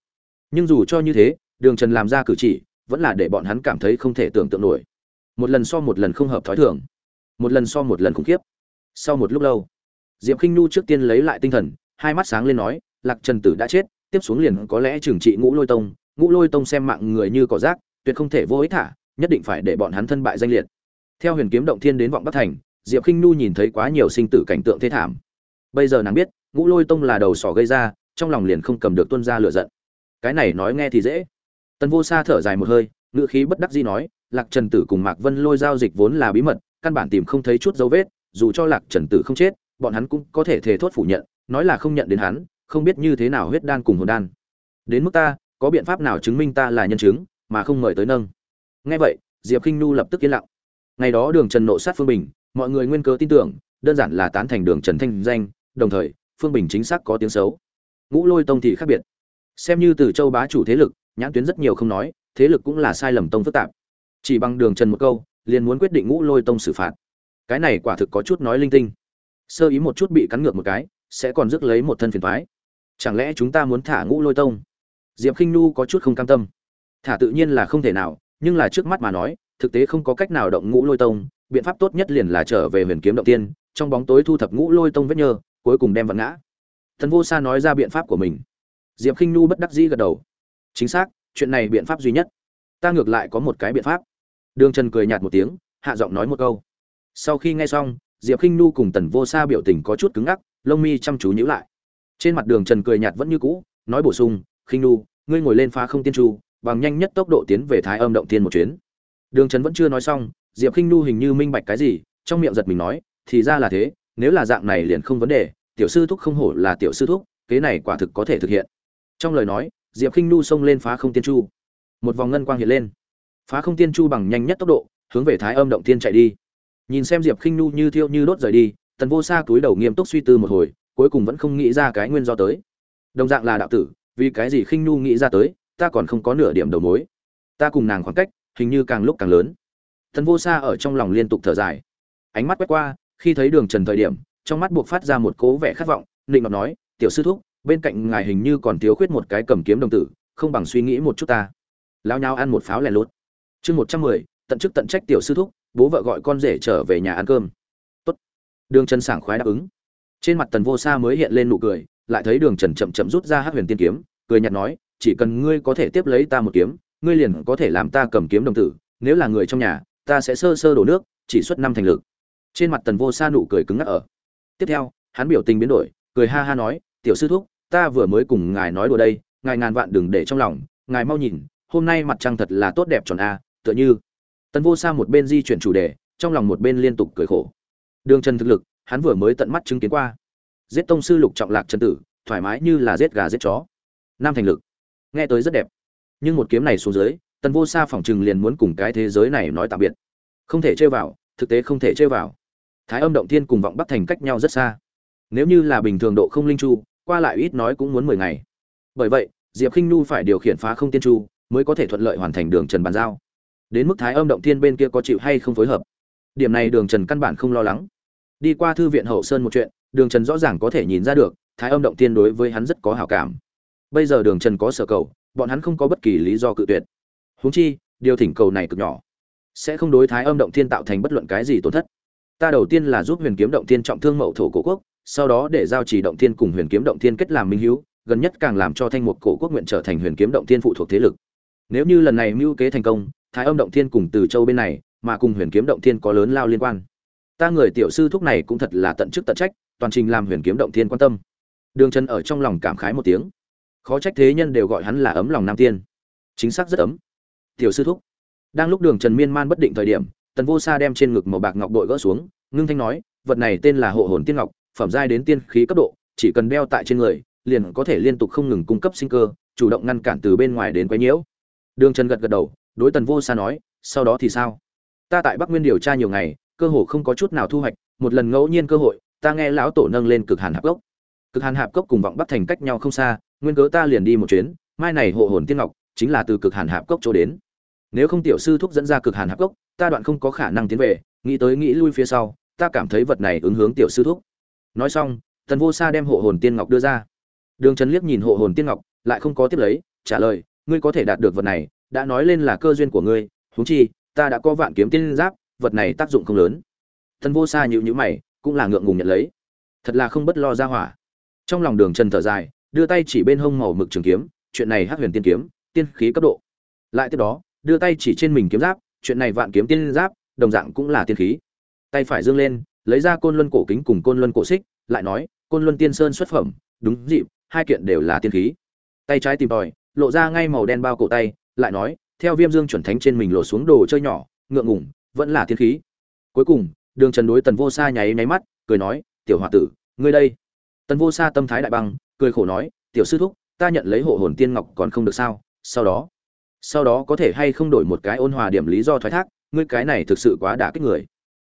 Nhưng dù cho như thế, đường trần làm ra cử chỉ, vẫn là để bọn hắn cảm thấy không thể tưởng tượng nổi. Một lần so một lần không hợp thói thường một lần so một lần khủng khiếp. Sau một lúc lâu, diệp khinh nu trước tiên lấy lại tinh thần, hai mắt sáng lên nói, lạc trần tử đã chết, tiếp xuống liền có lẽ trừng trị ngũ lôi tông. Ngũ lôi tông xem mạng người như cỏ rác, tuyệt không thể vô ích thả, nhất định phải để bọn hắn thân bại danh liệt. Theo huyền kiếm động thiên đến vọng bắc thành, diệp khinh nu nhìn thấy quá nhiều sinh tử cảnh tượng thế thảm. Bây giờ nàng biết, ngũ lôi tông là đầu sỏ gây ra, trong lòng liền không cầm được tuân ra lựa giận. Cái này nói nghe thì dễ. Tần vô sa thở dài một hơi ngự khí bất đắc dĩ nói, lạc trần tử cùng mạc vân lôi giao dịch vốn là bí mật căn bản tìm không thấy chút dấu vết, dù cho lạc trần tử không chết, bọn hắn cũng có thể thề thốt phủ nhận, nói là không nhận đến hắn, không biết như thế nào huyết đan cùng hồn đan. Đến mức ta, có biện pháp nào chứng minh ta là nhân chứng, mà không mời tới nâng? Nghe vậy, diệp khinh nu lập tức yên lặng. Ngày đó đường trần nộ sát phương bình, mọi người nguyên cớ tin tưởng, đơn giản là tán thành đường trần thanh danh, đồng thời, phương bình chính xác có tiếng xấu. Ngũ lôi tông thì khác biệt. Xem như từ châu bá chủ thế lực, nhãn tuyến rất nhiều không nói, thế lực cũng là sai lầm tông phức tạp. Chỉ bằng đường trần một câu liền muốn quyết định ngũ lôi tông xử phạt. Cái này quả thực có chút nói linh tinh. Sơ ý một chút bị cắn ngược một cái, sẽ còn rước lấy một thân phiền thoái chẳng lẽ chúng ta muốn thả ngũ lôi tông? Diệp khinh nu có chút không cam tâm. Thả tự nhiên là không thể nào, nhưng là trước mắt mà nói, thực tế không có cách nào động ngũ lôi tông, biện pháp tốt nhất liền là trở về huyền kiếm động tiên, trong bóng tối thu thập ngũ lôi tông vết nhơ, cuối cùng đem vật ngã. Thần vô sa nói ra biện pháp của mình. Diệp khinh nu bất đắc dĩ gật đầu. Chính xác, chuyện này biện pháp duy nhất. Ta ngược lại có một cái biện pháp đường trần cười nhạt một tiếng, hạ giọng nói một câu. Sau khi nghe xong, diệp khinh nu cùng tần vô sa biểu tình có chút cứng ngắc, lông mi chăm chú nhíu lại. Trên mặt đường trần cười nhạt vẫn như cũ, nói bổ sung, khinh nu ngươi ngồi lên phá không tiên chu bằng nhanh nhất tốc độ tiến về thái âm động tiên một chuyến. Đường trần vẫn chưa nói xong, diệp khinh nu hình như minh bạch cái gì, trong miệng giật mình nói, thì ra là thế, nếu là dạng này liền không vấn đề, tiểu sư thúc không hổ là tiểu sư thúc, kế này quả thực có thể thực hiện. Trong lời nói, diệp khinh nu xông lên phá không tiên chu một vòng ngân quang hiện lên phá không tiên chu bằng nhanh nhất tốc độ, hướng về thái âm động tiên chạy đi. Nhìn xem diệp khinh nu như thiêu như đốt rời đi, tần vô xa túi đầu nghiêm túc suy tư một hồi, cuối cùng vẫn không nghĩ ra cái nguyên do tới. Đồng dạng là đạo tử, vì cái gì khinh nu nghĩ ra tới, ta còn không có nửa điểm đầu mối. Ta cùng nàng khoảng cách, hình như càng lúc càng lớn. Tần vô xa ở trong lòng liên tục thở dài. Ánh mắt quét qua, khi thấy đường trần thời điểm, trong mắt buộc phát ra một cố vẻ khát vọng định ngọc nói, tiểu sư thúc, bên cạnh ngài hình như còn thiếu khuyết một cái cầm kiếm đồng tử, không bằng suy nghĩ một chút ta. Lao nhau ăn một pháo lẻ lốt chương một trăm mười, tận chức tận trách tiểu sư thúc, bố vợ gọi con rể trở về nhà ăn cơm. Tốt. Đường trần sảng khoái đáp ứng. Trên mặt tần vô sa mới hiện lên nụ cười, lại thấy đường trần chậm chậm rút ra hát huyền tiên kiếm, cười nhạt nói, chỉ cần ngươi có thể tiếp lấy ta một kiếm, ngươi liền có thể làm ta cầm kiếm đồng tử, nếu là người trong nhà, ta sẽ sơ sơ đổ nước, chỉ xuất năm thành lực. Trên mặt tần vô sa nụ cười cứng ngắc ở. Tiếp theo, hắn biểu tình biến đổi, cười ha ha nói, tiểu sư thúc, ta vừa mới cùng ngài nói đùa đây, ngài ngàn vạn đừng để trong lòng, ngài mau nhìn, hôm nay mặt trăng thật là tốt đẹp tròn a tựa như. Tần vô sa một bên di chuyển chủ đề, trong lòng một bên liên tục cười khổ. Đường trần thực lực, hắn vừa mới tận mắt chứng kiến qua. Giết tông sư lục trọng lạc trần tử, thoải mái như là giết gà giết chó. Nam thành lực. Nghe tới rất đẹp. Nhưng một kiếm này xuống dưới, tần vô sa phỏng chừng liền muốn cùng cái thế giới này nói tạm biệt. Không thể chơi vào, thực tế không thể chơi vào. Thái âm động thiên cùng vọng bắc thành cách nhau rất xa. Nếu như là bình thường độ không linh chu, qua lại ít nói cũng muốn mười ngày. Bởi vậy, diệp khinh nu phải điều khiển phá không tiên chu, mới có thể thuận lợi hoàn thành đường trần bàn giao đến mức thái âm động thiên bên kia có chịu hay không phối hợp. Điểm này đường trần căn bản không lo lắng. Đi qua thư viện hậu sơn một chuyện, đường trần rõ ràng có thể nhìn ra được, thái âm động thiên đối với hắn rất có hảo cảm. Bây giờ đường trần có sở cầu, bọn hắn không có bất kỳ lý do cự tuyệt. Húng chi, điều thỉnh cầu này cực nhỏ, sẽ không đối thái âm động thiên tạo thành bất luận cái gì tổn thất. Ta đầu tiên là giúp huyền kiếm động thiên trọng thương mậu thổ cổ quốc, sau đó để giao chỉ động thiên cùng huyền kiếm động thiên kết làm minh hữu, gần nhất càng làm cho thanh mục cổ quốc nguyện trở thành huyền kiếm động thiên phụ thuộc thế lực. Nếu như lần này mưu kế thành công thái âm động thiên cùng từ châu bên này, mà cùng huyền kiếm động thiên có lớn lao liên quan. Ta người tiểu sư thúc này cũng thật là tận chức tận trách, toàn trình làm huyền kiếm động thiên quan tâm. Đường Trần ở trong lòng cảm khái một tiếng. Khó trách thế nhân đều gọi hắn là ấm lòng nam tiên. Chính xác rất ấm. Tiểu sư thúc. Đang lúc đường trần miên man bất định thời điểm, tần vô sa đem trên ngực màu bạc ngọc bội gỡ xuống, ngưng thanh nói, vật này tên là hộ hồn tiên ngọc, phẩm giai đến tiên khí cấp độ, chỉ cần đeo tại trên người, liền có thể liên tục không ngừng cung cấp sinh cơ, chủ động ngăn cản từ bên ngoài đến quấy nhiễu. Đường trần gật gật đầu đối tần vô sa nói, sau đó thì sao? Ta tại bắc nguyên điều tra nhiều ngày, cơ hồ không có chút nào thu hoạch, một lần ngẫu nhiên cơ hội, ta nghe lão tổ nâng lên cực hàn hạp cốc. Cực hàn hạp cốc cùng vọng bắc thành cách nhau không xa, nguyên cớ ta liền đi một chuyến, mai này hộ hồn tiên ngọc chính là từ cực hàn hạp cốc chỗ đến. Nếu không tiểu sư thúc dẫn ra cực hàn hạp cốc, ta đoạn không có khả năng tiến về, nghĩ tới nghĩ lui phía sau, ta cảm thấy vật này ứng hướng tiểu sư thúc. Nói xong, tần vô sa đem hộ hồn tiên ngọc đưa ra. Đường trần liếc nhìn hộ hồn tiên ngọc, lại không có tiếp lấy, trả lời, ngươi có thể đạt được vật này đã nói lên là cơ duyên của ngươi, huống chi, ta đã có vạn kiếm tiên giáp, vật này tác dụng không lớn. Thần vô sa nhịu nhữ mày, cũng là ngượng ngùng nhận lấy. Thật là không bất lo ra hỏa. Trong lòng đường trần thở dài, đưa tay chỉ bên hông màu mực trường kiếm, chuyện này hát huyền tiên kiếm, tiên khí cấp độ. Lại tiếp đó, đưa tay chỉ trên mình kiếm giáp, chuyện này vạn kiếm tiên giáp, đồng dạng cũng là tiên khí. Tay phải dương lên, lấy ra côn luân cổ kính cùng côn luân cổ xích, lại nói, côn luân tiên sơn xuất phẩm, đúng dịp, hai kiện đều là tiên khí. Tay trái tìm tòi, lộ ra ngay màu đen bao cổ tay lại nói, theo viêm dương chuẩn thánh trên mình lột xuống đồ chơi nhỏ, ngượng ngủng vẫn là thiên khí. Cuối cùng, đường trần đối tần vô sa nháy nháy mắt, cười nói, tiểu h o a tử, ngươi đây. Tần vô sa tâm thái đại băng, cười khổ nói, tiểu sư thúc, ta nhận lấy hộ hồn tiên ngọc còn không được sao? Sau đó sau đó có thể hay không đổi một cái ôn hòa điểm lý do thoái thác, ngươi cái này thực sự quá đả kích người.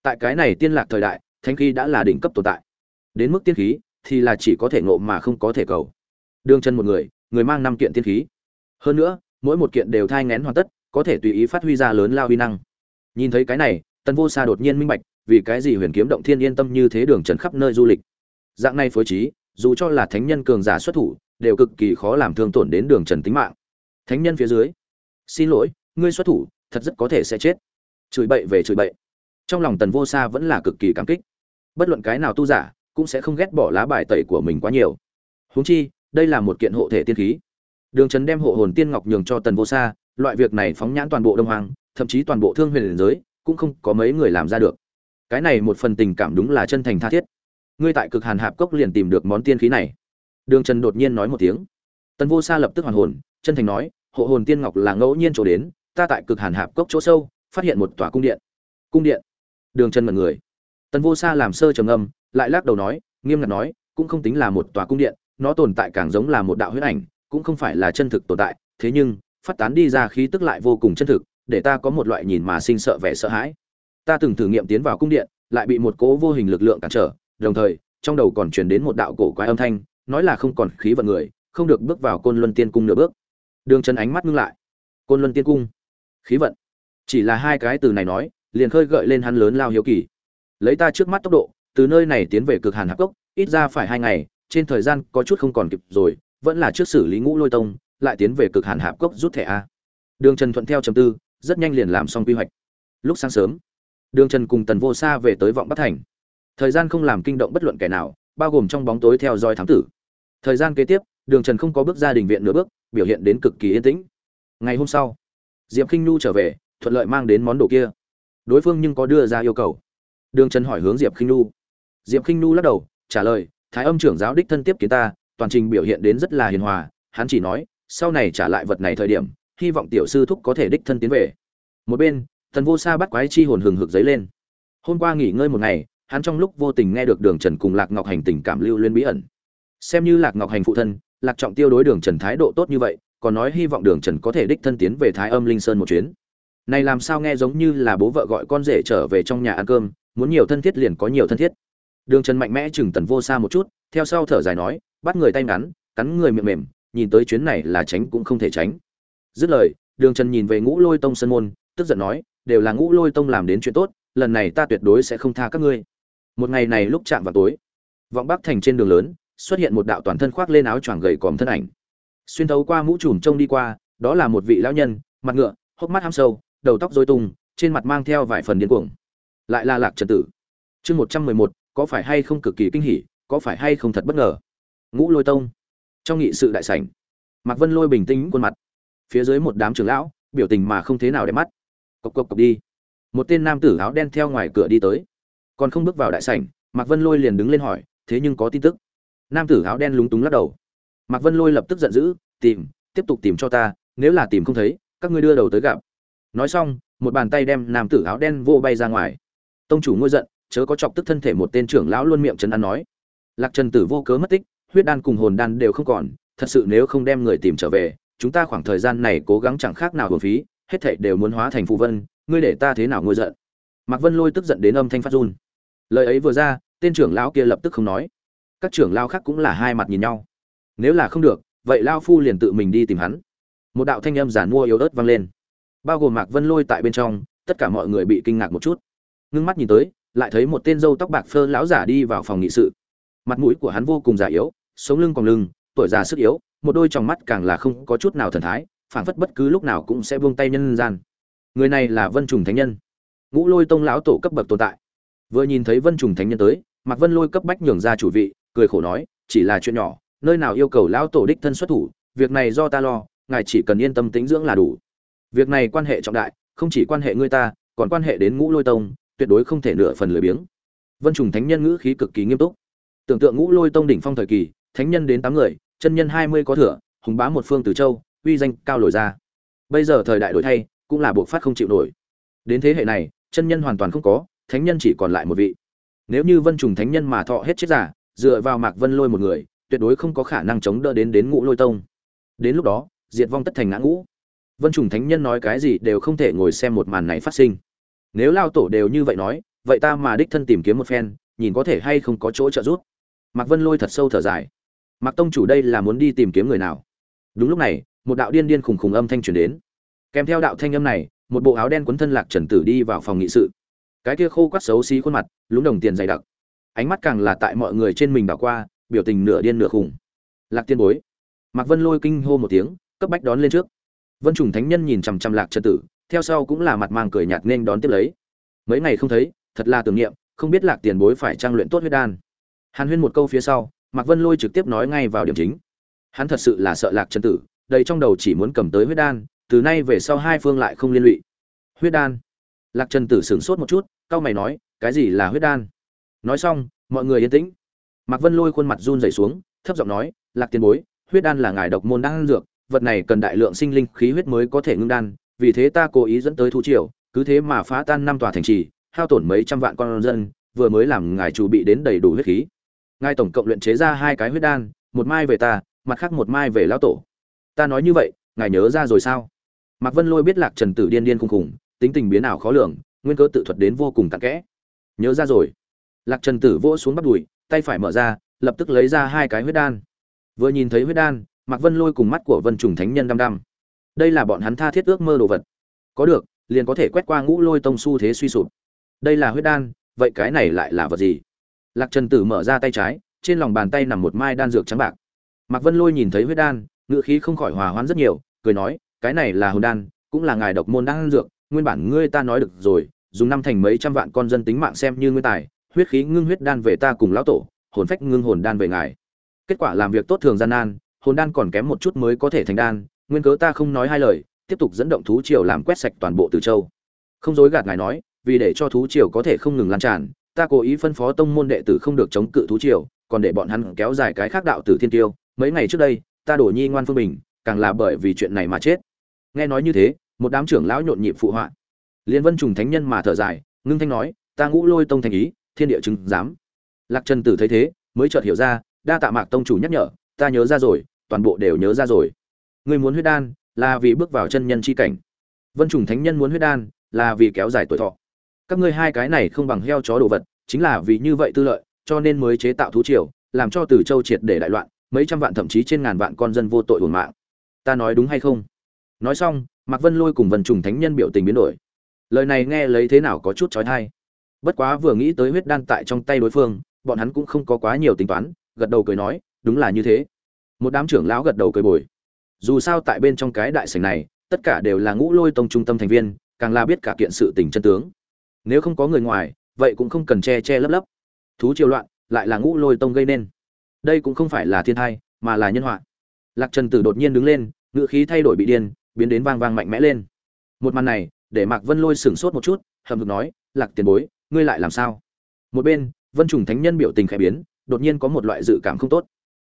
Tại cái này tiên lạc thời đại thanh khí đã là đỉnh cấp tồn tại. Đến mức tiên khí thì là chỉ có thể ngộ mà không có thể cầu. Đương chân một người người mang năm kiện tiên khí. Hơn nữa mỗi một kiện đều thai ngén hoàn tất, có thể tùy ý phát huy ra lớn lao huy năng. Nhìn thấy cái này, tần vô xa đột nhiên minh bạch, vì cái gì huyền kiếm động thiên yên tâm như thế đường trần khắp nơi du lịch. Dạng này phối trí, dù cho là thánh nhân cường giả xuất thủ, đều cực kỳ khó làm thương tổn đến đường trần tính mạng. Thánh nhân phía dưới, xin lỗi, ngươi xuất thủ, thật rất có thể sẽ chết. Chửi bậy về chửi bậy. Trong lòng tần vô xa vẫn là cực kỳ cảm kích. Bất luận cái nào tu giả, cũng sẽ không ghét bỏ lá bài tẩy của mình quá nhiều. Huống chi, đây là một kiện hộ thể tiên khí đường trấn đem hộ hồn tiên ngọc nhường cho tần vô xa loại việc này phóng nhãn toàn bộ đông hoàng thậm chí toàn bộ thương huyền giới, cũng không có mấy người làm ra được. Cái này một phần tình cảm đúng là chân thành tha thiết. Ngươi tại cực hàn hạp cốc liền tìm được món tiên khí này. Đường trần đột nhiên nói một tiếng. Tần vô xa lập tức hoàn hồn, chân thành nói, hộ hồn tiên ngọc là ngẫu nhiên chỗ đến, ta tại cực hàn hạp cốc chỗ sâu, phát hiện một tòa cung điện. Cung điện? Đường trần mật người. Tần vô xa làm sơ trầm âm lại lắc đầu nói, nghiêm ngặt nói, cũng không tính là một tòa cung điện, nó tồn tại càng giống là một đạo huyết ảnh cũng không phải là chân thực tồn tại, thế nhưng, phát tán đi ra khí tức lại vô cùng chân thực, để ta có một loại nhìn mà sinh sợ vẻ sợ hãi. Ta từng thử nghiệm tiến vào cung điện, lại bị một cố vô hình lực lượng cản trở, đồng thời, trong đầu còn truyền đến một đạo cổ quái âm thanh, nói là không còn khí vận người, không được bước vào côn luân tiên cung nửa bước. Đường trần ánh mắt ngưng lại. Côn luân tiên cung? Khí vận? Chỉ là hai cái từ này nói, liền khơi gợi lên hắn lớn lao hiếu kỳ. Lấy ta trước mắt tốc độ, từ nơi này tiến về cực hàn hạp cốc, ít ra phải hai ngày, trên thời gian có chút không còn kịp rồi vẫn là trước xử lý ngũ lôi tông, lại tiến về cực hàn hạp cốc rút thẻ a. Đường trần thuận theo trầm tư, rất nhanh liền làm xong quy hoạch. Lúc sáng sớm, đường trần cùng tần vô xa về tới vọng bắc thành. Thời gian không làm kinh động bất luận kẻ nào, bao gồm trong bóng tối theo dõi thám tử. Thời gian kế tiếp, đường trần không có bước ra đình viện nửa bước, biểu hiện đến cực kỳ yên tĩnh. Ngày hôm sau, diệp k i n h nhu trở về, thuận lợi mang đến món đồ kia. Đối phương nhưng có đưa ra yêu cầu. Đường trần hỏi hướng diệp k i n h nhu. Diệp k i n h nhu lắc đầu, trả lời, thái âm trưởng giáo đích thân tiếp kiến ta toàn trình biểu hiện đến rất là hiền hòa, hắn chỉ nói, sau này trả lại vật này thời điểm, hy vọng tiểu sư thúc có thể đích thân tiến về. Một bên, thần vô sa bắt quái chi hồn hừng hực giấy lên. Hôm qua nghỉ ngơi một ngày, hắn trong lúc vô tình nghe được đường trần cùng lạc ngọc hành tình cảm lưu liên bí ẩn. Xem như lạc ngọc hành phụ thân, lạc trọng tiêu đối đường trần thái độ tốt như vậy, còn nói hy vọng đường trần có thể đích thân tiến về thái âm linh sơn một chuyến. Này làm sao nghe giống như là bố vợ gọi con rể trở về trong nhà ăn cơm, muốn nhiều thân thiết liền có nhiều thân thiết. Đường trần mạnh mẽ chừng tần vô xa một chút, theo sau thở dài nói bắt người tay ngắn, cắn người miệng mềm, nhìn tới chuyến này là tránh cũng không thể tránh. Dứt lời, đường trần nhìn về ngũ lôi tông sân môn, tức giận nói, đều là ngũ lôi tông làm đến chuyện tốt, lần này ta tuyệt đối sẽ không tha các ngươi. Một ngày này lúc chạm vào tối, vọng bắc thành trên đường lớn, xuất hiện một đạo toàn thân khoác lên áo choàng gầy còm thân ảnh. Xuyên thấu qua mũ trùm trông đi qua, đó là một vị lão nhân, mặt ngựa, hốc mắt ham sâu, đầu tóc dối tung, trên mặt mang theo vài phần điên cuồng. Lại là lạc trần tử. Chương một trăm mười một, có phải hay không cực kỳ kinh hỉ, có phải hay không thật bất ngờ? Ngũ lôi tông, trong nghị sự đại sảnh, mạc vân lôi bình tĩnh khuôn mặt, phía dưới một đám trưởng lão, biểu tình mà không thế nào đẹp mắt. Cộc cộc cộc đi. Một tên nam tử áo đen theo ngoài cửa đi tới. Còn không bước vào đại sảnh, mạc vân lôi liền đứng lên hỏi, thế nhưng có tin tức? Nam tử áo đen lúng túng lắc đầu. Mạc vân lôi lập tức giận dữ, tìm, tiếp tục tìm cho ta, nếu là tìm không thấy, các ngươi đưa đầu tới gặp. Nói xong, một bàn tay đem nam tử áo đen vô bay ra ngoài. Tông chủ ngôi giận, chớ có chọc tức thân thể một tên trưởng lão luôn miệng trấn an nói. Lạc trần tử vô cớ mất tích huyết đan cùng hồn đan đều không còn, thật sự nếu không đem người tìm trở về, chúng ta khoảng thời gian này cố gắng chẳng khác nào hồn phí, hết thảy đều muốn hóa thành phù vân, ngươi để ta thế nào ngôi giận? Mạc vân lôi tức giận đến âm thanh phát run. Lời ấy vừa ra, tên trưởng lão kia lập tức không nói. Các trưởng lao khác cũng là hai mặt nhìn nhau. Nếu là không được, vậy lao phu liền tự mình đi tìm hắn. Một đạo thanh âm giản mua yếu ớt vang lên. Bao gồm mạc vân lôi tại bên trong, tất cả mọi người bị kinh ngạc một chút. Ngưng mắt nhìn tới, lại thấy một tên dâu tóc bạc phơ lão giả đi vào phòng nghị sự. Mặt mũi của hắn vô cùng già yếu sống lưng còn lưng, tuổi già sức yếu, một đôi tròng mắt càng là không có chút nào thần thái, phảng phất bất cứ lúc nào cũng sẽ buông tay nhân gian. Người này là vân trùng thánh nhân. Ngũ lôi tông lão tổ cấp bậc tồn tại. Vừa nhìn thấy vân trùng thánh nhân tới, mạc vân lôi cấp bách nhường ra chủ vị, cười khổ nói, chỉ là chuyện nhỏ, nơi nào yêu cầu lão tổ đích thân xuất thủ, việc này do ta lo, ngài chỉ cần yên tâm tĩnh dưỡng là đủ. Việc này quan hệ trọng đại, không chỉ quan hệ ngươi ta, còn quan hệ đến ngũ lôi tông, tuyệt đối không thể nửa phần lười biếng. Vân trùng thánh nhân ngữ khí cực kỳ nghiêm túc. Tưởng tượng ngũ lôi tông đỉnh phong thời kỳ thánh nhân đến tám người, chân nhân hai mươi có thừa, hùng bá một phương từ châu, uy danh cao lồi ra. Bây giờ thời đại đổi thay, cũng là buộc phát không chịu nổi. Đến thế hệ này, chân nhân hoàn toàn không có, thánh nhân chỉ còn lại một vị. Nếu như vân trùng thánh nhân mà thọ hết chết giả, dựa vào mạc vân lôi một người, tuyệt đối không có khả năng chống đỡ đến đến ngũ lôi tông. Đến lúc đó, diệt vong tất thành ngã ngũ. Vân trùng thánh nhân nói cái gì đều không thể ngồi xem một màn này phát sinh. Nếu lao tổ đều như vậy nói, vậy ta mà đích thân tìm kiếm một phen, nhìn có thể hay không có chỗ trợ giúp. Mạc vân lôi thật sâu thở dài mạc tông chủ đây là muốn đi tìm kiếm người nào? Đúng lúc này, một đạo điên điên khùng khùng âm thanh truyền đến. Kèm theo đạo thanh âm này, một bộ áo đen quấn thân lạc trần tử đi vào phòng nghị sự. Cái kia khô quắt xấu xí khuôn mặt, lúng đồng tiền dày đặc. Ánh mắt càng là tại mọi người trên mình đảo qua, biểu tình nửa điên nửa khùng. Lạc tiên bối. Mạc vân lôi kinh hô một tiếng, cấp bách đón lên trước. Vân trùng thánh nhân nhìn chằm chằm lạc trần tử, theo sau cũng là mặt mang cười nhạt nên đón tiếp lấy. Mấy ngày không thấy, thật là tưởng niệm, không biết lạc tiền bối phải trang luyện tốt huyết đan. Hàn huyên một câu phía sau mạc vân lôi trực tiếp nói ngay vào điểm chính. Hắn thật sự là sợ lạc trần tử, đầy trong đầu chỉ muốn cầm tới huyết đan, từ nay về sau hai phương lại không liên lụy. Huyết đan? Lạc trần tử sửng sốt một chút, cau mày nói, cái gì là huyết đan? Nói xong, mọi người yên tĩnh. Mạc vân lôi khuôn mặt run rẩy xuống, thấp giọng nói, lạc tiền bối, huyết đan là ngài độc môn đan dược, vật này cần đại lượng sinh linh khí huyết mới có thể ngưng đan, vì thế ta cố ý dẫn tới thu triều, cứ thế mà phá tan năm tòa thành trì, hao tổn mấy trăm vạn con dân, vừa mới làm ngài chủ bị đến đầy đủ huyết khí ngài tổng cộng luyện chế ra hai cái huyết đan, một mai về ta, mặt khác một mai về lão tổ. Ta nói như vậy, ngài nhớ ra rồi sao? Mạc vân lôi biết lạc trần tử điên điên khùng khùng, tính tình biến ảo khó lường, nguyên cơ tự thuật đến vô cùng tạc kẽ. Nhớ ra rồi. Lạc trần tử vỗ xuống bắt đùi, tay phải mở ra, lập tức lấy ra hai cái huyết đan. Vừa nhìn thấy huyết đan, mạc vân lôi cùng mắt của vân trùng thánh nhân đăm đăm. Đây là bọn hắn tha thiết ước mơ đồ vật. Có được, liền có thể quét qua ngũ lôi tông su thế suy sụp. Đây là huyết đan, vậy cái này lại là vật gì? Lạc trần tử mở ra tay trái, trên lòng bàn tay nằm một mai đan dược trắng bạc. Mạc vân lôi nhìn thấy huyết đan ngự khí không khỏi hòa hoãn rất nhiều, cười nói, cái này là hồn đan, cũng là ngài độc môn đan dược, nguyên bản ngươi ta nói được rồi, dùng năm thành mấy trăm vạn con dân tính mạng xem như nguyên tài, huyết khí ngưng huyết đan về ta cùng lão tổ, hồn phách ngưng hồn đan về ngài. Kết quả làm việc tốt thường gian nan, hồn đan còn kém một chút mới có thể thành đan, nguyên cớ ta không nói hai lời, tiếp tục dẫn động thú triều làm quét sạch toàn bộ từ châu. Không dối gạt ngài nói, vì để cho thú triều có thể không ngừng lan tràn ta cố ý phân phó tông môn đệ tử không được chống cự thú triều, còn để bọn hắn kéo dài cái khác đạo tử thiên tiêu. Mấy ngày trước đây, ta đổ nhi ngoan phương bình, càng là bởi vì chuyện này mà chết. Nghe nói như thế, một đám trưởng lão nhộn nhịp phụ họa. Liên vân trùng thánh nhân mà thở dài, ngưng thanh nói, ta ngũ lôi tông thành ý, thiên địa chứng giám. Lạc trần tử thấy thế, mới chợt hiểu ra, đa tạ mạc tông chủ nhắc nhở, ta nhớ ra rồi, toàn bộ đều nhớ ra rồi. Người muốn huyết đan, là vì bước vào chân nhân chi cảnh. Vân trùng thánh nhân muốn huyết đan, là vì kéo dài tuổi thọ các ngươi hai cái này không bằng heo chó đồ vật, chính là vì như vậy tư lợi, cho nên mới chế tạo thú triều, làm cho từ châu triệt để đại loạn, mấy trăm vạn thậm chí trên ngàn vạn con dân vô tội hưởng mạng. Ta nói đúng hay không? Nói xong, mạc vân lôi cùng vân trùng thánh nhân biểu tình biến đổi. Lời này nghe lấy thế nào có chút trói thai bất quá vừa nghĩ tới huyết đan tại trong tay đối phương, bọn hắn cũng không có quá nhiều tính toán, gật đầu cười nói, đúng là như thế. Một đám trưởng lão gật đầu cười bồi. Dù sao tại bên trong cái đại sảnh này, tất cả đều là ngũ lôi tông trung tâm thành viên, càng là biết cả kiện sự tình chân tướng nếu không có người ngoài, vậy cũng không cần che che lấp lấp. Thú triều loạn, lại là ngũ lôi tông gây nên. Đây cũng không phải là thiên thai, mà là nhân họa. Lạc trần tử đột nhiên đứng lên ngự khí thay đổi bị điên, biến đến vang vang mạnh mẽ lên. Một màn này, để mạc vân lôi sửng sốt một chút hầm ngực nói, lạc tiền bối, ngươi lại làm sao? Một bên, vân trùng thánh nhân biểu tình khẽ biến, đột nhiên có một loại dự cảm không tốt.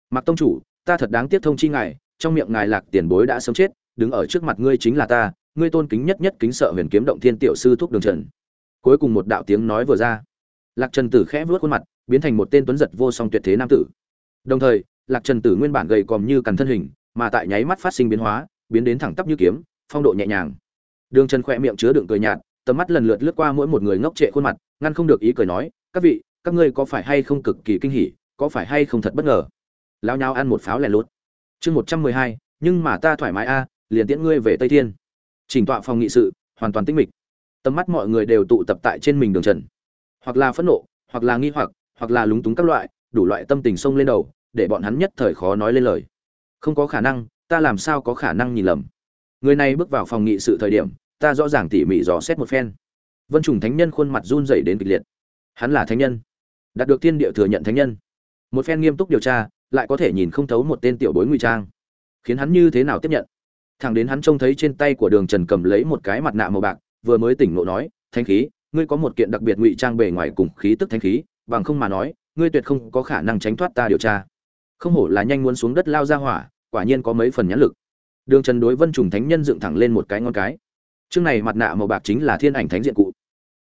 Mạc tông chủ, ta thật đáng tiếc thông chi ngài, trong miệng ngài lạc tiền bối đã sống chết, đứng ở trước mặt ngươi chính là ta, ngươi tôn kính nhất nhất kính sợ huyền kiếm động thiên tiểu sư thúc đường trần cuối cùng một đạo tiếng nói vừa ra. Lạc trần tử khẽ vớt khuôn mặt, biến thành một tên tuấn giật vô song tuyệt thế nam tử. Đồng thời, lạc trần tử nguyên bản gầy còm như cằn thân hình, mà tại nháy mắt phát sinh biến hóa, biến đến thẳng tắp như kiếm, phong độ nhẹ nhàng. Đường trần khỏe miệng chứa đựng cười nhạt, tầm mắt lần lượt lướt qua mỗi một người ngốc trệ khuôn mặt, ngăn không được ý cười nói, các vị, các ngươi có phải hay không cực kỳ kinh hỉ, có phải hay không thật bất ngờ? Lao nhau ăn một pháo lẻ lốt chương một trăm mười hai, nhưng mà ta thoải mái a, liền tiễn ngươi về tây thiên. Chỉnh tọa phòng nghị sự, hoàn toàn tinh mịch tầm mắt mọi người đều tụ tập tại trên mình đường trần. Hoặc là phẫn nộ, hoặc là nghi hoặc hoặc là lúng túng các loại, đủ loại tâm tình xông lên đầu, để bọn hắn nhất thời khó nói lên lời. Không có khả năng, ta làm sao có khả năng nhìn lầm. Người này bước vào phòng nghị sự thời điểm, ta rõ ràng tỉ mỉ dò xét một phen. Vân trùng thánh nhân khuôn mặt run rẩy đến kịch liệt. Hắn là thánh nhân. Đạt được thiên địa thừa nhận thánh nhân. Một phen nghiêm túc điều tra, lại có thể nhìn không thấu một tên tiểu bối ngụy trang. Khiến hắn như thế nào tiếp nhận? Thằng đến hắn trông thấy trên tay của đường trần cầm lấy một cái mặt nạ màu bạc vừa mới tỉnh ngộ nói, thánh khí, ngươi có một kiện đặc biệt ngụy trang bề ngoài cùng khí tức thánh khí, bằng không mà nói, ngươi tuyệt không có khả năng tránh thoát ta điều tra. Không hổ là nhanh muốn xuống đất lao ra hỏa, quả nhiên có mấy phần nhãn lực. Đường trần đối vân trùng thánh nhân dựng thẳng lên một cái ngón cái. Chương này mặt nạ màu bạc chính là thiên ảnh thánh diện cụ.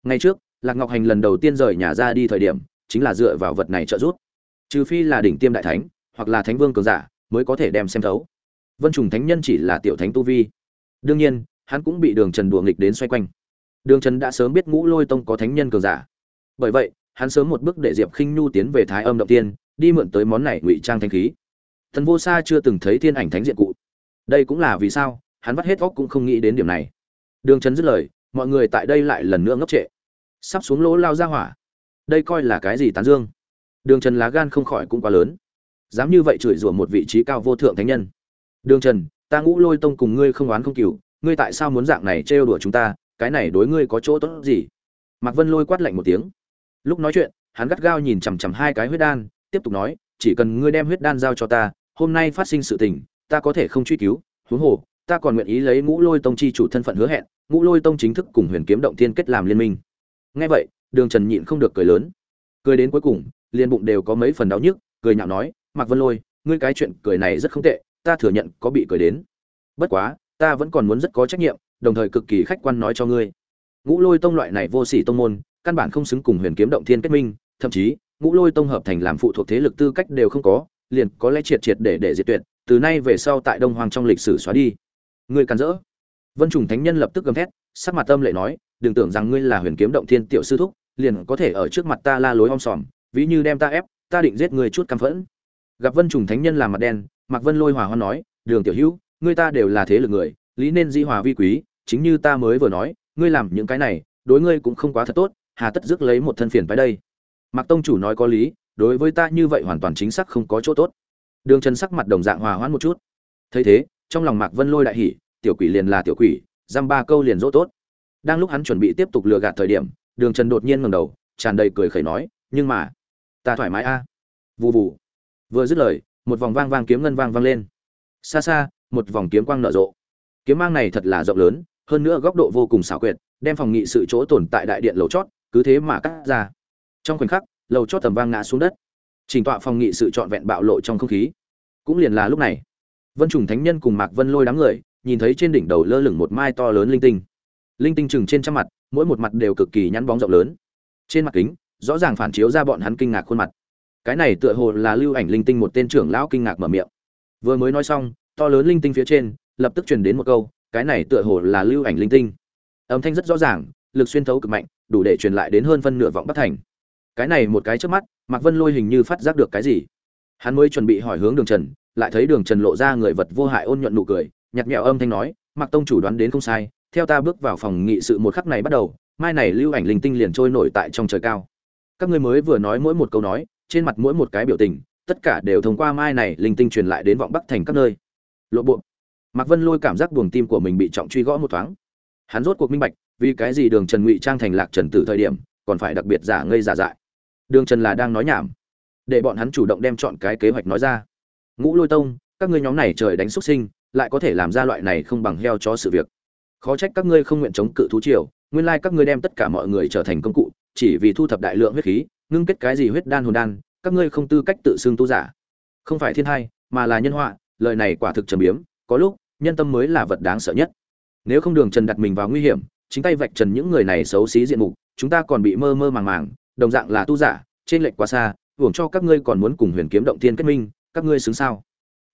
Ngày trước, lạc ngọc hành lần đầu tiên rời nhà ra đi thời điểm, chính là dựa vào vật này trợ giúp. Trừ phi là đỉnh tiêm đại thánh, hoặc là thánh vương cường giả, mới có thể đem xem thấu. Vân trùng thánh nhân chỉ là tiểu thánh tu vi. Đương nhiên hắn cũng bị đường trần đùa nghịch đến xoay quanh. Đường trần đã sớm biết ngũ lôi tông có thánh nhân cường giả. Bởi vậy, hắn sớm một bước để diệp khinh nhu tiến về thái âm động tiên, đi mượn tới món này ngụy trang thanh khí. Thần vô sa chưa từng thấy thiên ảnh thánh diện cụ. Đây cũng là vì sao, hắn vắt hết óc cũng không nghĩ đến điểm này. Đường trần dứt lời, mọi người tại đây lại lần nữa ngốc trệ. Sắp xuống lỗ lao ra hỏa. Đây coi là cái gì tán dương? Đường trần lá gan không khỏi cũng quá lớn. Dám như vậy chửi rủa một vị trí cao vô thượng thánh nhân. Đường trần, ta ngũ lôi tông cùng ngươi không oán không cừu ngươi tại sao muốn dạng này trêu đùa chúng ta, cái này đối ngươi có chỗ tốt gì? Mạc vân lôi quát lạnh một tiếng. Lúc nói chuyện, hắn gắt gao nhìn chằm chằm hai cái huyết đan, tiếp tục nói, chỉ cần ngươi đem huyết đan giao cho ta, hôm nay phát sinh sự tình, ta có thể không truy cứu. Huống hồ, ta còn nguyện ý lấy ngũ lôi tông chi chủ thân phận hứa hẹn, ngũ lôi tông chính thức cùng huyền kiếm động thiên kết làm liên minh. Nghe vậy, đường trần nhịn không được cười lớn. Cười đến cuối cùng, liền bụng đều có mấy phần đau nhức, cười nhạo nói, mạc vân lôi, ngươi cái chuyện cười này rất không tệ, ta thừa nhận có bị cười đến. Bất quá ta vẫn còn muốn rất có trách nhiệm, đồng thời cực kỳ khách quan nói cho ngươi. Ngũ lôi tông loại này vô sỉ tông môn, căn bản không xứng cùng huyền kiếm động thiên kết minh, thậm chí, ngũ lôi tông hợp thành làm phụ thuộc thế lực tư cách đều không có, liền có lẽ triệt triệt để để diệt tuyệt, từ nay về sau tại đông hoàng trong lịch sử xóa đi. Ngươi cản rỡ. Vân trùng thánh nhân lập tức gầm thét, sắc mặt tâm lệ nói, đừng tưởng rằng ngươi là huyền kiếm động thiên tiểu sư thúc, liền có thể ở trước mặt ta la lối om sòm, ví như đem ta ép, ta định giết ngươi chút căm phẫn. Gặp vân trùng thánh nhân làm mặt đen, mạc vân lôi hòa hoan nói, đường tiểu hữu ngươi ta đều là thế lực người, lý nên di hòa vi quý, chính như ta mới vừa nói, ngươi làm những cái này, đối ngươi cũng không quá thật tốt, hà tất rước lấy một thân phiền tới đây. Mạc tông chủ nói có lý, đối với ta như vậy hoàn toàn chính xác không có chỗ tốt. Đường trần sắc mặt đồng dạng hòa hoãn một chút. Thấy thế, trong lòng mạc vân lôi đại hỉ, tiểu quỷ liền là tiểu quỷ dăm ba câu liền dỗ tốt. Đang lúc hắn chuẩn bị tiếp tục lừa gạt thời điểm, đường trần đột nhiên ngẩng đầu, tràn đầy cười khẩy nói, nhưng mà, ta thoải mái a. À. vù vù. Vừa dứt lời, một vòng vang vang kiếm ngân vang vang lên. Xa xa một vòng kiếm quang nở rộ. Kiếm mang này thật là rộng lớn, hơn nữa góc độ vô cùng xảo quyệt, đem phòng nghị sự chỗ tồn tại đại điện lầu chót cứ thế mà cắt ra. Trong khoảnh khắc, lầu chót tầm vang ngã xuống đất. Trình tọa phòng nghị sự trọn vẹn bạo lộ trong không khí. Cũng liền là lúc này, vân trùng thánh nhân cùng mạc vân lôi đám người nhìn thấy trên đỉnh đầu lơ lửng một mai to lớn linh tinh. Linh tinh chừng trên trăm mặt, mỗi một mặt đều cực kỳ nhắn bóng rộng lớn. Trên mặt kính, rõ ràng phản chiếu ra bọn hắn kinh ngạc khuôn mặt. Cái này tựa hồ là lưu ảnh linh tinh một tên trưởng lão kinh ngạc mở miệng. Vừa mới nói xong to lớn linh tinh phía trên, lập tức truyền đến một câu, cái này tựa hồ là lưu ảnh linh tinh. Âm thanh rất rõ ràng, lực xuyên thấu cực mạnh, đủ để truyền lại đến hơn phân nửa vọng bất thành. Cái này một cái trước mắt, mạc vân lôi hình như phát giác được cái gì. Hắn mới chuẩn bị hỏi hướng đường trần, lại thấy đường trần lộ ra người vật vô hại ôn nhuận nụ cười nhặt nhẽo âm thanh nói, mạc tông chủ đoán đến không sai, theo ta bước vào phòng nghị sự một khắc này bắt đầu, mai này lưu ảnh linh tinh liền trôi nổi tại trong trời cao. Các ngươi mới vừa nói mỗi một câu nói, trên mặt mỗi một cái biểu tình, tất cả đều thông qua mai này linh tinh truyền lại đến vọng bắc thành các nơi lộ bộ. Mạc vân lôi cảm giác buồng tim của mình bị trọng truy gõ một thoáng. Hắn rốt cuộc minh bạch, vì cái gì đường trần ngụy trang thành lạc trần tử thời điểm, còn phải đặc biệt giả ngây giả dại. Đường trần là đang nói nhảm. Để bọn hắn chủ động đem chọn cái kế hoạch nói ra. Ngũ lôi tông, các ngươi nhóm này trời đánh xuất sinh, lại có thể làm ra loại này không bằng heo cho sự việc. Khó trách các ngươi không nguyện chống cự thú triều, nguyên lai các ngươi đem tất cả mọi người trở thành công cụ, chỉ vì thu thập đại lượng huyết khí, ngưng kết cái gì huyết đan hồn đan, các ngươi không tư cách tự xưng tu giả. Không phải thiên hai, mà là nhân họa lời này quả thực trầm biếm, có lúc, nhân tâm mới là vật đáng sợ nhất. Nếu không đường trần đặt mình vào nguy hiểm, chính tay vạch trần những người này xấu xí diện mục, chúng ta còn bị mơ mơ màng màng, đồng dạng là tu giả, trên lệch quá xa, hưởng cho các ngươi còn muốn cùng huyền kiếm động thiên kết minh, các ngươi xứng sao?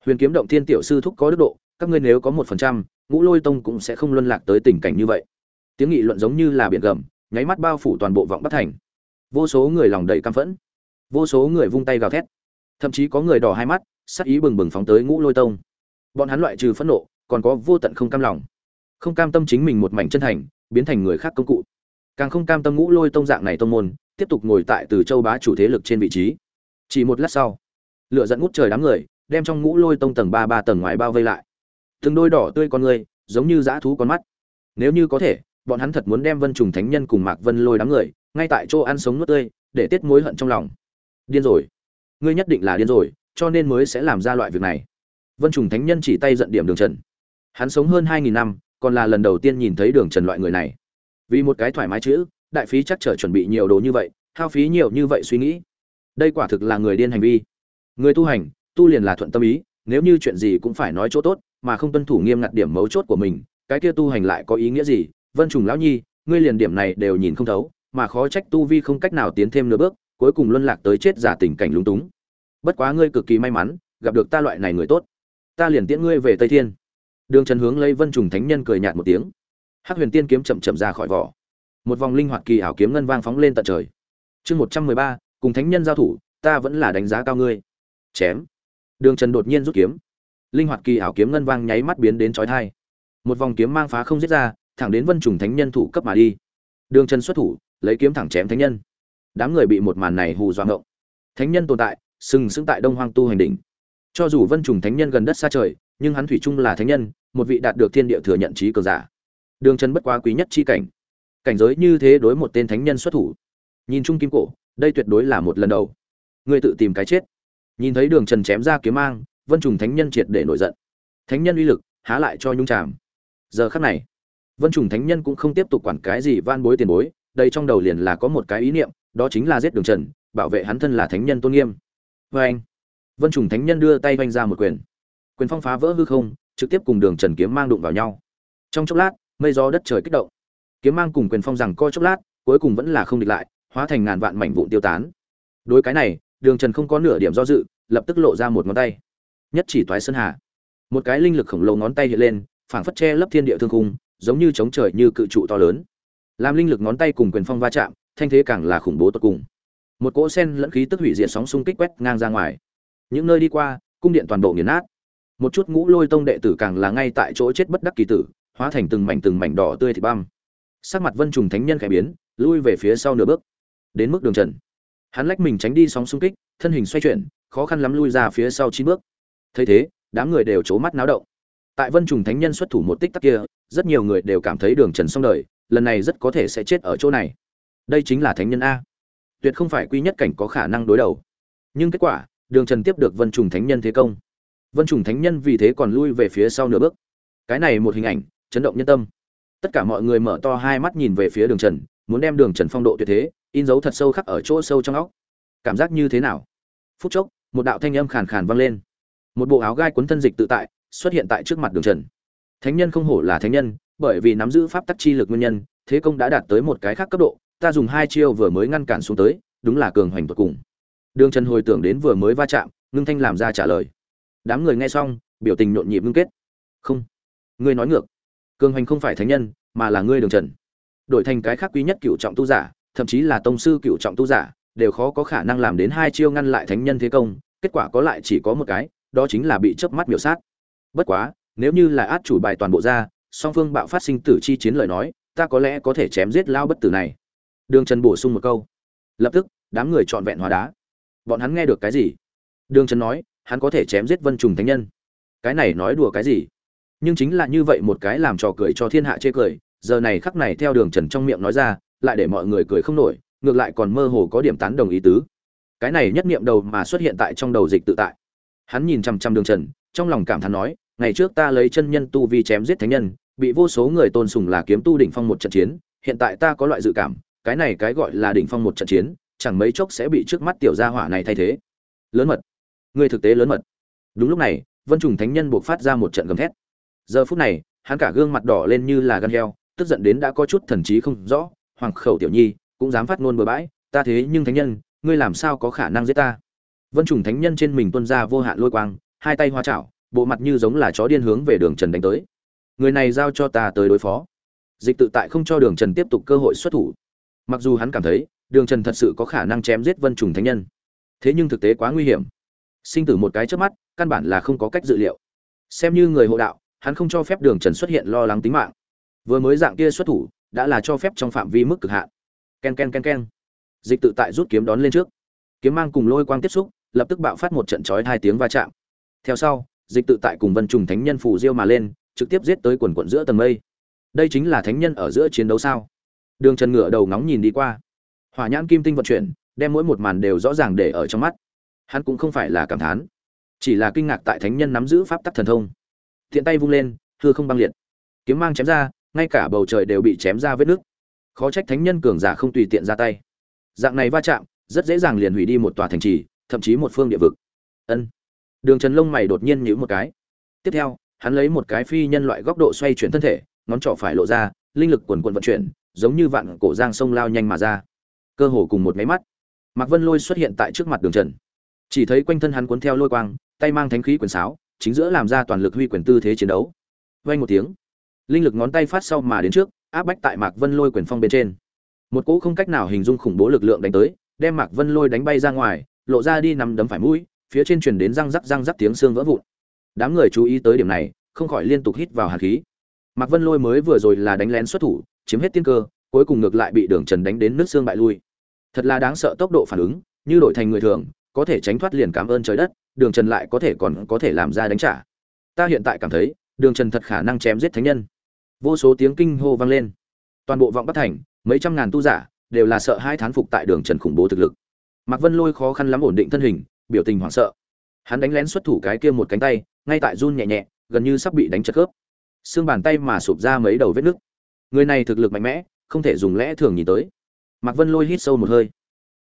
Huyền kiếm động thiên tiểu sư thúc có đức độ, các ngươi nếu có một phần trăm, ngũ lôi tông cũng sẽ không luân lạc tới tình cảnh như vậy. Tiếng nghị luận giống như là biển gầm, nháy mắt bao phủ toàn bộ vọng bất thành. Vô số người lòng đầy căm phẫn. Vô số người vung tay gào thét. Thậm chí có người đỏ hai mắt sắc ý bừng bừng phóng tới ngũ lôi tông. Bọn hắn loại trừ phẫn nộ, còn có vô tận không cam lòng. Không cam tâm chính mình một mảnh chân thành, biến thành người khác công cụ. Càng không cam tâm ngũ lôi tông dạng này tông môn, tiếp tục ngồi tại từ châu bá chủ thế lực trên vị trí. Chỉ một lát sau, lửa dẫn ngút trời đám người, đem trong ngũ lôi tông tầng ba ba tầng ngoài bao vây lại. Từng đôi đỏ tươi con người, giống như dã thú con mắt. Nếu như có thể, bọn hắn thật muốn đem vân trùng thánh nhân cùng mạc vân lôi đám người, ngay tại chỗ ăn sống nuốt tươi, để tiết mối hận trong lòng. Điên rồi. Ngươi nhất định là điên rồi cho nên mới sẽ làm ra loại việc này. Vân trùng thánh nhân chỉ tay giận điểm đường trần. Hắn sống hơn hai nghìn năm, còn là lần đầu tiên nhìn thấy đường trần loại người này. Vì một cái thoải mái chữ, đại phí chắc trở chuẩn bị nhiều đồ như vậy, hao phí nhiều như vậy suy nghĩ. Đây quả thực là người điên hành vi. Người tu hành, tu liền là thuận tâm ý, nếu như chuyện gì cũng phải nói chỗ tốt, mà không tuân thủ nghiêm ngặt điểm mấu chốt của mình, cái kia tu hành lại có ý nghĩa gì? Vân trùng lão nhi, ngươi liền điểm này đều nhìn không thấu, mà khó trách tu vi không cách nào tiến thêm nửa bước, cuối cùng luân lạc tới chết giả tình cảnh lúng túng bất quá ngươi cực kỳ may mắn, gặp được ta loại này người tốt. Ta liền tiễn ngươi về tây thiên. Đường trần hướng lấy vân trùng thánh nhân cười nhạt một tiếng. Hắc huyền tiên kiếm chậm chậm ra khỏi vỏ. Một vòng linh hoạt kỳ ảo kiếm ngân vang phóng lên tận trời. Chương một trăm mười ba, cùng thánh nhân giao thủ, ta vẫn là đánh giá cao ngươi. Chém. Đường trần đột nhiên rút kiếm. Linh hoạt kỳ ảo kiếm ngân vang nháy mắt biến đến trói thai một vòng kiếm mang phá không giết ra, thẳng đến vân trùng thánh nhân thủ cấp mà đi. Đường trần xuất thủ, lấy kiếm thẳng chém thánh nhân. Đám người bị một màn này hù doạng ngộng. Thánh nhân tồn tại sừng sững tại đông hoang tu hành đỉnh. Cho dù vân trùng thánh nhân gần đất xa trời, nhưng hắn thủy chung là thánh nhân, một vị đạt được thiên địa thừa nhận trí cường giả. Đường trần bất quá quý nhất chi cảnh. Cảnh giới như thế đối một tên thánh nhân xuất thủ. Nhìn chung kim cổ, đây tuyệt đối là một lần đầu. Ngươi tự tìm cái chết. Nhìn thấy đường trần chém ra kiếm mang, vân trùng thánh nhân triệt để nổi giận. Thánh nhân uy lực, há lại cho nhung chàm. giờ khắc này, vân trùng thánh nhân cũng không tiếp tục quản cái gì van bối tiền bối, đây trong đầu liền là có một cái ý niệm, đó chính là giết đường trần, bảo vệ hắn thân là thánh nhân tôn nghiêm vê anh. Vân trùng thánh nhân đưa tay vanh ra một quyền. Quyền phong phá vỡ hư không, trực tiếp cùng đường trần kiếm mang đụng vào nhau. Trong chốc lát, mây gió đất trời kích động. Kiếm mang cùng quyền phong rằng co chốc lát, cuối cùng vẫn là không địch lại, hóa thành ngàn vạn mảnh vụn tiêu tán. Đối cái này, đường trần không có nửa điểm do dự, lập tức lộ ra một ngón tay. Nhất chỉ toái sơn hà. Một cái linh lực khổng lồ ngón tay hiện lên, phảng phất che lấp thiên địa thương khung, giống như chống trời như cự trụ to lớn. Làm linh lực ngón tay cùng quyền phong va chạm, thanh thế càng là khủng bố tột cùng một cỗ sen lẫn khí tức hủy diệt sóng xung kích quét ngang ra ngoài. Những nơi đi qua, cung điện toàn bộ nghiền nát. Một chút ngũ lôi tông đệ tử càng là ngay tại chỗ chết bất đắc kỳ tử, hóa thành từng mảnh từng mảnh đỏ tươi thịt băm. Sắc mặt vân trùng thánh nhân khẽ biến, lui về phía sau nửa bước. Đến mức đường trần. Hắn lách mình tránh đi sóng xung kích, thân hình xoay chuyển, khó khăn lắm lui ra phía sau chín bước. Thấy thế, đám người đều c mắt náo động. Tại vân trùng thánh nhân xuất thủ một tích tắc kia, rất nhiều người đều cảm thấy đường trần xong đời, lần này rất có thể sẽ chết ở chỗ này. Đây chính là thánh nhân a tuyệt không phải quy nhất cảnh có khả năng đối đầu. Nhưng kết quả, đường trần tiếp được vân trùng thánh nhân thế công. Vân trùng thánh nhân vì thế còn lui về phía sau nửa bước. Cái này một hình ảnh, chấn động nhân tâm. Tất cả mọi người mở to hai mắt nhìn về phía đường trần, muốn đem đường trần phong độ tuyệt thế, in dấu thật sâu khắc ở chỗ sâu trong óc. Cảm giác như thế nào? Phút chốc, một đạo thanh âm khàn khàn vang lên. Một bộ áo gai cuốn thân dịch tự tại, xuất hiện tại trước mặt đường trần. Thánh nhân không hổ là thánh nhân, bởi vì nắm giữ pháp tắc chi lực nguyên nhân, thế công đã đạt tới một cái khác cấp độ ta dùng hai chiêu vừa mới ngăn cản xuống tới, đúng là cường hoành tột cùng. Đường trần hồi tưởng đến vừa mới va chạm, ngưng thanh làm ra trả lời. Đám người nghe xong, biểu tình nhộn nhịp ngưng kết. Không. Ngươi nói ngược. Cường hoành không phải thánh nhân, mà là ngươi đường trần. Đổi thành cái khác quý nhất cựu trọng tu giả, thậm chí là tông sư cựu trọng tu giả, đều khó có khả năng làm đến hai chiêu ngăn lại thánh nhân thế công, kết quả có lại chỉ có một cái, đó chính là bị chớp mắt miểu sát. Bất quá, nếu như là át chủ bài toàn bộ ra, song phương bạo phát sinh tử chi chiến lời nói, ta có lẽ có thể chém giết lao bất tử này đường trần bổ sung một câu. Lập tức, đám người trọn vẹn hóa đá. Bọn hắn nghe được cái gì? Đường trần nói, hắn có thể chém giết vân trùng thánh nhân. Cái này nói đùa cái gì? Nhưng chính là như vậy một cái làm trò cười cho thiên hạ chê cười, giờ này khắc này theo đường trần trong miệng nói ra, lại để mọi người cười không nổi, ngược lại còn mơ hồ có điểm tán đồng ý tứ. Cái này nhất niệm đầu mà xuất hiện tại trong đầu dịch tự tại. Hắn nhìn chằm chằm đường trần, trong lòng cảm thán nói, ngày trước ta lấy chân nhân tu vi chém giết thánh nhân, bị vô số người tôn sùng là kiếm tu đỉnh phong một trận chiến, hiện tại ta có loại dự cảm cái này cái gọi là đỉnh phong một trận chiến, chẳng mấy chốc sẽ bị trước mắt tiểu gia hỏa này thay thế. Lớn mật. Người thực tế lớn mật. Đúng lúc này, vân trùng thánh nhân buộc phát ra một trận gầm thét. Giờ phút này, hắn cả gương mặt đỏ lên như là gan heo, tức giận đến đã có chút thần trí không rõ, hoàng khẩu tiểu nhi cũng dám phát ngôn bừa bãi, ta thế nhưng thánh nhân, ngươi làm sao có khả năng giết ta? Vân trùng thánh nhân trên mình tuôn ra vô hạn lôi quang, hai tay hoa chảo, bộ mặt như giống là chó điên hướng về đường trần đánh tới. Người này giao cho ta tới đối phó. Dịch tự tại không cho đường trần tiếp tục cơ hội xuất thủ mặc dù hắn cảm thấy, đường trần thật sự có khả năng chém giết vân trùng thánh nhân. Thế nhưng thực tế quá nguy hiểm. Sinh tử một cái trước mắt, căn bản là không có cách dự liệu. Xem như người hộ đạo, hắn không cho phép đường trần xuất hiện lo lắng tính mạng. Vừa mới dạng kia xuất thủ, đã là cho phép trong phạm vi mức cực hạn. Ken ken ken ken. Dịch tự tại rút kiếm đón lên trước. Kiếm mang cùng lôi quang tiếp xúc, lập tức bạo phát một trận chói hai tiếng va chạm. Theo sau, dịch tự tại cùng vân trùng thánh nhân phù diêu mà lên, trực tiếp giết tới quần quận giữa tầng mây. Đây chính là thánh nhân ở giữa chiến đấu sao? Đường trần ngửa đầu ngóng nhìn đi qua. Hỏa nhãn kim tinh vận chuyển, đem mỗi một màn đều rõ ràng để ở trong mắt. Hắn cũng không phải là cảm thán, chỉ là kinh ngạc tại thánh nhân nắm giữ pháp tắc thần thông. Thiện tay vung lên, hư không băng liệt. Kiếm mang chém ra, ngay cả bầu trời đều bị chém ra vết nước khó trách thánh nhân cường giả không tùy tiện ra tay. Dạng này va chạm, rất dễ dàng liền hủy đi một tòa thành trì, thậm chí một phương địa vực. Ân. Đường trần lông mày đột nhiên nhíu một cái. Tiếp theo, hắn lấy một cái phi nhân loại góc độ xoay chuyển thân thể, ngón trỏ phải lộ ra, linh lực quần quần vận chuyển giống như vạn cổ giang sông lao nhanh mà ra. Cơ hồ cùng một máy mắt. Mạc vân lôi xuất hiện tại trước mặt đường trần. Chỉ thấy quanh thân hắn cuốn theo lôi quang, tay mang thánh khí quyền sáo, chính giữa làm ra toàn lực huy quyền tư thế chiến đấu. Vây một tiếng, linh lực ngón tay phát sau mà đến trước, áp bách tại mạc vân lôi quyền phong bên trên. Một cỗ không cách nào hình dung khủng bố lực lượng đánh tới, đem mạc vân lôi đánh bay ra ngoài, lộ ra đi nằm đấm phải mũi, phía trên truyền đến răng rắc răng rắc tiếng xương vỡ vụn. Đám người chú ý tới điểm này, không khỏi liên tục hít vào hạt khí. Mạc vân lôi mới vừa rồi là đánh lén xuất thủ chiếm hết tiên cơ, cuối cùng ngược lại bị đường trần đánh đến nước xương bại lui. Thật là đáng sợ tốc độ phản ứng, như đổi thành người thường, có thể tránh thoát liền cảm ơn trời đất, đường trần lại có thể còn có thể làm ra đánh trả. Ta hiện tại cảm thấy, đường trần thật khả năng chém giết thánh nhân. Vô số tiếng kinh hô vang lên. Toàn bộ vọng bắc thành, mấy trăm ngàn tu giả, đều là sợ hai thán phục tại đường trần khủng bố thực lực. Mạc vân lôi khó khăn lắm ổn định thân hình, biểu tình hoảng sợ. Hắn đánh lén xuất thủ cái kia một cánh tay, ngay tại run nhẹ nhẹ, gần như sắp bị đánh chật khớp. Xương bàn tay mà sụp ra mấy đầu vết nứt người này thực lực mạnh mẽ, không thể dùng lẽ thường nhìn tới. Mạc vân lôi hít sâu một hơi.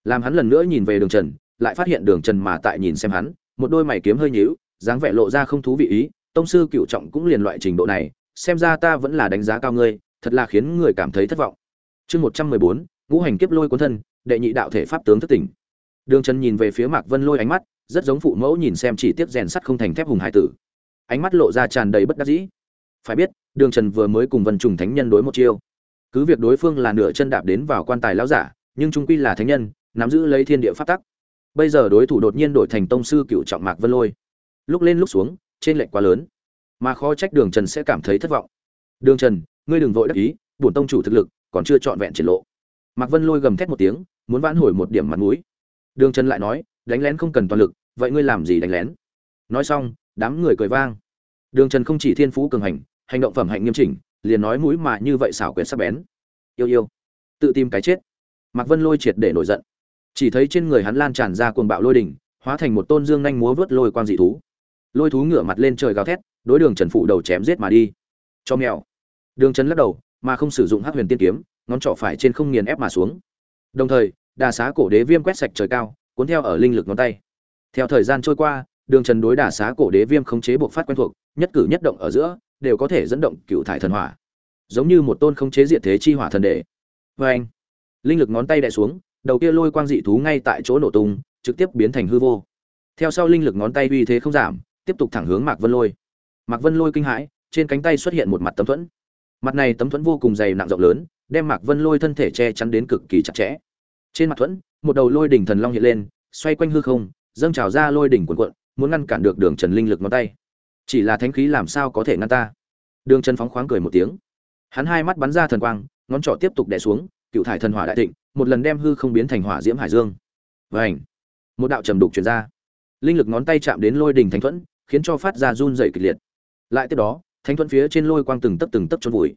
Làm hắn lần nữa nhìn về đường trần, lại phát hiện đường trần mà tại nhìn xem hắn, một đôi mày kiếm hơi nhíu, dáng vẻ lộ ra không thú vị ý, tông sư cựu trọng cũng liền loại trình độ này, xem ra ta vẫn là đánh giá cao ngươi, thật là khiến người cảm thấy thất vọng. Chương một trăm mười bốn, ngũ hành kiếp lôi cuốn thân, đệ nhị đạo thể pháp tướng thất tỉnh. Đường trần nhìn về phía mạc vân lôi ánh mắt, rất giống phụ mẫu nhìn xem chỉ tiếc rèn sắt không thành thép hùng hải tử. Ánh mắt lộ ra tràn đầy bất đắc dĩ phải biết, đường trần vừa mới cùng vân trùng thánh nhân đối một chiêu. Cứ việc đối phương là nửa chân đạp đến vào quan tài lão giả, nhưng trung quy là thánh nhân, nắm giữ lấy thiên địa pháp tắc. Bây giờ đối thủ đột nhiên đổi thành tông sư cựu trọng mạc vân lôi. Lúc lên lúc xuống, trên lệnh quá lớn. Mà khó trách đường trần sẽ cảm thấy thất vọng. Đường trần, ngươi đừng vội đắc ý, bổn tông chủ thực lực còn chưa trọn vẹn triển lộ. Mạc vân lôi gầm thét một tiếng, muốn vãn hồi một điểm mặt mũi. Đường trần lại nói, đánh lén không cần toàn lực, vậy ngươi làm gì đánh lén? Nói xong, đám người cười vang đường trần không chỉ thiên phú cường hành hành động phẩm hạnh nghiêm chỉnh, liền nói mũi mà như vậy xảo quyệt sắc bén. Yêu yêu. Tự tìm cái chết. Mạc vân lôi triệt để nổi giận. Chỉ thấy trên người hắn lan tràn ra cuồng bạo lôi đỉnh, hóa thành một tôn dương nhanh múa vớt lôi quang dị thú. Lôi thú ngửa mặt lên trời gào thét, đối đường trần phụ đầu chém giết mà đi. Cho mèo. Đường trần lắc đầu, mà không sử dụng hắc huyền tiên kiếm, ngón trỏ phải trên không nghiền ép mà xuống. Đồng thời, đà xá cổ đế viêm quét sạch trời cao, cuốn theo ở linh lực ngón tay. Theo thời gian trôi qua đường trần đối đà xá cổ đế viêm khống chế buộc phát quen thuộc, nhất cử nhất động ở giữa, đều có thể dẫn động cựu thải thần hỏa. Giống như một tôn khống chế diện thế chi hỏa thần đệ. Vê anh linh lực ngón tay đè xuống, đầu kia lôi quang dị thú ngay tại chỗ nổ tung, trực tiếp biến thành hư vô. Theo sau linh lực ngón tay uy thế không giảm, tiếp tục thẳng hướng mạc vân lôi. Mạc vân lôi kinh hãi, trên cánh tay xuất hiện một mặt tấm thuẫn. Mặt này tấm thuẫn vô cùng dày nặng rộng lớn, đem mạc vân lôi thân thể che chắn đến cực kỳ chặt chẽ. Trên mặt thuẫn, một đầu lôi đỉnh thần long hiện lên, xoay quanh hư không, dâng trào ra lôi đỉnh cuộn cuộn muốn ngăn cản được đường trần linh lực ngón tay. Chỉ là thánh khí làm sao có thể ngăn ta? Đường trần phóng khoáng cười một tiếng. Hắn hai mắt bắn ra thần quang, ngón trỏ tiếp tục đè xuống, cựu thải thần hỏa đại thịnh, một lần đem hư không biến thành hỏa diễm hải dương. Vảnh một đạo trầm đục truyền ra. Linh lực ngón tay chạm đến lôi đỉnh thánh thuẫn, khiến cho phát ra run dày kịch liệt. Lại tiếp đó, thánh thuẫn phía trên lôi quang từng tấc từng tấc trôn vùi.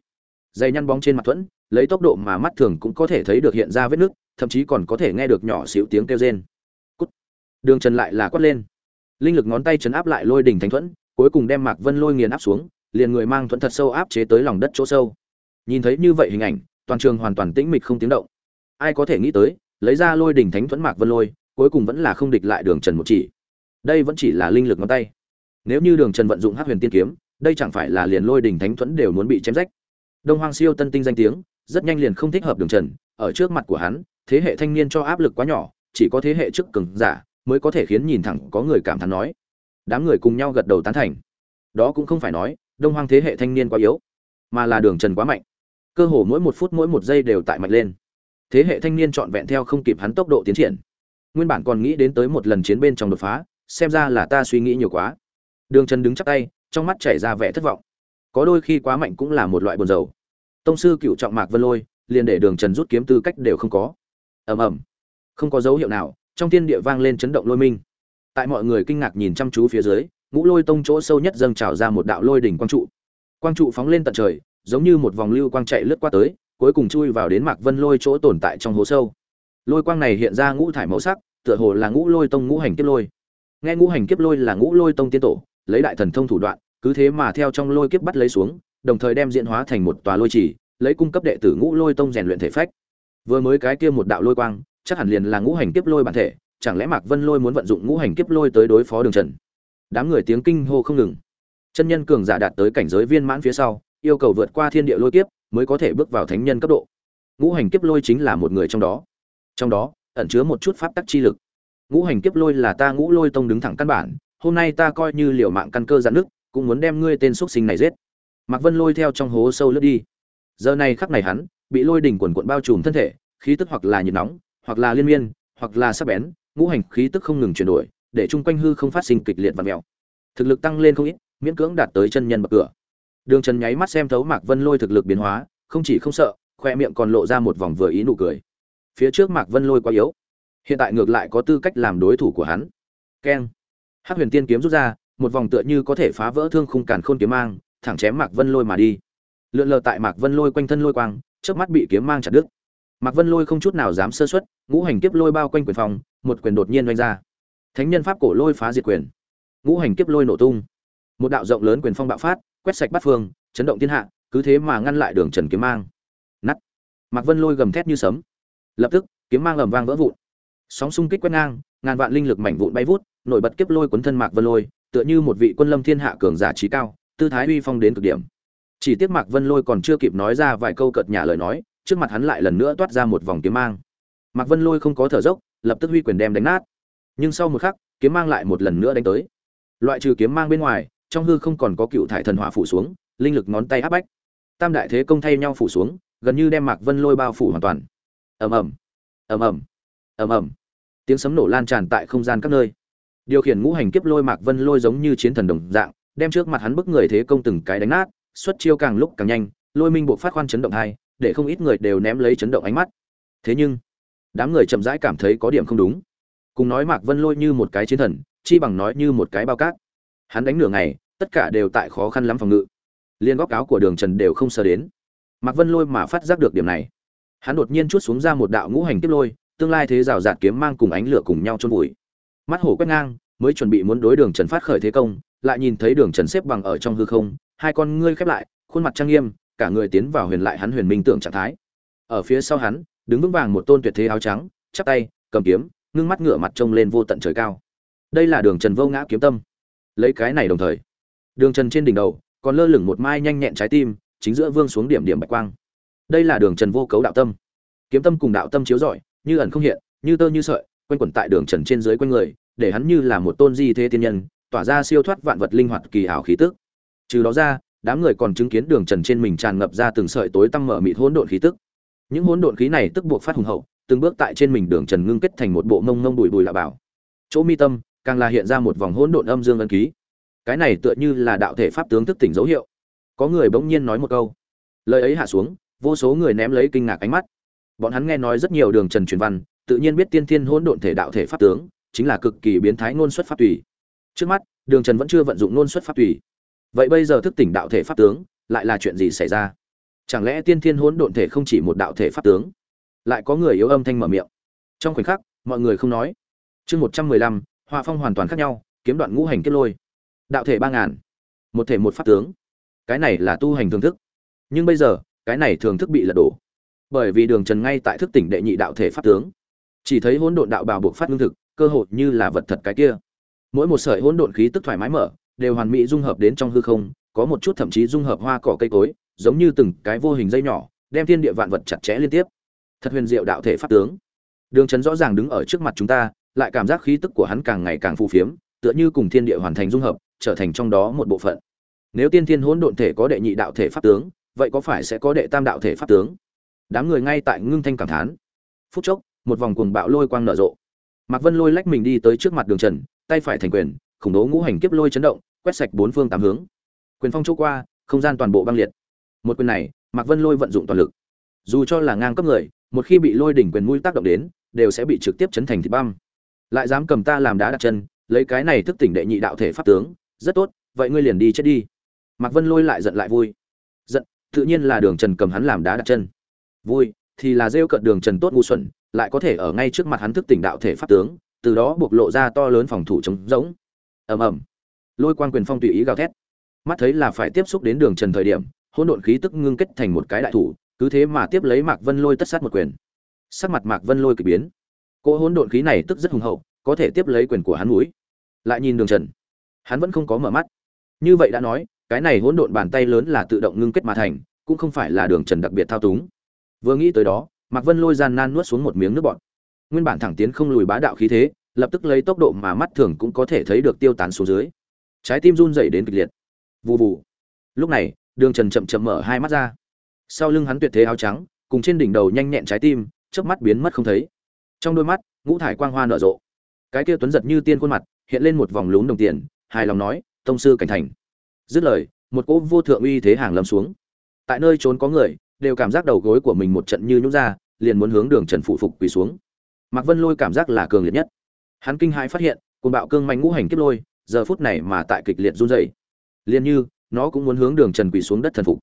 Dày nhăn bóng trên mặt thuẫn, lấy tốc độ mà mắt thường cũng có thể thấy được hiện ra vết nước thậm chí còn có thể nghe được nhỏ xíu tiếng kêu rên. Cút! Đường trần lại là quát lên linh lực ngón tay chấn áp lại lôi đỉnh thánh thuẫn, cuối cùng đem mạc vân lôi nghiền áp xuống, liền người mang thuẫn thật sâu áp chế tới lòng đất chỗ sâu. Nhìn thấy như vậy hình ảnh, toàn trường hoàn toàn tĩnh mịch không tiếng động. Ai có thể nghĩ tới, lấy ra lôi đỉnh thánh thuẫn mạc vân lôi, cuối cùng vẫn là không địch lại đường trần một chỉ. Đây vẫn chỉ là linh lực ngón tay. Nếu như đường trần vận dụng hắc huyền tiên kiếm, đây chẳng phải là liền lôi đỉnh thánh thuẫn đều muốn bị chém rách. Đông hoang siêu tân tinh danh tiếng, rất nhanh liền không thích hợp đường trần, ở trước mặt của hắn, thế hệ thanh niên cho áp lực quá nhỏ, chỉ có thế hệ trước cường giả mới có thể khiến nhìn thẳng có người cảm thán nói. Đám người cùng nhau gật đầu tán thành. Đó cũng không phải nói, đông hoang thế hệ thanh niên quá yếu, mà là đường trần quá mạnh. Cơ hồ mỗi một phút mỗi một giây đều tại mạnh lên. Thế hệ thanh niên trọn vẹn theo không kịp hắn tốc độ tiến triển. Nguyên bản còn nghĩ đến tới một lần chiến bên trong đột phá, xem ra là ta suy nghĩ nhiều quá. Đường trần đứng chắc tay, trong mắt chảy ra vẻ thất vọng. Có đôi khi quá mạnh cũng là một loại buồn rầu. Tông sư cựu trọng mạc vân lôi, liền để đường trần rút kiếm tư cách đều không có. Ầm ầm. Không có dấu hiệu nào trong thiên địa vang lên chấn động lôi minh. Tại mọi người kinh ngạc nhìn chăm chú phía dưới, ngũ lôi tông chỗ sâu nhất dâng trào ra một đạo lôi đỉnh quang trụ. Quang trụ phóng lên tận trời, giống như một vòng lưu quang chạy lướt qua tới, cuối cùng chui vào đến mạc vân lôi chỗ tồn tại trong hố sâu. Lôi quang này hiện ra ngũ thải màu sắc, tựa hồ là ngũ lôi tông ngũ hành kiếp lôi. Nghe ngũ hành kiếp lôi là ngũ lôi tông tiên tổ, lấy đại thần thông thủ đoạn, cứ thế mà theo trong lôi kiếp bắt lấy xuống, đồng thời đem diễn hóa thành một tòa lôi trì, lấy cung cấp đệ tử ngũ lôi tông rèn luyện thể phách. Vừa mới cái kia một đạo lôi quang chắc hẳn liền là ngũ hành kiếp lôi bản thể, chẳng lẽ mạc vân lôi muốn vận dụng ngũ hành kiếp lôi tới đối phó đường trần? Đám người tiếng kinh hô không ngừng. Chân nhân cường giả đạt tới cảnh giới viên mãn phía sau, yêu cầu vượt qua thiên địa lôi kiếp mới có thể bước vào thánh nhân cấp độ. Ngũ hành kiếp lôi chính là một người trong đó. Trong đó, ẩn chứa một chút pháp tắc chi lực. Ngũ hành kiếp lôi là ta ngũ lôi tông đứng thẳng căn bản, hôm nay ta coi như liều mạng căn cơ giãn nước cũng muốn đem ngươi tên xuất sinh này giết. Mạc vân lôi theo trong hố sâu lướt đi. Giờ này khắc này hắn, bị lôi đỉnh quần quận bao trùm thân thể, khí tức hoặc là nhiệt nóng hoặc là liên miên, hoặc là sắc bén, ngũ hành khí tức không ngừng chuyển đổi, để chung quanh hư không phát sinh kịch liệt và mèo. Thực lực tăng lên không ít, miễn cưỡng đạt tới chân nhân bậc cửa. Đường trần nháy mắt xem thấu mạc vân lôi thực lực biến hóa, không chỉ không sợ, khoe miệng còn lộ ra một vòng vừa ý nụ cười. Phía trước mạc vân lôi quá yếu. Hiện tại ngược lại có tư cách làm đối thủ của hắn. Keng. Hắc huyền tiên kiếm rút ra, một vòng tựa như có thể phá vỡ thương khung càn khôn kiếm mang, thẳng chém mạc vân lôi mà đi. Lượn lờ tại mạc vân lôi quanh thân lôi quang trước mắt bị kiếm mang chặt đứt mạc vân lôi không chút nào dám sơ suất, ngũ hành kiếp lôi bao quanh quyền phòng một quyền đột nhiên vung ra. Thánh nhân pháp cổ lôi phá diệt quyền. Ngũ hành kiếp lôi nổ tung. Một đạo rộng lớn quyền phong bạo phát quét sạch bát phương chấn động thiên hạ cứ thế mà ngăn lại đường trần kiếm mang. Nắt mạc vân lôi gầm thét như sấm. Lập tức kiếm mang ầm vang vỡ vụn. Sóng xung kích quét ngang ngàn vạn linh lực mảnh vụn bay vút nổi bật kiếp lôi cuốn thân mạc vân lôi tựa như một vị quân lâm thiên hạ cường giả trí cao tư thái uy phong đến cực điểm. Chỉ tiếc mạc vân lôi còn chưa kịp nói ra vài câu cợt nhả lời nói trước mặt hắn lại lần nữa toát ra một vòng kiếm mang. Mạc vân lôi không có thở dốc, lập tức huy quyền đem đánh nát. Nhưng sau một khắc, kiếm mang lại một lần nữa đánh tới. Loại trừ kiếm mang bên ngoài, trong hư không còn có cựu thải thần hỏa phủ xuống, linh lực ngón tay áp bách. Tam đại thế công thay nhau phủ xuống, gần như đem mạc vân lôi bao phủ hoàn toàn. Ầm ầm ầm ầm ầm ầm. Tiếng sấm nổ lan tràn tại không gian các nơi. Điều khiển ngũ hành kiếp lôi mạc vân lôi giống như chiến thần đồng dạng, đem trước mặt hắn bức người thế công từng cái đánh nát, xuất chiêu càng lúc càng nhanh, lôi minh buộc phát khoan chấn động hai để không ít người đều ném lấy chấn động ánh mắt. Thế nhưng, đám người chậm rãi cảm thấy có điểm không đúng. Cùng nói mạc vân lôi như một cái chiến thần, chi bằng nói như một cái bao cát. Hắn đánh nửa ngày, tất cả đều tại khó khăn lắm phòng ngự. Liên góc áo của đường trần đều không sờ đến. Mạc vân lôi mà phát giác được điểm này. Hắn đột nhiên chút xuống ra một đạo ngũ hành tiếp lôi, tương lai thế rào rạt kiếm mang cùng ánh lửa cùng nhau trôn vùi. Mắt hổ quét ngang, mới chuẩn bị muốn đối đường trần phát khởi thế công, lại nhìn thấy đường trần xếp bằng ở trong hư không, hai con ngươi khép lại, khuôn mặt trang nghiêm cả người tiến vào huyền lại hắn huyền minh tưởng trạng thái. Ở phía sau hắn, đứng vững vàng một tôn tuyệt thế áo trắng, chắp tay, cầm kiếm, ngưng mắt ngửa mặt trông lên vô tận trời cao. Đây là đường trần vô ngã kiếm tâm. Lấy cái này đồng thời, đường trần trên đỉnh đầu còn lơ lửng một mai nhanh nhẹn trái tim, chính giữa vương xuống điểm điểm bạch quang. Đây là đường trần vô cấu đạo tâm. Kiếm tâm cùng đạo tâm chiếu rọi, như ẩn không hiện, như tơ như sợi, quanh quẩn tại đường trần trên dưới quanh người, để hắn như là một tôn di thế tiên nhân, tỏa ra siêu thoát vạn vật linh hoạt kỳ ảo khí tức. Trừ đó ra đám người còn chứng kiến đường trần trên mình tràn ngập ra từng sợi tối tăm mở mịt hỗn độn khí tức. Những hỗn độn khí này tức buộc phát hùng hậu, từng bước tại trên mình đường trần ngưng kết thành một bộ mông mông bùi bùi lạ bảo. Chỗ mi tâm, càng là hiện ra một vòng hỗn độn âm dương ân ký. Cái này tựa như là đạo thể pháp tướng thức tỉnh dấu hiệu. Có người bỗng nhiên nói một câu. Lời ấy hạ xuống, vô số người ném lấy kinh ngạc ánh mắt. Bọn hắn nghe nói rất nhiều đường trần truyền văn, tự nhiên biết tiên thiên hỗn độn thể đạo thể pháp tướng, chính là cực kỳ biến thái ngôn xuất pháp tùy. Trước mắt, đường trần vẫn chưa vận dụng ngôn xuất pháp tùy vậy bây giờ thức tỉnh đạo thể pháp tướng, lại là chuyện gì xảy ra? Chẳng lẽ tiên thiên hỗn độn thể không chỉ một đạo thể pháp tướng? Lại có người yếu âm thanh mở miệng. Trong khoảnh khắc, mọi người không nói. Chương một trăm mười lăm, họa phong hoàn toàn khác nhau, kiếm đoạn ngũ hành kết lôi. Đạo thể ba ngàn, một thể một pháp tướng. Cái này là tu hành thường thức. Nhưng bây giờ, cái này thường thức bị lật đổ. Bởi vì đường trần ngay tại thức tỉnh đệ nhị đạo thể pháp tướng. Chỉ thấy hỗn độn đạo bào buộc phát lương thực, cơ hội như là vật thật cái kia. Mỗi một sợi hỗn độn khí tức thoải mái mở đều hoàn mỹ dung hợp đến trong hư không, có một chút thậm chí dung hợp hoa cỏ cây cối, giống như từng cái vô hình dây nhỏ, đem thiên địa vạn vật chặt chẽ liên tiếp. Thật huyền diệu đạo thể pháp tướng. Đường Trấn rõ ràng đứng ở trước mặt chúng ta, lại cảm giác khí tức của hắn càng ngày càng phù phiếm, tựa như cùng thiên địa hoàn thành dung hợp, trở thành trong đó một bộ phận. Nếu tiên thiên hỗn độn thể có đệ nhị đạo thể pháp tướng, vậy có phải sẽ có đệ tam đạo thể pháp tướng? Đám người ngay tại ngưng thanh cảm thán. Phút chốc, một vòng cuồng bạo lôi quang nở rộ. Mạc vân lôi lách mình đi tới trước mặt đường trần, tay phải thành quyền khủng bố ngũ hành kiếp lôi chấn động, quét sạch bốn phương tám hướng. Quyền phong chỗ qua, không gian toàn bộ băng liệt. Một quyền này, mạc vân lôi vận dụng toàn lực. Dù cho là ngang cấp người, một khi bị lôi đỉnh quyền mũi tác động đến, đều sẽ bị trực tiếp chấn thành thịt băm. Lại dám cầm ta làm đá đặt chân, lấy cái này thức tỉnh đệ nhị đạo thể pháp tướng, rất tốt, vậy ngươi liền đi chết đi. Mạc vân lôi lại giận lại vui. Giận, tự nhiên là đường trần cầm hắn làm đá đặt chân. Vui, thì là rêu cận đường trần tốt ngu xuẩn, lại có thể ở ngay trước mặt hắn thức tỉnh đạo thể pháp tướng, từ đó bộc lộ ra to lớn phòng thủ chống rỗng ầm ầm. Lôi quan quyền phong tùy ý gào thét. Mắt thấy là phải tiếp xúc đến đường trần thời điểm, hỗn độn khí tức ngưng kết thành một cái đại thủ, cứ thế mà tiếp lấy mạc vân lôi tất sát một quyền. Sắc mặt mạc vân lôi kỳ biến. Cỗ hỗn độn khí này tức rất hùng hậu, có thể tiếp lấy quyền của hắn mũi. Lại nhìn đường trần, hắn vẫn không có mở mắt. Như vậy đã nói, cái này hỗn độn bàn tay lớn là tự động ngưng kết mà thành, cũng không phải là đường trần đặc biệt thao túng. Vừa nghĩ tới đó, mạc vân lôi gian nan nuốt xuống một miếng nước bọt. Nguyên bản thẳng tiến không lùi bá đạo khí thế lập tức lấy tốc độ mà mắt thường cũng có thể thấy được tiêu tán xuống dưới. Trái tim run rẩy đến kịch liệt. Vù vù. Lúc này, đường trần chậm chậm mở hai mắt ra. Sau lưng hắn tuyệt thế áo trắng, cùng trên đỉnh đầu nhanh nhẹn trái tim, chớp mắt biến mất không thấy. Trong đôi mắt, ngũ thải quang hoa nở rộ. Cái kia tuấn giật như tiên khuôn mặt, hiện lên một vòng lún đồng tiền, hài lòng nói, tông sư cảnh thành. Dứt lời, một cỗ vô thượng uy thế hàng lâm xuống. Tại nơi trốn có người, đều cảm giác đầu gối của mình một trận như nhũ ra, liền muốn hướng đường trần phụ phục quỳ xuống. Mạc vân lôi cảm giác là cường liệt nhất hắn kinh hãi phát hiện côn bạo cương mạnh ngũ hành kiếp lôi, giờ phút này mà tại kịch liệt run rẩy. Liền như, nó cũng muốn hướng đường trần quỳ xuống đất thần phục.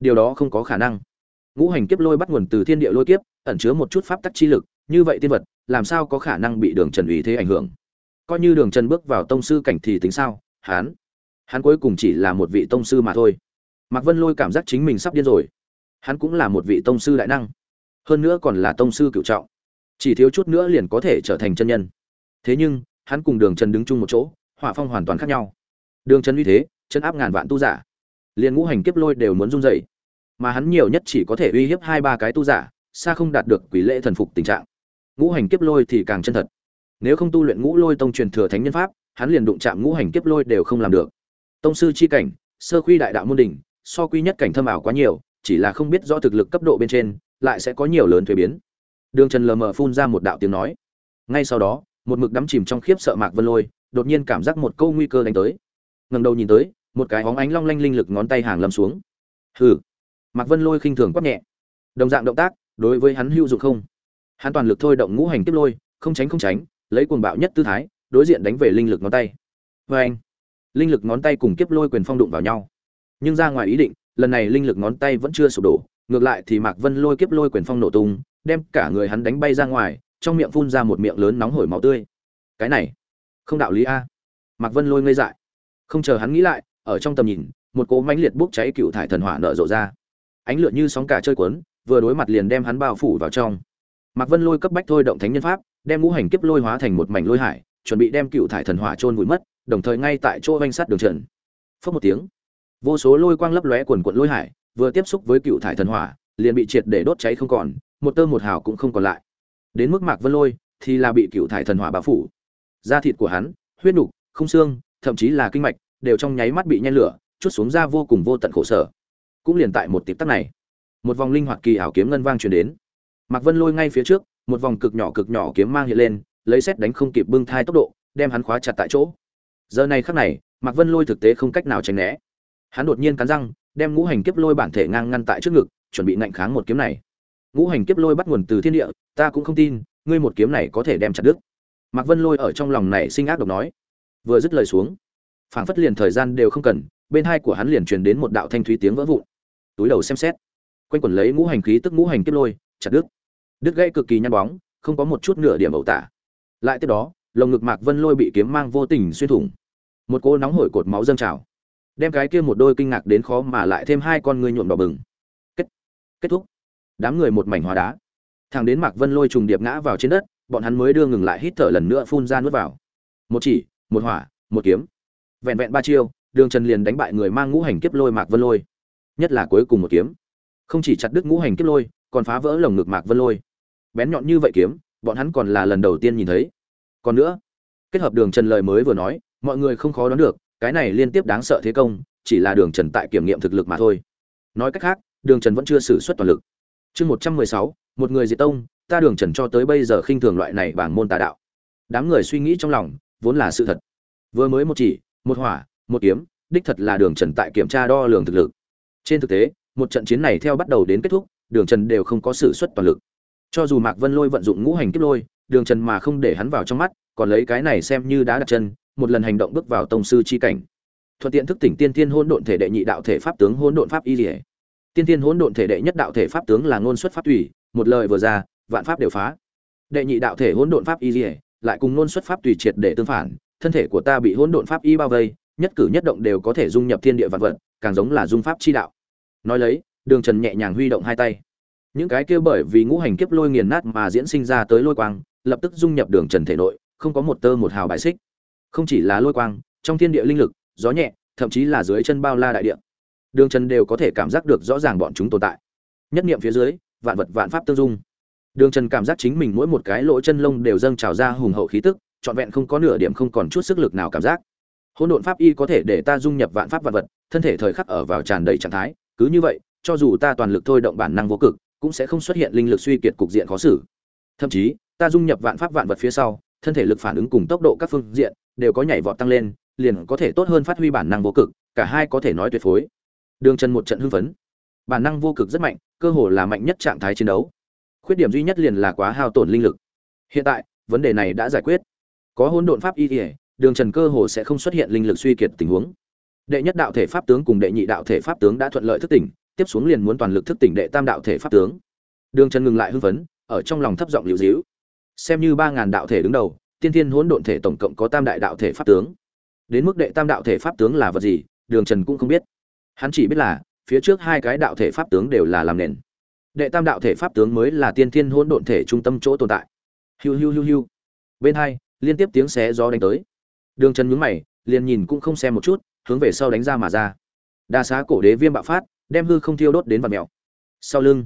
Điều đó không có khả năng. Ngũ hành kiếp lôi bắt nguồn từ thiên địa lôi kiếp, ẩn chứa một chút pháp tắc chi lực, như vậy tiên vật, làm sao có khả năng bị đường trần ủy thế ảnh hưởng? Coi như đường trần bước vào tông sư cảnh thì tính sao? Hắn hắn cuối cùng chỉ là một vị tông sư mà thôi. Mạc vân lôi cảm giác chính mình sắp điên rồi. Hắn cũng là một vị tông sư đại năng, hơn nữa còn là tông sư cựu trọng. Chỉ thiếu chút nữa liền có thể trở thành chân nhân thế nhưng, hắn cùng đường trần đứng chung một chỗ, hỏa phong hoàn toàn khác nhau. Đường trần uy thế, chân áp ngàn vạn tu giả. Liền ngũ hành kiếp lôi đều muốn run dậy mà hắn nhiều nhất chỉ có thể uy hiếp hai ba cái tu giả, xa không đạt được quỷ lễ thần phục tình trạng. Ngũ hành kiếp lôi thì càng chân thật. Nếu không tu luyện ngũ lôi tông truyền thừa thánh nhân pháp, hắn liền đụng chạm ngũ hành kiếp lôi đều không làm được. Tông sư chi cảnh, sơ quy đại đạo môn đỉnh, so quy nhất cảnh thâm ảo quá nhiều, chỉ là không biết rõ thực lực cấp độ bên trên, lại sẽ có nhiều lớn thuế biến. Đường trần lờ mờ phun ra một đạo tiếng nói. Ngay sau đó một mực đắm chìm trong khiếp sợ mạc vân lôi, đột nhiên cảm giác một câu nguy cơ đánh tới. Ngầm đầu nhìn tới, một cái hóng ánh long lanh linh lực ngón tay hàng lâm xuống. Hừ. Mạc vân lôi khinh thường quát nhẹ. Đồng dạng động tác, đối với hắn hữu dụng không? Hắn toàn lực thôi động ngũ hành tiếp lôi, không tránh không tránh, lấy cuồng bạo nhất tư thái, đối diện đánh về linh lực ngón tay. Vê anh linh lực ngón tay cùng kiếp lôi quyền phong đụng vào nhau. Nhưng ra ngoài ý định, lần này linh lực ngón tay vẫn chưa sụp đổ, ngược lại thì mạc vân lôi kiếp lôi quyền phong nổ tung, đem cả người hắn đánh bay ra ngoài trong miệng phun ra một miệng lớn nóng hổi máu tươi. Cái này, không đạo lý a. Mạc vân lôi ngây dại. Không chờ hắn nghĩ lại, ở trong tầm nhìn, một cỗ mãnh liệt bốc cháy cựu thải thần hỏa nở rộ ra. Ánh lửa như sóng cả chơi cuốn, vừa đối mặt liền đem hắn bao phủ vào trong. Mạc vân lôi cấp bách thôi động thánh nhân pháp, đem ngũ hành kiếp lôi hóa thành một mảnh lôi hải, chuẩn bị đem cựu thải thần hỏa trôn vùi mất, đồng thời ngay tại chỗ oanh sát đường trần. Phớt một tiếng, vô số lôi quang lấp lóe quần quận lôi hải, vừa tiếp xúc với cựu thải thần hỏa, liền bị triệt để đốt cháy không còn, một tơ một hào cũng không còn lại đến mức mạc vân lôi thì là bị cựu thải thần hỏa bao phủ. Da thịt của hắn, huyết nục không xương, thậm chí là kinh mạch, đều trong nháy mắt bị nhen lửa, chút xuống ra vô cùng vô tận khổ sở. Cũng liền tại một tịp tắc này, một vòng linh hoạt kỳ ảo kiếm ngân vang truyền đến. Mạc vân lôi ngay phía trước, một vòng cực nhỏ cực nhỏ kiếm mang hiện lên, lấy xét đánh không kịp bưng thai tốc độ, đem hắn khóa chặt tại chỗ. Giờ này khắc này, mạc vân lôi thực tế không cách nào tránh né. Hắn đột nhiên cắn răng, đem ngũ hành kiếp lôi bản thể ngang ngăn tại trước ngực, chuẩn bị ngạnh kháng một kiếm này ngũ hành kiếp lôi bắt nguồn từ thiên địa, ta cũng không tin, ngươi một kiếm này có thể đem chặt đứt. Mạc vân lôi ở trong lòng này sinh ác độc nói. Vừa dứt lời xuống, phảng phất liền thời gian đều không cần, bên hai của hắn liền truyền đến một đạo thanh thúy tiếng vỡ vụn. Túi đầu xem xét, quanh quẩn lấy ngũ hành khí tức ngũ hành kiếp lôi, chặt đứt. Đứt gãy cực kỳ nhăn bóng, không có một chút nửa điểm ẩu tả. Lại tiếp đó, lồng ngực mạc vân lôi bị kiếm mang vô tình xuyên thủng. Một cô nóng hổi cột máu dâng trào, đem cái kia một đôi kinh ngạc đến khó mà lại thêm hai con ngươi nhuộm đỏ bừng. Kết kết thúc đám người một mảnh hóa đá. Thằng đến mạc vân lôi trùng điệp ngã vào trên đất, bọn hắn mới đưa ngừng lại hít thở lần nữa phun ra nuốt vào. Một chỉ, một hỏa, một kiếm. Vẹn vẹn ba chiêu, đường trần liền đánh bại người mang ngũ hành kiếp lôi mạc vân lôi. Nhất là cuối cùng một kiếm. Không chỉ chặt đứt ngũ hành kiếp lôi, còn phá vỡ lồng ngực mạc vân lôi. Bén nhọn như vậy kiếm, bọn hắn còn là lần đầu tiên nhìn thấy. Còn nữa, kết hợp đường trần lời mới vừa nói, mọi người không khó đoán được, cái này liên tiếp đáng sợ thế công, chỉ là đường trần tại kiểm nghiệm thực lực mà thôi. Nói cách khác, đường trần vẫn chưa xử suất toàn lực chương một trăm mười sáu, một người diệt tông, ta đường trần cho tới bây giờ khinh thường loại này bảng môn tà đạo. Đám người suy nghĩ trong lòng, vốn là sự thật. Vừa mới một chỉ, một hỏa, một kiếm, đích thật là đường trần tại kiểm tra đo lường thực lực. Trên thực tế, một trận chiến này theo bắt đầu đến kết thúc, đường trần đều không có sự xuất toàn lực. Cho dù mạc vân lôi vận dụng ngũ hành kiếp lôi, đường trần mà không để hắn vào trong mắt, còn lấy cái này xem như đã đặt chân, một lần hành động bước vào tông sư chi cảnh. Thuận tiện thức tỉnh tiên thiên hỗn độn thể đệ nhị đạo thể pháp tướng hỗn độn pháp y liễu tiên thiên hỗn độn thể đệ nhất đạo thể pháp tướng là ngôn xuất pháp tùy, một lời vừa ra, vạn pháp đều phá. Đệ nhị đạo thể hỗn độn pháp y dỉa lại cùng ngôn xuất pháp tùy triệt để tương phản, thân thể của ta bị hỗn độn pháp y bao vây, nhất cử nhất động đều có thể dung nhập thiên địa vạn vật, càng giống là dung pháp chi đạo. Nói lấy, đường trần nhẹ nhàng huy động hai tay. Những cái kia bởi vì ngũ hành kiếp lôi nghiền nát mà diễn sinh ra tới lôi quang, lập tức dung nhập đường trần thể nội, không có một tơ một hào bài xích. Không chỉ là lôi quang, trong thiên địa linh lực, gió nhẹ, thậm chí là dưới chân bao la đại địa đường trần đều có thể cảm giác được rõ ràng bọn chúng tồn tại. Nhất niệm phía dưới, vạn vật vạn pháp tương dung. Đường trần cảm giác chính mình mỗi một cái lỗ chân lông đều dâng trào ra hùng hậu khí tức, trọn vẹn không có nửa điểm không còn chút sức lực nào cảm giác. Hỗn độn pháp y có thể để ta dung nhập vạn pháp vạn vật, thân thể thời khắc ở vào tràn đầy trạng thái, cứ như vậy, cho dù ta toàn lực thôi động bản năng vô cực, cũng sẽ không xuất hiện linh lực suy kiệt cục diện khó xử. Thậm chí, ta dung nhập vạn pháp vạn vật phía sau, thân thể lực phản ứng cùng tốc độ các phương diện đều có nhảy vọt tăng lên, liền có thể tốt hơn phát huy bản năng vô cực, cả hai có thể nói tuyệt phối đường trần một trận hưng phấn. Bản năng vô cực rất mạnh, cơ hồ là mạnh nhất trạng thái chiến đấu. Khuyết điểm duy nhất liền là quá hao tổn linh lực. Hiện tại, vấn đề này đã giải quyết. Có hỗn độn pháp y ỉa đường trần cơ hồ sẽ không xuất hiện linh lực suy kiệt tình huống. Đệ nhất đạo thể pháp tướng cùng đệ nhị đạo thể pháp tướng đã thuận lợi thức tỉnh, tiếp xuống liền muốn toàn lực thức tỉnh đệ tam đạo thể pháp tướng. Đường trần ngừng lại hưng phấn, ở trong lòng thấp giọng liễu dĩu xem như ba ngàn đạo thể đứng đầu, tiên thiên hỗn độn thể tổng cộng có tam đại đạo thể pháp tướng. Đến mức đệ tam đạo thể pháp tướng là vật gì, đường trần cũng không biết hắn chỉ biết là, phía trước hai cái đạo thể pháp tướng đều là làm nền. Đệ tam đạo thể pháp tướng mới là tiên thiên hỗn độn thể trung tâm chỗ tồn tại. Hiu hiu hiu hiu. Bên hai, liên tiếp tiếng xé gió đánh tới. Đường trần nhướng mày, liền nhìn cũng không xem một chút, hướng về sau đánh ra mà ra. Đa xá cổ đế viêm bạo phát, đem hư không thiêu đốt đến vật mèo. Sau lưng,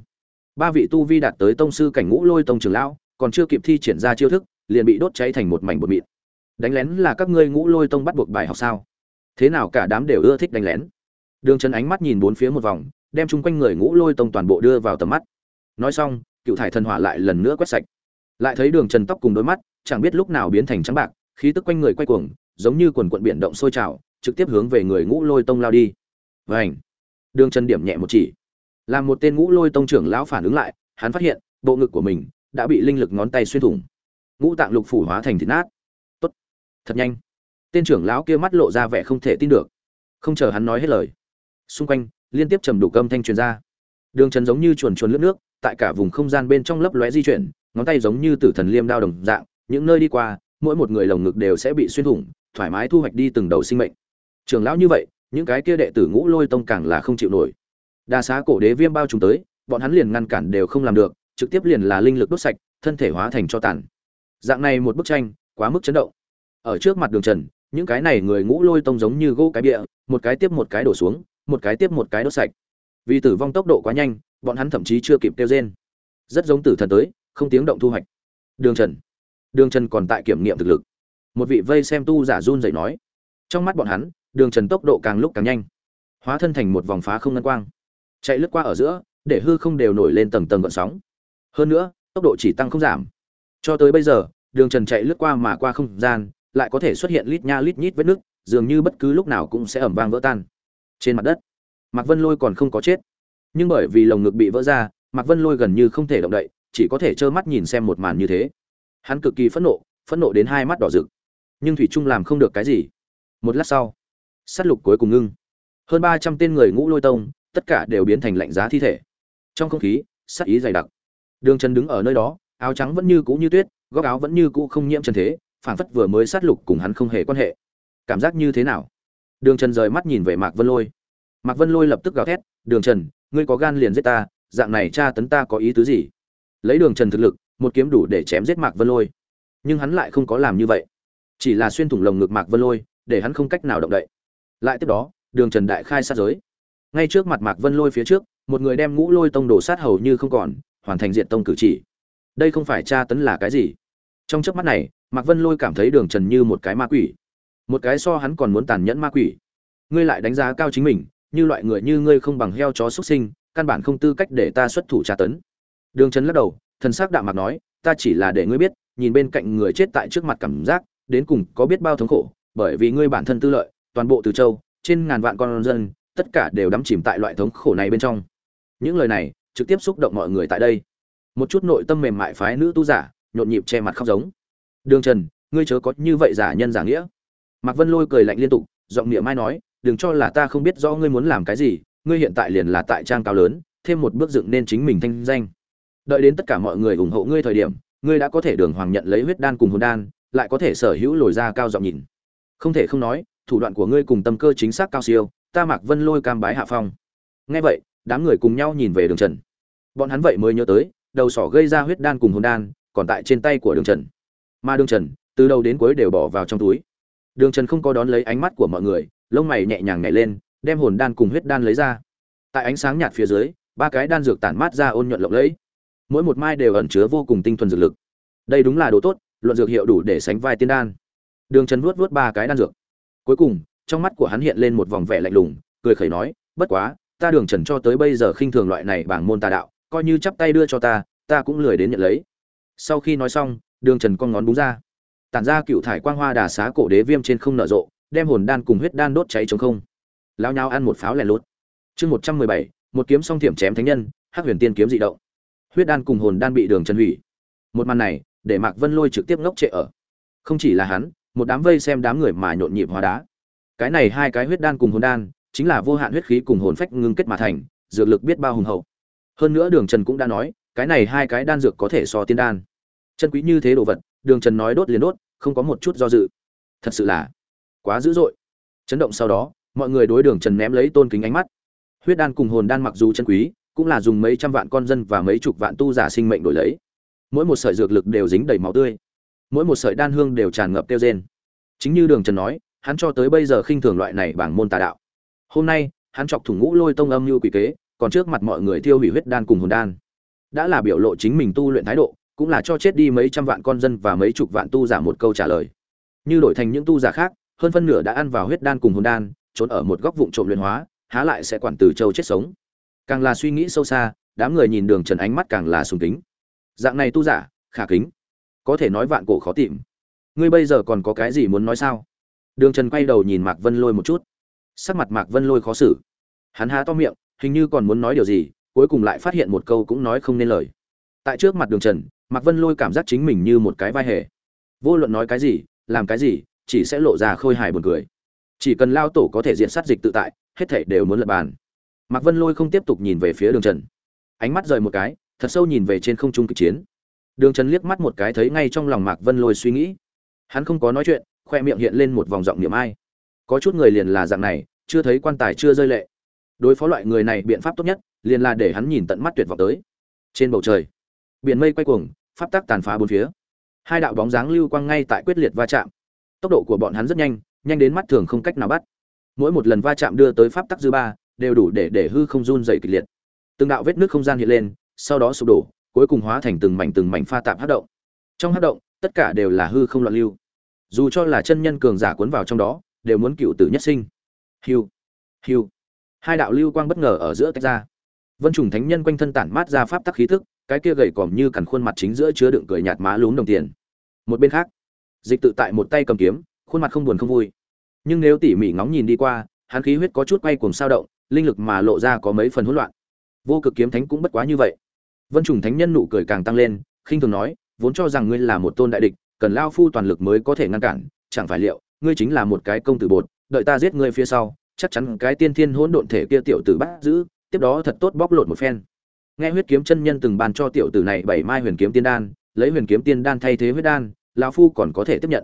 ba vị tu vi đạt tới tông sư cảnh ngũ lôi tông trường lão, còn chưa kịp thi triển ra chiêu thức, liền bị đốt cháy thành một mảnh bột mịn. Đánh lén là các ngươi ngũ lôi tông bắt buộc bài học sao? Thế nào cả đám đều ưa thích đánh lén? Đường trần ánh mắt nhìn bốn phía một vòng, đem chung quanh người ngũ lôi tông toàn bộ đưa vào tầm mắt. Nói xong, cựu thải thần hỏa lại lần nữa quét sạch. Lại thấy đường trần tóc cùng đôi mắt, chẳng biết lúc nào biến thành trắng bạc, khí tức quanh người quay cuồng, giống như quần quận biển động sôi trào, trực tiếp hướng về người ngũ lôi tông lao đi. Vành! Đường trần điểm nhẹ một chỉ. Làm một tên ngũ lôi tông trưởng lão phản ứng lại, hắn phát hiện, bộ ngực của mình đã bị linh lực ngón tay xuyên thủng. Ngũ tạng lục phủ hóa thành thịt nát. Tốt! Thật nhanh! Tên trưởng lão kia mắt lộ ra vẻ không thể tin được. Không chờ hắn nói hết lời xung quanh, liên tiếp trầm đủ cơm thanh truyền ra. Đường trần giống như chuồn chuồn lướt nước, tại cả vùng không gian bên trong lấp lóe di chuyển, ngón tay giống như tử thần liêm đao đồng dạng, những nơi đi qua, mỗi một người lồng ngực đều sẽ bị xuyên thủng, thoải mái thu hoạch đi từng đầu sinh mệnh. Trường lão như vậy, những cái kia đệ tử ngũ lôi tông càng là không chịu nổi. Đa xá cổ đế viêm bao trùm tới, bọn hắn liền ngăn cản đều không làm được, trực tiếp liền là linh lực đốt sạch, thân thể hóa thành cho tàn. Dạng này một bức tranh, quá mức chấn động. Ở trước mặt đường trần, những cái này người ngũ lôi tông giống như gỗ cái bịa, một cái tiếp một cái đổ xuống một cái tiếp một cái đốt sạch. Vì tử vong tốc độ quá nhanh, bọn hắn thậm chí chưa kịp kêu rên. Rất giống tử thần tới, không tiếng động thu hoạch. Đường trần. Đường trần còn tại kiểm nghiệm thực lực. Một vị vây xem tu giả run dậy nói. Trong mắt bọn hắn, đường trần tốc độ càng lúc càng nhanh. Hóa thân thành một vòng phá không ngân quang. Chạy lướt qua ở giữa, để hư không đều nổi lên tầng tầng gợn sóng. Hơn nữa, tốc độ chỉ tăng không giảm. Cho tới bây giờ, đường trần chạy lướt qua mà qua không gian, lại có thể xuất hiện lít nha lít nhít vết nước dường như bất cứ lúc nào cũng sẽ ẩm vang vỡ tan trên mặt đất. Mạc vân lôi còn không có chết. Nhưng bởi vì lồng ngực bị vỡ ra, mạc vân lôi gần như không thể động đậy, chỉ có thể trơ mắt nhìn xem một màn như thế. Hắn cực kỳ phẫn nộ phẫn nộ đến hai mắt đỏ rực. Nhưng thủy trung làm không được cái gì. Một lát sau s á t lục cuối cùng ngưng. Hơn ba trăm tên người ngũ lôi tông, tất cả đều biến thành lạnh giá thi thể. Trong không khí sắc ý dày đặc. Đường trần đứng ở nơi đó, áo trắng vẫn như cũ như tuyết, góc áo vẫn như cũ không nhiễm trần thế phản phất vừa mới sát lục cùng hắn không hề quan hệ. Cảm giác như thế nào? Đường trần rời mắt nhìn về mạc vân lôi. Mạc vân lôi lập tức gào thét, đường trần, ngươi có gan liền giết ta, dạng này cha tấn ta có ý tứ gì? Lấy đường trần thực lực, một kiếm đủ để chém giết mạc vân lôi. Nhưng hắn lại không có làm như vậy. Chỉ là xuyên thủng lồng ngực mạc vân lôi, để hắn không cách nào động đậy. Lại tiếp đó, đường trần đại khai sát giới. Ngay trước mặt mạc vân lôi phía trước, một người đem ngũ lôi tông đổ sát hầu như không còn, hoàn thành diện tông cử chỉ. Đây không phải tra tấn là cái gì? Trong chớp mắt này, mạc vân lôi cảm thấy đường trần như một cái ma quỷ một cái so hắn còn muốn tàn nhẫn ma quỷ. Ngươi lại đánh giá cao chính mình, như loại người như ngươi không bằng heo chó xuất sinh, căn bản không tư cách để ta xuất thủ tra tấn. Đường trần lắc đầu, thần s ắ c đạm mạc nói, ta chỉ là để ngươi biết, nhìn bên cạnh người chết tại trước mặt cảm giác, đến cùng có biết bao thống khổ, bởi vì ngươi bản thân tư lợi, toàn bộ từ châu, trên ngàn vạn con dân, tất cả đều đắm chìm tại loại thống khổ này bên trong. Những lời này, trực tiếp xúc động mọi người tại đây. Một chút nội tâm mềm mại phái nữ tu giả, nhộn nhịp che mặt khóc giống. Đường trần, ngươi chớ có như vậy giả nhân giả nghĩa mạc vân lôi cười lạnh liên tục, giọng miệng mai nói, đừng cho là ta không biết rõ ngươi muốn làm cái gì, ngươi hiện tại liền là tại trang cao lớn, thêm một bước dựng nên chính mình thanh danh. Đợi đến tất cả mọi người ủng hộ ngươi thời điểm, ngươi đã có thể đường hoàng nhận lấy huyết đan cùng hồn đan, lại có thể sở hữu lồi ra cao giọng nhìn. Không thể không nói, thủ đoạn của ngươi cùng tâm cơ chính xác cao siêu, ta mạc vân lôi cam bái hạ phong. Nghe vậy, đám người cùng nhau nhìn về đường trần. Bọn hắn vậy mới nhớ tới, đầu sỏ gây ra huyết đan cùng hồn đan, còn tại trên tay của đường trần. Mà đường trần, từ đầu đến cuối đều bỏ vào trong túi đường trần không có đón lấy ánh mắt của mọi người, lông mày nhẹ nhàng nhảy lên, đem hồn đan cùng huyết đan lấy ra. Tại ánh sáng nhạt phía dưới, ba cái đan dược tản mát ra ôn nhuận lộng lẫy. Mỗi một mai đều ẩn chứa vô cùng tinh thuần dược lực. Đây đúng là đồ tốt, luận dược hiệu đủ để sánh vai tiên đan. Đường trần vuốt vuốt ba cái đan dược. Cuối cùng, trong mắt của hắn hiện lên một vòng vẻ lạnh lùng, cười khẩy nói, bất quá, ta đường trần cho tới bây giờ khinh thường loại này bảng môn tà đạo, coi như chắp tay đưa cho ta ta cũng lười đến nhận lấy. Sau khi nói xong, đường trần con ngón búng ra tản ra cựu thải quang hoa đà xá cổ đế viêm trên không nở rộ, đem hồn đan cùng huyết đan đốt cháy chống không. Lao nhau ăn một pháo lẻ lốt chương một trăm mười bảy, một kiếm song thiểm chém thánh nhân, hắc huyền tiên kiếm dị động. Huyết đan cùng hồn đan bị đường trần hủy. Một màn này, để mạc vân lôi trực tiếp ngốc trệ ở. Không chỉ là hắn, một đám vây xem đám người mà nhộn nhịp hóa đá. Cái này hai cái huyết đan cùng hồn đan, chính là vô hạn huyết khí cùng hồn phách ngưng kết mà thành, dược lực biết bao hùng hậu. Hơn nữa đường trần cũng đã nói, cái này hai cái đan dược có thể so tiên đan. Chân quý như thế đồ vật, đường trần nói đốt liền đốt không có một chút do dự. Thật sự là quá dữ dội. Chấn động sau đó, mọi người đối đường trần ném lấy tôn kính ánh mắt. Huyết đan cùng hồn đan mặc dù chân quý, cũng là dùng mấy trăm vạn con dân và mấy chục vạn tu giả sinh mệnh đổi lấy. Mỗi một sợi dược lực đều dính đầy máu tươi. Mỗi một sợi đan hương đều tràn ngập tiêu rên chính như đường trần nói, hắn cho tới bây giờ khinh thường loại này bảng môn tà đạo. Hôm nay, hắn chọc thủng ngũ lôi tông âm như quỷ kế, còn trước mặt mọi người tiêu hủy huyết đan cùng hồn đan. Đã là biểu lộ chính mình tu luyện thái độ cũng là cho chết đi mấy trăm vạn con dân và mấy chục vạn tu giả một câu trả lời. Như đổi thành những tu giả khác, hơn phân nửa đã ăn vào huyết đan cùng hồn đan, trốn ở một góc vụn trộm luyện hóa, há lại sẽ quản từ châu chết sống. Càng là suy nghĩ sâu xa, đám người nhìn đường trần ánh mắt càng là sùng kính. Dạng này tu giả, khả kính. Có thể nói vạn cổ khó tìm. Ngươi bây giờ còn có cái gì muốn nói sao? Đường trần quay đầu nhìn mạc vân lôi một chút. Sắc mặt mạc vân lôi khó xử. Hắn há to miệng, hình như còn muốn nói điều gì, cuối cùng lại phát hiện một câu cũng nói không nên lời. Tại trước mặt đường trần mạc vân lôi cảm giác chính mình như một cái vai hề. Vô luận nói cái gì, làm cái gì, chỉ sẽ lộ ra khôi hài buồn cười. Chỉ cần lao tổ có thể diện sát dịch tự tại, hết thảy đều muốn lật bàn. Mạc vân lôi không tiếp tục nhìn về phía đường trần. Ánh mắt rời một cái, thật sâu nhìn về trên không trung kịch chiến. Đường trần liếc mắt một cái thấy ngay trong lòng mạc vân lôi suy nghĩ. Hắn không có nói chuyện, khoe miệng hiện lên một vòng giọng niệm ai. Có chút người liền là dạng này, chưa thấy quan tài chưa rơi lệ. Đối phó loại người này biện pháp tốt nhất, liền là để hắn nhìn tận mắt tuyệt vọng tới. Trên bầu trời biển mây quay cuồng, pháp tắc tàn phá bốn phía. Hai đạo bóng dáng lưu quang ngay tại quyết liệt va chạm. Tốc độ của bọn hắn rất nhanh nhanh đến mắt thường không cách nào bắt. Mỗi một lần va chạm đưa tới pháp tắc dư ba, đều đủ để để hư không run dày kịch liệt. Từng đạo vết nước không gian hiện lên, sau đó sụp đổ, cuối cùng hóa thành từng mảnh từng mảnh pha tạp hát động. Trong hát động, tất cả đều là hư không loạn lưu. Dù cho là chân nhân cường giả cuốn vào trong đó, đều muốn cựu tử nhất sinh. Hiu hiu. Hai đạo lưu quang bất ngờ ở giữa tách ra. Vân trùng thánh nhân quanh thân tản mát ra pháp tắc khí thức cái kia gầy còm như cằn khuôn mặt chính giữa chứa đựng cười nhạt má lún đồng tiền. Một bên khác, dịch tự tại một tay cầm kiếm, khuôn mặt không buồn không vui. Nhưng nếu tỉ mỉ ngóng nhìn đi qua, hắn khí huyết có chút quay cuồng sao động, linh lực mà lộ ra có mấy phần hỗn loạn. Vô cực kiếm thánh cũng bất quá như vậy. Vân trùng thánh nhân nụ cười càng tăng lên, khinh thường nói, vốn cho rằng ngươi là một tôn đại địch, cần lao phu toàn lực mới có thể ngăn cản, chẳng phải liệu, ngươi chính là một cái công tử bột, đợi ta giết ngươi phía sau, chắc chắn cái tiên thiên hỗn độn thể kia tiểu tử bắt giữ, tiếp đó thật tốt bóc lột một phen nghe huyết kiếm chân nhân từng bàn cho tiểu tử này bảy mai huyền kiếm tiên đan, lấy huyền kiếm tiên đan thay thế huyết đan, lão phu còn có thể tiếp nhận.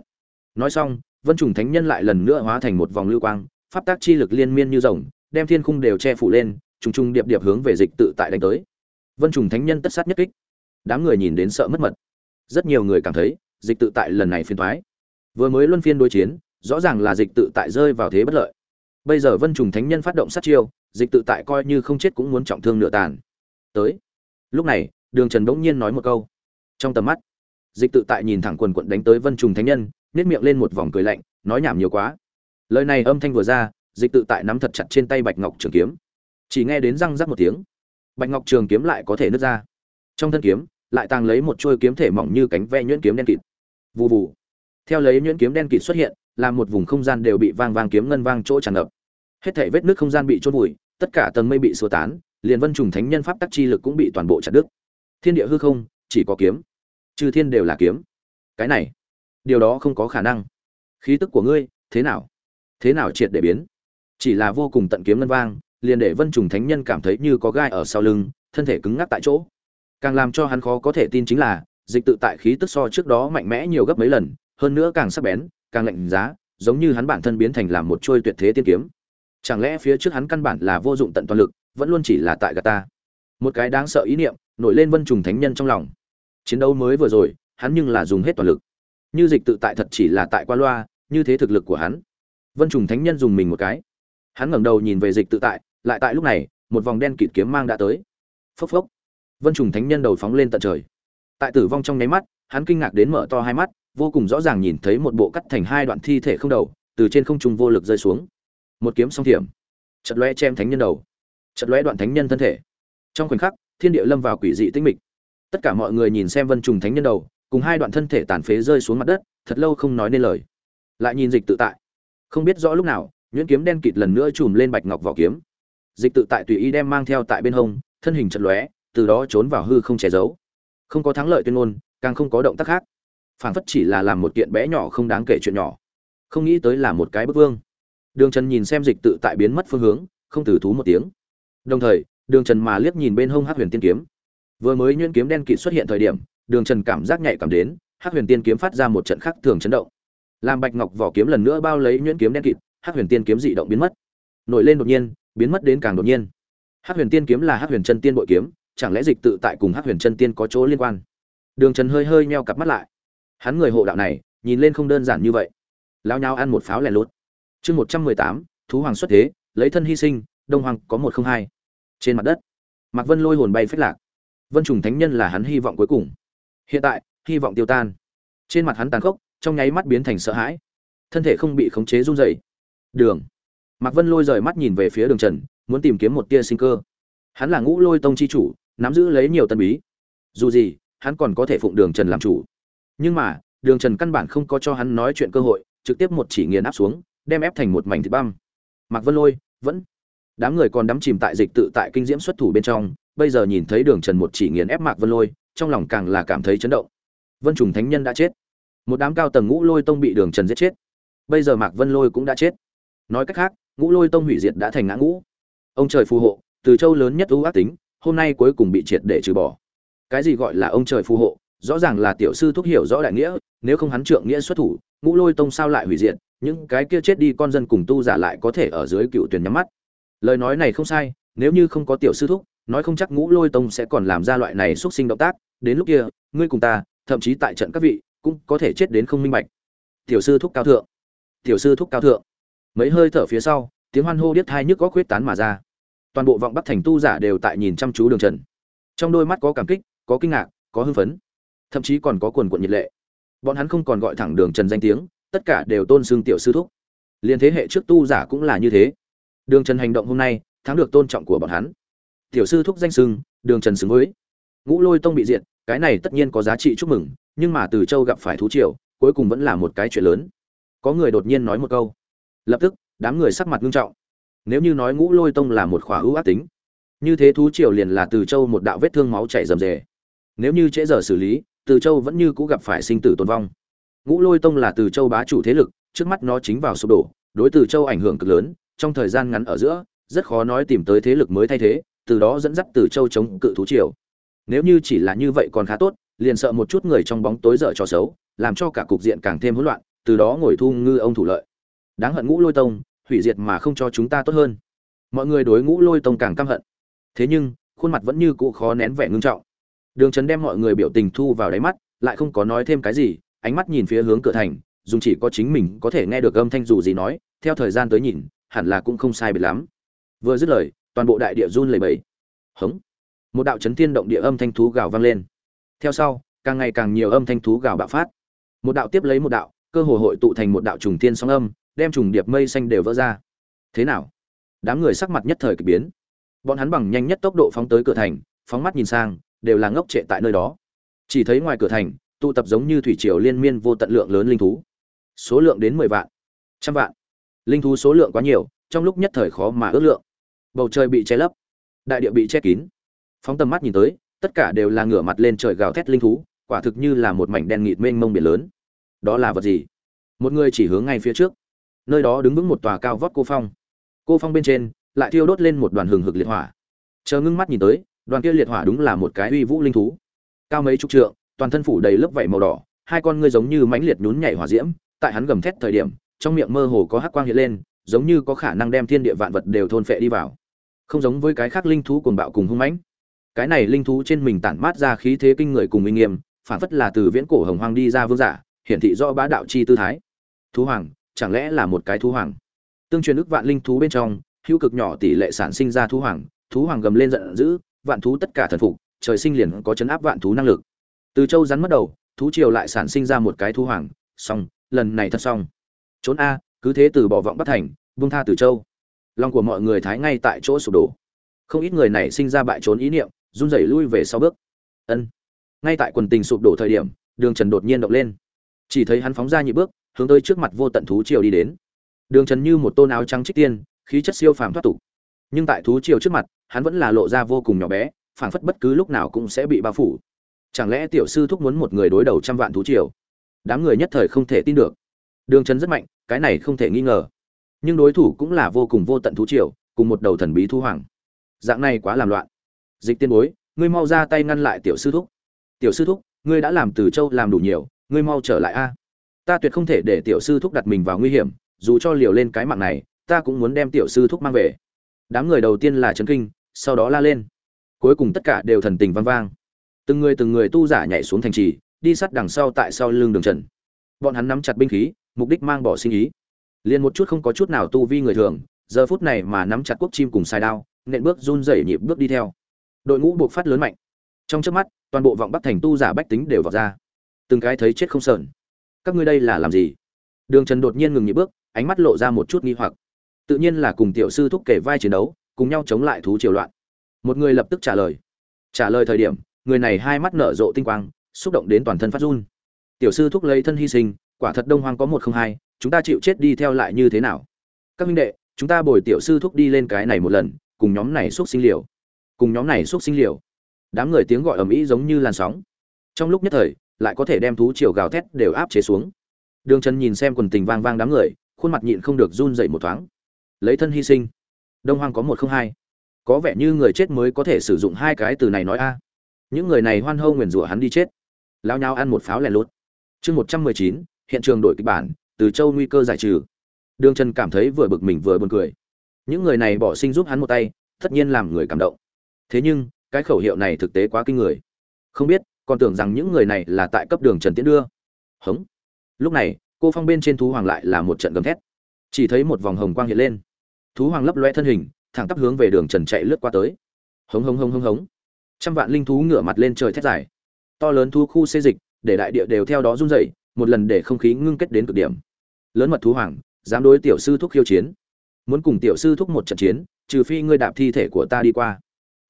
Nói xong, vân trùng thánh nhân lại lần nữa hóa thành một vòng lưu quang, pháp tác chi lực liên miên như rồng, đem thiên khung đều che phủ lên, trùng trùng điệp điệp hướng về dịch tự tại đánh tới. Vân trùng thánh nhân tất sát nhất kích. Đám người nhìn đến sợ mất mật. Rất nhiều người cảm thấy, dịch tự tại lần này phiên thoái vừa mới luân phiên đối chiến, rõ ràng là dịch tự tại rơi vào thế bất lợi. Bây giờ vân trùng thánh nhân phát động sát chiêu, dịch tự tại coi như không chết cũng muốn trọng thương nửa tàn tới. Lúc này, đường trần bỗng nhiên nói một câu. Trong tầm mắt, dịch tự tại nhìn thẳng quần quận đánh tới vân trùng thánh nhân nếp miệng lên một vòng cười lạnh, nói nhảm nhiều quá. Lời này âm thanh vừa ra, dịch tự tại nắm thật chặt trên tay bạch ngọc trường kiếm. Chỉ nghe đến răng rắc một tiếng, bạch ngọc trường kiếm lại có thể nứt ra. Trong thân kiếm, lại tàng lấy một chuôi kiếm thể mỏng như cánh ve nhuyễn kiếm đen kịt. Vù vù. Theo lấy nhuyễn kiếm đen kịt xuất hiện, làm một vùng không gian đều bị vang vang kiếm ngân vang chỗ tràn ngập. Hết thảy vết nước không gian bị trôn vùi, tất cả tầng mây bị xua tán liền vân trùng thánh nhân pháp tắc chi lực cũng bị toàn bộ chặt đứt. Thiên địa hư không, chỉ có kiếm. Trừ thiên đều là kiếm. Cái này, điều đó không có khả năng. Khí tức của ngươi, thế nào? Thế nào triệt để biến? Chỉ là vô cùng tận kiếm ngân vang, liền để vân trùng thánh nhân cảm thấy như có gai ở sau lưng, thân thể cứng ngắc tại chỗ. Càng làm cho hắn khó có thể tin chính là, dịch tự tại khí tức so trước đó mạnh mẽ nhiều gấp mấy lần, hơn nữa càng sắc bén, càng lạnh giá, giống như hắn bản thân biến thành làm một trôi tuyệt thế tiên kiếm. Chẳng lẽ phía trước hắn căn bản là vô dụng tận toàn lực vẫn luôn chỉ là tại gà ta một cái đáng sợ ý niệm nổi lên vân trùng thánh nhân trong lòng. Chiến đấu mới vừa rồi, hắn nhưng là dùng hết toàn lực. Như dịch tự tại thật chỉ là tại qua loa, như thế thực lực của hắn. Vân trùng thánh nhân dùng mình một cái. Hắn ngẩng đầu nhìn về dịch tự tại, lại tại lúc này, một vòng đen kịt kiếm mang đã tới. Phốc phốc. Vân trùng thánh nhân đầu phóng lên tận trời. Tại tử vong trong nháy mắt, hắn kinh ngạc đến mở to hai mắt, vô cùng rõ ràng nhìn thấy một bộ cắt thành hai đoạn thi thể không đầu, từ trên không trung vô lực rơi xuống. Một kiếm song thiểm. Chật lóe chém thánh nhân đầu chật lóe đoạn thánh nhân thân thể. Trong khoảnh khắc, thiên địa lâm vào quỷ dị tĩnh mịch. Tất cả mọi người nhìn xem vân trùng thánh nhân đầu, cùng hai đoạn thân thể tàn phế rơi xuống mặt đất, thật lâu không nói nên lời. Lại nhìn dịch tự tại. Không biết rõ lúc nào, nhuyễn kiếm đen kịt lần nữa chùm lên bạch ngọc vỏ kiếm. Dịch tự tại tùy ý đem mang theo tại bên hông, thân hình chật lóe, từ đó trốn vào hư không che giấu. Không có thắng lợi tuyên ngôn, càng không có động tác khác. Phảng phất chỉ là làm một kiện bé nhỏ không đáng kể chuyện nhỏ. Không nghĩ tới là một cái bức vương. Đường trần nhìn xem dịch tự tại biến mất phương hướng, không từ thú một tiếng đồng thời, đường trần mà liếc nhìn bên hông hát huyền tiên kiếm. Vừa mới nhuyễn kiếm đen kịt xuất hiện thời điểm, đường trần cảm giác nhạy cảm đến hát huyền tiên kiếm phát ra một trận khắc thường chấn động. Làm bạch ngọc vỏ kiếm lần nữa bao lấy nhuyễn kiếm đen kịt hát huyền tiên kiếm dị động biến mất. Nổi lên đột nhiên, biến mất đến càng đột nhiên. Hát huyền tiên kiếm là hát huyền chân tiên bội kiếm, chẳng lẽ dịch tự tại cùng hát huyền chân tiên có chỗ liên quan? Đường trần hơi hơi meo cặp mắt lại. Hắn người hộ đạo này, nhìn lên không đơn giản như vậy. Lao nhau ăn một pháo lẻ lốt chương một trăm mười tám, thú hoàng xuất thế, lấy thân hy sinh đông hoàng có một không hai. Trên mặt đất, mạc vân lôi hồn bay phách lạc. Vân trùng thánh nhân là hắn hy vọng cuối cùng. Hiện tại, hy vọng tiêu tan. Trên mặt hắn tàn khốc, trong nháy mắt biến thành sợ hãi. Thân thể không bị khống chế run rẩy. Đường. Mạc vân lôi rời mắt nhìn về phía đường trần, muốn tìm kiếm một tia sinh cơ. Hắn là ngũ lôi tông chi chủ, nắm giữ lấy nhiều tân bí. Dù gì, hắn còn có thể phụng đường trần làm chủ. Nhưng mà, đường trần căn bản không có cho hắn nói chuyện cơ hội, trực tiếp một chỉ nghiền áp xuống, đem ép thành một mảnh thịt băm. Mạc vân lôi, vẫn đám người còn đắm chìm tại dịch tự tại kinh diễm xuất thủ bên trong, bây giờ nhìn thấy đường trần một chỉ nghiền ép mạc vân lôi, trong lòng càng là cảm thấy chấn động. Vân trùng thánh nhân đã chết. Một đám cao tầng ngũ lôi tông bị đường trần giết chết. Bây giờ mạc vân lôi cũng đã chết. Nói cách khác, ngũ lôi tông hủy diệt đã thành ngã ngũ. Ông trời phù hộ, từ châu lớn nhất ưu ác tính, hôm nay cuối cùng bị triệt để trừ bỏ. Cái gì gọi là ông trời phù hộ? Rõ ràng là tiểu sư thúc hiểu rõ đại nghĩa, nếu không hắn trượng nghĩa xuất thủ, ngũ lôi tông sao lại hủy diệt? Những cái kia chết đi con dân cùng tu giả lại có thể ở dưới cựu tuyển nhắm mắt lời nói này không sai, nếu như không có tiểu sư thúc, nói không chắc ngũ lôi tông sẽ còn làm ra loại này xuất sinh động tác. Đến lúc kia, ngươi cùng ta, thậm chí tại trận các vị, cũng có thể chết đến không minh bạch. Tiểu sư thúc cao thượng. Tiểu sư thúc cao thượng. Mấy hơi thở phía sau, tiếng hoan hô điếc thai nhức có khuyết tán mà ra. Toàn bộ vọng bắc thành tu giả đều tại nhìn chăm chú đường trần. Trong đôi mắt có cảm kích, có kinh ngạc, có hưng phấn. Thậm chí còn có quần quận nhiệt lệ. Bọn hắn không còn gọi thẳng đường trần danh tiếng, tất cả đều tôn xưng tiểu sư thúc. Liên thế hệ trước tu giả cũng là như thế đường trần hành động hôm nay, thắng được tôn trọng của bọn hắn. Tiểu sư thúc danh sưng, đường trần xứng với. Ngũ lôi tông bị diệt, cái này tất nhiên có giá trị chúc mừng, nhưng mà từ châu gặp phải thú triều, cuối cùng vẫn là một cái chuyện lớn. Có người đột nhiên nói một câu. Lập tức, đám người sắc mặt nghiêm trọng. Nếu như nói ngũ lôi tông là một khỏa ưu ác tính, như thế thú triều liền là từ châu một đạo vết thương máu chảy rầm rề. Nếu như trễ giờ xử lý, từ châu vẫn như cũ gặp phải sinh tử tồn vong. Ngũ lôi tông là từ châu bá chủ thế lực, trước mắt nó chính vào sụp đổ, đối từ châu ảnh hưởng cực lớn trong thời gian ngắn ở giữa, rất khó nói tìm tới thế lực mới thay thế, từ đó dẫn dắt từ châu chống cự thú triều. Nếu như chỉ là như vậy còn khá tốt, liền sợ một chút người trong bóng tối dở trò xấu, làm cho cả cục diện càng thêm hỗn loạn, từ đó ngồi thu ngư ông thủ lợi. Đáng hận ngũ lôi tông, hủy diệt mà không cho chúng ta tốt hơn. Mọi người đối ngũ lôi tông càng căm hận. Thế nhưng, khuôn mặt vẫn như cũ khó nén vẻ ngưng trọng. Đường trấn đem mọi người biểu tình thu vào đáy mắt, lại không có nói thêm cái gì, ánh mắt nhìn phía hướng cửa thành, dùng chỉ có chính mình có thể nghe được âm thanh dù gì nói, theo thời gian tới nhìn hẳn là cũng không sai biệt lắm. Vừa dứt lời, toàn bộ đại địa run lẩy bẩy. Hống! Một đạo chấn thiên động địa âm thanh thú gào vang lên. Theo sau, càng ngày càng nhiều âm thanh thú gào bạo phát. Một đạo tiếp lấy một đạo, cơ hồ hội tụ thành một đạo trùng thiên sóng âm, đem trùng điệp mây xanh đều vỡ ra. Thế nào? Đám người sắc mặt nhất thời kỳ biến. Bọn hắn bằng nhanh nhất tốc độ phóng tới cửa thành, phóng mắt nhìn sang, đều là ngốc trệ tại nơi đó. Chỉ thấy ngoài cửa thành, tụ tập giống như thủy triều liên miên vô tận lượng lớn linh thú. Số lượng đến mười vạn, trăm vạn linh thú số lượng quá nhiều, trong lúc nhất thời khó mà ước lượng. Bầu trời bị che lấp, đại địa bị che kín. Phóng tầm mắt nhìn tới, tất cả đều là ngửa mặt lên trời gào thét linh thú, quả thực như là một mảnh đen nghịt mênh mông biển lớn. Đó là vật gì? Một người chỉ hướng ngay phía trước. Nơi đó đứng vững một tòa cao vót cô phong. Cô phong bên trên, lại thiêu đốt lên một đoàn hừng hực liệt hỏa. Chờ ngưng mắt nhìn tới, đoàn kia liệt hỏa đúng là một cái uy vũ linh thú. Cao mấy chục trượng, toàn thân phủ đầy lớp vảy màu đỏ, hai con ngươi giống như mãnh liệt nhún nhảy hỏa diễm, tại hắn gầm thét thời điểm trong miệng mơ hồ có hắc quang hiện lên, giống như có khả năng đem thiên địa vạn vật đều thôn phệ đi vào. Không giống với cái khác linh thú cuồng bạo cùng hung mãnh. Cái này linh thú trên mình tản mát ra khí thế kinh người cùng uy nghiêm, phản phất là từ viễn cổ hồng hoang đi ra vương giả, hiển thị rõ bá đạo chi tư thái. Thú hoàng, chẳng lẽ là một cái thú hoàng? Tương truyền ức vạn linh thú bên trong, hữu cực nhỏ tỷ lệ sản sinh ra thú hoàng thú hoàng gầm lên giận dữ, vạn thú tất cả thần phục, trời sinh liền có chấn áp vạn thú năng lực. Từ châu rắn mất đầu, thú triều lại sản sinh ra một cái thú hoàng, xong, lần này thật xong trốn a, cứ thế từ bỏ vọng bắt thành vung tha từ châu. Lòng của mọi người thái ngay tại chỗ sụp đổ. Không ít người này sinh ra bại trốn ý niệm, run rẩy lui về sau bước. Ân. Ngay tại quần tình sụp đổ thời điểm, đường trần đột nhiên động lên. Chỉ thấy hắn phóng ra nhị bước, hướng tới trước mặt vô tận thú triều đi đến. Đường trần như một tôn áo trắng trích tiên, khí chất siêu phàm thoát tục. Nhưng tại thú triều trước mặt, hắn vẫn là lộ ra vô cùng nhỏ bé, phảng phất bất cứ lúc nào cũng sẽ bị bao phủ. Chẳng lẽ tiểu sư thúc muốn một người đối đầu trăm vạn thú triều? Đám người nhất thời không thể tin được đường trần rất mạnh, cái này không thể nghi ngờ. Nhưng đối thủ cũng là vô cùng vô tận thú triều, cùng một đầu thần bí thu hoàng. Dạng này quá làm loạn. Dịch tiên bối, ngươi mau ra tay ngăn lại tiểu sư thúc. Tiểu sư thúc, ngươi đã làm từ châu làm đủ nhiều, ngươi mau trở lại a. Ta tuyệt không thể để tiểu sư thúc đặt mình vào nguy hiểm, dù cho liều lên cái mạng này, ta cũng muốn đem tiểu sư thúc mang về. Đám người đầu tiên là trấn kinh, sau đó la lên. Cuối cùng tất cả đều thần tình vang vang. Từng người từng người tu giả nhảy xuống thành trì, đi sát đằng sau tại sau lưng đường trần. Bọn hắn nắm chặt binh khí mục đích mang bỏ sinh ý. Liền một chút không có chút nào tu vi người thường, giờ phút này mà nắm chặt quốc chim cùng sai đao, nện bước run rẩy nhịp bước đi theo. Đội ngũ buộc phát lớn mạnh. Trong trước mắt, toàn bộ vọng bắc thành tu giả bách tính đều vào ra. Từng cái thấy chết không sợn các ngươi đây là làm gì? Đường trần đột nhiên ngừng nhịp bước, ánh mắt lộ ra một chút nghi hoặc. Tự nhiên là cùng tiểu sư thúc kể vai chiến đấu, cùng nhau chống lại thú triều loạn. Một người lập tức trả lời. Trả lời thời điểm, người này hai mắt nở rộ tinh quang, xúc động đến toàn thân phát run. Tiểu sư thúc lấy thân hy sinh quả thật đông hoang có một không hai, chúng ta chịu chết đi theo lại như thế nào? Các minh đệ, chúng ta bồi tiểu sư thúc đi lên cái này một lần, cùng nhóm này xúc sinh liều. Cùng nhóm này xúc sinh liều. Đám người tiếng gọi ầm ĩ giống như làn sóng. Trong lúc nhất thời, lại có thể đem thú triều gào thét đều áp chế xuống. Đường trần nhìn xem quần tình vang vang đám người, khuôn mặt nhịn không được run dậy một thoáng. Lấy thân hy sinh. Đông hoang có một không hai. Có vẻ như người chết mới có thể sử dụng hai cái từ này nói a. Những người này hoan hô nguyền rủa hắn đi chết. Lao nhau ăn một pháo lẻ lốt chương một trăm mười chín hiện trường đổi kịch bản, từ châu nguy cơ giải trừ. Đường trần cảm thấy vừa bực mình vừa buồn cười. Những người này bỏ sinh giúp hắn một tay, tất nhiên làm người cảm động. Thế nhưng, cái khẩu hiệu này thực tế quá kinh người. Không biết, còn tưởng rằng những người này là tại cấp đường trần tiến đưa. Hống. Lúc này, cô phong bên trên thú hoàng lại là một trận gầm thét. Chỉ thấy một vòng hồng quang hiện lên. Thú hoàng lấp loe thân hình, thẳng tắp hướng về đường trần chạy lướt qua tới. Hống hống hống hống hống. Trăm vạn linh thú ngửa mặt lên trời thét dài. To lớn thu khu xê dịch, để đại địa đều theo đó run rẩy một lần để không khí ngưng kết đến cực điểm. Lớn mật thú hoàng, dám đối tiểu sư thúc khiêu chiến. Muốn cùng tiểu sư thúc một trận chiến, trừ phi ngươi đạp thi thể của ta đi qua.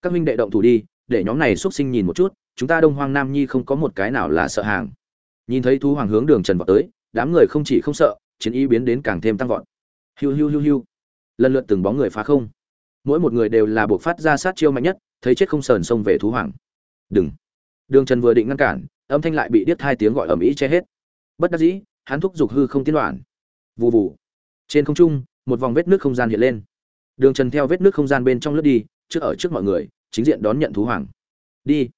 Các minh đệ động thủ đi, để nhóm này xuất sinh nhìn một chút, chúng ta đông hoang nam nhi không có một cái nào là sợ hàng. Nhìn thấy thú hoàng hướng đường trần vọt tới, đám người không chỉ không sợ, chiến ý biến đến càng thêm tăng vọt. Hiu hiu hiu hiu. Lần lượt từng bóng người phá không. Mỗi một người đều là buộc phát ra sát chiêu mạnh nhất, thấy chết không sờn xông về thú hoàng. Đừng. Đường trần vừa định ngăn cản, âm thanh lại bị điếc hai tiếng gọi ầm ĩ che hết bất đắc dĩ, hắn thúc giục hư không tiến đoạn vù vù. Trên không trung, một vòng vết nước không gian hiện lên. Đường trần theo vết nước không gian bên trong lướt đi, trước ở trước mọi người, chính diện đón nhận thú hoàng. Đi.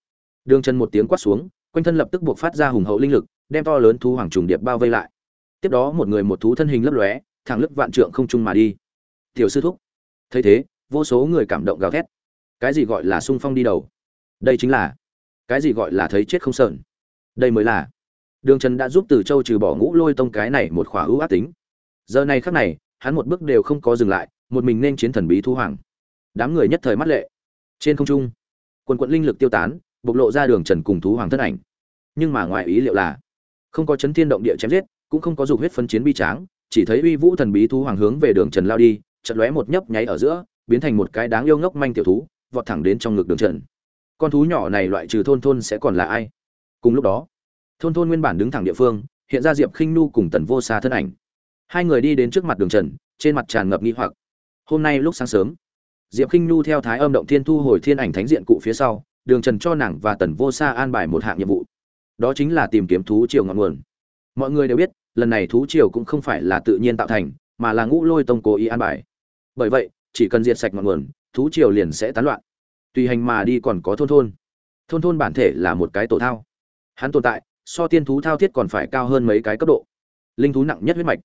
Đường trần một tiếng quát xuống, quanh thân lập tức buộc phát ra hùng hậu linh lực, đem to lớn thú hoàng trùng điệp bao vây lại. Tiếp đó một người một thú thân hình lấp lóe, thẳng lấp vạn trượng không trung mà đi. Tiểu sư thúc. Thấy thế, vô số người cảm động gào thét. Cái gì gọi là sung phong đi đầu? Đây chính là, cái gì gọi là thấy chết không sờn đây mới là đường trần đã giúp từ châu trừ bỏ ngũ lôi tông cái này một khỏa ưu ác tính. Giờ này khắc này, hắn một bước đều không có dừng lại, một mình nên chiến thần bí thu hoàng. Đám người nhất thời mắt lệ. Trên không trung, quần quận linh lực tiêu tán, bộc lộ ra đường trần cùng thú hoàng thân ảnh. Nhưng mà ngoài ý liệu là, không có chấn thiên động địa chém giết, cũng không có dục huyết phân chiến bi tráng, chỉ thấy uy vũ thần bí thú hoàng hướng về đường trần lao đi chật lóe một nhấp nháy ở giữa, biến thành một cái đáng yêu ngốc manh tiểu thú, vọt thẳng đến trong ngực đường trần. Con thú nhỏ này loại trừ thôn thôn sẽ còn là ai? Cùng lúc đó thôn thôn nguyên bản đứng thẳng địa phương, hiện ra diệp khinh nu cùng tần vô xa thân ảnh. Hai người đi đến trước mặt đường trần, trên mặt tràn ngập nghi hoặc. Hôm nay lúc sáng sớm, diệp khinh nu theo thái âm động thiên thu hồi thiên ảnh thánh diện cụ phía sau, đường trần cho nàng và tần vô xa an bài một hạng nhiệm vụ. Đó chính là tìm kiếm thú triều ngọn nguồn. Mọi người đều biết, lần này thú triều cũng không phải là tự nhiên tạo thành, mà là ngũ lôi tông cố ý an bài. Bởi vậy, chỉ cần diệt sạch ngọn nguồn, thú triều liền sẽ tán loạn. Tùy hành mà đi còn có thôn thôn. Thôn thôn bản thể là một cái tổ thao. Hắn tồn tại so tiên thú thao thiết còn phải cao hơn mấy cái cấp độ. Linh thú nặng nhất huyết mạch.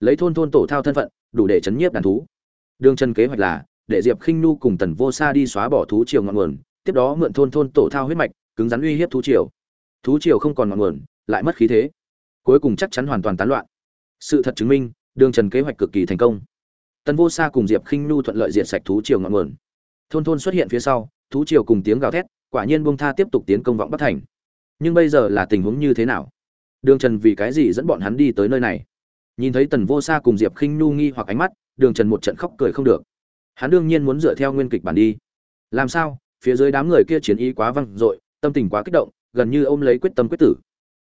Lấy thôn thôn tổ thao thân phận, đủ để chấn nhiếp đàn thú. Đường chân kế hoạch là, để diệp khinh nu cùng tần vô sa đi xóa bỏ thú triều ngọn nguồn, tiếp đó mượn thôn thôn tổ thao huyết mạch, cứng rắn uy hiếp thú triều. Thú triều không còn ngọn nguồn, lại mất khí thế. Cuối cùng chắc chắn hoàn toàn tán loạn. Sự thật chứng minh, đường trần kế hoạch cực kỳ thành công. Tần vô sa cùng diệp khinh nu thuận lợi diệt sạch thú triều ngọn nguồn. Thôn thôn xuất hiện phía sau, thú triều cùng tiếng gào thét, quả nhiên bông tha tiếp tục tiến công vọng bắc thành nhưng bây giờ là tình huống như thế nào? Đường trần vì cái gì dẫn bọn hắn đi tới nơi này? Nhìn thấy tần vô sa cùng diệp khinh nhu nghi hoặc ánh mắt, đường trần một trận khóc cười không được. Hắn đương nhiên muốn dựa theo nguyên kịch bản đi. Làm sao? Phía dưới đám người kia chiến ý quá văng dội, tâm tình quá kích động, gần như ôm lấy quyết tâm quyết tử.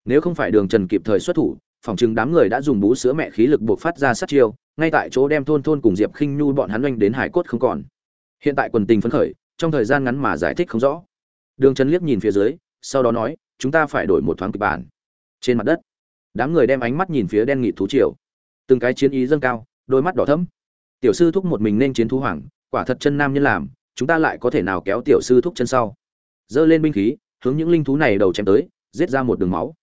Nếu không phải đường trần kịp thời xuất thủ phỏng chừng đám người đã dùng bú sữa mẹ khí lực buộc phát ra sát chiêu, ngay tại chỗ đem thôn thôn cùng diệp khinh nhu bọn hắn oanh đến hải cốt không còn. Hiện tại quần tình phấn khởi, trong thời gian ngắn mà giải thích không rõ. Đường trần liếc nhìn phía dưới, sau đó nói chúng ta phải đổi một thoáng kịch bản. Trên mặt đất, đám người đem ánh mắt nhìn phía đen nghị thú triều. Từng cái chiến ý dâng cao, đôi mắt đỏ thẫm. Tiểu sư thúc một mình nên chiến thú hoàng, quả thật chân nam nhân làm, chúng ta lại có thể nào kéo tiểu sư thúc chân sau? Giơ lên binh khí, hướng những linh thú này đầu chém tới, giết ra một đường máu.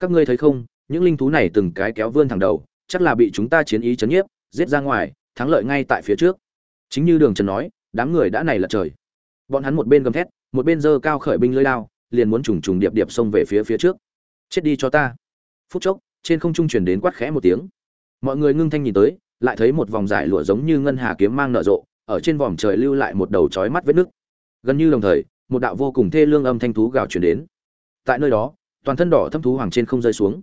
Các ngươi thấy không, những linh thú này từng cái kéo vươn thẳng đầu, chắc là bị chúng ta chiến ý chấn nhiếp, giết ra ngoài, thắng lợi ngay tại phía trước. Chính như đường trần nói, đám người đã này lật trời. Bọn hắn một bên gầm thét, một bên giơ cao khởi binh lưỡi lao liền muốn trùng trùng điệp điệp xông về phía phía trước. Chết đi cho ta. Phút chốc, trên không trung truyền đến quát khẽ một tiếng. Mọi người ngưng thanh nhìn tới, lại thấy một vòng dài lụa giống như ngân hà kiếm mang nở rộ, ở trên vòm trời lưu lại một đầu chói mắt vết nứt. Gần như đồng thời, một đạo vô cùng thê lương âm thanh thú gào truyền đến. Tại nơi đó, toàn thân đỏ thâm thú hoàng trên không rơi xuống.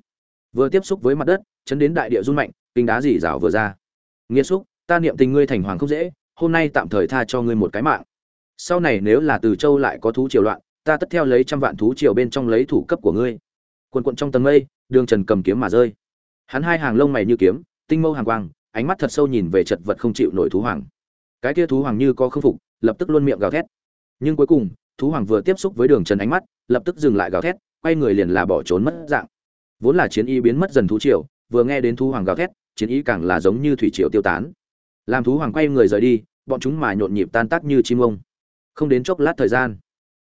Vừa tiếp xúc với mặt đất, chấn đến đại địa run mạnh, kinh đá dì rào vừa ra. Nghĩa xúc, ta niệm tình ngươi thành hoàng không dễ, hôm nay tạm thời tha cho ngươi một cái mạng. Sau này nếu là từ châu lại có thú triều loạn ta tất theo lấy trăm vạn thú triều bên trong lấy thủ cấp của ngươi. Quần quận trong tầng mây, đường trần cầm kiếm mà rơi. Hắn hai hàng lông mày như kiếm, tinh mâu hàng quang, ánh mắt thật sâu nhìn về chật vật không chịu nổi thú hoàng. Cái kia thú hoàng như có khâm phục, lập tức luôn miệng gào thét. Nhưng cuối cùng, thú hoàng vừa tiếp xúc với đường trần ánh mắt, lập tức dừng lại gào thét, quay người liền là bỏ trốn mất dạng. Vốn là chiến y biến mất dần thú triều, vừa nghe đến thú hoàng gào thét, chiến ý càng là giống như thủy triều tiêu tán. Làm thú hoàng quay người rời đi, bọn chúng mà nhộn nhịp tan tác như chim ông. Không đến chốc lát thời gian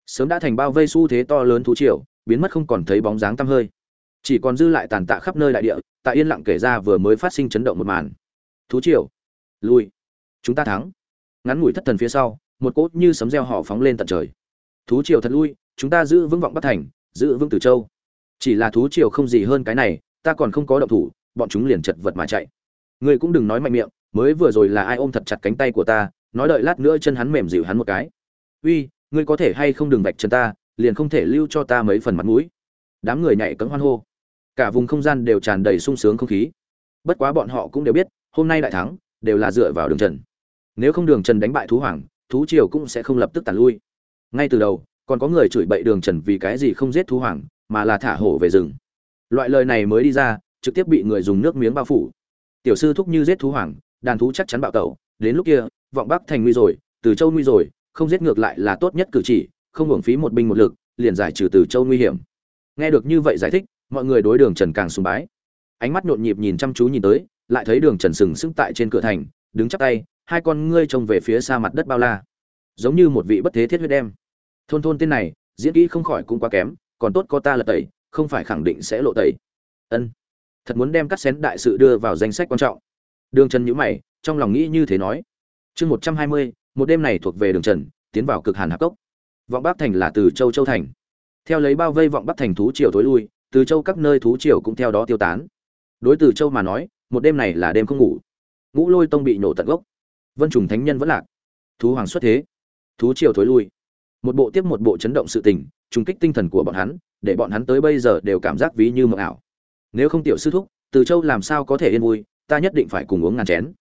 sớm đã thành bao vây xu thế to lớn thú triều, biến mất không còn thấy bóng dáng tăm hơi. Chỉ còn dư lại tàn tạ khắp nơi đại địa tại yên lặng kể ra vừa mới phát sinh chấn động một màn. Thú triều, lui. Chúng ta thắng. Ngắn ngủi thất thần phía sau, một cốt như sấm reo họ phóng lên tận trời. Thú triều thật lui, chúng ta giữ vững vọng bắc thành, giữ vững từ châu. Chỉ là thú triều không gì hơn cái này, ta còn không có động thủ, bọn chúng liền chật vật mà chạy. Ngươi cũng đừng nói mạnh miệng, mới vừa rồi là ai ôm thật chặt cánh tay của ta, nói đợi lát nữa chân hắn mềm dịu hắn một cái. Uy ngươi có thể hay không đừng vạch chân ta, liền không thể lưu cho ta mấy phần mặt mũi. Đám người nhảy cẫng hoan hô. Cả vùng không gian đều tràn đầy sung sướng không khí. Bất quá bọn họ cũng đều biết, hôm nay đại thắng, đều là dựa vào đường trần. Nếu không đường trần đánh bại thú hoàng, thú triều cũng sẽ không lập tức tàn lui. Ngay từ đầu, còn có người chửi bậy đường trần vì cái gì không giết thú hoàng, mà là thả hổ về rừng. Loại lời này mới đi ra, trực tiếp bị người dùng nước miếng bao phủ. Tiểu sư thúc như giết thú hoàng, đàn thú chắc chắn bạo tẩu, đến lúc kia, vọng bắc thành nguy rồi, từ châu nguy rồi không giết ngược lại là tốt nhất cử chỉ, không hưởng phí một binh một lực, liền giải trừ từ châu nguy hiểm. Nghe được như vậy giải thích, mọi người đối đường trần càng sùng bái. Ánh mắt nhộn nhịp nhìn chăm chú nhìn tới, lại thấy đường trần sừng sững tại trên cửa thành, đứng chắp tay, hai con ngươi trông về phía xa mặt đất bao la. Giống như một vị bất thế thiết huyết đem. Thôn thôn tên này, diễn kỹ không khỏi cũng quá kém, còn tốt có ta là tẩy, không phải khẳng định sẽ lộ tẩy. Ân. Thật muốn đem cắt xén đại sự đưa vào danh sách quan trọng. Đường trần nhữ mày, trong lòng nghĩ như thế nói. Chương một trăm hai mươi một đêm này thuộc về đường trần, tiến vào cực hàn hạp cốc. Vọng bắc thành là từ châu châu thành. Theo lấy bao vây vọng bắc thành thú triều tối lui, từ châu các nơi thú triều cũng theo đó tiêu tán. Đối từ châu mà nói, một đêm này là đêm không ngủ. Ngũ lôi tông bị nổ tận gốc. Vân trùng thánh nhân vẫn lạc. Thú hoàng xuất thế. Thú triều thối lui. Một bộ tiếp một bộ chấn động sự tình, trùng kích tinh thần của bọn hắn, để bọn hắn tới bây giờ đều cảm giác ví như mộng ảo. Nếu không tiểu sư thúc, từ châu làm sao có thể yên vui, ta nhất định phải cùng uống ngàn chén.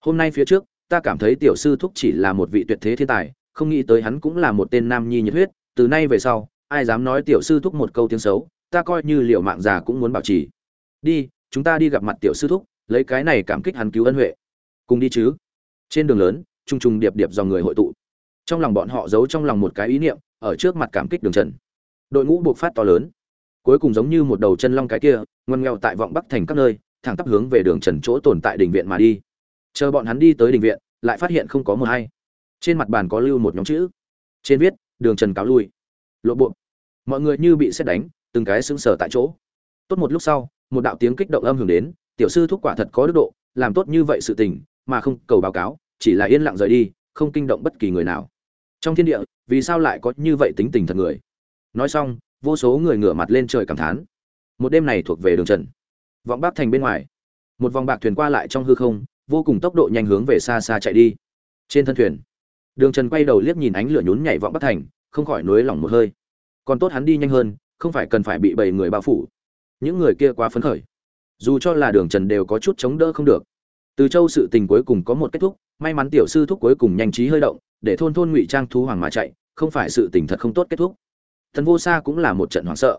Hôm nay phía trước ta cảm thấy tiểu sư thúc chỉ là một vị tuyệt thế thiên tài, không nghĩ tới hắn cũng là một tên nam nhi nhiệt huyết, từ nay về sau, ai dám nói tiểu sư thúc một câu tiếng xấu, ta coi như liệu mạng già cũng muốn bảo trì. Đi, chúng ta đi gặp mặt tiểu sư thúc, lấy cái này cảm kích hắn cứu ân huệ. Cùng đi chứ. Trên đường lớn trung trung điệp điệp dòng người hội tụ. Trong lòng bọn họ giấu trong lòng một cái ý niệm, ở trước mặt cảm kích đường trần. Đội ngũ buộc phát to lớn. Cuối cùng giống như một đầu chân long cái kia ngoằn ngoèo tại vọng bắc thành các nơi, thẳng tắp hướng về đường trần chỗ tồn tại đình viện mà đi chờ bọn hắn đi tới đình viện, lại phát hiện không có mờ hay. Trên mặt bàn có lưu một nhóm chữ. Trên viết, đường trần cáo lui. Lộ bộ. Mọi người như bị xét đánh, từng cái sững sờ tại chỗ. Tốt một lúc sau, một đạo tiếng kích động âm hưởng đến, tiểu sư thúc quả thật có đức độ, làm tốt như vậy sự tình, mà không cầu báo cáo, chỉ là yên lặng rời đi, không kinh động bất kỳ người nào. Trong thiên địa, vì sao lại có như vậy tính tình thật người? Nói xong, vô số người ngửa mặt lên trời cảm thán. Một đêm này thuộc về đường trần. Vọng bác thành bên ngoài. Một vòng bạc thuyền qua lại trong hư không vô cùng tốc độ nhanh hướng về xa xa chạy đi. Trên thân thuyền, đường trần quay đầu liếc nhìn ánh lửa nhún nhảy vọng bắc thành, không khỏi nối lỏng một hơi. Còn tốt hắn đi nhanh hơn, không phải cần phải bị bảy người bao phủ. Những người kia quá phấn khởi. Dù cho là đường trần đều có chút chống đỡ không được. Từ châu sự tình cuối cùng có một kết thúc, may mắn tiểu sư thúc cuối cùng nhanh trí hơi động, để thôn thôn ngụy trang thú hoàng mà chạy, không phải sự tình thật không tốt kết thúc. Thần vô sa cũng là một trận hoảng sợ.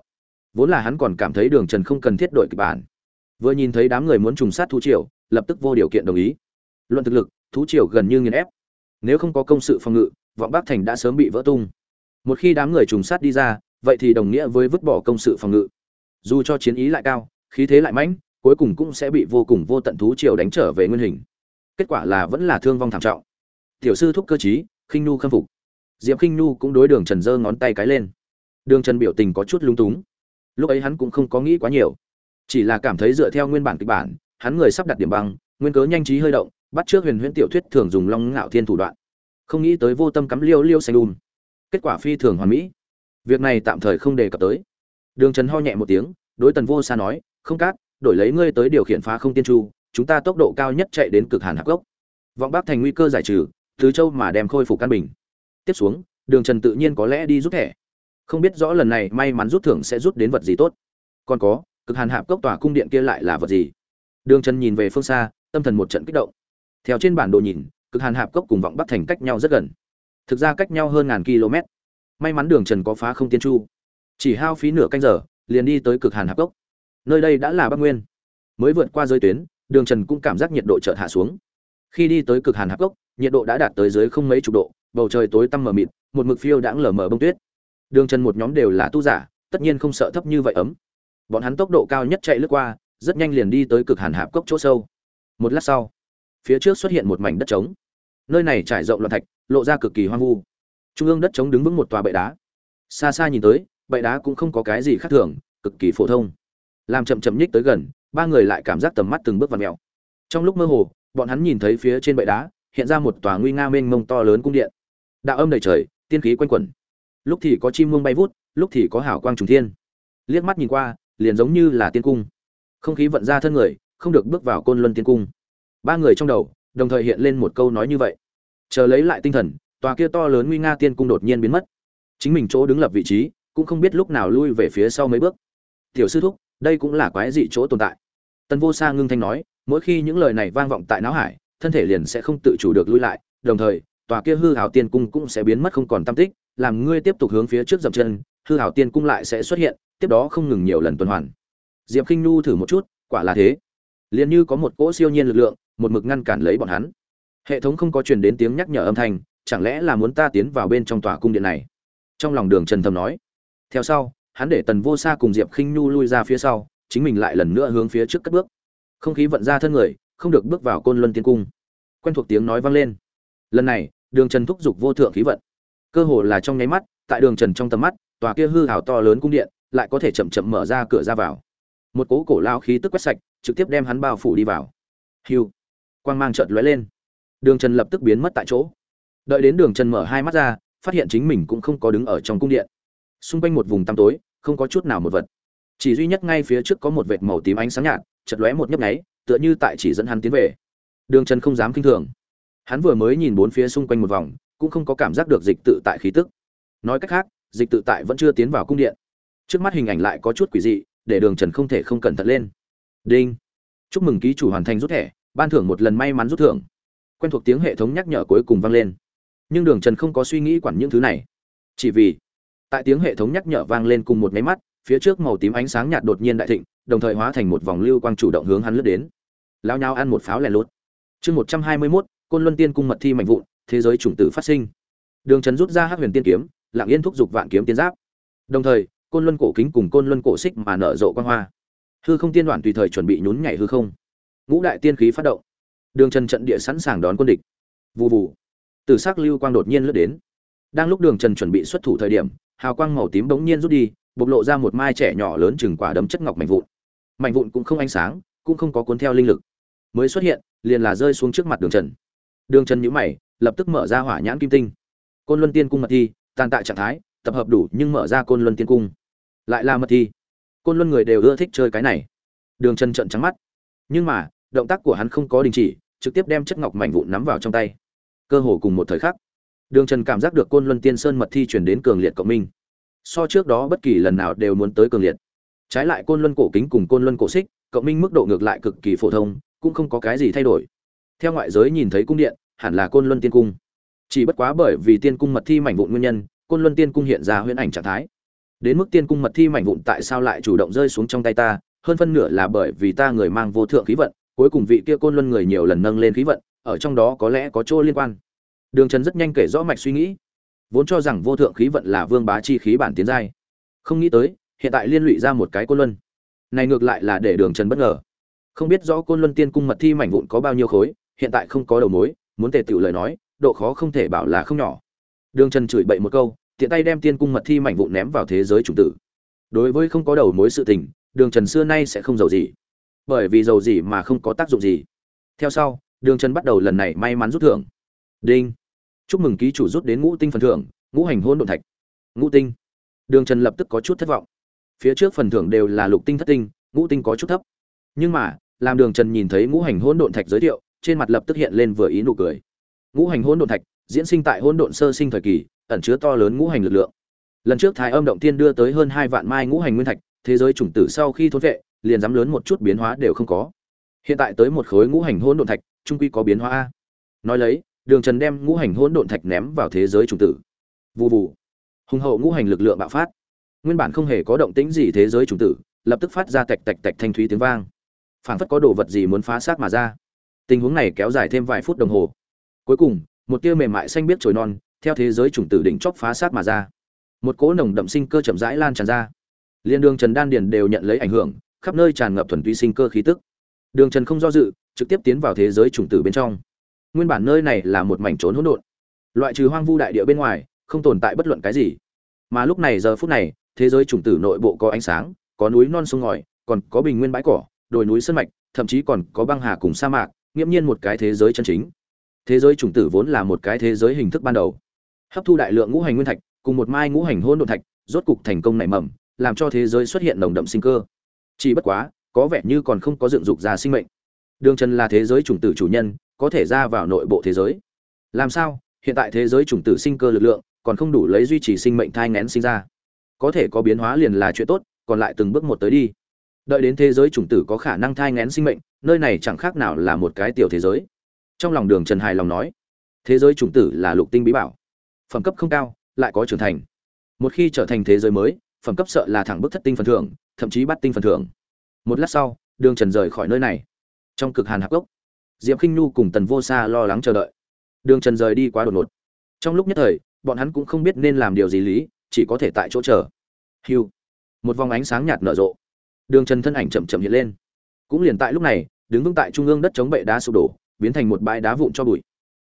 Vốn là hắn còn cảm thấy đường trần không cần thiết đội kịch bản. Vừa nhìn thấy đám người muốn trùng sát thú triều lập tức vô điều kiện đồng ý. Luận thực lực, thú triều gần như nghiền ép. Nếu không có công sự phòng ngự, vọng bắc thành đã sớm bị vỡ tung. Một khi đám người trùng sát đi ra, vậy thì đồng nghĩa với vứt bỏ công sự phòng ngự. Dù cho chiến ý lại cao, khí thế lại mãnh, cuối cùng cũng sẽ bị vô cùng vô tận thú triều đánh trở về nguyên hình. Kết quả là vẫn là thương vong thảm trọng. Tiểu sư thúc cơ chí khinh nu khâm phục. Diệp khinh nu cũng đối đường trần giơ ngón tay cái lên. Đường trần biểu tình có chút lung túng. Lúc ấy hắn cũng không có nghĩ quá nhiều. Chỉ là cảm thấy dựa theo nguyên bản kịch bản hắn người sắp đặt điểm băng, nguyên cớ nhanh trí hơi động, bắt trước huyền huyễn tiểu thuyết thường dùng long ngạo thiên thủ đoạn. Không nghĩ tới vô tâm cắm liêu liêu xanh đùn. kết quả phi thường hoàn mỹ. Việc này tạm thời không đề cập tới. Đường trần ho nhẹ một tiếng, đối tần vô Sa nói, không cát, đổi lấy ngươi tới điều khiển phá không tiên chu chúng ta tốc độ cao nhất chạy đến cực hàn hạc gốc. Vọng bắc thành nguy cơ giải trừ thứ châu mà đem khôi phục căn bình. Tiếp xuống, đường trần tự nhiên có lẽ đi rút thẻ. Không biết rõ lần này may mắn rút thưởng sẽ rút đến vật gì tốt. Còn có, cực hàn hạp cốc tòa cung điện kia lại là vật gì? Đường trần nhìn về phương xa, tâm thần một trận kích động. Theo trên bản đồ nhìn, cực hàn hạp cốc cùng vọng bắc thành cách nhau rất gần. Thực ra cách nhau hơn ngàn km. May mắn đường trần có phá không tiên chu. Chỉ hao phí nửa canh giờ, liền đi tới cực hàn hạp cốc. Nơi đây đã là bắc nguyên. Mới vượt qua giới tuyến, đường trần cũng cảm giác nhiệt độ chợt hạ xuống. Khi đi tới cực hàn hạp cốc, nhiệt độ đã đạt tới dưới không mấy chục độ, bầu trời tối tăm mờ mịt, một mực phiêu đãng lờ mờ bông tuyết. Đường trần một nhóm đều là tu giả, tất nhiên không sợ thấp như vậy ấm. Bọn hắn tốc độ cao nhất chạy lướt qua rất nhanh liền đi tới cực hàn hạp cốc chỗ sâu. Một lát sau, phía trước xuất hiện một mảnh đất trống. Nơi này trải rộng loạn thạch, lộ ra cực kỳ hoang vu. Trung ương đất trống đứng vững một tòa bệ đá. Xa xa nhìn tới, bệ đá cũng không có cái gì khác thường, cực kỳ phổ thông. Làm chậm chậm nhích tới gần, ba người lại cảm giác tầm mắt từng bước vào mèo. Trong lúc mơ hồ, bọn hắn nhìn thấy phía trên bệ đá, hiện ra một tòa nguy nga mênh mông to lớn cung điện. Đạo âm đầy trời, tiên khí quanh quẩn. Lúc thì có chim muông bay vút, lúc thì có hảo quang trùng thiên. Liếc mắt nhìn qua, liền giống như là tiên cung không khí vận ra thân người, không được bước vào côn luân tiên cung. Ba người trong đầu, đồng thời hiện lên một câu nói như vậy. Chờ lấy lại tinh thần, tòa kia to lớn nguy nga tiên cung đột nhiên biến mất. Chính mình chỗ đứng lập vị trí, cũng không biết lúc nào lui về phía sau mấy bước. Tiểu sư thúc, đây cũng là quái dị chỗ tồn tại. Tần vô sa ngưng thanh nói, mỗi khi những lời này vang vọng tại não hải, thân thể liền sẽ không tự chủ được lui lại, đồng thời, tòa kia hư hảo tiên cung cũng sẽ biến mất không còn tâm tích, làm ngươi tiếp tục hướng phía trước dậm chân, hư hảo tiên cung lại sẽ xuất hiện, tiếp đó không ngừng nhiều lần tuần hoàn diệp khinh nhu thử một chút, quả là thế. Liền như có một cỗ siêu nhiên lực lượng, một mực ngăn cản lấy bọn hắn. Hệ thống không có truyền đến tiếng nhắc nhở âm thanh, chẳng lẽ là muốn ta tiến vào bên trong tòa cung điện này? Trong lòng đường trần thầm nói. Theo sau, hắn để tần vô sa cùng diệp khinh nhu lui ra phía sau, chính mình lại lần nữa hướng phía trước cất bước. Không khí vận ra thân người, không được bước vào côn luân tiên cung. Quen thuộc tiếng nói vang lên. Lần này, đường trần thúc giục vô thượng khí vận. Cơ hồ là trong nháy mắt, tại đường trần trong tầm mắt, tòa kia hư ảo to lớn cung điện lại có thể chậm chậm mở ra cửa ra vào một cố cổ lao khí tức quét sạch, trực tiếp đem hắn bao phủ đi vào. Hiu quang mang chợt lóe lên. Đường trần lập tức biến mất tại chỗ. Đợi đến đường trần mở hai mắt ra, phát hiện chính mình cũng không có đứng ở trong cung điện. Xung quanh một vùng tăm tối, không có chút nào một vật. Chỉ duy nhất ngay phía trước có một vệt màu tím ánh sáng nhạt chật lóe một nhấp nháy, tựa như tại chỉ dẫn hắn tiến về. Đường trần không dám kinh thường. Hắn vừa mới nhìn bốn phía xung quanh một vòng, cũng không có cảm giác được dịch tự tại khí tức. Nói cách khác, dịch tự tại vẫn chưa tiến vào cung điện. Trước mắt hình ảnh lại có chút quỷ dị để đường trần không thể không cẩn thận lên. Đinh. Chúc mừng ký chủ hoàn thành rút thẻ, ban thưởng một lần may mắn rút thưởng. Quen thuộc tiếng hệ thống nhắc nhở cuối cùng vang lên. Nhưng đường trần không có suy nghĩ quản những thứ này. Chỉ vì, tại tiếng hệ thống nhắc nhở vang lên cùng một máy mắt, phía trước màu tím ánh sáng nhạt đột nhiên đại thịnh, đồng thời hóa thành một vòng lưu quang chủ động hướng hắn lướt đến. Lao nhau ăn một pháo lẻ lốt chương một trăm hai mươi mốt, côn luân tiên cung mật thi mạnh vụn, thế giới chủng tử phát sinh. Đường trần rút ra hát huyền tiên kiếm lạng yên thúc giục vạn kiếm tiên giáp. Đồng thời côn luân cổ kính cùng côn luân cổ xích mà nở rộ quang hoa. Hư không tiên đoạn tùy thời chuẩn bị nhún nhảy hư không. Ngũ đại tiên khí phát động. Đường trần trận địa sẵn sàng đón quân địch. Vụ vụ từ s ắ c lưu quang đột nhiên lướt đến. Đang lúc đường trần chuẩn bị xuất thủ thời điểm, hào quang màu tím bỗng nhiên rút đi, bộc lộ ra một mai trẻ nhỏ lớn chừng quả đấm chất ngọc mạnh vụn. Mạnh vụn cũng không ánh sáng, cũng không có cuốn theo linh lực. Mới xuất hiện, liền là rơi xuống trước mặt đường trần. Đường trần nhũ mày, lập tức mở ra hỏa nhãn kim tinh. Côn luân tiên cung mật thi, tàn tại trạng thái, tập hợp đủ nhưng mở ra côn luân tiên cung lại là mật thi. Côn luân người đều ưa thích chơi cái này. Đường trần trận trắng mắt. Nhưng mà, động tác của hắn không có đình chỉ, trực tiếp đem chất ngọc mảnh vụn nắm vào trong tay. Cơ hồ cùng một thời khắc, đường trần cảm giác được côn luân tiên sơn mật thi chuyển đến cường liệt cộng minh. So trước đó bất kỳ lần nào đều muốn tới cường liệt. Trái lại côn luân cổ kính cùng côn luân cổ xích, cộng minh mức độ ngược lại cực kỳ phổ thông, cũng không có cái gì thay đổi. Theo ngoại giới nhìn thấy cung điện, hẳn là côn luân tiên cung. Chỉ bất quá bởi vì tiên cung mật thi mảnh vụn nguyên nhân, côn luân tiên cung hiện ra huyễn ảnh trạng thái đến mức tiên cung mật thi mảnh vụn tại sao lại chủ động rơi xuống trong tay ta, hơn phân nửa là bởi vì ta người mang vô thượng khí vận, cuối cùng vị kia côn luân người nhiều lần nâng lên khí vận, ở trong đó có lẽ có chỗ liên quan. Đường trần rất nhanh kể rõ mạch suy nghĩ, vốn cho rằng vô thượng khí vận là vương bá chi khí bản tiến giai. Không nghĩ tới, hiện tại liên lụy ra một cái côn luân. Này ngược lại là để đường trần bất ngờ. Không biết rõ côn luân tiên cung mật thi mảnh vụn có bao nhiêu khối, hiện tại không có đầu mối, muốn tề tựu lời nói, độ khó không thể bảo là không nhỏ. Đường trần chửi bậy một câu tiện tay đem tiên cung mật thi mảnh vụn ném vào thế giới chủng tử. Đối với không có đầu mối sự tình, đường trần xưa nay sẽ không giàu gì. Bởi vì giàu gì mà không có tác dụng gì. Theo sau, đường trần bắt đầu lần này may mắn rút thưởng. Đinh. Chúc mừng ký chủ rút đến ngũ tinh phần thưởng, ngũ hành hôn độn thạch. Ngũ tinh. Đường trần lập tức có chút thất vọng. Phía trước phần thưởng đều là lục tinh thất tinh, ngũ tinh có chút thấp. Nhưng mà, làm đường trần nhìn thấy ngũ hành hôn độn thạch giới thiệu, trên mặt lập tức hiện lên vừa ý nụ cười. Ngũ hành hôn độn thạch diễn sinh tại hôn độn sơ sinh thời kỳ ẩn chứa to lớn ngũ hành lực lượng. Lần trước thái âm động tiên đưa tới hơn hai vạn mai ngũ hành nguyên thạch, thế giới chủng tử sau khi thốn vệ, liền dám lớn một chút biến hóa đều không có. Hiện tại tới một khối ngũ hành hỗn độn thạch, trung quy có biến hóa a. Nói lấy, đường trần đem ngũ hành hỗn độn thạch ném vào thế giới chủng tử. Vụ vụ hùng hậu ngũ hành lực lượng bạo phát. Nguyên bản không hề có động tĩnh gì thế giới chủng tử, lập tức phát ra tạch tạch tạch thanh thúy tiếng vang. Phảng phất có đồ vật gì muốn phá xác mà ra. Tình huống này kéo dài thêm vài phút đồng hồ. Cuối cùng, một tia mềm mại xanh biết trồi non theo thế giới chủng tử đỉnh chóp phá sát mà ra. Một cỗ nồng đậm sinh cơ chậm rãi lan tràn ra. Liên đường trần đan điền đều nhận lấy ảnh hưởng, khắp nơi tràn ngập thuần túy sinh cơ khí tức. Đường trần không do dự, trực tiếp tiến vào thế giới chủng tử bên trong. Nguyên bản nơi này là một mảnh trốn hỗn độn. Loại trừ hoang vu đại địa bên ngoài, không tồn tại bất luận cái gì. Mà lúc này giờ phút này, thế giới chủng tử nội bộ có ánh sáng, có núi non sông ngòi, còn có bình nguyên bãi cỏ, đồi núi sân mạch, thậm chí còn có băng hà cùng sa mạc, nghiễm nhiên một cái thế giới chân chính. Thế giới chủng tử vốn là một cái thế giới hình thức ban đầu hấp thu đại lượng ngũ hành nguyên thạch, cùng một mai ngũ hành hôn độn thạch, rốt cục thành công nảy mầm, làm cho thế giới xuất hiện nồng đậm sinh cơ. Chỉ bất quá, có vẻ như còn không có dựng dục ra sinh mệnh. Đường trần là thế giới chủng tử chủ nhân, có thể ra vào nội bộ thế giới. Làm sao? Hiện tại thế giới chủng tử sinh cơ lực lượng còn không đủ lấy duy trì sinh mệnh thai ngén sinh ra. Có thể có biến hóa liền là chuyện tốt, còn lại từng bước một tới đi. Đợi đến thế giới chủng tử có khả năng thai ngén sinh mệnh, nơi này chẳng khác nào là một cái tiểu thế giới. Trong lòng đường trần hài lòng nói, thế giới chủng tử là lục tinh bí bảo phẩm cấp không cao, lại có trưởng thành. Một khi trở thành thế giới mới, phẩm cấp sợ là thẳng bức thất tinh phần thưởng, thậm chí bắt tinh phần thưởng. Một lát sau, đường trần rời khỏi nơi này. Trong cực hàn hạp gốc, diệp k i n h nhu cùng tần vô Sa lo lắng chờ đợi. Đường trần rời đi quá đột ngột. Trong lúc nhất thời, bọn hắn cũng không biết nên làm điều gì lý, chỉ có thể tại chỗ chờ. Hiu một vòng ánh sáng nhạt nở rộ. Đường trần thân ảnh chậm chậm hiện lên. Cũng liền tại lúc này, đứng vững tại trung ương đất chống bệ đá sụp đổ, biến thành một bãi đá vụn cho bụi.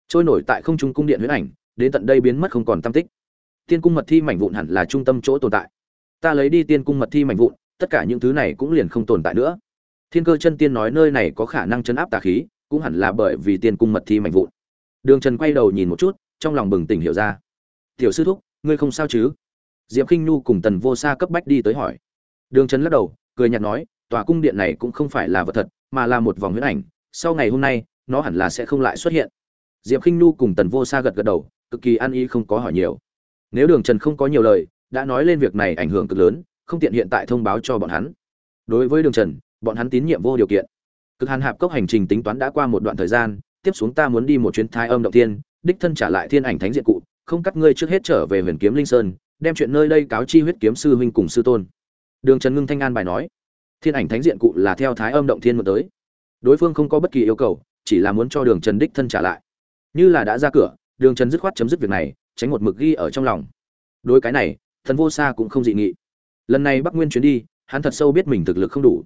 Trôi nổi tại không trung cung điện huyễn ảnh đến tận đây biến mất không còn tam tích. Tiên cung mật thi mảnh vụn hẳn là trung tâm chỗ tồn tại. Ta lấy đi tiên cung mật thi mảnh vụn, tất cả những thứ này cũng liền không tồn tại nữa. Thiên cơ chân tiên nói nơi này có khả năng chấn áp tà khí, cũng hẳn là bởi vì tiên cung mật thi mảnh vụn. Đường trần quay đầu nhìn một chút, trong lòng bừng tỉnh hiểu ra. Tiểu sư thúc, ngươi không sao chứ? Diệp k i n h nhu cùng tần vô sa cấp bách đi tới hỏi. Đường trần lắc đầu, cười nhạt nói, tòa cung điện này cũng không phải là vật thật, mà là một vòng huyễn ảnh, sau ngày hôm nay, nó hẳn là sẽ không lại xuất hiện. Diệp k i n h nhu cùng tần vô sa gật gật đầu cực kỳ ăn ý không có hỏi nhiều. Nếu đường trần không có nhiều lời, đã nói lên việc này ảnh hưởng cực lớn, không tiện hiện tại thông báo cho bọn hắn. Đối với đường trần, bọn hắn tín nhiệm vô điều kiện. Cực hàn hạp cốc hành trình tính toán đã qua một đoạn thời gian, tiếp xuống ta muốn đi một chuyến thai âm động tiên đích thân trả lại thiên ảnh thánh diện cụ, không cắt ngươi trước hết trở về huyền kiếm linh sơn, đem chuyện nơi đây cáo chi huyết kiếm sư huynh cùng sư tôn. Đường trần ngưng thanh an bài nói, thiên ảnh thánh diện cụ là theo thái âm động thiên một tới. Đối phương không có bất kỳ yêu cầu, chỉ là muốn cho đường trần đích thân trả lại. Như là đã ra cửa đường trần dứt khoát chấm dứt việc này, tránh một mực ghi ở trong lòng. Đối cái này, thần vô xa cũng không dị nghị. Lần này bắc nguyên chuyến đi, hắn thật sâu biết mình thực lực không đủ.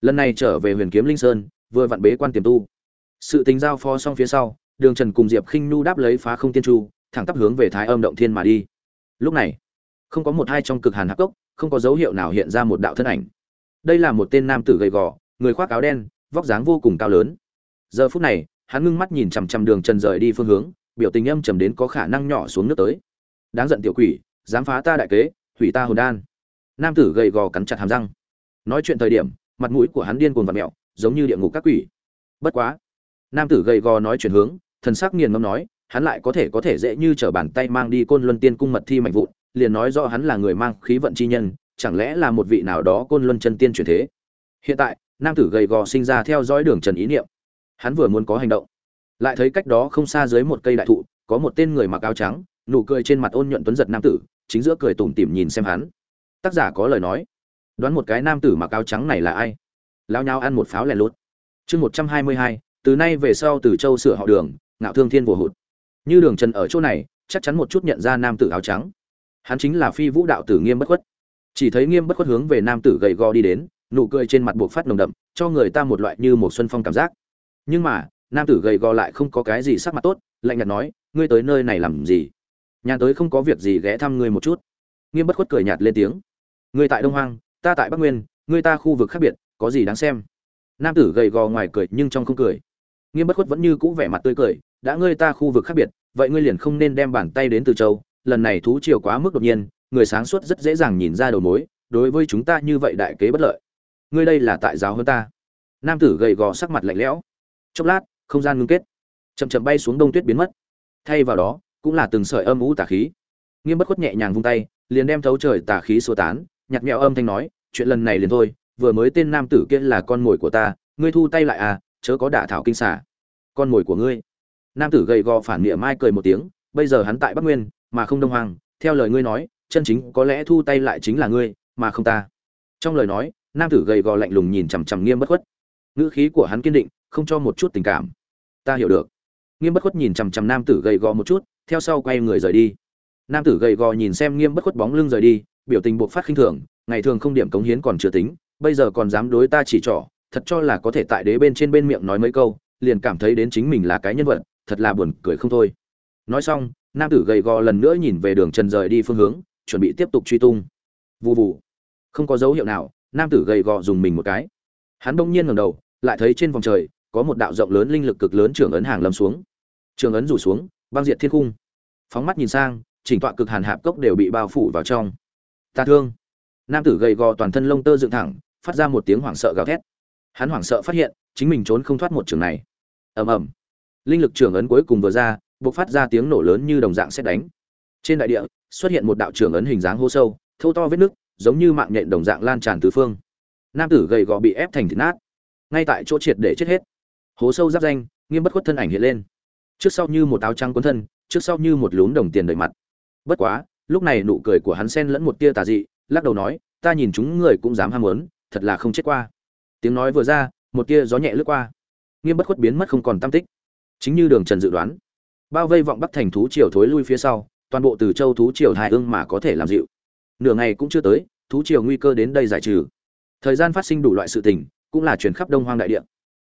Lần này trở về huyền kiếm linh sơn, vừa vặn bế quan tiềm tu. Sự tính giao phó xong phía sau, đường trần cùng diệp khinh nhu đáp lấy phá không tiên chu thẳng tắp hướng về thái âm động thiên mà đi. Lúc này, không có một hai trong cực hàn Hắc cốc, không có dấu hiệu nào hiện ra một đạo thân ảnh. Đây là một tên nam tử gầy gò, người khoác áo đen, vóc dáng vô cùng cao lớn. Giờ phút này, hắn ngưng mắt nhìn chằm chằm đường trần rời đi phương hướng biểu tình âm trầm đến có khả năng nhỏ xuống nước tới. Đáng giận tiểu quỷ, dám phá ta đại kế, hủy ta hồn đan. Nam tử gầy gò cắn chặt hàm răng. Nói chuyện thời điểm, mặt mũi của hắn điên cuồng và mẹo giống như địa ngục các quỷ. Bất quá, nam tử gầy gò nói chuyển hướng, thần sắc nghiền ngâm nói, hắn lại có thể có thể dễ như trở bàn tay mang đi côn luân tiên cung mật thi mạnh vụn, liền nói rõ hắn là người mang khí vận chi nhân, chẳng lẽ là một vị nào đó côn luân chân tiên truyền thế? Hiện tại, nam tử gầy gò sinh ra theo dõi đường trần ý niệm. Hắn vừa muốn có hành động lại thấy cách đó không xa dưới một cây đại thụ, có một tên người mặc áo trắng, nụ cười trên mặt ôn nhuận tuấn giật nam tử, chính giữa cười tủm tỉm nhìn xem hắn. Tác giả có lời nói. Đoán một cái nam tử mặc áo trắng này là ai? Lao nhau ăn một pháo lẻ lút. Chương một trăm hai mươi hai, từ nay về sau từ châu sửa họ đường, ngạo thương thiên vô hụt. Như đường trần ở chỗ này, chắc chắn một chút nhận ra nam tử áo trắng. Hắn chính là phi vũ đạo tử nghiêm bất khuất. Chỉ thấy nghiêm bất khuất hướng về nam tử gầy gò đi đến, nụ cười trên mặt buộc phát nồng đậm, cho người ta một loại như một xuân phong cảm giác. Nhưng mà nam tử gầy gò lại không có cái gì sắc mặt tốt, lạnh nhạt nói, ngươi tới nơi này làm gì? Nhà tới không có việc gì ghé thăm ngươi một chút. Nghiêm bất khuất cười nhạt lên tiếng, ngươi tại đông hoang, ta tại bắc nguyên, ngươi ta khu vực khác biệt, có gì đáng xem? Nam tử gầy gò ngoài cười nhưng trong không cười. Nghiêm bất khuất vẫn như cũ vẻ mặt tươi cười, đã ngươi ta khu vực khác biệt, vậy ngươi liền không nên đem bàn tay đến từ châu, lần này thú triều quá mức đột nhiên, người sáng suốt rất dễ dàng nhìn ra đầu mối, đối với chúng ta như vậy đại kế bất lợi. Ngươi đây là tại giáo hơn ta. Nam tử gầy gò sắc mặt lạnh lẽo. Chốc lát không gian ngưng kết. Chậm chậm bay xuống đông tuyết biến mất. Thay vào đó, cũng là từng sợi âm u tà khí. Nghiêm bất khuất nhẹ nhàng vung tay, liền đem thấu trời tà khí xua tán nhặt mẹo âm thanh nói, chuyện lần này liền thôi, vừa mới tên nam tử kia là con mồi của ta, ngươi thu tay lại à chớ có đả thảo kinh xả con mồi của ngươi. Nam tử gầy gò phản nghĩa mai cười một tiếng, bây giờ hắn tại bắc nguyên, mà không đông hoàng theo lời ngươi nói, chân chính có lẽ thu tay lại chính là ngươi, mà không ta. Trong lời nói, nam tử gầy gò lạnh lùng nhìn chằm chằm nghiêm bất khuất. Ngữ khí của hắn kiên định không cho một chút tình cảm. Ta hiểu được. Nghiêm bất khuất nhìn chằm chằm nam tử gầy gò một chút, theo sau quay người rời đi. Nam tử gầy gò nhìn xem nghiêm bất khuất bóng lưng rời đi, biểu tình buộc phát khinh thường, ngày thường không điểm cống hiến còn chưa tính, bây giờ còn dám đối ta chỉ trỏ, thật cho là có thể tại đế bên trên bên miệng nói mấy câu, liền cảm thấy đến chính mình là cái nhân vật, thật là buồn cười không thôi. Nói xong, nam tử gầy gò lần nữa nhìn về đường trần rời đi phương hướng, chuẩn bị tiếp tục truy tung. Vụ vụ không có dấu hiệu nào, nam tử gầy gò dùng mình một cái. Hắn bỗng nhiên ngẩng đầu, lại thấy trên vòng trời có một đạo rộng lớn linh lực cực lớn trưởng ấn hàng lâm xuống. Trường ấn rủ xuống, băng diệt thiên cung phóng mắt nhìn sang, chỉnh tọa cực hàn hạp cốc đều bị bao phủ vào trong. Ta thương. Nam tử gầy gò toàn thân lông tơ dựng thẳng, phát ra một tiếng hoảng sợ gào thét. Hắn hoảng sợ phát hiện, chính mình trốn không thoát một trường này. Ầm ầm. Linh lực trường ấn cuối cùng vừa ra, bộc phát ra tiếng nổ lớn như đồng dạng xét đánh. Trên đại địa, xuất hiện một đạo trường ấn hình dáng hô sâu thâu to vết nước giống như mạng nhện đồng dạng lan tràn tứ phương. Nam tử gầy gò bị ép thành thịt nát. Ngay tại chỗ triệt để chết hết hố sâu giáp danh, nghiêm bất khuất thân ảnh hiện lên. Trước sau như một áo trắng cuốn thân, trước sau như một lún đồng tiền đầy mặt. Bất quá, lúc này nụ cười của hắn xen lẫn một tia tà dị, lắc đầu nói, ta nhìn chúng người cũng dám ham muốn, thật là không chết qua. Tiếng nói vừa ra, một tia gió nhẹ lướt qua. Nghiêm bất khuất biến mất không còn tam tích. Chính như đường trần dự đoán, bao vây vọng bắc thành thú triều thối lui phía sau, toàn bộ từ châu thú triều hai ương mà có thể làm dịu. Nửa ngày cũng chưa tới, thú triều nguy cơ đến đây giải trừ. Thời gian phát sinh đủ loại sự tình, cũng là chuyển khắp đông hoang đại địa.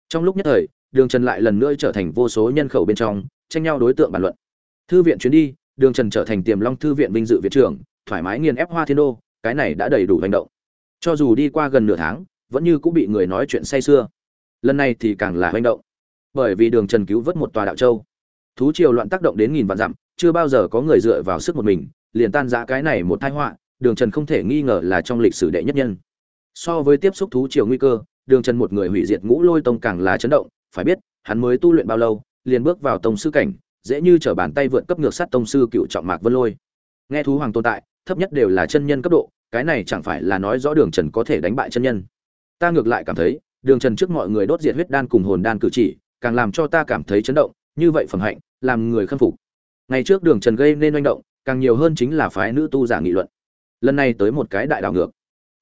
Trong lúc nhất thời đường trần lại lần nữa trở thành vô số nhân khẩu bên trong, tranh nhau đối tượng bàn luận. Thư viện chuyến đi, đường trần trở thành tiềm long thư viện vinh dự viện trưởng, thoải mái nghiền ép hoa thiên đô, cái này đã đầy đủ hành động. Cho dù đi qua gần nửa tháng, vẫn như cũng bị người nói chuyện say sưa. Lần này thì càng là hành động. Bởi vì đường trần cứu vớt một tòa đạo châu. Thú triều loạn tác động đến nghìn vạn dặm, chưa bao giờ có người dựa vào sức một mình, liền tan giã cái này một tai họa, đường trần không thể nghi ngờ là trong lịch sử đệ nhất nhân. So với tiếp xúc thú triều nguy cơ, đường trần một người hủy diệt ngũ lôi tông càng là chấn động phải biết, hắn mới tu luyện bao lâu, liền bước vào tông sư cảnh, dễ như trở bàn tay vượt cấp ngược sát tông sư cựu trọng mạc vân lôi. Nghe thú hoàng tồn tại, thấp nhất đều là chân nhân cấp độ, cái này chẳng phải là nói rõ đường trần có thể đánh bại chân nhân. Ta ngược lại cảm thấy, đường trần trước mọi người đốt diệt huyết đan cùng hồn đan cử chỉ, càng làm cho ta cảm thấy chấn động, như vậy phẩm hạnh, làm người khâm phục. Ngày trước đường trần gây nên manh động, càng nhiều hơn chính là phái nữ tu giả nghị luận. Lần này tới một cái đại đảo ngược.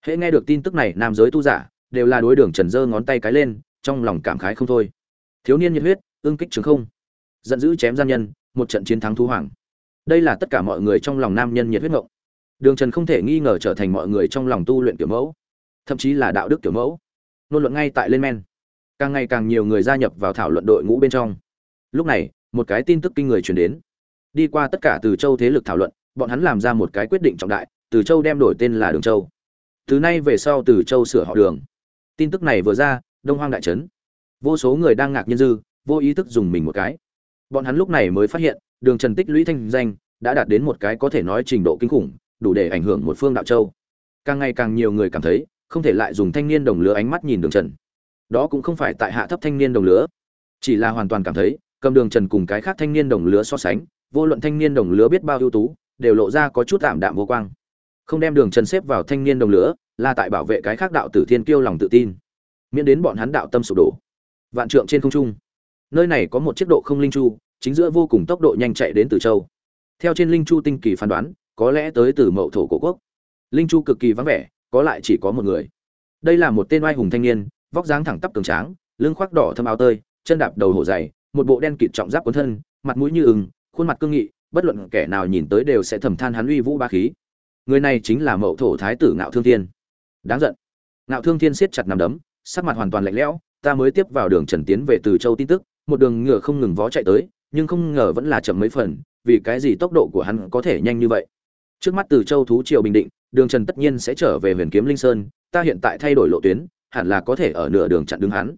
Hễ nghe được tin tức này, nam giới tu giả, đều là đối đường trần giơ ngón tay cái lên trong lòng cảm khái không thôi. Thiếu niên nhiệt huyết, ương kích trường không. Giận dữ chém gian nhân, một trận chiến thắng thu hoàng. Đây là tất cả mọi người trong lòng nam nhân nhiệt huyết ngộng. Đường trần không thể nghi ngờ trở thành mọi người trong lòng tu luyện kiểu mẫu, thậm chí là đạo đức kiểu mẫu. Nôn luận ngay tại lên men. Càng ngày càng nhiều người gia nhập vào thảo luận đội ngũ bên trong. Lúc này, một cái tin tức kinh người truyền đến. Đi qua tất cả từ châu thế lực thảo luận, bọn hắn làm ra một cái quyết định trọng đại, từ châu đem đổi tên là đường châu. Từ nay về sau từ châu sửa họ đường. Tin tức này vừa ra đông hoang đại trấn. Vô số người đang ngạc nhiên dư, vô ý thức dùng mình một cái. Bọn hắn lúc này mới phát hiện, đường trần tích lũy thanh danh đã đạt đến một cái có thể nói trình độ kinh khủng, đủ để ảnh hưởng một phương đạo châu. Càng ngày càng nhiều người cảm thấy, không thể lại dùng thanh niên đồng lứa ánh mắt nhìn đường trần. Đó cũng không phải tại hạ thấp thanh niên đồng lứa. Chỉ là hoàn toàn cảm thấy, cầm đường trần cùng cái khác thanh niên đồng lứa so sánh, vô luận thanh niên đồng lứa biết bao ưu tú, đều lộ ra có chút tạm đạm vô quang. Không đem đường trần xếp vào thanh niên đồng lứa là tại bảo vệ cái khác đạo tử thiên kiêu lòng tự tin miễn đến bọn hắn đạo tâm sụp đổ. Vạn trượng trên không trung, nơi này có một chiếc độ không linh chu, chính giữa vô cùng tốc độ nhanh chạy đến từ châu. Theo trên linh chu tinh kỳ phán đoán, có lẽ tới từ mậu thổ cổ quốc. Linh chu cực kỳ vắng vẻ, có lại chỉ có một người. Đây là một tên oai hùng thanh niên, vóc dáng thẳng tắp cường tráng, lưng khoác đỏ thâm áo tơi, chân đạp đầu hổ dày, một bộ đen kịt trọng giáp cuốn thân, mặt mũi như ừng khuôn mặt cương nghị, bất luận kẻ nào nhìn tới đều sẽ thầm than hắn uy vũ ba khí. Người này chính là mậu thổ thái tử ngạo thương thiên. Đáng giận. Ngạo thương thiên siết chặt nằm đấm sắc mặt hoàn toàn lạnh lẽo, ta mới tiếp vào đường trần tiến về từ châu tin tức, một đường ngựa không ngừng vó chạy tới, nhưng không ngờ vẫn là chậm mấy phần, vì cái gì tốc độ của hắn có thể nhanh như vậy? Trước mắt từ châu thú triều bình định, đường trần tất nhiên sẽ trở về huyền kiếm linh sơn, ta hiện tại thay đổi lộ tuyến, hẳn là có thể ở nửa đường chặn đứng hắn.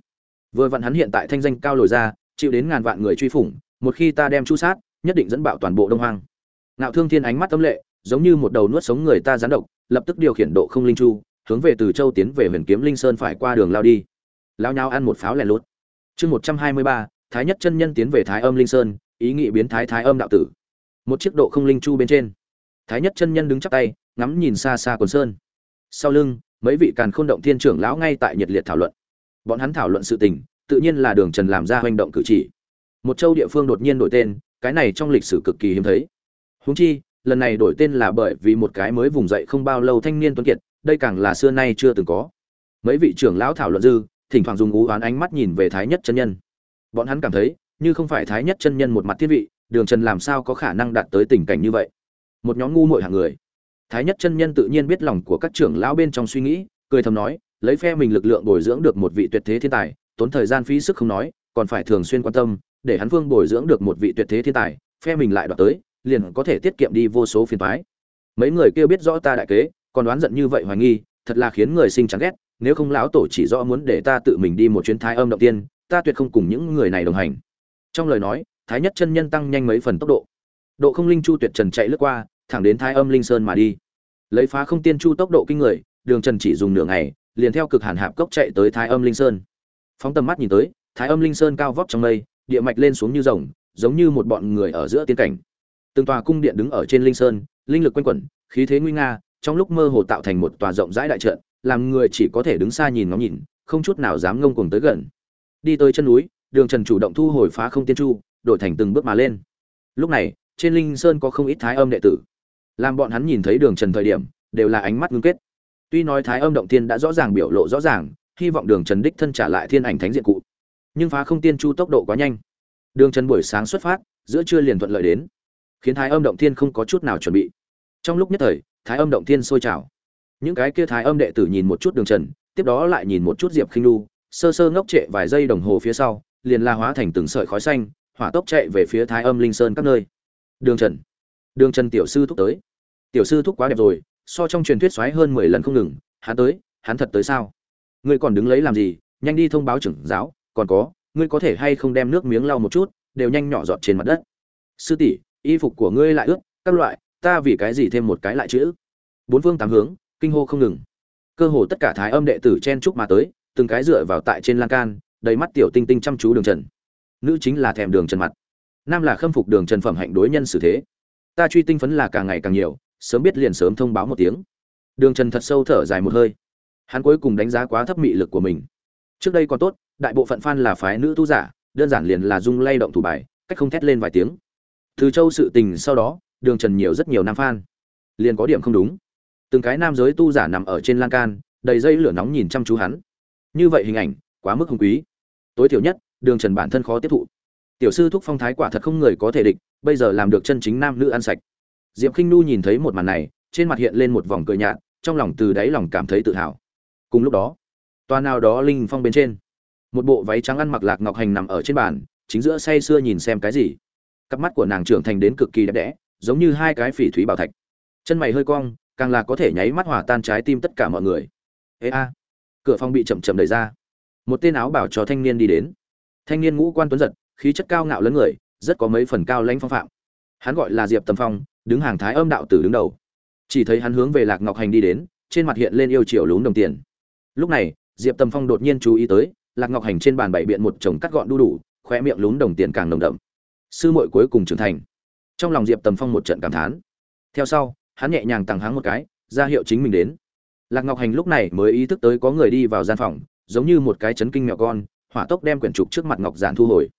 Vừa vặn hắn hiện tại thanh danh cao lồi ra, chịu đến ngàn vạn người truy phủng, một khi ta đem chu sát, nhất định dẫn bạo toàn bộ đông hoang. Ngạo thương thiên ánh mắt tâm lệ, giống như một đầu nuốt sống người ta gián độc, lập tức điều khiển độ không linh chu hướng về từ châu tiến về huyền kiếm linh sơn phải qua đường lao đi. Lao nhau ăn một pháo lẻ lút chương một trăm hai mươi ba, thái nhất chân nhân tiến về thái âm linh sơn, ý nghị biến thái thái âm đạo tử. Một chiếc độ không linh chu bên trên. Thái nhất chân nhân đứng chắp tay, ngắm nhìn xa xa quần sơn. Sau lưng, mấy vị càn khôn động thiên trưởng lão ngay tại nhiệt liệt thảo luận. Bọn hắn thảo luận sự tình, tự nhiên là đường trần làm ra hành động cử chỉ. Một châu địa phương đột nhiên đổi tên, cái này trong lịch sử cực kỳ hiếm thấy. Húng chi, lần này đổi tên là bởi vì một cái mới vùng dậy không bao lâu thanh niên tuấn kiệt đây càng là xưa nay chưa từng có. Mấy vị trưởng lão thảo luận dư, thỉnh thoảng dùng ú oán ánh mắt nhìn về thái nhất chân nhân. Bọn hắn cảm thấy, như không phải thái nhất chân nhân một mặt thiết vị, đường trần làm sao có khả năng đạt tới tình cảnh như vậy? Một nhóm ngu muội hàng người. Thái nhất chân nhân tự nhiên biết lòng của các trưởng lão bên trong suy nghĩ, cười thầm nói, lấy phe mình lực lượng bồi dưỡng được một vị tuyệt thế thiên tài, tốn thời gian phí sức không nói, còn phải thường xuyên quan tâm, để hắn phương bồi dưỡng được một vị tuyệt thế thiên tài, phe mình lại đoạt tới, liền có thể tiết kiệm đi vô số phiền toái. Mấy người kia biết rõ ta đại kế còn đoán giận như vậy hoài nghi, thật là khiến người sinh chán ghét, nếu không lão tổ chỉ rõ muốn để ta tự mình đi một chuyến thái âm động tiên, ta tuyệt không cùng những người này đồng hành. Trong lời nói, thái nhất chân nhân tăng nhanh mấy phần tốc độ. Độ không linh chu tuyệt trần chạy lướt qua, thẳng đến thái âm linh sơn mà đi. Lấy phá không tiên chu tốc độ kinh người, đường trần chỉ dùng nửa ngày, liền theo cực hàn hạp cốc chạy tới thái âm linh sơn. Phóng tầm mắt nhìn tới, thái âm linh sơn cao vóc trong mây, địa mạch lên xuống như rồng, giống như một bọn người ở giữa tiên cảnh. Từng tòa cung điện đứng ở trên linh sơn, linh lực quanh quẩn, khí thế nguy nga trong lúc mơ hồ tạo thành một tòa rộng rãi đại trận, làm người chỉ có thể đứng xa nhìn ngóng nhìn, không chút nào dám ngông cuồng tới gần. Đi tới chân núi, đường trần chủ động thu hồi phá không tiên chu, đổi thành từng bước mà lên. Lúc này, trên linh sơn có không ít thái âm đệ tử. Làm bọn hắn nhìn thấy đường trần thời điểm, đều là ánh mắt ngưng kết. Tuy nói thái âm động tiên đã rõ ràng biểu lộ rõ ràng, hy vọng đường trần đích thân trả lại thiên ảnh thánh diện cụ. Nhưng phá không tiên chu tốc độ quá nhanh. Đường trần buổi sáng xuất phát, giữa trưa liền thuận lợi đến. Khiến thái âm động thiên không có chút nào chuẩn bị. Trong lúc nhất thời thái âm động thiên sôi trào. Những cái kia thái âm đệ tử nhìn một chút đường trần, tiếp đó lại nhìn một chút diệp khinh lu sơ sơ ngốc trệ vài giây đồng hồ phía sau, liền la hóa thành từng sợi khói xanh, hỏa tốc chạy về phía thái âm linh sơn các nơi. Đường trần đường trần tiểu sư thúc tới. Tiểu sư thúc quá đẹp rồi, so trong truyền thuyết xoáy hơn mười lần không ngừng, hắn tới, hắn thật tới sao? Ngươi còn đứng lấy làm gì? Nhanh đi thông báo trưởng giáo, còn có, ngươi có thể hay không đem nước miếng lau một chút, đều nhanh nhỏ giọt trên mặt đất. Sư tỷ, y phục của ngươi lại ướt, các loại ta vì cái gì thêm một cái lại chữ? Bốn phương tám hướng, kinh hô không ngừng. Cơ hồ tất cả thái âm đệ tử chen chúc mà tới, từng cái dựa vào tại trên lan can, đầy mắt tiểu tinh tinh chăm chú đường trần. Nữ chính là thèm đường trần mặt. Nam là khâm phục đường trần phẩm hạnh đối nhân xử thế. Ta truy tinh phấn là càng ngày càng nhiều, sớm biết liền sớm thông báo một tiếng. Đường trần thật sâu thở dài một hơi. Hắn cuối cùng đánh giá quá thấp mị lực của mình. Trước đây còn tốt, đại bộ phận fan là phái nữ tu giả, đơn giản liền là dung lay động thủ bài, cách không thét lên vài tiếng. Từ châu sự tình sau đó đường trần nhiều rất nhiều nam fan. Liền có điểm không đúng. Từng cái nam giới tu giả nằm ở trên lan can, đầy dây lửa nóng nhìn chăm chú hắn. Như vậy hình ảnh, quá mức hùng quý. Tối thiểu nhất, đường trần bản thân khó tiếp thụ. Tiểu sư thúc phong thái quả thật không người có thể địch, bây giờ làm được chân chính nam nữ ăn sạch. Diệp k i n h nu nhìn thấy một màn này, trên mặt hiện lên một vòng cười nhạt, trong lòng từ đáy lòng cảm thấy tự hào. Cùng lúc đó, toa nào đó linh phong bên trên, một bộ váy trắng ăn mặc lạc ngọc hành nằm ở trên bàn, chính giữa say sưa nhìn xem cái gì. Cặp mắt của nàng trưởng thành đến cực kỳ đẹp đẽ giống như hai cái phỉ thúy bảo thạch. Chân mày hơi cong, càng là có thể nháy mắt hòa tan trái tim tất cả mọi người. Ê a. Cửa phòng bị chậm chậm đẩy ra. Một tên áo bảo cho thanh niên đi đến. Thanh niên ngũ quan tuấn giật, khí chất cao ngạo lớn người, rất có mấy phần cao lãnh phong phạm. Hắn gọi là diệp tầm phong, đứng hàng thái âm đạo tử đứng đầu. Chỉ thấy hắn hướng về lạc ngọc hành đi đến, trên mặt hiện lên yêu chiều lún đồng tiền. Lúc này, diệp tầm phong đột nhiên chú ý tới, lạc ngọc hành trên bàn bảy biện một chồng cắt gọn đu đủ khoe miệng lún đồng tiền càng nồng đậm. Sư muội cuối cùng trưởng thành trong lòng diệp tầm phong một trận cảm thán. Theo sau, hắn nhẹ nhàng tằng háng một cái, ra hiệu chính mình đến. Lạc ngọc hành lúc này mới ý thức tới có người đi vào gian phòng, giống như một cái chấn kinh mẹo con, hỏa tốc đem quyển trục trước mặt ngọc giản thu hồi.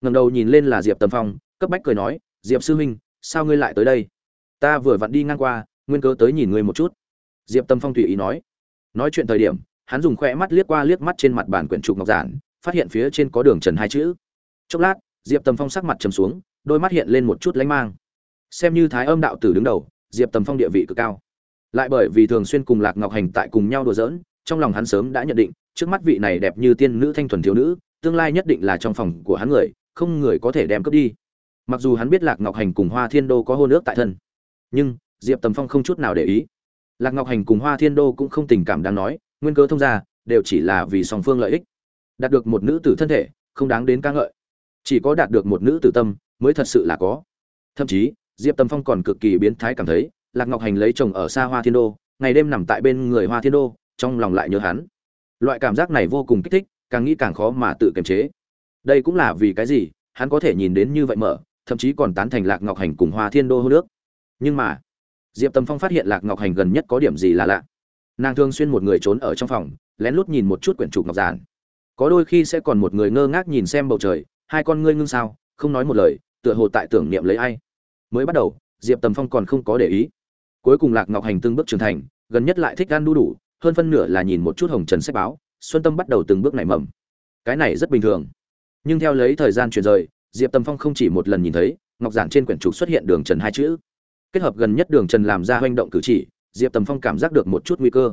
Ngầm đầu nhìn lên là diệp tầm phong, cấp bách cười nói, diệp sư huynh, sao ngươi lại tới đây? Ta vừa vặn đi ngang qua, nguyên cớ tới nhìn ngươi một chút. Diệp tâm phong tùy ý nói. Nói chuyện thời điểm, hắn dùng khoe mắt liếc qua liếc mắt trên mặt bàn quyển trục ngọc giản, phát hiện phía trên có đường trần hai chữ. Chốc lát, diệp tầm phong sắc mặt trầm xuống đôi mắt hiện lên một chút lánh mang. Xem như thái âm đạo tử đứng đầu, diệp tầm phong địa vị cực cao. Lại bởi vì thường xuyên cùng lạc ngọc hành tại cùng nhau đùa giỡn, trong lòng hắn sớm đã nhận định, trước mắt vị này đẹp như tiên nữ thanh thuần thiếu nữ, tương lai nhất định là trong phòng của hắn người, không người có thể đem cướp đi. Mặc dù hắn biết lạc ngọc hành cùng hoa thiên đô có hôn ước tại thân, nhưng diệp tầm phong không chút nào để ý. Lạc ngọc hành cùng hoa thiên đô cũng không tình cảm đáng nói, nguyên cớ thông ra, đều chỉ là vì song phương lợi ích. Đạt được một nữ tử thân thể, không đáng đến ca ngợi. Chỉ có đạt được một nữ tử tâm mới thật sự là có. Thậm chí, diệp tầm phong còn cực kỳ biến thái cảm thấy, lạc ngọc hành lấy chồng ở xa hoa thiên đô, ngày đêm nằm tại bên người hoa thiên đô, trong lòng lại nhớ hắn. Loại cảm giác này vô cùng kích thích, càng nghĩ càng khó mà tự kiềm chế. Đây cũng là vì cái gì, hắn có thể nhìn đến như vậy mở, thậm chí còn tán thành lạc ngọc hành cùng hoa thiên đô hô nước. Nhưng mà, diệp tầm phong phát hiện lạc ngọc hành gần nhất có điểm gì là lạ. Nàng thường xuyên một người trốn ở trong phòng, lén lút nhìn một chút quyển trục ngọc giản. Có đôi khi sẽ còn một người ngơ ngác nhìn xem bầu trời, hai con ngươi ngưng sao? Không nói một lời tựa hồ tại tưởng niệm lấy ai. Mới bắt đầu, diệp tầm phong còn không có để ý. Cuối cùng lạc ngọc hành từng bước trưởng thành, gần nhất lại thích ăn đu đủ, hơn phân nửa là nhìn một chút hồng trần sách báo, xuân tâm bắt đầu từng bước nảy mầm. Cái này rất bình thường. Nhưng theo lấy thời gian chuyển rời, diệp tầm phong không chỉ một lần nhìn thấy, ngọc giản trên quyển trục xuất hiện đường trần hai chữ. Kết hợp gần nhất đường trần làm ra hành động cử chỉ, diệp tầm phong cảm giác được một chút nguy cơ.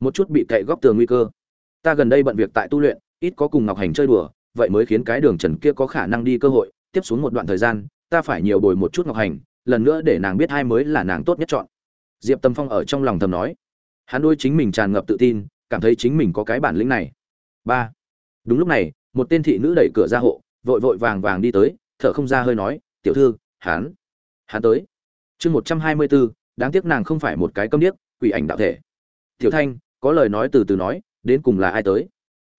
Một chút bị cậy góc tường nguy cơ. Ta gần đây bận việc tại tu luyện, ít có cùng ngọc hành chơi đùa, vậy mới khiến cái đường trần kia có khả năng đi cơ hội tiếp xuống một đoạn thời gian, ta phải nhiều bồi một chút ngọc hành, lần nữa để nàng biết hai mới là nàng tốt nhất chọn. Diệp tâm phong ở trong lòng thầm nói. Hắn đôi chính mình tràn ngập tự tin, cảm thấy chính mình có cái bản lĩnh này. Ba. Đúng lúc này, một tên thị nữ đẩy cửa ra hộ, vội vội vàng vàng đi tới, thở không ra hơi nói, tiểu thư, hắn hắn tới. Chương một trăm hai mươi bốn, đáng tiếc nàng không phải một cái câm điếc, quỷ ảnh đạo thể. Tiểu thanh, có lời nói từ từ nói, đến cùng là ai tới?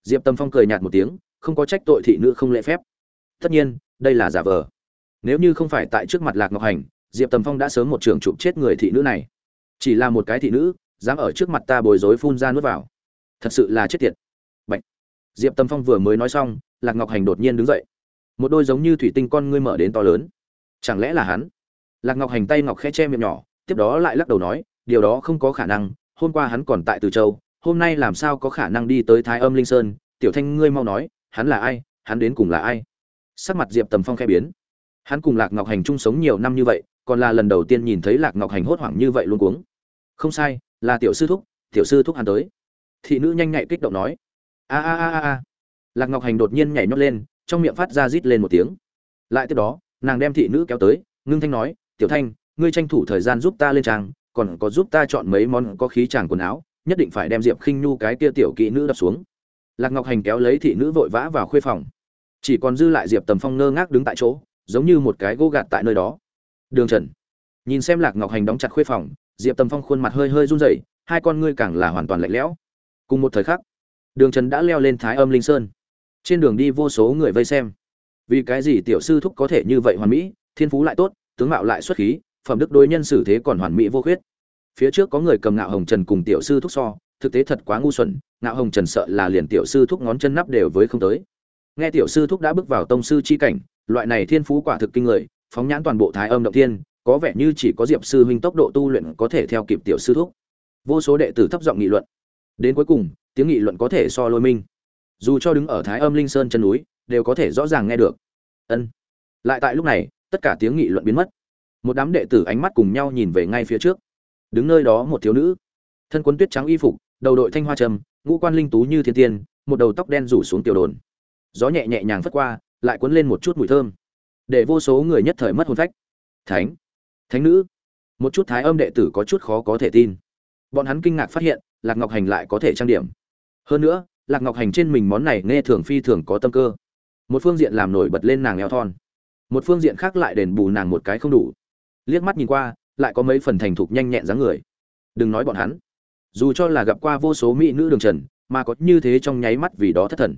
Diệp tâm phong cười nhạt một tiếng, không có trách tội thị nữ không lễ phép. Tất nhiên đây là giả vờ. Nếu như không phải tại trước mặt lạc ngọc hành, diệp tầm phong đã sớm một trường chụp chết người thị nữ này. Chỉ là một cái thị nữ, dám ở trước mặt ta bồi dối phun ra nuốt vào. Thật sự là chết tiệt. Bạch. diệp tầm phong vừa mới nói xong, lạc ngọc hành đột nhiên đứng dậy. Một đôi giống như thủy tinh con ngươi mở đến to lớn. Chẳng lẽ là hắn? Lạc ngọc hành tay ngọc khe che miệng nhỏ, tiếp đó lại lắc đầu nói, điều đó không có khả năng, hôm qua hắn còn tại từ châu, hôm nay làm sao có khả năng đi tới thái âm linh sơn? Tiểu thanh ngươi mau nói, hắn là ai, hắn đến cùng là ai? Sắc mặt diệp tầm phong khai biến. Hắn cùng lạc ngọc hành chung sống nhiều năm như vậy, còn là lần đầu tiên nhìn thấy lạc ngọc hành hốt hoảng như vậy luôn cuống. Không sai, là tiểu sư thúc, tiểu sư thúc hắn tới. Thị nữ nhanh nhạy kích động nói. A a a a lạc ngọc hành đột nhiên nhảy nhót lên, trong miệng phát ra rít lên một tiếng. Lại tiếp đó, nàng đem thị nữ kéo tới, ngưng thanh nói, tiểu thanh, ngươi tranh thủ thời gian giúp ta lên trang, còn có giúp ta chọn mấy món có khí tràng quần áo, nhất định phải đem diệp khinh nhu cái kia tiểu kỹ nữ đập xuống. Lạc ngọc hành kéo lấy thị nữ vội vã vào khuê phòng chỉ còn dư lại diệp tầm phong ngơ ngác đứng tại chỗ, giống như một cái gỗ gạt tại nơi đó. Đường trần, nhìn xem lạc ngọc hành đóng chặt khuê phòng, diệp tầm phong khuôn mặt hơi hơi run rẩy, hai con ngươi càng là hoàn toàn lạnh lẽo. Cùng một thời khắc, đường trần đã leo lên thái âm linh sơn. Trên đường đi vô số người vây xem. Vì cái gì tiểu sư thúc có thể như vậy hoàn mỹ, thiên phú lại tốt, tướng mạo lại xuất khí, phẩm đức đối nhân xử thế còn hoàn mỹ vô khuyết. Phía trước có người cầm ngạo hồng trần cùng tiểu sư thúc so, thực tế thật quá ngu xuẩn, ngạo hồng trần sợ là liền tiểu sư thúc ngón chân nắp đều với không tới nghe tiểu sư thúc đã bước vào tông sư chi cảnh, loại này thiên phú quả thực kinh người, phóng nhãn toàn bộ thái âm động thiên, có vẻ như chỉ có diệp sư huynh tốc độ tu luyện có thể theo kịp tiểu sư thúc. Vô số đệ tử thấp giọng nghị luận. Đến cuối cùng, tiếng nghị luận có thể so lôi minh. Dù cho đứng ở thái âm linh sơn chân núi, đều có thể rõ ràng nghe được. Ân. Lại tại lúc này, tất cả tiếng nghị luận biến mất. Một đám đệ tử ánh mắt cùng nhau nhìn về ngay phía trước. Đứng nơi đó một thiếu nữ. Thân quân tuyết trắng y phục, đầu đội thanh hoa trầm, ngũ quan linh tú như thiên tiên, một đầu tóc đen rủ xuống tiểu đồn gió nhẹ nhẹ nhàng phất qua, lại cuốn lên một chút mùi thơm, để vô số người nhất thời mất hồn phách. Thánh thánh nữ. Một chút thái âm đệ tử có chút khó có thể tin. Bọn hắn kinh ngạc phát hiện, lạc ngọc hành lại có thể trang điểm. Hơn nữa, lạc ngọc hành trên mình món này nghe thường phi thường có tâm cơ. Một phương diện làm nổi bật lên nàng eo thon, một phương diện khác lại đền bù nàng một cái không đủ. Liếc mắt nhìn qua, lại có mấy phần thành thục nhanh nhẹn dáng người. Đừng nói bọn hắn, dù cho là gặp qua vô số mỹ nữ đường trần, mà có như thế trong nháy mắt vì đó thất thần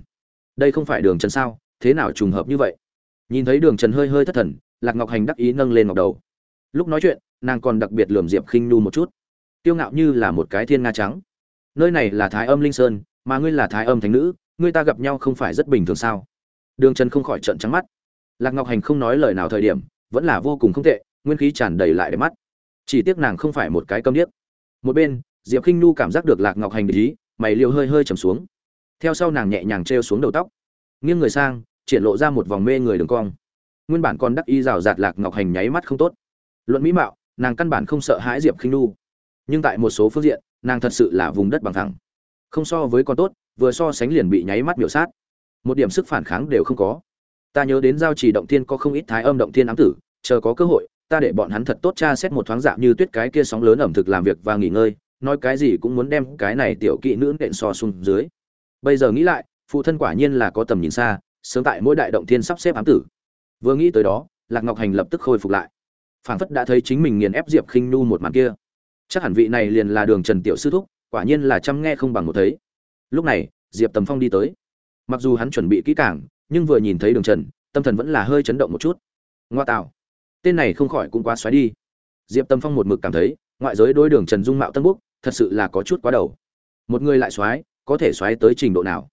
đây không phải đường trần sao, thế nào trùng hợp như vậy? Nhìn thấy đường trần hơi hơi thất thần, lạc ngọc hành đắc ý nâng lên ngọc đầu. Lúc nói chuyện, nàng còn đặc biệt lườm diệp khinh nhu một chút. Tiêu ngạo như là một cái thiên nga trắng. Nơi này là thái âm linh sơn, mà ngươi là thái âm thánh nữ, ngươi ta gặp nhau không phải rất bình thường sao? Đường trần không khỏi trận trắng mắt. Lạc ngọc hành không nói lời nào thời điểm, vẫn là vô cùng không tệ, nguyên khí tràn đầy lại để mắt. Chỉ tiếc nàng không phải một cái câm điếc. Một bên, diệp khinh nhu cảm giác được lạc ngọc hành để ý, mày liều hơi hơi trầm xuống theo sau nàng nhẹ nhàng trêu xuống đầu tóc. Nghiêng người sang, triển lộ ra một vòng mê người đường cong. Nguyên bản còn đắc y rào rạt lạc ngọc hành nháy mắt không tốt. Luận mỹ mạo, nàng căn bản không sợ hãi diệp khinh nhu. Nhưng tại một số phương diện, nàng thật sự là vùng đất bằng thẳng. Không so với con tốt, vừa so sánh liền bị nháy mắt biểu sát. Một điểm sức phản kháng đều không có. Ta nhớ đến giao trì động thiên có không ít thái âm động thiên ám tử, chờ có cơ hội, ta để bọn hắn thật tốt tra xét một thoáng dạng như tuyết cái kia sóng lớn ẩm thực làm việc và nghỉ ngơi, nói cái gì cũng muốn đem cái này tiểu kỵ nữ nện so xuống dưới bây giờ nghĩ lại, phụ thân quả nhiên là có tầm nhìn xa, sớm tại mỗi đại động thiên sắp xếp ám tử. Vừa nghĩ tới đó, lạc ngọc hành lập tức khôi phục lại. Phảng phất đã thấy chính mình nghiền ép diệp khinh nu một màn kia. Chắc hẳn vị này liền là đường trần tiểu sư thúc, quả nhiên là chăm nghe không bằng một thấy. Lúc này, diệp tầm phong đi tới. Mặc dù hắn chuẩn bị kỹ càng, nhưng vừa nhìn thấy đường trần, tâm thần vẫn là hơi chấn động một chút. Ngoa tạo. Tên này không khỏi cũng quá xoáy đi. Diệp tầm phong một mực cảm thấy, ngoại giới đôi đường trần dung mạo tân quốc thật sự là có chút quá đầu. Một người lại xoáy có thể xoáy tới trình độ nào.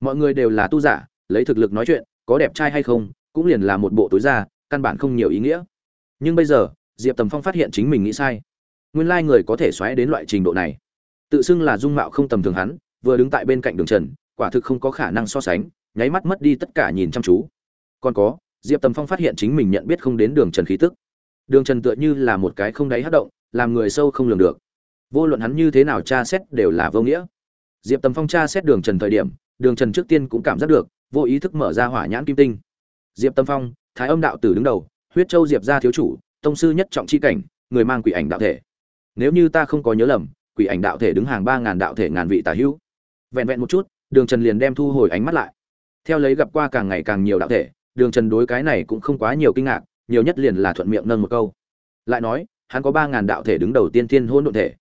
Mọi người đều là tu giả, lấy thực lực nói chuyện, có đẹp trai hay không, cũng liền là một bộ tối ra căn bản không nhiều ý nghĩa. Nhưng bây giờ, diệp tầm phong phát hiện chính mình nghĩ sai. Nguyên lai người có thể xoáy đến loại trình độ này. Tự xưng là dung mạo không tầm thường hắn, vừa đứng tại bên cạnh đường trần, quả thực không có khả năng so sánh, nháy mắt mất đi tất cả nhìn chăm chú. Còn có, diệp tầm phong phát hiện chính mình nhận biết không đến đường trần khí tức. Đường trần tựa như là một cái không đáy hát động, làm người sâu không lường được. Vô luận hắn như thế nào tra xét đều là vô nghĩa diệp tầm phong tra xét đường trần thời điểm, đường trần trước tiên cũng cảm giác được, vô ý thức mở ra hỏa nhãn kim tinh. Diệp tâm phong, thái âm đạo tử đứng đầu, huyết châu diệp gia thiếu chủ, tông sư nhất trọng c h i cảnh, người mang quỷ ảnh đạo thể. Nếu như ta không có nhớ lầm, quỷ ảnh đạo thể đứng hàng ba ngàn đạo thể ngàn vị tả hữu. Vẹn vẹn một chút, đường trần liền đem thu hồi ánh mắt lại. Theo lấy gặp qua càng ngày càng nhiều đạo thể, đường trần đối cái này cũng không quá nhiều kinh ngạc, nhiều nhất liền là thuận miệng nâng một câu. Lại nói, hắn có ba ngàn đạo thể đứng đầu tiên thiên hôn độn thể.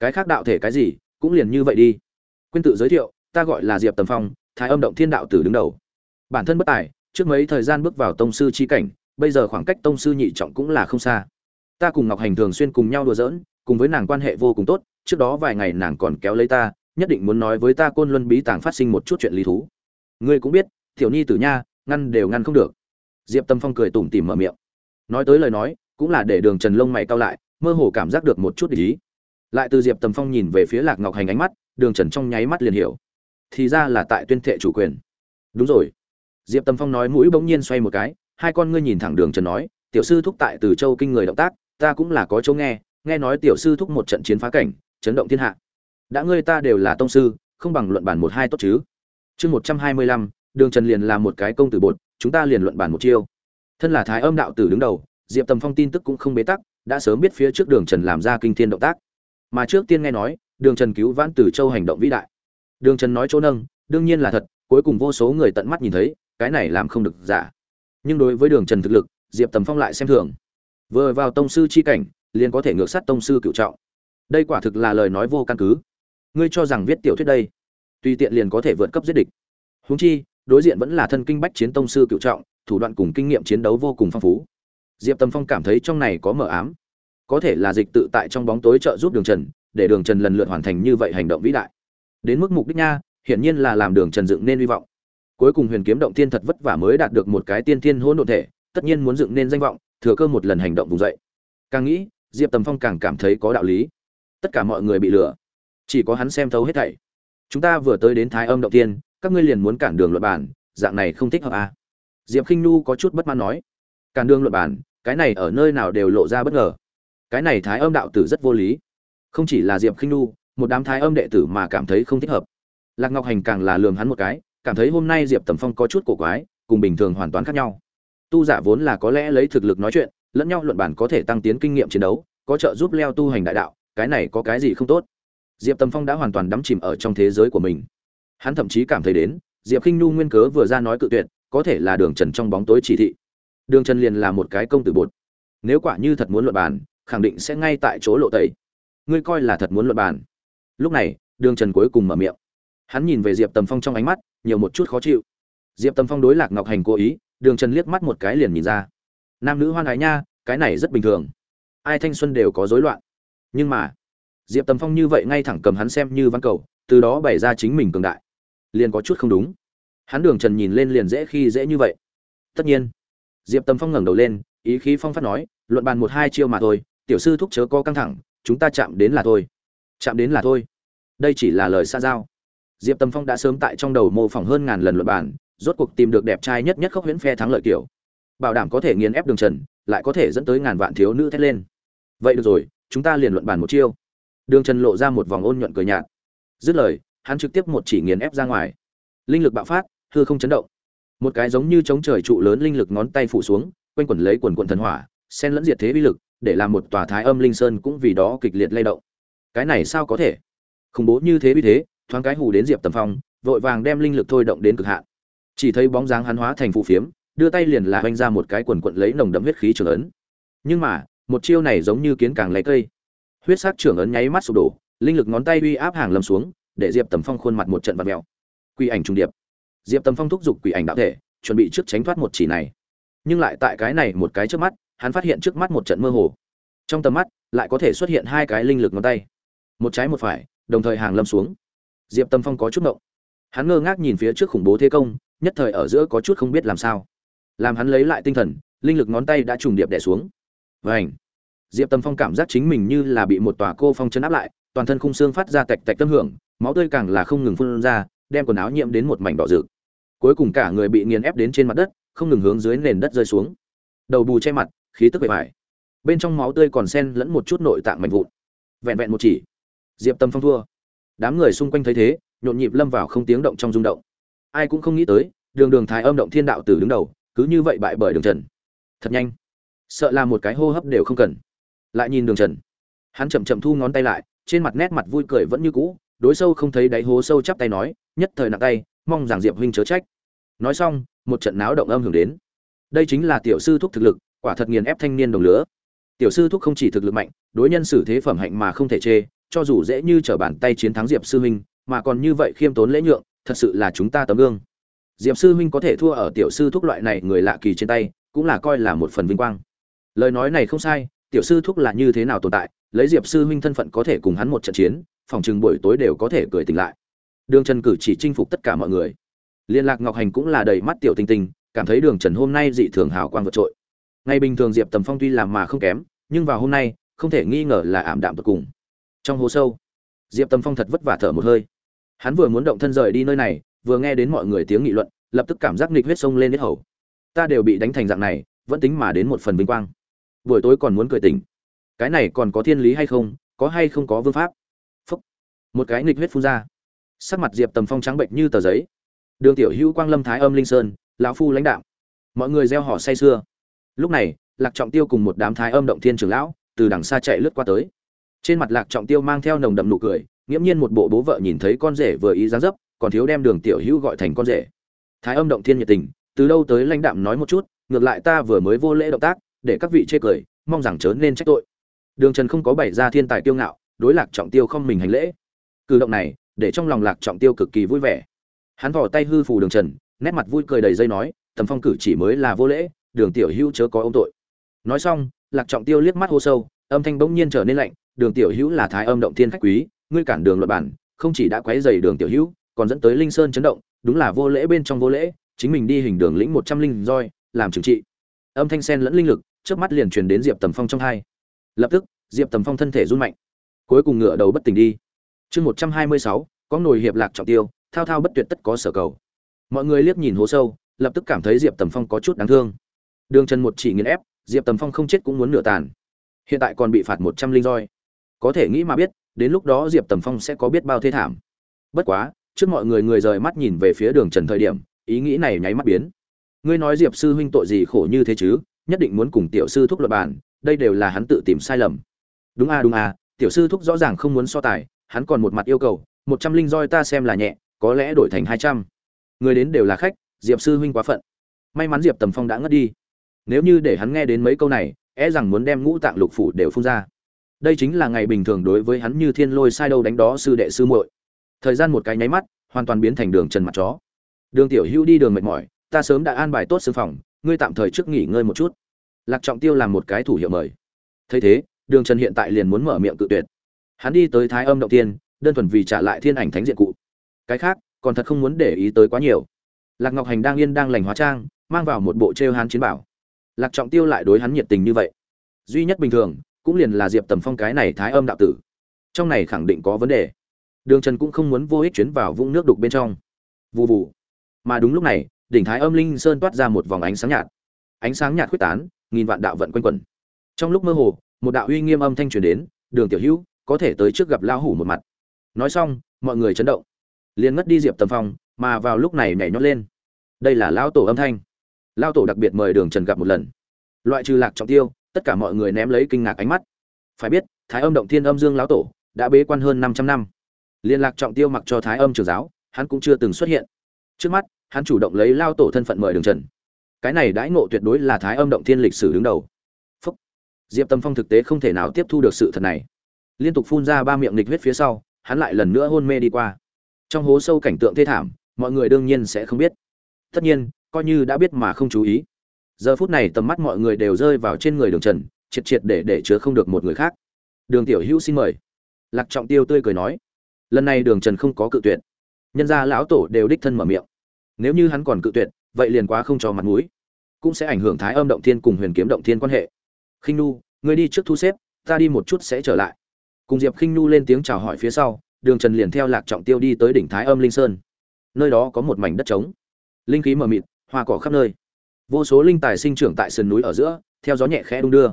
Cái khác đạo thể cái gì, cũng liền như vậy đi. Quên tự giới thiệu, ta gọi là diệp tầm phong, thái âm động thiên đạo tử đứng đầu. Bản thân bất tài, trước mấy thời gian bước vào tông sư chi cảnh, bây giờ khoảng cách tông sư nhị trọng cũng là không xa. Ta cùng ngọc hành thường xuyên cùng nhau đùa giỡn, cùng với nàng quan hệ vô cùng tốt, trước đó vài ngày nàng còn kéo lấy ta, nhất định muốn nói với ta côn luân bí tàng phát sinh một chút chuyện lý thú. Ngươi cũng biết, tiểu nhi tử nha, ngăn đều ngăn không được. Diệp tâm phong cười tủm tỉm mở miệng. Nói tới lời nói, cũng là để đường trần lông mày cao lại, mơ hồ cảm giác được một chút ý lại từ diệp tầm phong nhìn về phía lạc ngọc hành ánh mắt, đường trần trong nháy mắt liền hiểu. Thì ra là tại tuyên thệ chủ quyền. Đúng rồi. Diệp tầm phong nói mũi bỗng nhiên xoay một cái, hai con ngươi nhìn thẳng đường trần nói, tiểu sư thúc tại từ châu kinh người động tác, ta cũng là có chỗ nghe nghe nói tiểu sư thúc một trận chiến phá cảnh, chấn động thiên hạ. Đã ngươi ta đều là tông sư, không bằng luận bản một hai tốt chứ. Chương một trăm hai mươi lăm, đường trần liền là một cái công tử bột, chúng ta liền luận bản một chiêu. Thân là thái âm đạo tử đứng đầu, diệp tầm phong tin tức cũng không bế tắc, đã sớm biết phía trước đường trần làm ra kinh thiên động tác mà trước tiên nghe nói, đường trần cứu vãn từ châu hành động vĩ đại. Đường trần nói chỗ nâng, đương nhiên là thật, cuối cùng vô số người tận mắt nhìn thấy, cái này làm không được giả. Nhưng đối với đường trần thực lực, diệp tầm phong lại xem thường. Vừa vào tông sư c h i cảnh, liền có thể ngược sát tông sư cựu trọng. Đây quả thực là lời nói vô căn cứ. Ngươi cho rằng viết tiểu thuyết đây, tùy tiện liền có thể vượt cấp giết địch. Húng chi, đối diện vẫn là thân kinh bách chiến tông sư cựu trọng, thủ đoạn cùng kinh nghiệm chiến đấu vô cùng phong phú. Diệp tầm phong cảm thấy trong này có mờ ám có thể là dịch tự tại trong bóng tối trợ giúp đường trần, để đường trần lần lượt hoàn thành như vậy hành động vĩ đại. Đến mức mục đích nha, hiển nhiên là làm đường trần dựng nên hy vọng. Cuối cùng huyền kiếm động tiên thật vất vả mới đạt được một cái tiên thiên hỗn độn thể, tất nhiên muốn dựng nên danh vọng, thừa cơ một lần hành động vùng dậy. Càng nghĩ, diệp tầm phong càng cảm thấy có đạo lý. Tất cả mọi người bị lừa. Chỉ có hắn xem thấu hết thảy. Chúng ta vừa tới đến thái âm động tiên các ngươi liền muốn cản đường luật bản dạng này không thích hợp à. diệp khinh nu có chút bất mãn nói. Cản đường luật bản cái này ở nơi nào đều lộ ra bất ngờ cái này thái âm đạo tử rất vô lý. Không chỉ là diệp khinh nu một đám thái âm đệ tử mà cảm thấy không thích hợp. Lạc ngọc hành càng là lường hắn một cái, cảm thấy hôm nay diệp tầm phong có chút cổ quái, cùng bình thường hoàn toàn khác nhau. Tu giả vốn là có lẽ lấy thực lực nói chuyện, lẫn nhau luận bản có thể tăng tiến kinh nghiệm chiến đấu, có trợ giúp leo tu hành đại đạo, cái này có cái gì không tốt? Diệp tầm phong đã hoàn toàn đắm chìm ở trong thế giới của mình. Hắn thậm chí cảm thấy đến, diệp khinh i n nguyên cớ vừa ra nói cự tuyệt, có thể là đường trần trong bóng tối chỉ thị. Đường trần liền là một cái công tử bột. Nếu quả như thật muốn luận bàn khẳng định sẽ ngay tại chỗ lộ tẩy. Ngươi coi là thật muốn luận bàn. Lúc này, đường trần cuối cùng mở miệng. Hắn nhìn về diệp tầm phong trong ánh mắt, nhiều một chút khó chịu. Diệp tầm phong đối lạc ngọc hành cố ý, đường trần liếc mắt một cái liền nhìn ra. Nam nữ hoan ái nha, cái này rất bình thường. Ai thanh xuân đều có rối loạn. Nhưng mà, diệp tầm phong như vậy ngay thẳng cầm hắn xem như văn cầu, từ đó bày ra chính mình cường đại. Liền có chút không đúng. Hắn đường trần nhìn lên liền dễ khi dễ như vậy. Tất nhiên, diệp tầm phong ngẩng đầu lên, ý khí phong phát nói, luận bàn một hai chiêu mà thôi tiểu sư thúc chớ có căng thẳng, chúng ta chạm đến là thôi. Chạm đến là thôi. Đây chỉ là lời xa giao. Diệp tầm phong đã sớm tại trong đầu mô phỏng hơn ngàn lần luận bàn, rốt cuộc tìm được đẹp trai nhất nhất khốc huyễn phe thắng lợi kiểu. Bảo đảm có thể nghiền ép đường trần, lại có thể dẫn tới ngàn vạn thiếu nữ thét lên. Vậy được rồi, chúng ta liền luận bàn một chiêu. Đường trần lộ ra một vòng ôn nhuận cười nhạt. Dứt lời, hắn trực tiếp một chỉ nghiền ép ra ngoài. Linh lực bạo phát, hư không chấn động. Một cái giống như chống trời trụ lớn linh lực ngón tay phủ xuống, quanh quẩn lấy quần quần thần hỏa sen lẫn diệt thế vi lực để làm một tòa thái âm linh sơn cũng vì đó kịch liệt lay động. Cái này sao có thể? Khủng bố như thế vì thế, thoáng cái hù đến diệp tầm phong, vội vàng đem linh lực thôi động đến cực hạn. Chỉ thấy bóng dáng hắn hóa thành phù phiếm, đưa tay liền là oanh ra một cái quần quận lấy nồng đậm huyết khí trưởng ấn. Nhưng mà, một chiêu này giống như kiến càng lấy cây. Huyết sắc trưởng ấn nháy mắt sụp đổ, linh lực ngón tay uy áp hàng lầm xuống, để diệp tầm phong khuôn mặt một trận vật mèo. Quỷ ảnh trùng điệp. Diệp tầm phong thúc giục quỷ ảnh đạo thể, chuẩn bị trước tránh thoát một chỉ này. Nhưng lại tại cái này một cái trước mắt hắn phát hiện trước mắt một trận mơ hồ. Trong tầm mắt, lại có thể xuất hiện hai cái linh lực ngón tay. Một trái một phải, đồng thời hàng lâm xuống. Diệp Tâm phong có chút ngộng. Hắn ngơ ngác nhìn phía trước khủng bố thế công, nhất thời ở giữa có chút không biết làm sao. Làm hắn lấy lại tinh thần, linh lực ngón tay đã trùng điệp đẻ xuống. Vảnh diệp Tâm phong cảm giác chính mình như là bị một tòa cô phong chấn áp lại, toàn thân khung xương phát ra tạch tạch tâm hưởng, máu tươi càng là không ngừng phun ra, đem quần áo nhiễm đến một mảnh đỏ rực. Cuối cùng cả người bị nghiền ép đến trên mặt đất, không ngừng hướng dưới nền đất rơi xuống. Đầu bù che mặt khí tức bề bài bên trong máu tươi còn sen lẫn một chút nội tạng mạnh vụn. Vẹn vẹn một chỉ. Diệp tâm phong thua. Đám người xung quanh thấy thế, nhộn nhịp lâm vào không tiếng động trong rung động. Ai cũng không nghĩ tới, đường đường thái âm động thiên đạo tử đứng đầu, cứ như vậy bại bởi đường trần. Thật nhanh. Sợ là một cái hô hấp đều không cần. Lại nhìn đường trần. Hắn chậm chậm thu ngón tay lại, trên mặt nét mặt vui cười vẫn như cũ, đối sâu không thấy đáy hố sâu chắp tay nói, nhất thời nặng tay, mong rằng diệp huynh chớ trách. Nói xong, một trận náo động âm hưởng đến. Đây chính là tiểu sư thúc thực lực quả thật nghiền ép thanh niên đồng lứa. Tiểu sư thúc không chỉ thực lực mạnh, đối nhân xử thế phẩm hạnh mà không thể chê, cho dù dễ như trở bàn tay chiến thắng diệp sư huynh mà còn như vậy khiêm tốn lễ nhượng, thật sự là chúng ta tấm gương. Diệp sư huynh có thể thua ở tiểu sư thúc loại này người lạ kỳ trên tay, cũng là coi là một phần vinh quang. Lời nói này không sai, tiểu sư thúc là như thế nào tồn tại, lấy diệp sư huynh thân phận có thể cùng hắn một trận chiến, phòng chừng buổi tối đều có thể cười tỉnh lại. Đường trần cử chỉ chinh phục tất cả mọi người. Liên lạc ngọc hành cũng là đầy mắt tiểu tinh tinh, cảm thấy đường trần hôm nay dị thường hào quang vượt trội ngày bình thường diệp tầm phong tuy làm mà không kém, nhưng vào hôm nay, không thể nghi ngờ là ảm đạm tột cùng. Trong hố sâu, diệp tầm phong thật vất vả thở một hơi. Hắn vừa muốn động thân rời đi nơi này, vừa nghe đến mọi người tiếng nghị luận, lập tức cảm giác nghịch huyết sông lên hết hầu. Ta đều bị đánh thành dạng này, vẫn tính mà đến một phần vinh quang. Buổi tối còn muốn cười tỉnh. Cái này còn có thiên lý hay không, có hay không có vương pháp? Phúc. một cái nghịch huyết phun ra. Sắc mặt diệp tầm phong trắng bệnh như tờ giấy. Đường tiểu hữu quang lâm thái âm linh sơn, lão phu lãnh đạo. Mọi người gieo họ say sưa lúc này, lạc trọng tiêu cùng một đám thái âm động thiên trưởng lão từ đằng xa chạy lướt qua tới. Trên mặt lạc trọng tiêu mang theo nồng đậm nụ cười, nghiễm nhiên một bộ bố vợ nhìn thấy con rể vừa ý dáng dấp, còn thiếu đem đường tiểu hữu gọi thành con rể. Thái âm động thiên nhiệt tình, từ đâu tới lãnh đạm nói một chút, ngược lại ta vừa mới vô lễ động tác, để các vị chê cười, mong rằng chớ nên trách tội. Đường trần không có bày ra thiên tài kiêu ngạo, đối lạc trọng tiêu không mình hành lễ. Cử động này, để trong lòng lạc trọng tiêu cực kỳ vui vẻ. Hắn vỏ tay hư phù đường trần, nét mặt vui cười đầy dây nói, tầm phong cử chỉ mới là vô lễ đường tiểu hữu chớ có ông tội. Nói xong, lạc trọng tiêu liếc mắt hô sâu, âm thanh bỗng nhiên trở nên lạnh, đường tiểu hữu là thái âm động thiên khách quý, ngươi cản đường luật bản, không chỉ đã quấy dày đường tiểu hữu, còn dẫn tới linh sơn chấn động, đúng là vô lễ bên trong vô lễ, chính mình đi hình đường lĩnh một trăm linh roi, làm trừng trị. Âm thanh sen lẫn linh lực trước mắt liền truyền đến diệp tầm phong trong hai. Lập tức, diệp tầm phong thân thể run mạnh, cuối cùng ngựa đầu bất tỉnh đi. Chương một trăm hai mươi sáu, có nồi hiệp lạc trọng tiêu, thao thao bất tuyệt tất có sở cầu. Mọi người liếc nhìn hố sâu, lập tức cảm thấy diệp tầm phong có chút đáng thương đường trần một chỉ nghiền ép, diệp tầm phong không chết cũng muốn nửa tàn. Hiện tại còn bị phạt một trăm linh roi. Có thể nghĩ mà biết, đến lúc đó diệp tầm phong sẽ có biết bao thế thảm. Bất quá, trước mọi người người rời mắt nhìn về phía đường trần thời điểm, ý nghĩ này nháy mắt biến. Ngươi nói diệp sư huynh tội gì khổ như thế chứ? Nhất định muốn cùng tiểu sư thúc luật bàn, đây đều là hắn tự tìm sai lầm. Đúng a đúng a, tiểu sư thúc rõ ràng không muốn so tài, hắn còn một mặt yêu cầu, một trăm linh roi ta xem là nhẹ, có lẽ đổi thành hai trăm. Người đến đều là khách, diệp sư huynh quá phận. May mắn diệp tầm phong đã ngất đi nếu như để hắn nghe đến mấy câu này e rằng muốn đem ngũ tạng lục phủ đều phun ra. Đây chính là ngày bình thường đối với hắn như thiên lôi sai đâu đánh đó sư đệ sư muội. Thời gian một cái nháy mắt, hoàn toàn biến thành đường trần mặt chó. Đường tiểu hữu đi đường mệt mỏi, ta sớm đã an bài tốt sư phòng, ngươi tạm thời trước nghỉ ngơi một chút. Lạc trọng tiêu làm một cái thủ hiệu mời. Thấy thế, đường trần hiện tại liền muốn mở miệng cự tuyệt. Hắn đi tới thái âm động tiên, đơn thuần vì trả lại thiên ảnh thánh diện cụ. Cái khác, còn thật không muốn để ý tới quá nhiều. Lạc ngọc hành đang yên đang lành hóa trang, mang vào một bộ t r hán chiến bảo lạc trọng tiêu lại đối hắn nhiệt tình như vậy. Duy nhất bình thường, cũng liền là diệp tầm phong cái này thái âm đạo tử. Trong này khẳng định có vấn đề. Đường trần cũng không muốn vô ích chuyến vào vũng nước đục bên trong. Vụ vụ mà đúng lúc này, đỉnh thái âm linh sơn toát ra một vòng ánh sáng nhạt. Ánh sáng nhạt quyết tán, nghìn vạn đạo vận quanh quẩn. Trong lúc mơ hồ, một đạo uy nghiêm âm thanh truyền đến, đường tiểu hữu, có thể tới trước gặp lão hủ một mặt. Nói xong, mọi người chấn động. Liền ngất đi diệp tầm phong, mà vào lúc này nhảy nhót lên. Đây là lão tổ âm thanh lão tổ đặc biệt mời đường trần gặp một lần. Loại trừ lạc trọng tiêu, tất cả mọi người ném lấy kinh ngạc ánh mắt. Phải biết, thái âm động thiên âm dương lão tổ đã bế quan hơn 500 năm. Liên lạc trọng tiêu mặc cho thái âm trường giáo, hắn cũng chưa từng xuất hiện. Trước mắt, hắn chủ động lấy lao tổ thân phận mời đường trần. Cái này đãi ngộ tuyệt đối là thái âm động thiên lịch sử đứng đầu. Phúc. diệp tâm phong thực tế không thể nào tiếp thu được sự thật này. Liên tục phun ra ba miệng nghịch huyết phía sau, hắn lại lần nữa hôn mê đi qua. Trong hố sâu cảnh tượng thê thảm, mọi người đương nhiên sẽ không biết. Tất nhiên coi như đã biết mà không chú ý. Giờ phút này tầm mắt mọi người đều rơi vào trên người đường trần, triệt triệt để để chứa không được một người khác. Đường tiểu hữu xin mời. Lạc trọng tiêu tươi cười nói. Lần này đường trần không có cự tuyệt. Nhân gia lão tổ đều đích thân mở miệng. Nếu như hắn còn cự tuyệt, vậy liền quá không cho mặt mũi. Cũng sẽ ảnh hưởng thái âm động thiên cùng huyền kiếm động thiên quan hệ. Khinh nu người đi trước thu xếp, ta đi một chút sẽ trở lại. Cùng diệp khinh nu lên tiếng chào hỏi phía sau, đường trần liền theo lạc trọng tiêu đi tới đỉnh thái âm linh sơn. Nơi đó có một mảnh đất trống. Linh khí mờ mịt hoa cỏ khắp nơi. Vô số linh tài sinh trưởng tại sườn núi ở giữa, theo gió nhẹ khẽ đung đưa.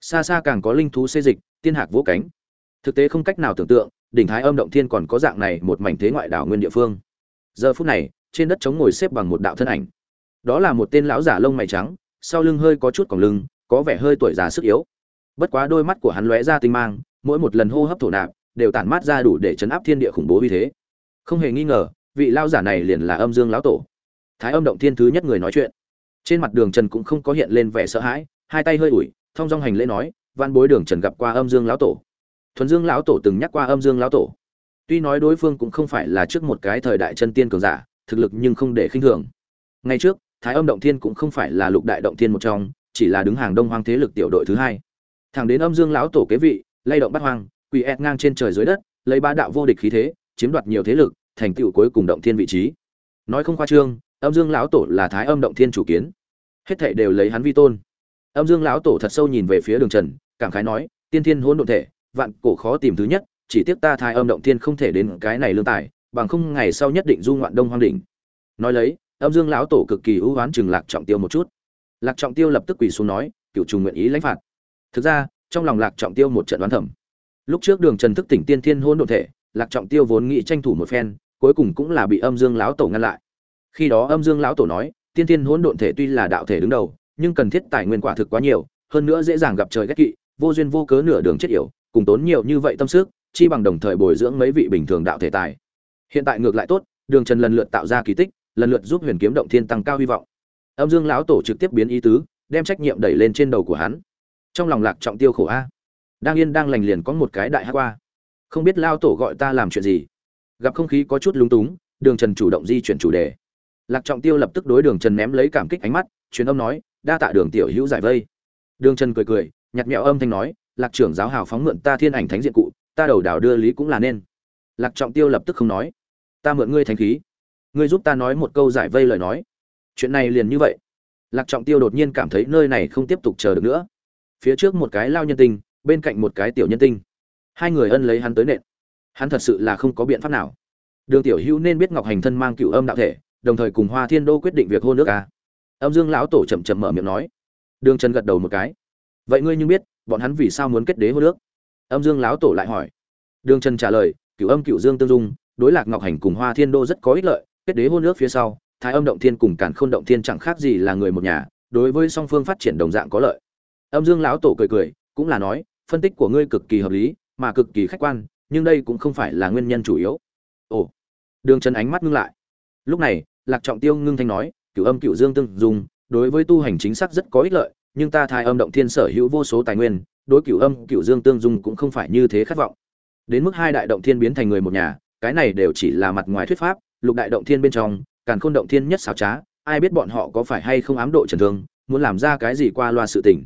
Xa xa càng có linh thú xê dịch, tiên hạc vỗ cánh. Thực tế không cách nào tưởng tượng, đỉnh thái âm động thiên còn có dạng này một mảnh thế ngoại đảo nguyên địa phương. Giờ phút này, trên đất trống ngồi xếp bằng một đạo thân ảnh. Đó là một tên lão giả lông mày trắng, sau lưng hơi có chút còng lưng, có vẻ hơi tuổi già sức yếu. Bất quá đôi mắt của hắn lóe ra tinh mang, mỗi một lần hô hấp thổ nạp, đều tản mát ra đủ để chấn áp thiên địa khủng bố vì thế. Không hề nghi ngờ, vị lão giả này liền là âm dương lão tổ thái âm động thiên thứ nhất người nói chuyện. Trên mặt đường trần cũng không có hiện lên vẻ sợ hãi, hai tay hơi ủi thong dong hành lễ nói văn bối đường trần gặp qua âm dương lão tổ. Thuần dương lão tổ từng nhắc qua âm dương lão tổ. Tuy nói đối phương cũng không phải là trước một cái thời đại chân tiên cường giả, thực lực nhưng không để khinh thường. Ngay trước, thái âm động thiên cũng không phải là lục đại động thiên một trong, chỉ là đứng hàng đông hoang thế lực tiểu đội thứ hai. Thẳng đến âm dương lão tổ kế vị, lay động bắt hoang, quỳ ép ngang trên trời dưới đất, lấy ba đạo vô địch khí thế, chiếm đoạt nhiều thế lực, thành tựu cuối cùng động thiên vị trí. Nói không khoa trương âm dương lão tổ là thái âm động thiên chủ kiến. Hết thảy đều lấy hắn vi tôn. Âm dương lão tổ thật sâu nhìn về phía đường trần, cảm khái nói, tiên thiên hỗn độn thể, vạn cổ khó tìm thứ nhất, chỉ tiếc ta thái âm động thiên không thể đến cái này lương tài, bằng không ngày sau nhất định du ngoạn đông hoang đỉnh. Nói lấy, âm dương lão tổ cực kỳ ưu oán chừng lạc trọng tiêu một chút. Lạc trọng tiêu lập tức quỳ xuống nói cựu trùng nguyện ý lãnh phạt. Thực ra, trong lòng lạc trọng tiêu một trận đoán thẩm lúc trước đường trần thức tỉnh tiên thiên hôn đ thể, lạc trọng tiêu vốn nghĩ tranh thủ một phen, cuối cùng cũng là bị âm dương lão tổ ngăn lại khi đó âm dương lão tổ nói, tiên thiên hỗn độn thể tuy là đạo thể đứng đầu, nhưng cần thiết tài nguyên quả thực quá nhiều, hơn nữa dễ dàng gặp trời ghét kỵ, vô duyên vô cớ nửa đường chết yểu, cùng tốn nhiều như vậy tâm sức, chi bằng đồng thời bồi dưỡng mấy vị bình thường đạo thể tài. Hiện tại ngược lại tốt, đường trần lần lượt tạo ra kỳ tích, lần lượt giúp huyền kiếm động thiên tăng cao hy vọng. Âm dương lão tổ trực tiếp biến ý tứ, đem trách nhiệm đẩy lên trên đầu của hắn. Trong lòng lạc trọng tiêu khổ a. Đang yên đang lành liền có một cái đại hát qua. Không biết lao tổ gọi ta làm chuyện gì. Gặp không khí có chút lúng túng, đường trần chủ động di chuyển chủ đề lạc trọng tiêu lập tức đối đường trần ném lấy cảm kích ánh mắt, truyền âm nói, đa tạ đường tiểu hữu giải vây. Đường trần cười cười nhặt nhẽo âm thanh nói, lạc trưởng giáo hào phóng mượn ta thiên ảnh thánh diện cụ, ta đầu đảo đưa lý cũng là nên. Lạc trọng tiêu lập tức không nói, ta mượn ngươi thánh khí, ngươi giúp ta nói một câu giải vây lời nói. Chuyện này liền như vậy. Lạc trọng tiêu đột nhiên cảm thấy nơi này không tiếp tục chờ được nữa. Phía trước một cái lao nhân tinh, bên cạnh một cái tiểu nhân tinh. Hai người ân lấy hắn tới nện. Hắn thật sự là không có biện pháp nào. Đường tiểu hữu nên biết ngọc hành thân mang cựu âm đạo thể đồng thời cùng hoa thiên đô quyết định việc hôn nước à? âm dương lão tổ chậm chậm mở miệng nói. Đường trần gật đầu một cái. Vậy ngươi như biết, bọn hắn vì sao muốn kết đế hôn nước âm dương lão tổ lại hỏi. Đường trần trả lời cựu âm cựu dương tương dung, đối lạc ngọc hành cùng hoa thiên đô rất có ích lợi, kết đế hôn nước phía sau, thái âm động thiên cùng cản khôn động thiên chẳng khác gì là người một nhà, đối với song phương phát triển đồng dạng có lợi. Âm dương lão tổ cười cười, cũng là nói, phân tích của ngươi cực kỳ hợp lý, mà cực kỳ khách quan, nhưng đây cũng không phải là nguyên nhân chủ yếu. Ồ. Đường trần ánh mắt ngưng lại. Lúc này lạc trọng tiêu ngưng thanh nói, cửu âm, cửu dương tương dùng, đối với tu hành chính xác rất có ích lợi, nhưng ta thái âm động thiên sở hữu vô số tài nguyên, đối cửu âm, cửu dương tương dung cũng không phải như thế khát vọng. Đến mức hai đại động thiên biến thành người một nhà, cái này đều chỉ là mặt ngoài thuyết pháp, lục đại động thiên bên trong, càn khôn động thiên nhất xảo trá, ai biết bọn họ có phải hay không ám độ trần thương, muốn làm ra cái gì qua loa sự tình.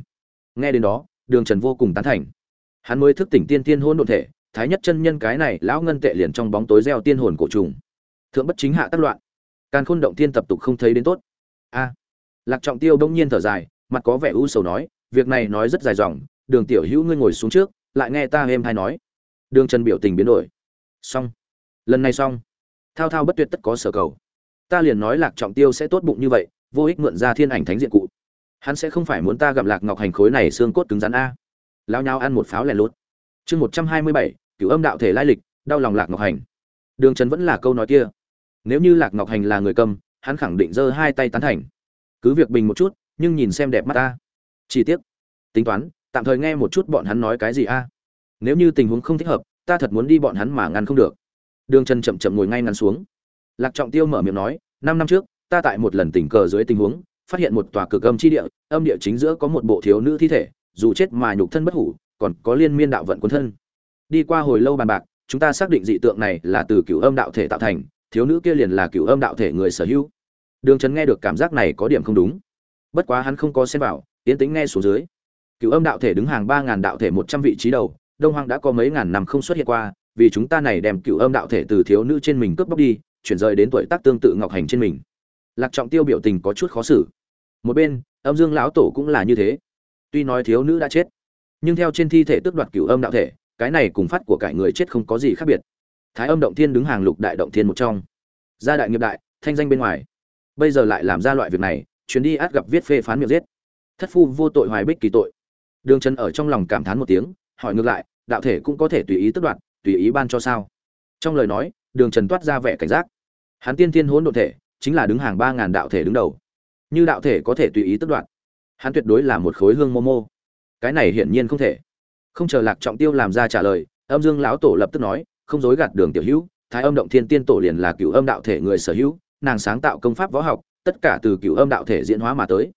Nghe đến đó, đường trần vô cùng tán thành. Hắn mới thức tỉnh tiên tiên hôn độn thể, thái nhất chân nhân cái này, lão ngân tệ liền trong bóng tối gieo tiên hồn cổ trùng. Thượng bất chính hạ tác loạn càn khôn động thiên tập tục không thấy đến tốt. A. Lạc trọng tiêu bỗng nhiên thở dài, mặt có vẻ u sầu nói, việc này nói rất dài dòng, đường tiểu hữu ngươi ngồi xuống trước, lại nghe ta êm hay nói. Đường trần biểu tình biến đổi. Xong. Lần này xong. Thao thao bất tuyệt tất có sở cầu. Ta liền nói lạc trọng tiêu sẽ tốt bụng như vậy, vô ích mượn ra thiên ảnh thánh diện cụ. Hắn sẽ không phải muốn ta gặp lạc ngọc hành khối này xương cốt cứng rắn a. Lao nhau ăn một pháo lẻ lút. chương một trăm hai mươi bảy, cửu âm đạo thể lai lịch, đau lòng lạc ngọc hành. Đường trần vẫn là câu nói kia nếu như lạc ngọc hành là người cầm, hắn khẳng định giơ hai tay tán thành. Cứ việc bình một chút, nhưng nhìn xem đẹp mắt ta. Chi tiết tính toán, tạm thời nghe một chút bọn hắn nói cái gì a. Nếu như tình huống không thích hợp, ta thật muốn đi bọn hắn mà ngăn không được. Đường trần chậm chậm ngồi ngay ngắn xuống. Lạc trọng tiêu mở miệng nói, năm năm trước, ta tại một lần tình cờ dưới tình huống, phát hiện một tòa cực âm chi địa, âm địa chính giữa có một bộ thiếu nữ thi thể, dù chết mà nhục thân bất hủ, còn có liên miên đạo vận quân thân. Đi qua hồi lâu bàn bạc, chúng ta xác định dị tượng này là từ cửu âm đạo thể tạo thành thiếu nữ kia liền là cựu âm đạo thể người sở hữu. Đường trần nghe được cảm giác này có điểm không đúng. Bất quá hắn không có xem vào tiến tính nghe xuống dưới. Cựu âm đạo thể đứng hàng ba ngàn đạo thể một trăm vị trí đầu, đông hoàng đã có mấy ngàn năm không xuất hiện qua, vì chúng ta này đem cựu âm đạo thể từ thiếu nữ trên mình cướp bóc đi, chuyển rời đến tuổi tác tương tự ngọc hành trên mình. Lạc trọng tiêu biểu tình có chút khó xử. Một bên, âm dương lão tổ cũng là như thế. Tuy nói thiếu nữ đã chết, nhưng theo trên thi thể tước đoạt cửu âm đạo thể, cái này cùng phát của cải người chết không có gì khác biệt thái âm động thiên đứng hàng lục đại động thiên một trong. Gia đại nghiệp đại, thanh danh bên ngoài. Bây giờ lại làm ra loại việc này, chuyến đi át gặp viết phê phán miệng giết. Thất phu vô tội hoài bích kỳ tội. Đường trần ở trong lòng cảm thán một tiếng, hỏi ngược lại, đạo thể cũng có thể tùy ý tước đoạt, tùy ý ban cho sao? Trong lời nói, đường trần toát ra vẻ cảnh giác. Hắn tiên tiên hỗn độn thể, chính là đứng hàng ba ngàn đạo thể đứng đầu. Như đạo thể có thể tùy ý tước đoạt. Hắn tuyệt đối là một khối hương mô mô. Cái này hiển nhiên không thể. Không chờ lạc trọng tiêu làm ra trả lời, âm dương lão tổ lập tức nói không dối gạt đường tiểu hữu, thái âm động thiên tiên tổ liền là cựu âm đạo thể người sở hữu, nàng sáng tạo công pháp võ học, tất cả từ cựu âm đạo thể diễn hóa mà tới.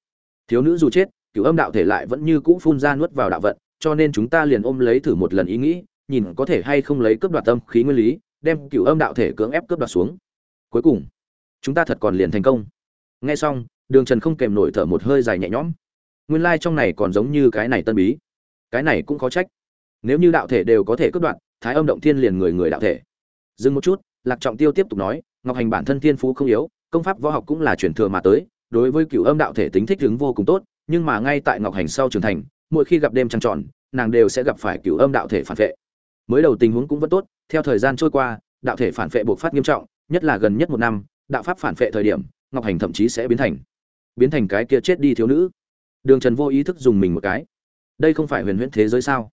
Thiếu nữ dù chết, cựu âm đạo thể lại vẫn như cũ phun ra nuốt vào đạo vận, cho nên chúng ta liền ôm lấy thử một lần ý nghĩ, nhìn có thể hay không lấy cướp đoạt tâm khí nguyên lý, đem cựu âm đạo thể cưỡng ép cướp đoạt xuống. Cuối cùng, chúng ta thật còn liền thành công. Nghe xong, đường trần không kèm nổi thở một hơi dài nhẹ nhõm. Nguyên lai trong này còn giống như cái này tân bí. Cái này cũng có trách. Nếu như đạo thể đều có thể cướp đoạt thái âm động thiên liền người người đạo thể. Dừng một chút, lạc trọng tiêu tiếp tục nói, ngọc hành bản thân thiên phú không yếu, công pháp võ học cũng là truyền thừa mà tới, đối với cựu âm đạo thể tính thích ứng vô cùng tốt, nhưng mà ngay tại ngọc hành sau trưởng thành, mỗi khi gặp đêm trăng tròn, nàng đều sẽ gặp phải cựu âm đạo thể phản vệ. Mới đầu tình huống cũng vẫn tốt, theo thời gian trôi qua, đạo thể phản vệ buộc phát nghiêm trọng, nhất là gần nhất một năm, đạo pháp phản vệ thời điểm, ngọc hành thậm chí sẽ biến thành biến thành cái kia chết đi thiếu nữ. Đường trần vô ý thức dùng mình một cái. Đây không phải huyền huyễn thế giới sao?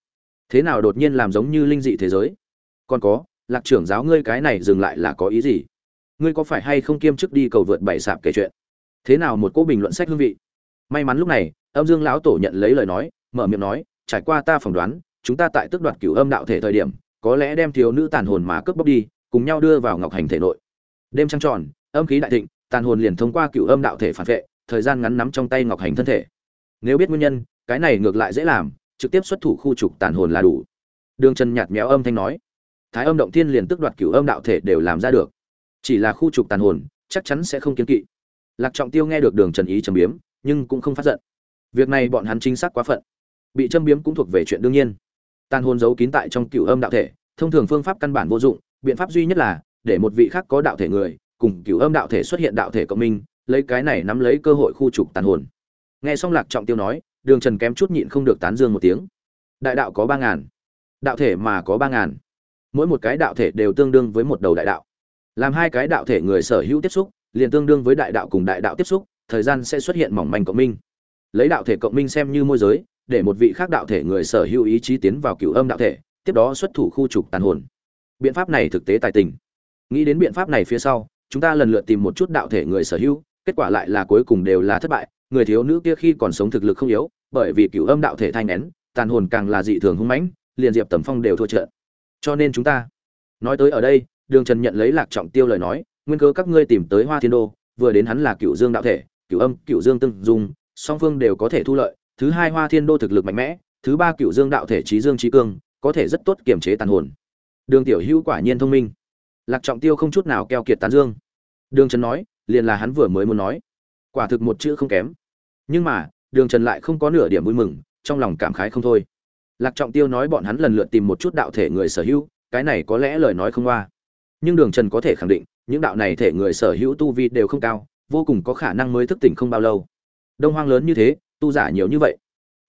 Thế nào đột nhiên làm giống như linh dị thế giới? Còn có, lạc trưởng giáo ngươi cái này dừng lại là có ý gì? Ngươi có phải hay không kiêm chức đi cầu vượt bảy sạp kể chuyện? Thế nào một cô bình luận sách hương vị? May mắn lúc này, âm dương lão tổ nhận lấy lời nói, mở miệng nói, trải qua ta phỏng đoán, chúng ta tại tức đoạt cửu âm đạo thể thời điểm, có lẽ đem thiếu nữ tàn hồn mà cướp bóc đi, cùng nhau đưa vào ngọc hành thể nội. Đêm trăng tròn, âm khí đại thịnh, tàn hồn liền thông qua cửu âm đạo thể phản vệ, thời gian ngắn nắm trong tay ngọc hành thân thể. Nếu biết nguyên nhân, cái này ngược lại dễ làm trực tiếp xuất thủ khu trục tàn hồn là đủ. Đường trần nhạt méo âm thanh nói. Thái âm động thiên liền tức đoạt cửu âm đạo thể đều làm ra được. Chỉ là khu trục tàn hồn, chắc chắn sẽ không kiến kỵ. Lạc trọng tiêu nghe được đường trần ý trầm biếm, nhưng cũng không phát giận. Việc này bọn hắn chính xác quá phận. Bị châm biếm cũng thuộc về chuyện đương nhiên. Tàn hồn giấu kín tại trong cửu âm đạo thể, thông thường phương pháp căn bản vô dụng, biện pháp duy nhất là để một vị khác có đạo thể người, cùng cửu âm đạo thể xuất hiện đạo thể cộng minh, lấy cái này nắm lấy cơ hội khu trục tàn hồn. Nghe xong lạc trọng tiêu nói đường trần kém chút nhịn không được tán dương một tiếng. Đại đạo có ba ngàn, đạo thể mà có ba ngàn. Mỗi một cái đạo thể đều tương đương với một đầu đại đạo. Làm hai cái đạo thể người sở hữu tiếp xúc, liền tương đương với đại đạo cùng đại đạo tiếp xúc, thời gian sẽ xuất hiện mỏng manh cộng minh. Lấy đạo thể cộng minh xem như môi giới, để một vị khác đạo thể người sở hữu ý chí tiến vào cửu âm đạo thể, tiếp đó xuất thủ khu trục tàn hồn. Biện pháp này thực tế tài tình. Nghĩ đến biện pháp này phía sau, chúng ta lần lượt tìm một chút đạo thể người sở hữu, kết quả lại là cuối cùng đều là thất bại người thiếu nữ kia khi còn sống thực lực không yếu, bởi vì cửu âm đạo thể thanh nén, tàn hồn càng là dị thường hung mãnh, liền diệp tầm phong đều thua trận. Cho nên chúng ta, nói tới ở đây, đường trần nhận lấy lạc trọng tiêu lời nói, nguyên cớ các ngươi tìm tới hoa thiên đô, vừa đến hắn là cửu dương đạo thể, cửu âm, cửu dương tương dung, song phương đều có thể thu lợi, thứ hai hoa thiên đô thực lực mạnh mẽ, thứ ba cửu dương đạo thể trí dương trí cương có thể rất tốt kiềm chế tàn hồn. Đường tiểu hữu quả nhiên thông minh. Lạc trọng tiêu không chút nào keo kiệt tán dương. Đường trần nói, liền là hắn vừa mới muốn nói quả thực một chữ không kém. Nhưng mà, đường trần lại không có nửa điểm vui mừng, trong lòng cảm khái không thôi. Lạc trọng tiêu nói bọn hắn lần lượt tìm một chút đạo thể người sở hữu, cái này có lẽ lời nói không qua. Nhưng đường trần có thể khẳng định, những đạo này thể người sở hữu tu vi đều không cao, vô cùng có khả năng mới thức tỉnh không bao lâu. Đông hoang lớn như thế, tu giả nhiều như vậy.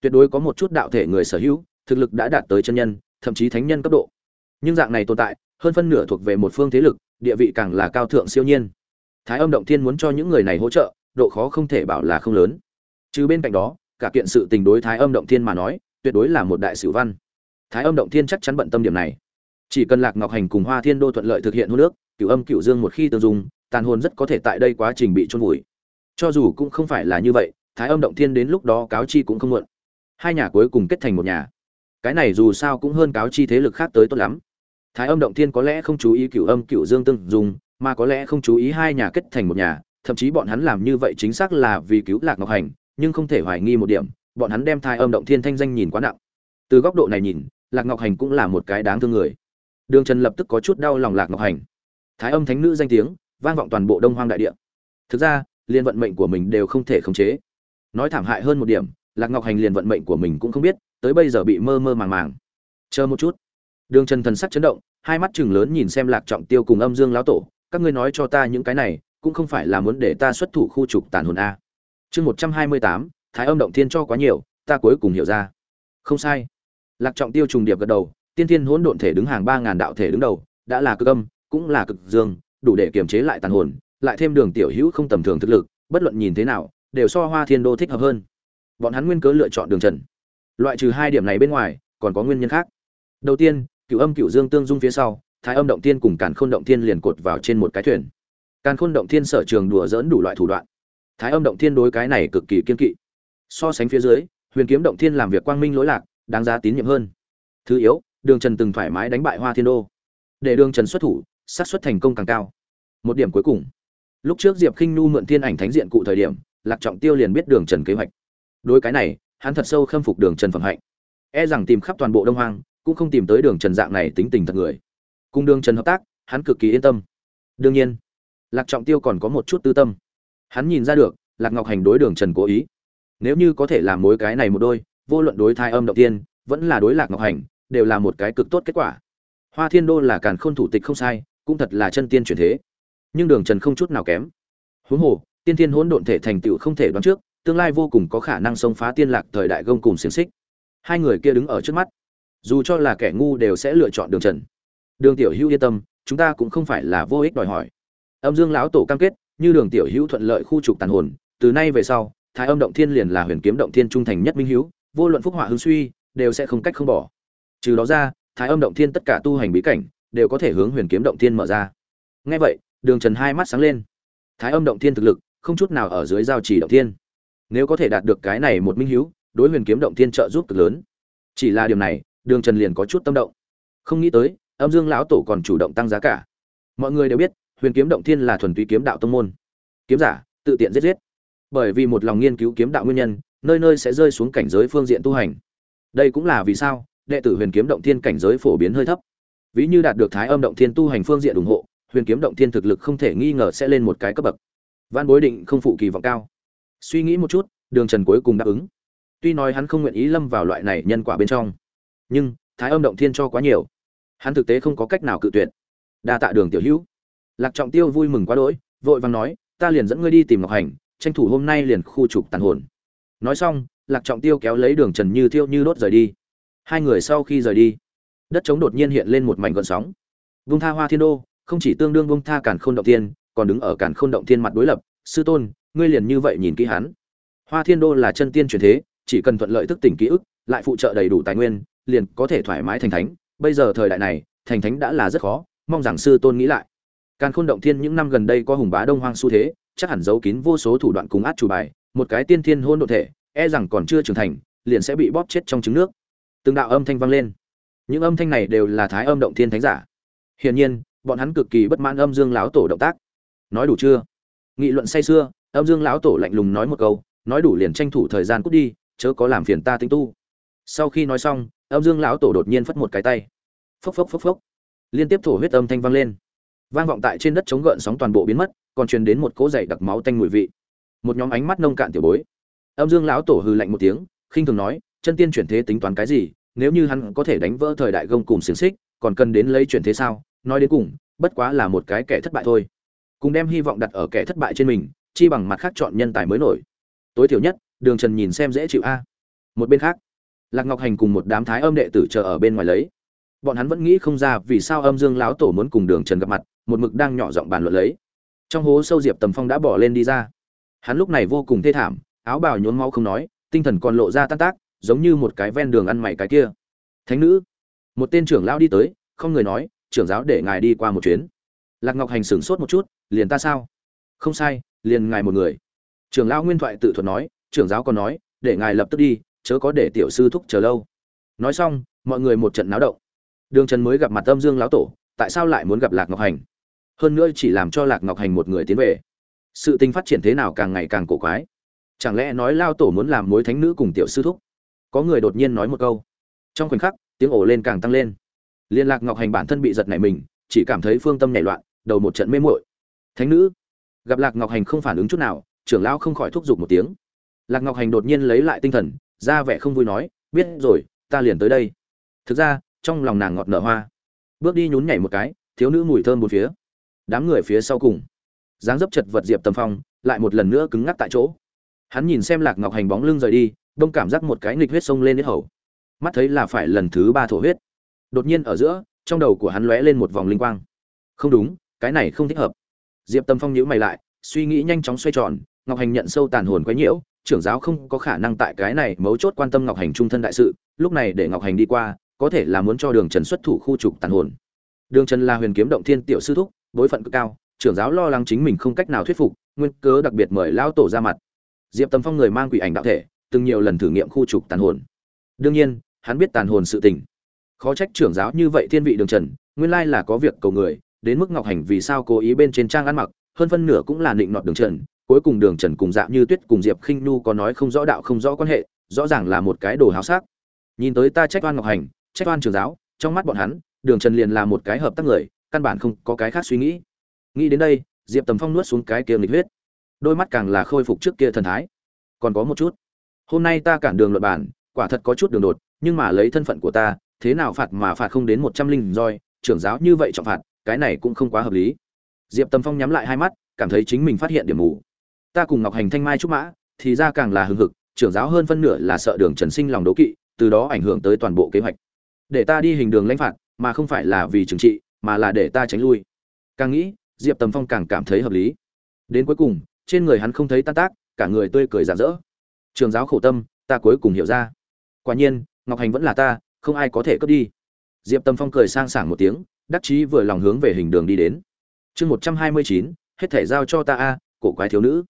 Tuyệt đối có một chút đạo thể người sở hữu, thực lực đã đạt tới chân nhân, thậm chí thánh nhân cấp độ. Nhưng dạng này tồn tại, hơn phân nửa thuộc về một phương thế lực, địa vị càng là cao thượng siêu nhiên. Thái âm động thiên muốn cho những người này hỗ trợ độ khó không thể bảo là không lớn. Chứ bên cạnh đó, cả kiện sự tình đối thái âm động thiên mà nói, tuyệt đối là một đại sử văn. Thái âm động thiên chắc chắn bận tâm điểm này. Chỉ cần lạc ngọc hành cùng hoa thiên đô thuận lợi thực hiện hôn nước cửu âm cửu dương một khi tương dung, tàn hồn rất có thể tại đây quá trình bị trôn vùi. Cho dù cũng không phải là như vậy, thái âm động thiên đến lúc đó cáo chi cũng không muộn. Hai nhà cuối cùng kết thành một nhà. Cái này dù sao cũng hơn cáo chi thế lực khác tới tốt lắm. Thái âm động thiên có lẽ không chú ý cửu âm cửu dương tương dung, mà có lẽ không chú ý hai nhà kết thành một nhà thậm chí bọn hắn làm như vậy chính xác là vì cứu lạc ngọc hành, nhưng không thể hoài nghi một điểm, bọn hắn đem thai âm động thiên thanh danh nhìn quá nặng. Từ góc độ này nhìn, lạc ngọc hành cũng là một cái đáng thương người. Đường trần lập tức có chút đau lòng lạc ngọc hành. Thái âm thánh nữ danh tiếng, vang vọng toàn bộ đông hoang đại địa. Thực ra, liên vận mệnh của mình đều không thể khống chế. Nói thảm hại hơn một điểm, lạc ngọc hành liền vận mệnh của mình cũng không biết, tới bây giờ bị mơ mơ màng màng. Chờ một chút. Đường trần thần sắc chấn động, hai mắt chừng lớn nhìn xem lạc trọng tiêu cùng âm dương lão tổ, các ngươi nói cho ta những cái này cũng không phải là muốn để ta xuất thủ khu trục tàn hồn a. Chương một trăm hai mươi tám, thái âm động thiên cho quá nhiều, ta cuối cùng hiểu ra. Không sai. Lạc trọng tiêu trùng điệp gật đầu, tiên thiên hỗn độn thể đứng hàng ba ngàn đạo thể đứng đầu, đã là cực âm, cũng là cực dương, đủ để kiềm chế lại tàn hồn, lại thêm đường tiểu hữu không tầm thường thực lực, bất luận nhìn thế nào, đều so hoa thiên đô thích hợp hơn. Bọn hắn nguyên cớ lựa chọn đường trần. Loại trừ hai điểm này bên ngoài, còn có nguyên nhân khác. Đầu tiên cựu âm cựu dương tương dung phía sau, thái âm động tiên cùng càn khôn động thiên liền cột vào trên một cái thuyền càn khôn động thiên sở trường đùa dỡn đủ loại thủ đoạn. Thái âm động thiên đối cái này cực kỳ kiên kỵ. So sánh phía dưới, huyền kiếm động thiên làm việc quang minh lỗi lạc, đáng giá tín nhiệm hơn. Thứ yếu, đường trần từng thoải mái đánh bại hoa thiên đô. Để đường trần xuất thủ, xác suất thành công càng cao. Một điểm cuối cùng. Lúc trước diệp khinh nu mượn thiên ảnh thánh diện cụ thời điểm, lạc trọng tiêu liền biết đường trần kế hoạch. Đối cái này, hắn thật sâu khâm phục đường trần phẩm hạnh. E rằng tìm khắp toàn bộ đông hoang, cũng không tìm tới đường trần dạng này tính tình thật người. Cùng đường trần hợp tác, hắn cực kỳ yên tâm. Đương nhiên lạc trọng tiêu còn có một chút tư tâm. Hắn nhìn ra được, lạc ngọc hành đối đường trần cố ý. Nếu như có thể làm mối cái này một đôi, vô luận đối thai âm động tiên, vẫn là đối lạc ngọc hành, đều là một cái cực tốt kết quả. Hoa thiên đô là càn khôn thủ tịch không sai, cũng thật là chân tiên chuyển thế. Nhưng đường trần không chút nào kém. Huống hồ, tiên thiên hỗn độn thể thành tựu không thể đoán trước, tương lai vô cùng có khả năng xông phá tiên lạc thời đại gông cùng xiềng xích. Hai người kia đứng ở trước mắt. Dù cho là kẻ ngu đều sẽ lựa chọn đường trần. Đường tiểu hữu yên tâm, chúng ta cũng không phải là vô ích đòi hỏi âm dương lão tổ cam kết, như đường tiểu hữu thuận lợi khu trục tàn hồn, từ nay về sau, thái âm động thiên liền là huyền kiếm động thiên trung thành nhất minh hữu, vô luận phúc họa hưng suy, đều sẽ không cách không bỏ. Trừ đó ra, thái âm động thiên tất cả tu hành bí cảnh, đều có thể hướng huyền kiếm động thiên mở ra. Ngay vậy, đường trần hai mắt sáng lên. Thái âm động thiên thực lực, không chút nào ở dưới giao chỉ động thiên. Nếu có thể đạt được cái này một minh hữu, đối huyền kiếm động thiên trợ giúp cực lớn. Chỉ là điều này, đường trần liền có chút tâm động. Không nghĩ tới, âm dương lão tổ còn chủ động tăng giá cả. Mọi người đều biết huyền kiếm động thiên là thuần túy kiếm đạo tông môn. Kiếm giả, tự tiện giết giết. Bởi vì một lòng nghiên cứu kiếm đạo nguyên nhân, nơi nơi sẽ rơi xuống cảnh giới phương diện tu hành. Đây cũng là vì sao, đệ tử huyền kiếm động thiên cảnh giới phổ biến hơi thấp. Ví như đạt được thái âm động thiên tu hành phương diện ủng hộ, huyền kiếm động thiên thực lực không thể nghi ngờ sẽ lên một cái cấp bậc. Văn bối định không phụ kỳ vọng cao. Suy nghĩ một chút, đường trần cuối cùng đáp ứng. Tuy nói hắn không nguyện ý lâm vào loại này nhân quả bên trong, nhưng thái âm động thiên cho quá nhiều. Hắn thực tế không có cách nào cự tuyệt. Đa tạ đường tiểu hữu lạc trọng tiêu vui mừng quá đỗi, vội vàng nói, ta liền dẫn ngươi đi tìm ngọc hành, tranh thủ hôm nay liền khu trục tàn hồn. Nói xong, lạc trọng tiêu kéo lấy đường trần như thiêu như đốt rời đi. Hai người sau khi rời đi, đất trống đột nhiên hiện lên một mảnh gợn sóng. Vung tha hoa thiên đô, không chỉ tương đương vung tha cản khôn động thiên, còn đứng ở cản khôn động thiên mặt đối lập, sư tôn, ngươi liền như vậy nhìn kỹ hắn. Hoa thiên đô là chân tiên truyền thế, chỉ cần thuận lợi thức tỉnh ký ức, lại phụ trợ đầy đủ tài nguyên, liền có thể thoải mái thành thánh. Bây giờ thời đại này, thành thánh đã là rất khó, mong rằng sư tôn nghĩ lại càn khôn động thiên những năm gần đây có hùng bá đông hoang xu thế, chắc hẳn giấu kín vô số thủ đoạn cùng át chủ bài, một cái tiên thiên hôn độ thể e rằng còn chưa trưởng thành, liền sẽ bị bóp chết trong trứng nước. Từng đạo âm thanh vang lên. Những âm thanh này đều là thái âm động thiên thánh giả. Hiển nhiên, bọn hắn cực kỳ bất mãn âm dương lão tổ động tác. Nói đủ chưa? Nghị luận say xưa âm dương lão tổ lạnh lùng nói một câu, nói đủ liền tranh thủ thời gian cút đi, chớ có làm phiền ta tính tu. Sau khi nói xong, âm dương lão tổ đột nhiên phất một cái tay. Phốc phốc phốc phốc. Liên tiếp thổ huyết âm thanh vang lên vang vọng tại trên đất chống gợn sóng toàn bộ biến mất, còn truyền đến một cỗ dày đặc máu tanh mùi vị. Một nhóm ánh mắt nông cạn tiểu bối. Âm dương lão tổ hừ lạnh một tiếng, khinh thường nói, chân tiên chuyển thế tính toán cái gì? Nếu như hắn có thể đánh vỡ thời đại gông cùng xiềng xích, còn cần đến lấy chuyển thế sao? Nói đến cùng, bất quá là một cái kẻ thất bại thôi. Cùng đem hy vọng đặt ở kẻ thất bại trên mình, chi bằng mặt khác chọn nhân tài mới nổi. Tối thiểu nhất, đường trần nhìn xem dễ chịu a. Một bên khác, lạc ngọc hành cùng một đám thái âm đệ tử chờ ở bên ngoài lấy. Bọn hắn vẫn nghĩ không ra vì sao âm dương lão tổ muốn cùng đường trần gặp mặt một mực đang nhỏ giọng bàn luận lấy. Trong hố sâu diệp tầm phong đã bỏ lên đi ra. Hắn lúc này vô cùng thê thảm, áo bào nhốn máu không nói, tinh thần còn lộ ra tan tác, giống như một cái ven đường ăn mày cái kia. Thánh nữ! Một tên trưởng lão đi tới, không người nói, trưởng giáo để ngài đi qua một chuyến. Lạc ngọc hành sửng sốt một chút, liền ta sao? Không sai, liền ngài một người. Trưởng lão nguyên thoại tự thuật nói, trưởng giáo còn nói, để ngài lập tức đi, chớ có để tiểu sư thúc chờ lâu. Nói xong, mọi người một trận náo động. Đường trần mới gặp mặt âm dương lão tổ, tại sao lại muốn gặp lạc ngọc hành? Hơn nữa chỉ làm cho lạc ngọc hành một người tiến về. Sự tình phát triển thế nào càng ngày càng cổ quái. Chẳng lẽ nói lao tổ muốn làm mối thánh nữ cùng tiểu sư thúc? Có người đột nhiên nói một câu. Trong khoảnh khắc, tiếng ổ lên càng tăng lên. Liên lạc ngọc hành bản thân bị giật nảy mình, chỉ cảm thấy phương tâm nảy loạn, đầu một trận mê muội. Thánh nữ? Gặp lạc ngọc hành không phản ứng chút nào, trưởng lão không khỏi thúc giục một tiếng. Lạc ngọc hành đột nhiên lấy lại tinh thần, ra vẻ không vui nói, biết rồi, ta liền tới đây. Thực ra, trong lòng nàng ngọt nở hoa. Bước đi nhún nhảy một cái, thiếu nữ mùi thơm một phía đám người phía sau cùng. Dáng dấp chật vật diệp tầm phong lại một lần nữa cứng ngắc tại chỗ. Hắn nhìn xem lạc ngọc hành bóng lưng rời đi, đông cảm giác một cái nghịch huyết sông lên đến hầu. Mắt thấy là phải lần thứ ba thổ huyết. Đột nhiên ở giữa, trong đầu của hắn lóe lên một vòng linh quang. Không đúng, cái này không thích hợp. Diệp tâm phong nhữ mày lại, suy nghĩ nhanh chóng xoay tròn, ngọc hành nhận sâu tàn hồn quấy nhiễu, trưởng giáo không có khả năng tại cái này mấu chốt quan tâm ngọc hành trung thân đại sự, lúc này để ngọc hành đi qua, có thể là muốn cho đường trần xuất thủ khu trục tàn hồn. Đường trần là huyền kiếm động thiên tiểu sư thúc bối phận cực cao, trưởng giáo lo lắng chính mình không cách nào thuyết phục, nguyên cớ đặc biệt mời lão tổ ra mặt. Diệp tâm phong người mang quỷ ảnh đạo thể, từng nhiều lần thử nghiệm khu trục tàn hồn. Đương nhiên, hắn biết tàn hồn sự tình. Khó trách trưởng giáo như vậy thiên vị đường trần, nguyên lai là có việc cầu người, đến mức ngọc hành vì sao cố ý bên trên trang ăn mặc, hơn phân nửa cũng là định nọt đường trần, cuối cùng đường trần cùng dạ như tuyết cùng diệp khinh nhu có nói không rõ đạo không rõ quan hệ, rõ ràng là một cái đồ háo sắc. Nhìn tới ta trách oan ngọc hành, trách oan trường giáo, trong mắt bọn hắn, đường trần liền là một cái hợp tác người căn bản không có cái khác suy nghĩ. Nghĩ đến đây, diệp tầm phong nuốt xuống cái kia nghịch huyết. Đôi mắt càng là khôi phục trước kia thần thái. Còn có một chút. Hôm nay ta cản đường luật bản quả thật có chút đường đột, nhưng mà lấy thân phận của ta, thế nào phạt mà phạt không đến một trăm linh roi, trưởng giáo như vậy trọng phạt, cái này cũng không quá hợp lý. Diệp tầm phong nhắm lại hai mắt, cảm thấy chính mình phát hiện điểm mù. Ta cùng ngọc hành thanh mai trúc mã, thì ra càng là hưng hực, trưởng giáo hơn phân nửa là sợ đường trần sinh lòng đố kỵ, từ đó ảnh hưởng tới toàn bộ kế hoạch. Để ta đi hình đường lãnh phạt, mà không phải là vì trừng trị mà là để ta tránh lui. Càng nghĩ, diệp tầm phong càng cảm thấy hợp lý. Đến cuối cùng, trên người hắn không thấy tan tác, cả người tươi cười rạng rỡ. Trường giáo khổ tâm, ta cuối cùng hiểu ra. Quả nhiên, ngọc hành vẫn là ta, không ai có thể cướp đi. Diệp tầm phong cười sang sảng một tiếng, đắc chí vừa lòng hướng về hình đường đi đến. Chương một trăm hai mươi chín, hết thể giao cho ta a, cổ quái thiếu nữ.